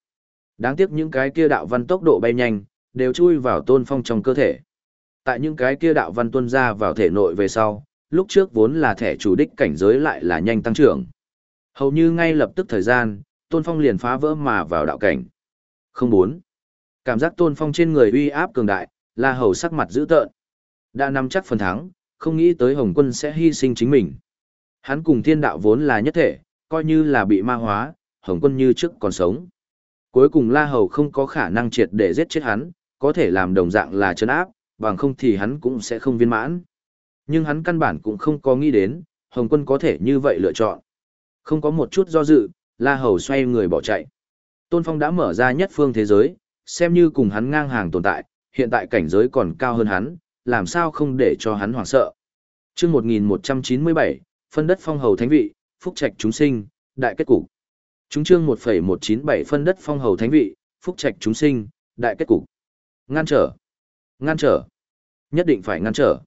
Đáng tiếc những cái kia đạo văn tốc độ bay nhanh, đều chui vào Tôn Phong trong cơ thể. Tại những cái kia đạo văn tuân ra vào thể nội về sau, lúc trước vốn là thẻ chủ đích cảnh giới lại là nhanh tăng trưởng. Hầu như ngay lập tức thời gian, Tôn Phong liền phá vỡ mà vào đạo cảnh. Không bốn. Cảm giác Tôn Phong trên người uy áp cường đại, La Hầu sắc mặt dữ tợn. Đã nắm chắc phần thắng, không nghĩ tới Hồng Quân sẽ hy sinh chính mình. Hắn cùng thiên đạo vốn là nhất thể, coi như là bị ma hóa, Hồng Quân như trước còn sống. Cuối cùng La Hầu không có khả năng triệt để giết chết hắn, có thể làm đồng dạng là chấn áp, bằng không thì hắn cũng sẽ không viên mãn. Nhưng hắn căn bản cũng không có nghĩ đến, Hồng Quân có thể như vậy lựa chọn. Không có một chút do dự, La Hầu xoay người bỏ chạy. Tôn Phong đã mở ra nhất phương thế giới, xem như cùng hắn ngang hàng tồn tại, hiện tại cảnh giới còn cao hơn hắn, làm sao không để cho hắn hoảng sợ. Chương 1197, phân đất phong hầu thánh vị, phúc trạch chúng sinh, đại kết cục. Chúng chương 1.197 phân đất phong hầu thánh vị, phúc trạch chúng sinh, đại kết cục. Ngăn trở. Ngăn trở. Nhất định phải ngăn trở.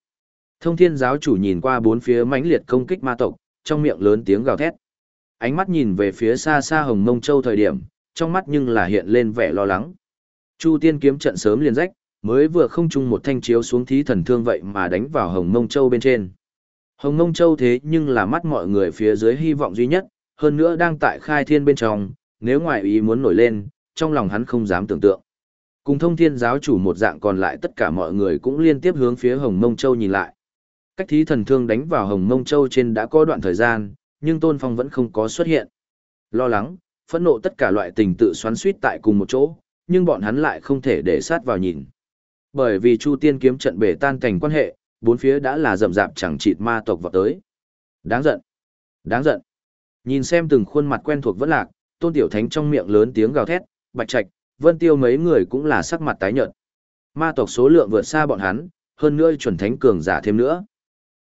Thông thiên giáo chủ nhìn qua bốn phía mãnh liệt công kích ma tộc, trong miệng lớn tiếng gào thét. Ánh mắt nhìn về phía xa xa hồng mông châu thời điểm, trong mắt nhưng là hiện lên vẻ lo lắng. Chu tiên kiếm trận sớm liền rách, mới vừa không chung một thanh chiếu xuống thí thần thương vậy mà đánh vào hồng mông châu bên trên. Hồng mông châu thế nhưng là mắt mọi người phía dưới hy vọng duy nhất, hơn nữa đang tại khai thiên bên trong, nếu ngoại ý muốn nổi lên, trong lòng hắn không dám tưởng tượng. Cùng thông thiên giáo chủ một dạng còn lại tất cả mọi người cũng liên tiếp hướng phía hồng mông châu nhìn lại. Cách thí thần thương đánh vào hồng mông châu trên đã có đoạn thời gian, nhưng tôn phong vẫn không có xuất hiện. Lo lắng, phẫn nộ tất cả loại tình tự xoắn suýt tại cùng một chỗ, nhưng bọn hắn lại không thể để sát vào nhìn. Bởi vì Chu Tiên kiếm trận bể tan cảnh quan hệ, bốn phía đã là rậm rạp chẳng chịt ma tộc vào tới. Đáng giận. Đáng giận. Nhìn xem từng khuôn mặt quen thuộc vẫn lạc, Tôn Tiểu Thánh trong miệng lớn tiếng gào thét, Bạch Trạch, Vân Tiêu mấy người cũng là sắc mặt tái nhợt. Ma tộc số lượng vượt xa bọn hắn, hơn nữa chuẩn thánh cường giả thêm nữa.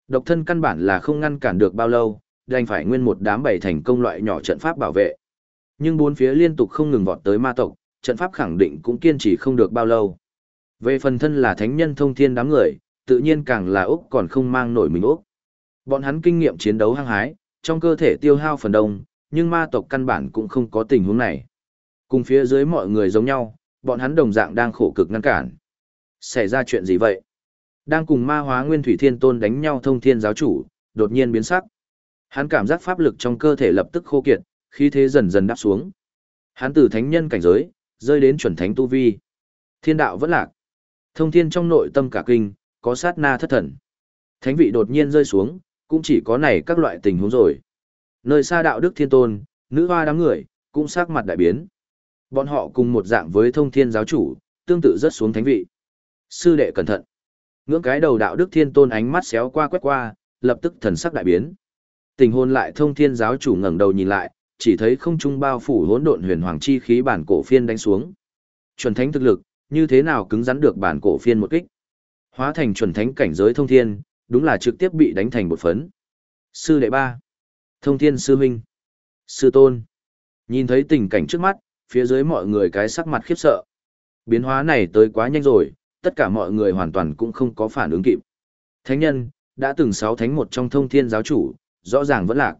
Độc thân căn bản là không ngăn cản được bao lâu, đành phải nguyên một đám bảy thành công loại nhỏ trận pháp bảo vệ. Nhưng bốn phía liên tục không ngừng vọt tới ma tộc, trận pháp khẳng định cũng kiên trì không được bao lâu. Về phần thân là thánh nhân thông thiên đám người, tự nhiên càng là Úc còn không mang nổi mình Úc. Bọn hắn kinh nghiệm chiến đấu hăng hái, trong cơ thể tiêu hao phần đông, nhưng ma tộc căn bản cũng không có tình huống này. Cùng phía dưới mọi người giống nhau, bọn hắn đồng dạng đang khổ cực ngăn cản. Xảy ra chuyện gì vậy? Đang cùng ma hóa nguyên thủy thiên tôn đánh nhau thông thiên giáo chủ, đột nhiên biến sắc. Hắn cảm giác pháp lực trong cơ thể lập tức khô kiệt, khí thế dần dần đáp xuống. Hắn từ thánh nhân cảnh giới, rơi đến chuẩn thánh tu vi. Thiên đạo vẫn lạc. Thông thiên trong nội tâm cả kinh, có sát na thất thần. Thánh vị đột nhiên rơi xuống, cũng chỉ có này các loại tình huống rồi. Nơi xa đạo đức thiên tôn, nữ hoa đám người, cũng sắc mặt đại biến. Bọn họ cùng một dạng với thông thiên giáo chủ, tương tự rất xuống thánh vị. Sư đệ cẩn thận. Ngưỡng cái đầu đạo đức thiên tôn ánh mắt xéo qua quét qua, lập tức thần sắc đại biến. Tình hôn lại thông thiên giáo chủ ngẩng đầu nhìn lại, chỉ thấy không trung bao phủ hỗn độn huyền hoàng chi khí bản cổ phiên đánh xuống. Chuẩn thánh thực lực, như thế nào cứng rắn được bản cổ phiên một kích. Hóa thành chuẩn thánh cảnh giới thông thiên, đúng là trực tiếp bị đánh thành một phấn. Sư đệ ba, thông thiên sư huynh, sư tôn. Nhìn thấy tình cảnh trước mắt, phía dưới mọi người cái sắc mặt khiếp sợ. Biến hóa này tới quá nhanh rồi, tất cả mọi người hoàn toàn cũng không có phản ứng kịp. Thánh nhân, đã từng sáu thánh một trong thông thiên giáo chủ, rõ ràng vẫn lạc.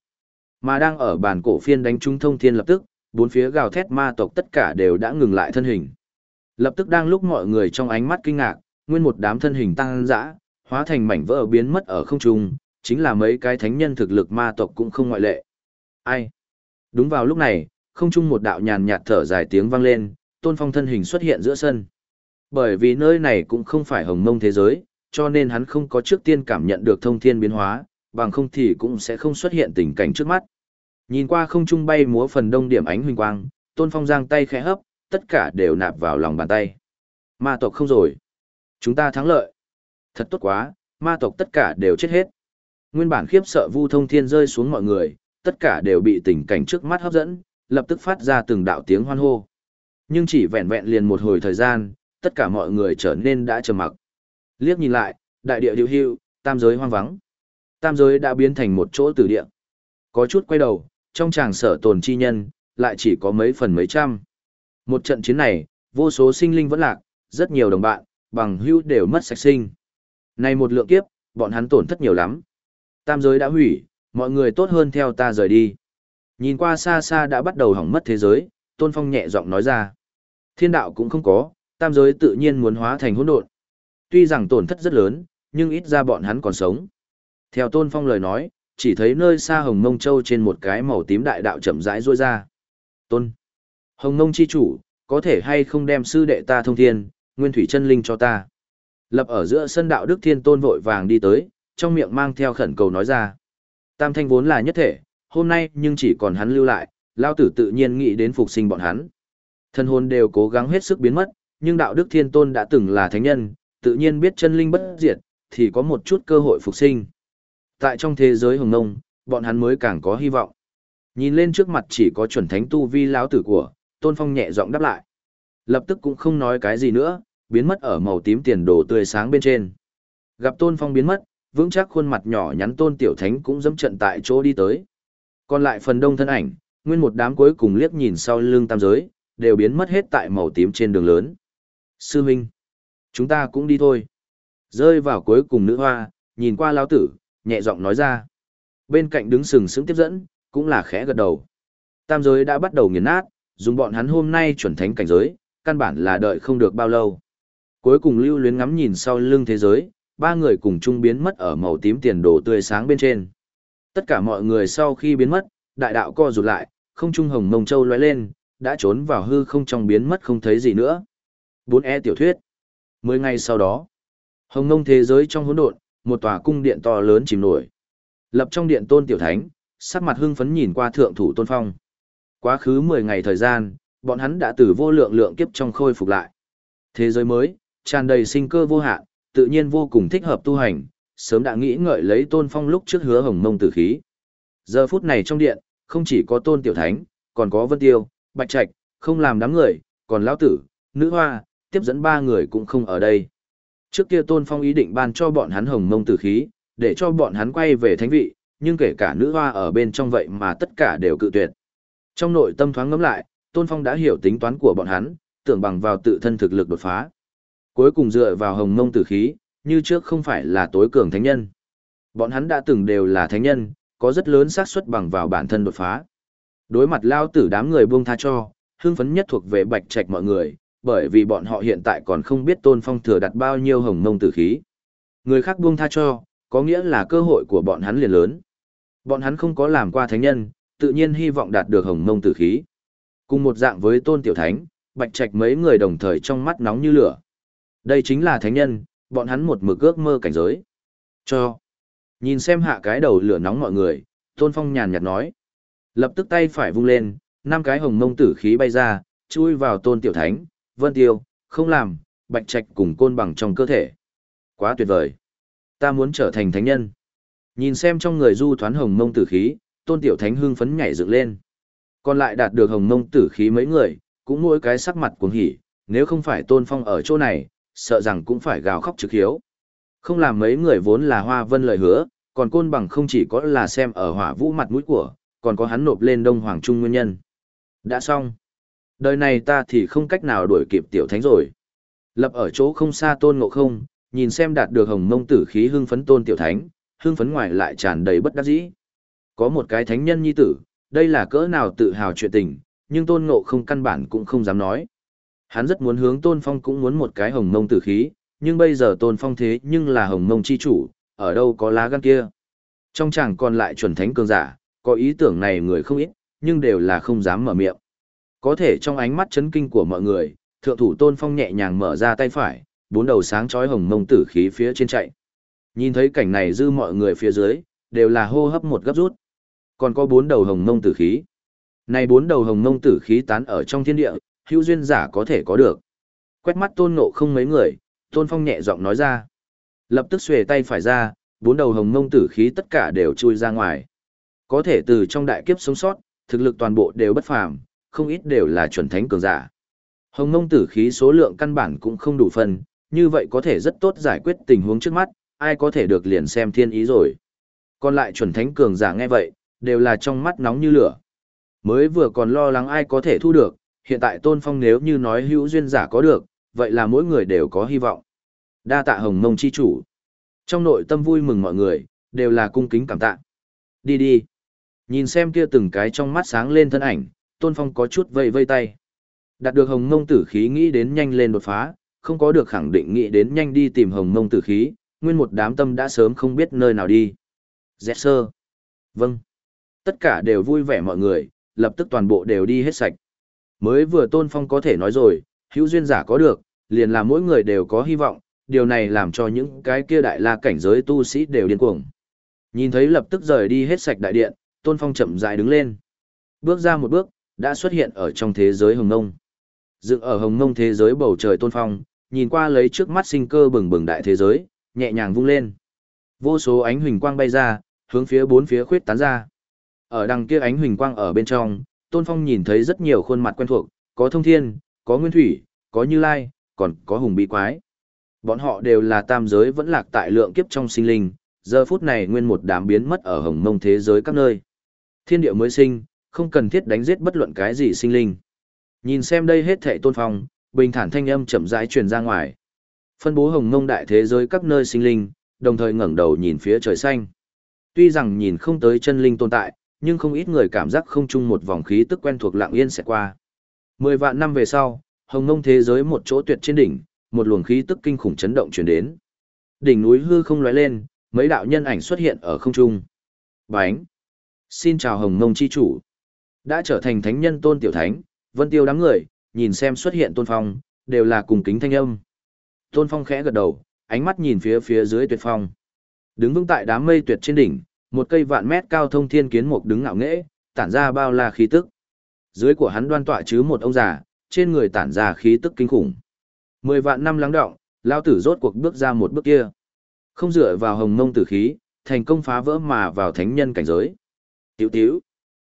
Mà đang ở bàn cổ phiên đánh trung thông thiên lập tức, bốn phía gào thét ma tộc tất cả đều đã ngừng lại thân hình. Lập tức đang lúc mọi người trong ánh mắt kinh ngạc, nguyên một đám thân hình tăng dã, hóa thành mảnh vỡ biến mất ở không trung, chính là mấy cái thánh nhân thực lực ma tộc cũng không ngoại lệ. Ai? Đúng vào lúc này, không trung một đạo nhàn nhạt thở dài tiếng vang lên, tôn phong thân hình xuất hiện giữa sân. Bởi vì nơi này cũng không phải hồng mông thế giới, cho nên hắn không có trước tiên cảm nhận được thông thiên biến hóa, bằng không thì cũng sẽ không xuất hiện tình cảnh trước mắt. Nhìn qua không trung bay múa phần đông điểm ánh huỳnh quang, tôn phong giang tay khẽ hấp, tất cả đều nạp vào lòng bàn tay. Ma tộc không rồi. Chúng ta thắng lợi. Thật tốt quá, ma tộc tất cả đều chết hết. Nguyên bản khiếp sợ vu thông thiên rơi xuống mọi người, tất cả đều bị tình cảnh trước mắt hấp dẫn, lập tức phát ra từng đạo tiếng hoan hô. Nhưng chỉ vẹn vẹn liền một hồi thời gian, tất cả mọi người trở nên đã trầm mặc. Liếc nhìn lại, đại địa điều hưu, tam giới hoang vắng. Tam giới đã biến thành một chỗ tử địa. Có chút quay đầu, trong tràng sở tồn chi nhân, lại chỉ có mấy phần mấy trăm. Một trận chiến này, vô số sinh linh vẫn lạc, rất nhiều đồng bạn, bằng hưu đều mất sạch sinh. Này một lượng kiếp, bọn hắn tổn thất nhiều lắm. Tam giới đã hủy, mọi người tốt hơn theo ta rời đi. Nhìn qua xa xa đã bắt đầu hỏng mất thế giới, Tôn Phong nhẹ giọng nói ra. Thiên đạo cũng không có, tam giới tự nhiên muốn hóa thành hỗn độn. Tuy rằng tổn thất rất lớn, nhưng ít ra bọn hắn còn sống. Theo Tôn Phong lời nói, chỉ thấy nơi xa Hồng Mông Châu trên một cái màu tím đại đạo chậm rãi rôi ra. Tôn. Hồng Mông chi chủ, có thể hay không đem sư đệ ta thông thiên, nguyên thủy chân linh cho ta. Lập ở giữa sân đạo Đức Thiên Tôn vội vàng đi tới, trong miệng mang theo khẩn cầu nói ra. Tam thanh vốn là nhất thể, hôm nay nhưng chỉ còn hắn lưu lại, lao tử tự nhiên nghĩ đến phục sinh bọn hắn. Thân hồn đều cố gắng hết sức biến mất, nhưng đạo đức thiên tôn đã từng là thánh nhân, tự nhiên biết chân linh bất diệt, thì có một chút cơ hội phục sinh. Tại trong thế giới hồng nông, bọn hắn mới càng có hy vọng. Nhìn lên trước mặt chỉ có chuẩn thánh tu vi lão tử của, tôn phong nhẹ giọng đáp lại. Lập tức cũng không nói cái gì nữa, biến mất ở màu tím tiền đồ tươi sáng bên trên. Gặp tôn phong biến mất, vững chắc khuôn mặt nhỏ nhắn tôn tiểu thánh cũng dẫm trận tại chỗ đi tới. Còn lại phần đông thân ảnh, nguyên một đám cuối cùng liếc nhìn sau lưng tam giới, đều biến mất hết tại màu tím trên đường lớn. Sư Minh, chúng ta cũng đi thôi. Rơi vào cuối cùng nữ hoa, nhìn qua lao tử, nhẹ giọng nói ra. Bên cạnh đứng sừng sững tiếp dẫn, cũng là khẽ gật đầu. Tam giới đã bắt đầu nghiền nát, dùng bọn hắn hôm nay chuẩn thánh cảnh giới, căn bản là đợi không được bao lâu. Cuối cùng lưu luyến ngắm nhìn sau lưng thế giới, ba người cùng chung biến mất ở màu tím tiền đồ tươi sáng bên trên. Tất cả mọi người sau khi biến mất, đại đạo co rụt lại, không trung hồng mông châu lóe lên, đã trốn vào hư không trong biến mất không thấy gì nữa. 4E tiểu thuyết. Mười ngày sau đó, hồng mông thế giới trong hỗn độn, một tòa cung điện to lớn chìm nổi. Lập trong điện tôn tiểu thánh, sắc mặt hưng phấn nhìn qua thượng thủ tôn phong. Quá khứ 10 ngày thời gian, bọn hắn đã từ vô lượng lượng kiếp trong khôi phục lại. Thế giới mới, tràn đầy sinh cơ vô hạn, tự nhiên vô cùng thích hợp tu hành, sớm đã nghĩ ngợi lấy tôn phong lúc trước hứa hồng mông tử khí. Giờ phút này trong điện, không chỉ có tôn tiểu thánh, còn có vân tiêu, bạch trạch, không làm đám người, còn lão tử, nữ hoa, tiếp dẫn ba người cũng không ở đây. Trước kia tôn phong ý định ban cho bọn hắn hồng mông tử khí, để cho bọn hắn quay về thánh vị, nhưng kể cả nữ hoa ở bên trong vậy mà tất cả đều cự tuyệt. Trong nội tâm thoáng ngấm lại, tôn phong đã hiểu tính toán của bọn hắn, tưởng bằng vào tự thân thực lực đột phá. Cuối cùng dựa vào hồng mông tử khí, như trước không phải là tối cường thánh nhân. Bọn hắn đã từng đều là thánh nhân, có rất lớn xác suất bằng vào bản thân đột phá. Đối mặt lao tử đám người buông tha cho, hưng phấn nhất thuộc về bạch trạch mọi người, bởi vì bọn họ hiện tại còn không biết tôn phong thừa đặt bao nhiêu hồng mông tử khí. Người khác buông tha cho, có nghĩa là cơ hội của bọn hắn liền lớn. Bọn hắn không có làm qua thánh nhân, tự nhiên hy vọng đạt được hồng mông tử khí. Cùng một dạng với tôn tiểu thánh, bạch trạch mấy người đồng thời trong mắt nóng như lửa. Đây chính là thánh nhân, bọn hắn một mực ước mơ cảnh giới. Cho. Nhìn xem hạ cái đầu lửa nóng mọi người, Tôn Phong nhàn nhạt nói. Lập tức tay phải vung lên, năm cái hồng mông tử khí bay ra, chui vào Tôn Tiểu Thánh, Vân Tiêu, không làm, bạch trạch cùng côn bằng trong cơ thể. Quá tuyệt vời. Ta muốn trở thành thánh nhân. Nhìn xem trong người du thoán hồng mông tử khí, Tôn Tiểu Thánh hưng phấn nhảy dựng lên. Còn lại đạt được hồng mông tử khí mấy người, cũng mỗi cái sắc mặt cuồng hỉ, nếu không phải Tôn Phong ở chỗ này, sợ rằng cũng phải gào khóc trực hiếu. Không làm mấy người vốn là hoa vân lời hứa, còn côn bằng không chỉ có là xem ở hỏa vũ mặt mũi của, còn có hắn nộp lên đông hoàng trung nguyên nhân. Đã xong. Đời này ta thì không cách nào đuổi kịp tiểu thánh rồi. Lập ở chỗ không xa tôn ngộ không, nhìn xem đạt được hồng mông tử khí hưng phấn tôn tiểu thánh, hưng phấn ngoài lại tràn đầy bất đắc dĩ. Có một cái thánh nhân nhi tử, đây là cỡ nào tự hào chuyện tình, nhưng tôn ngộ không căn bản cũng không dám nói. Hắn rất muốn hướng tôn phong cũng muốn một cái hồng mông tử khí, nhưng bây giờ tôn phong thế nhưng là hồng mông chi chủ, ở đâu có lá gan kia. Trong chàng còn lại chuẩn thánh cường giả, có ý tưởng này người không ít, nhưng đều là không dám mở miệng. Có thể trong ánh mắt chấn kinh của mọi người, thượng thủ tôn phong nhẹ nhàng mở ra tay phải, bốn đầu sáng chói hồng mông tử khí phía trên chạy. Nhìn thấy cảnh này dư mọi người phía dưới, đều là hô hấp một gấp rút. Còn có bốn đầu hồng mông tử khí. Này bốn đầu hồng mông tử khí tán ở trong thiên địa, hữu duyên giả có thể có được. Quét mắt tôn ngộ không mấy người, tôn phong nhẹ giọng nói ra. Lập tức xuề tay phải ra, bốn đầu hồng mông tử khí tất cả đều chui ra ngoài. Có thể từ trong đại kiếp sống sót, thực lực toàn bộ đều bất phàm, không ít đều là chuẩn thánh cường giả. Hồng mông tử khí số lượng căn bản cũng không đủ phần, như vậy có thể rất tốt giải quyết tình huống trước mắt, ai có thể được liền xem thiên ý rồi. Còn lại chuẩn thánh cường giả nghe vậy, đều là trong mắt nóng như lửa. Mới vừa còn lo lắng ai có thể thu được, hiện tại Tôn Phong nếu như nói hữu duyên giả có được, vậy là mỗi người đều có hy vọng. Đa tạ hồng mông chi chủ. Trong nội tâm vui mừng mọi người, đều là cung kính cảm tạ. Đi đi. Nhìn xem kia từng cái trong mắt sáng lên thân ảnh, Tôn Phong có chút vây vây tay. Đạt được hồng mông tử khí nghĩ đến nhanh lên đột phá, không có được khẳng định nghĩ đến nhanh đi tìm hồng mông tử khí, nguyên một đám tâm đã sớm không biết nơi nào đi. Dẹt sơ. Vâng. Tất cả đều vui vẻ mọi người, lập tức toàn bộ đều đi hết sạch. Mới vừa Tôn Phong có thể nói rồi, hữu duyên giả có được, liền là mỗi người đều có hy vọng, điều này làm cho những cái kia đại la cảnh giới tu sĩ đều điên cuồng. Nhìn thấy lập tức rời đi hết sạch đại điện, Tôn Phong chậm rãi đứng lên. Bước ra một bước, đã xuất hiện ở trong thế giới hồng ngông. Dựng ở hồng ngông thế giới bầu trời Tôn Phong, nhìn qua lấy trước mắt sinh cơ bừng bừng đại thế giới, nhẹ nhàng vung lên. Vô số ánh huỳnh quang bay ra, hướng phía bốn phía khuyết tán ra. Ở đằng kia ánh huỳnh quang ở bên trong, Tôn Phong nhìn thấy rất nhiều khuôn mặt quen thuộc, có thông thiên, có nguyên thủy, có như lai, còn có hùng bị quái. Bọn họ đều là tam giới vẫn lạc tại lượng kiếp trong sinh linh, giờ phút này nguyên một đám biến mất ở hồng mông thế giới các nơi. Thiên địa mới sinh, không cần thiết đánh giết bất luận cái gì sinh linh. Nhìn xem đây hết thệ tôn phong, bình thản thanh âm chậm rãi truyền ra ngoài. Phân bố hồng mông đại thế giới các nơi sinh linh, đồng thời ngẩng đầu nhìn phía trời xanh. Tuy rằng nhìn không tới chân linh tồn tại, nhưng không ít người cảm giác không chung một vòng khí tức quen thuộc lặng yên sẽ qua. Mười vạn năm về sau, hồng ngông thế giới một chỗ tuyệt trên đỉnh, một luồng khí tức kinh khủng chấn động truyền đến. Đỉnh núi hư không lóe lên, mấy đạo nhân ảnh xuất hiện ở không trung. Bánh! Xin chào hồng ngông chi chủ. Đã trở thành thánh nhân tôn tiểu thánh, vân tiêu đám người, nhìn xem xuất hiện tôn phong, đều là cùng kính thanh âm. Tôn phong khẽ gật đầu, ánh mắt nhìn phía phía dưới tuyệt phong. Đứng vững tại đám mây tuyệt trên đỉnh, một cây vạn mét cao thông thiên kiến mục đứng ngạo nghễ, tản ra bao la khí tức. Dưới của hắn đoan tọa chứ một ông già, trên người tản ra khí tức kinh khủng. Mười vạn năm lắng động, lao tử rốt cuộc bước ra một bước kia. Không dựa vào hồng mông tử khí, thành công phá vỡ mà vào thánh nhân cảnh giới. Tiểu tiểu.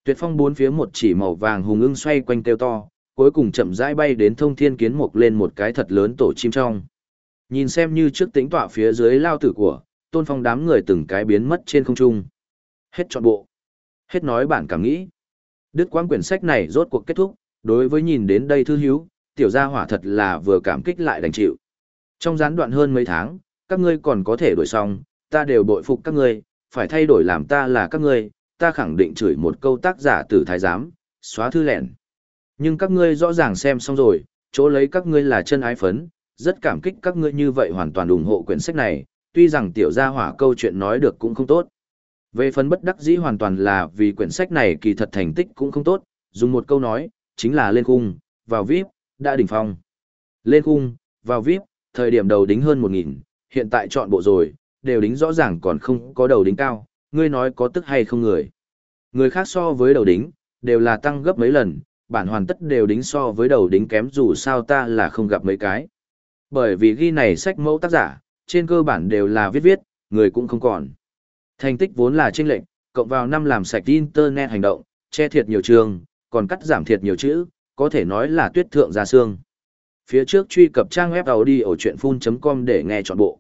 Tuyệt phong bốn phía một chỉ màu vàng hùng ưng xoay quanh kêu to, cuối cùng chậm rãi bay đến thông thiên kiến mục lên một cái thật lớn tổ chim trong. Nhìn xem như trước tính tọa phía dưới lao tử của, tôn phong đám người từng cái biến mất trên không trung. Hết trọn bộ. Hết nói bản cảm nghĩ. Đức quang quyển sách này rốt cuộc kết thúc, đối với nhìn đến đây thư hiếu, tiểu gia hỏa thật là vừa cảm kích lại đành chịu. Trong gián đoạn hơn mấy tháng, các ngươi còn có thể đổi xong, ta đều bội phục các ngươi, phải thay đổi làm ta là các ngươi, ta khẳng định chửi một câu tác giả tử thái giám, xóa thư lẹn. Nhưng các ngươi rõ ràng xem xong rồi, chỗ lấy các ngươi là chân ái phấn, rất cảm kích các ngươi như vậy hoàn toàn ủng hộ quyển sách này, tuy rằng tiểu gia hỏa câu chuyện nói được cũng không tốt. Về phần bất đắc dĩ hoàn toàn là vì quyển sách này kỳ thật thành tích cũng không tốt, dùng một câu nói, chính là lên khung, vào VIP, đã đỉnh phong. Lên khung, vào VIP, thời điểm đầu đính hơn 1.000, hiện tại chọn bộ rồi, đều đính rõ ràng còn không có đầu đính cao, ngươi nói có tức hay không người. Người khác so với đầu đính, đều là tăng gấp mấy lần, bản hoàn tất đều đính so với đầu đính kém dù sao ta là không gặp mấy cái. Bởi vì ghi này sách mẫu tác giả, trên cơ bản đều là viết viết, người cũng không còn. Thành tích vốn là chênh lệnh, cộng vào năm làm sạch internet hành động, che thiệt nhiều trường, còn cắt giảm thiệt nhiều chữ, có thể nói là tuyết thượng ra xương. Phía trước truy cập trang web audio chuyện full.com để nghe trọn bộ.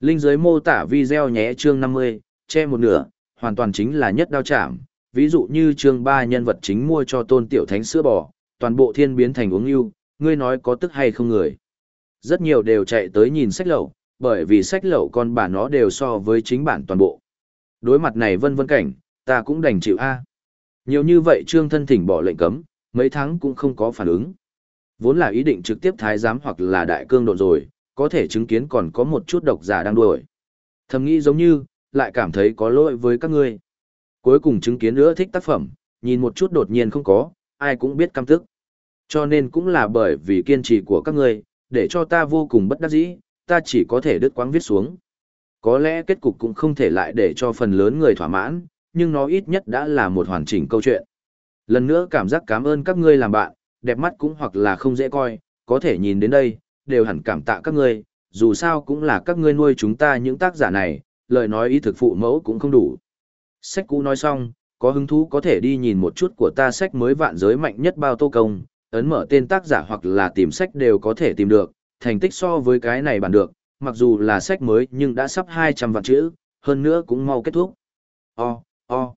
Linh dưới mô tả video nhé chương 50, che một nửa, hoàn toàn chính là nhất đao chạm. Ví dụ như chương 3 nhân vật chính mua cho tôn tiểu thánh sữa bò, toàn bộ thiên biến thành uống yêu, ngươi nói có tức hay không người. Rất nhiều đều chạy tới nhìn sách lậu, bởi vì sách lậu con bản nó đều so với chính bản toàn bộ. Đối mặt này vân vân cảnh, ta cũng đành chịu A. Nhiều như vậy trương thân thỉnh bỏ lệnh cấm, mấy tháng cũng không có phản ứng. Vốn là ý định trực tiếp thái giám hoặc là đại cương độ rồi, có thể chứng kiến còn có một chút độc giả đang đuổi. Thầm nghĩ giống như, lại cảm thấy có lỗi với các ngươi. Cuối cùng chứng kiến nữa thích tác phẩm, nhìn một chút đột nhiên không có, ai cũng biết căm tức. Cho nên cũng là bởi vì kiên trì của các ngươi, để cho ta vô cùng bất đắc dĩ, ta chỉ có thể đứt quãng viết xuống. Có lẽ kết cục cũng không thể lại để cho phần lớn người thỏa mãn, nhưng nó ít nhất đã là một hoàn chỉnh câu chuyện. Lần nữa cảm giác cảm ơn các ngươi làm bạn, đẹp mắt cũng hoặc là không dễ coi, có thể nhìn đến đây, đều hẳn cảm tạ các ngươi, dù sao cũng là các ngươi nuôi chúng ta những tác giả này, lời nói ý thực phụ mẫu cũng không đủ. Sách cũ nói xong, có hứng thú có thể đi nhìn một chút của ta sách mới vạn giới mạnh nhất bao tô công, ấn mở tên tác giả hoặc là tìm sách đều có thể tìm được, thành tích so với cái này bản được, mặc dù là sách mới nhưng đã sắp 200 vạn chữ, hơn nữa cũng mau kết thúc. O, o,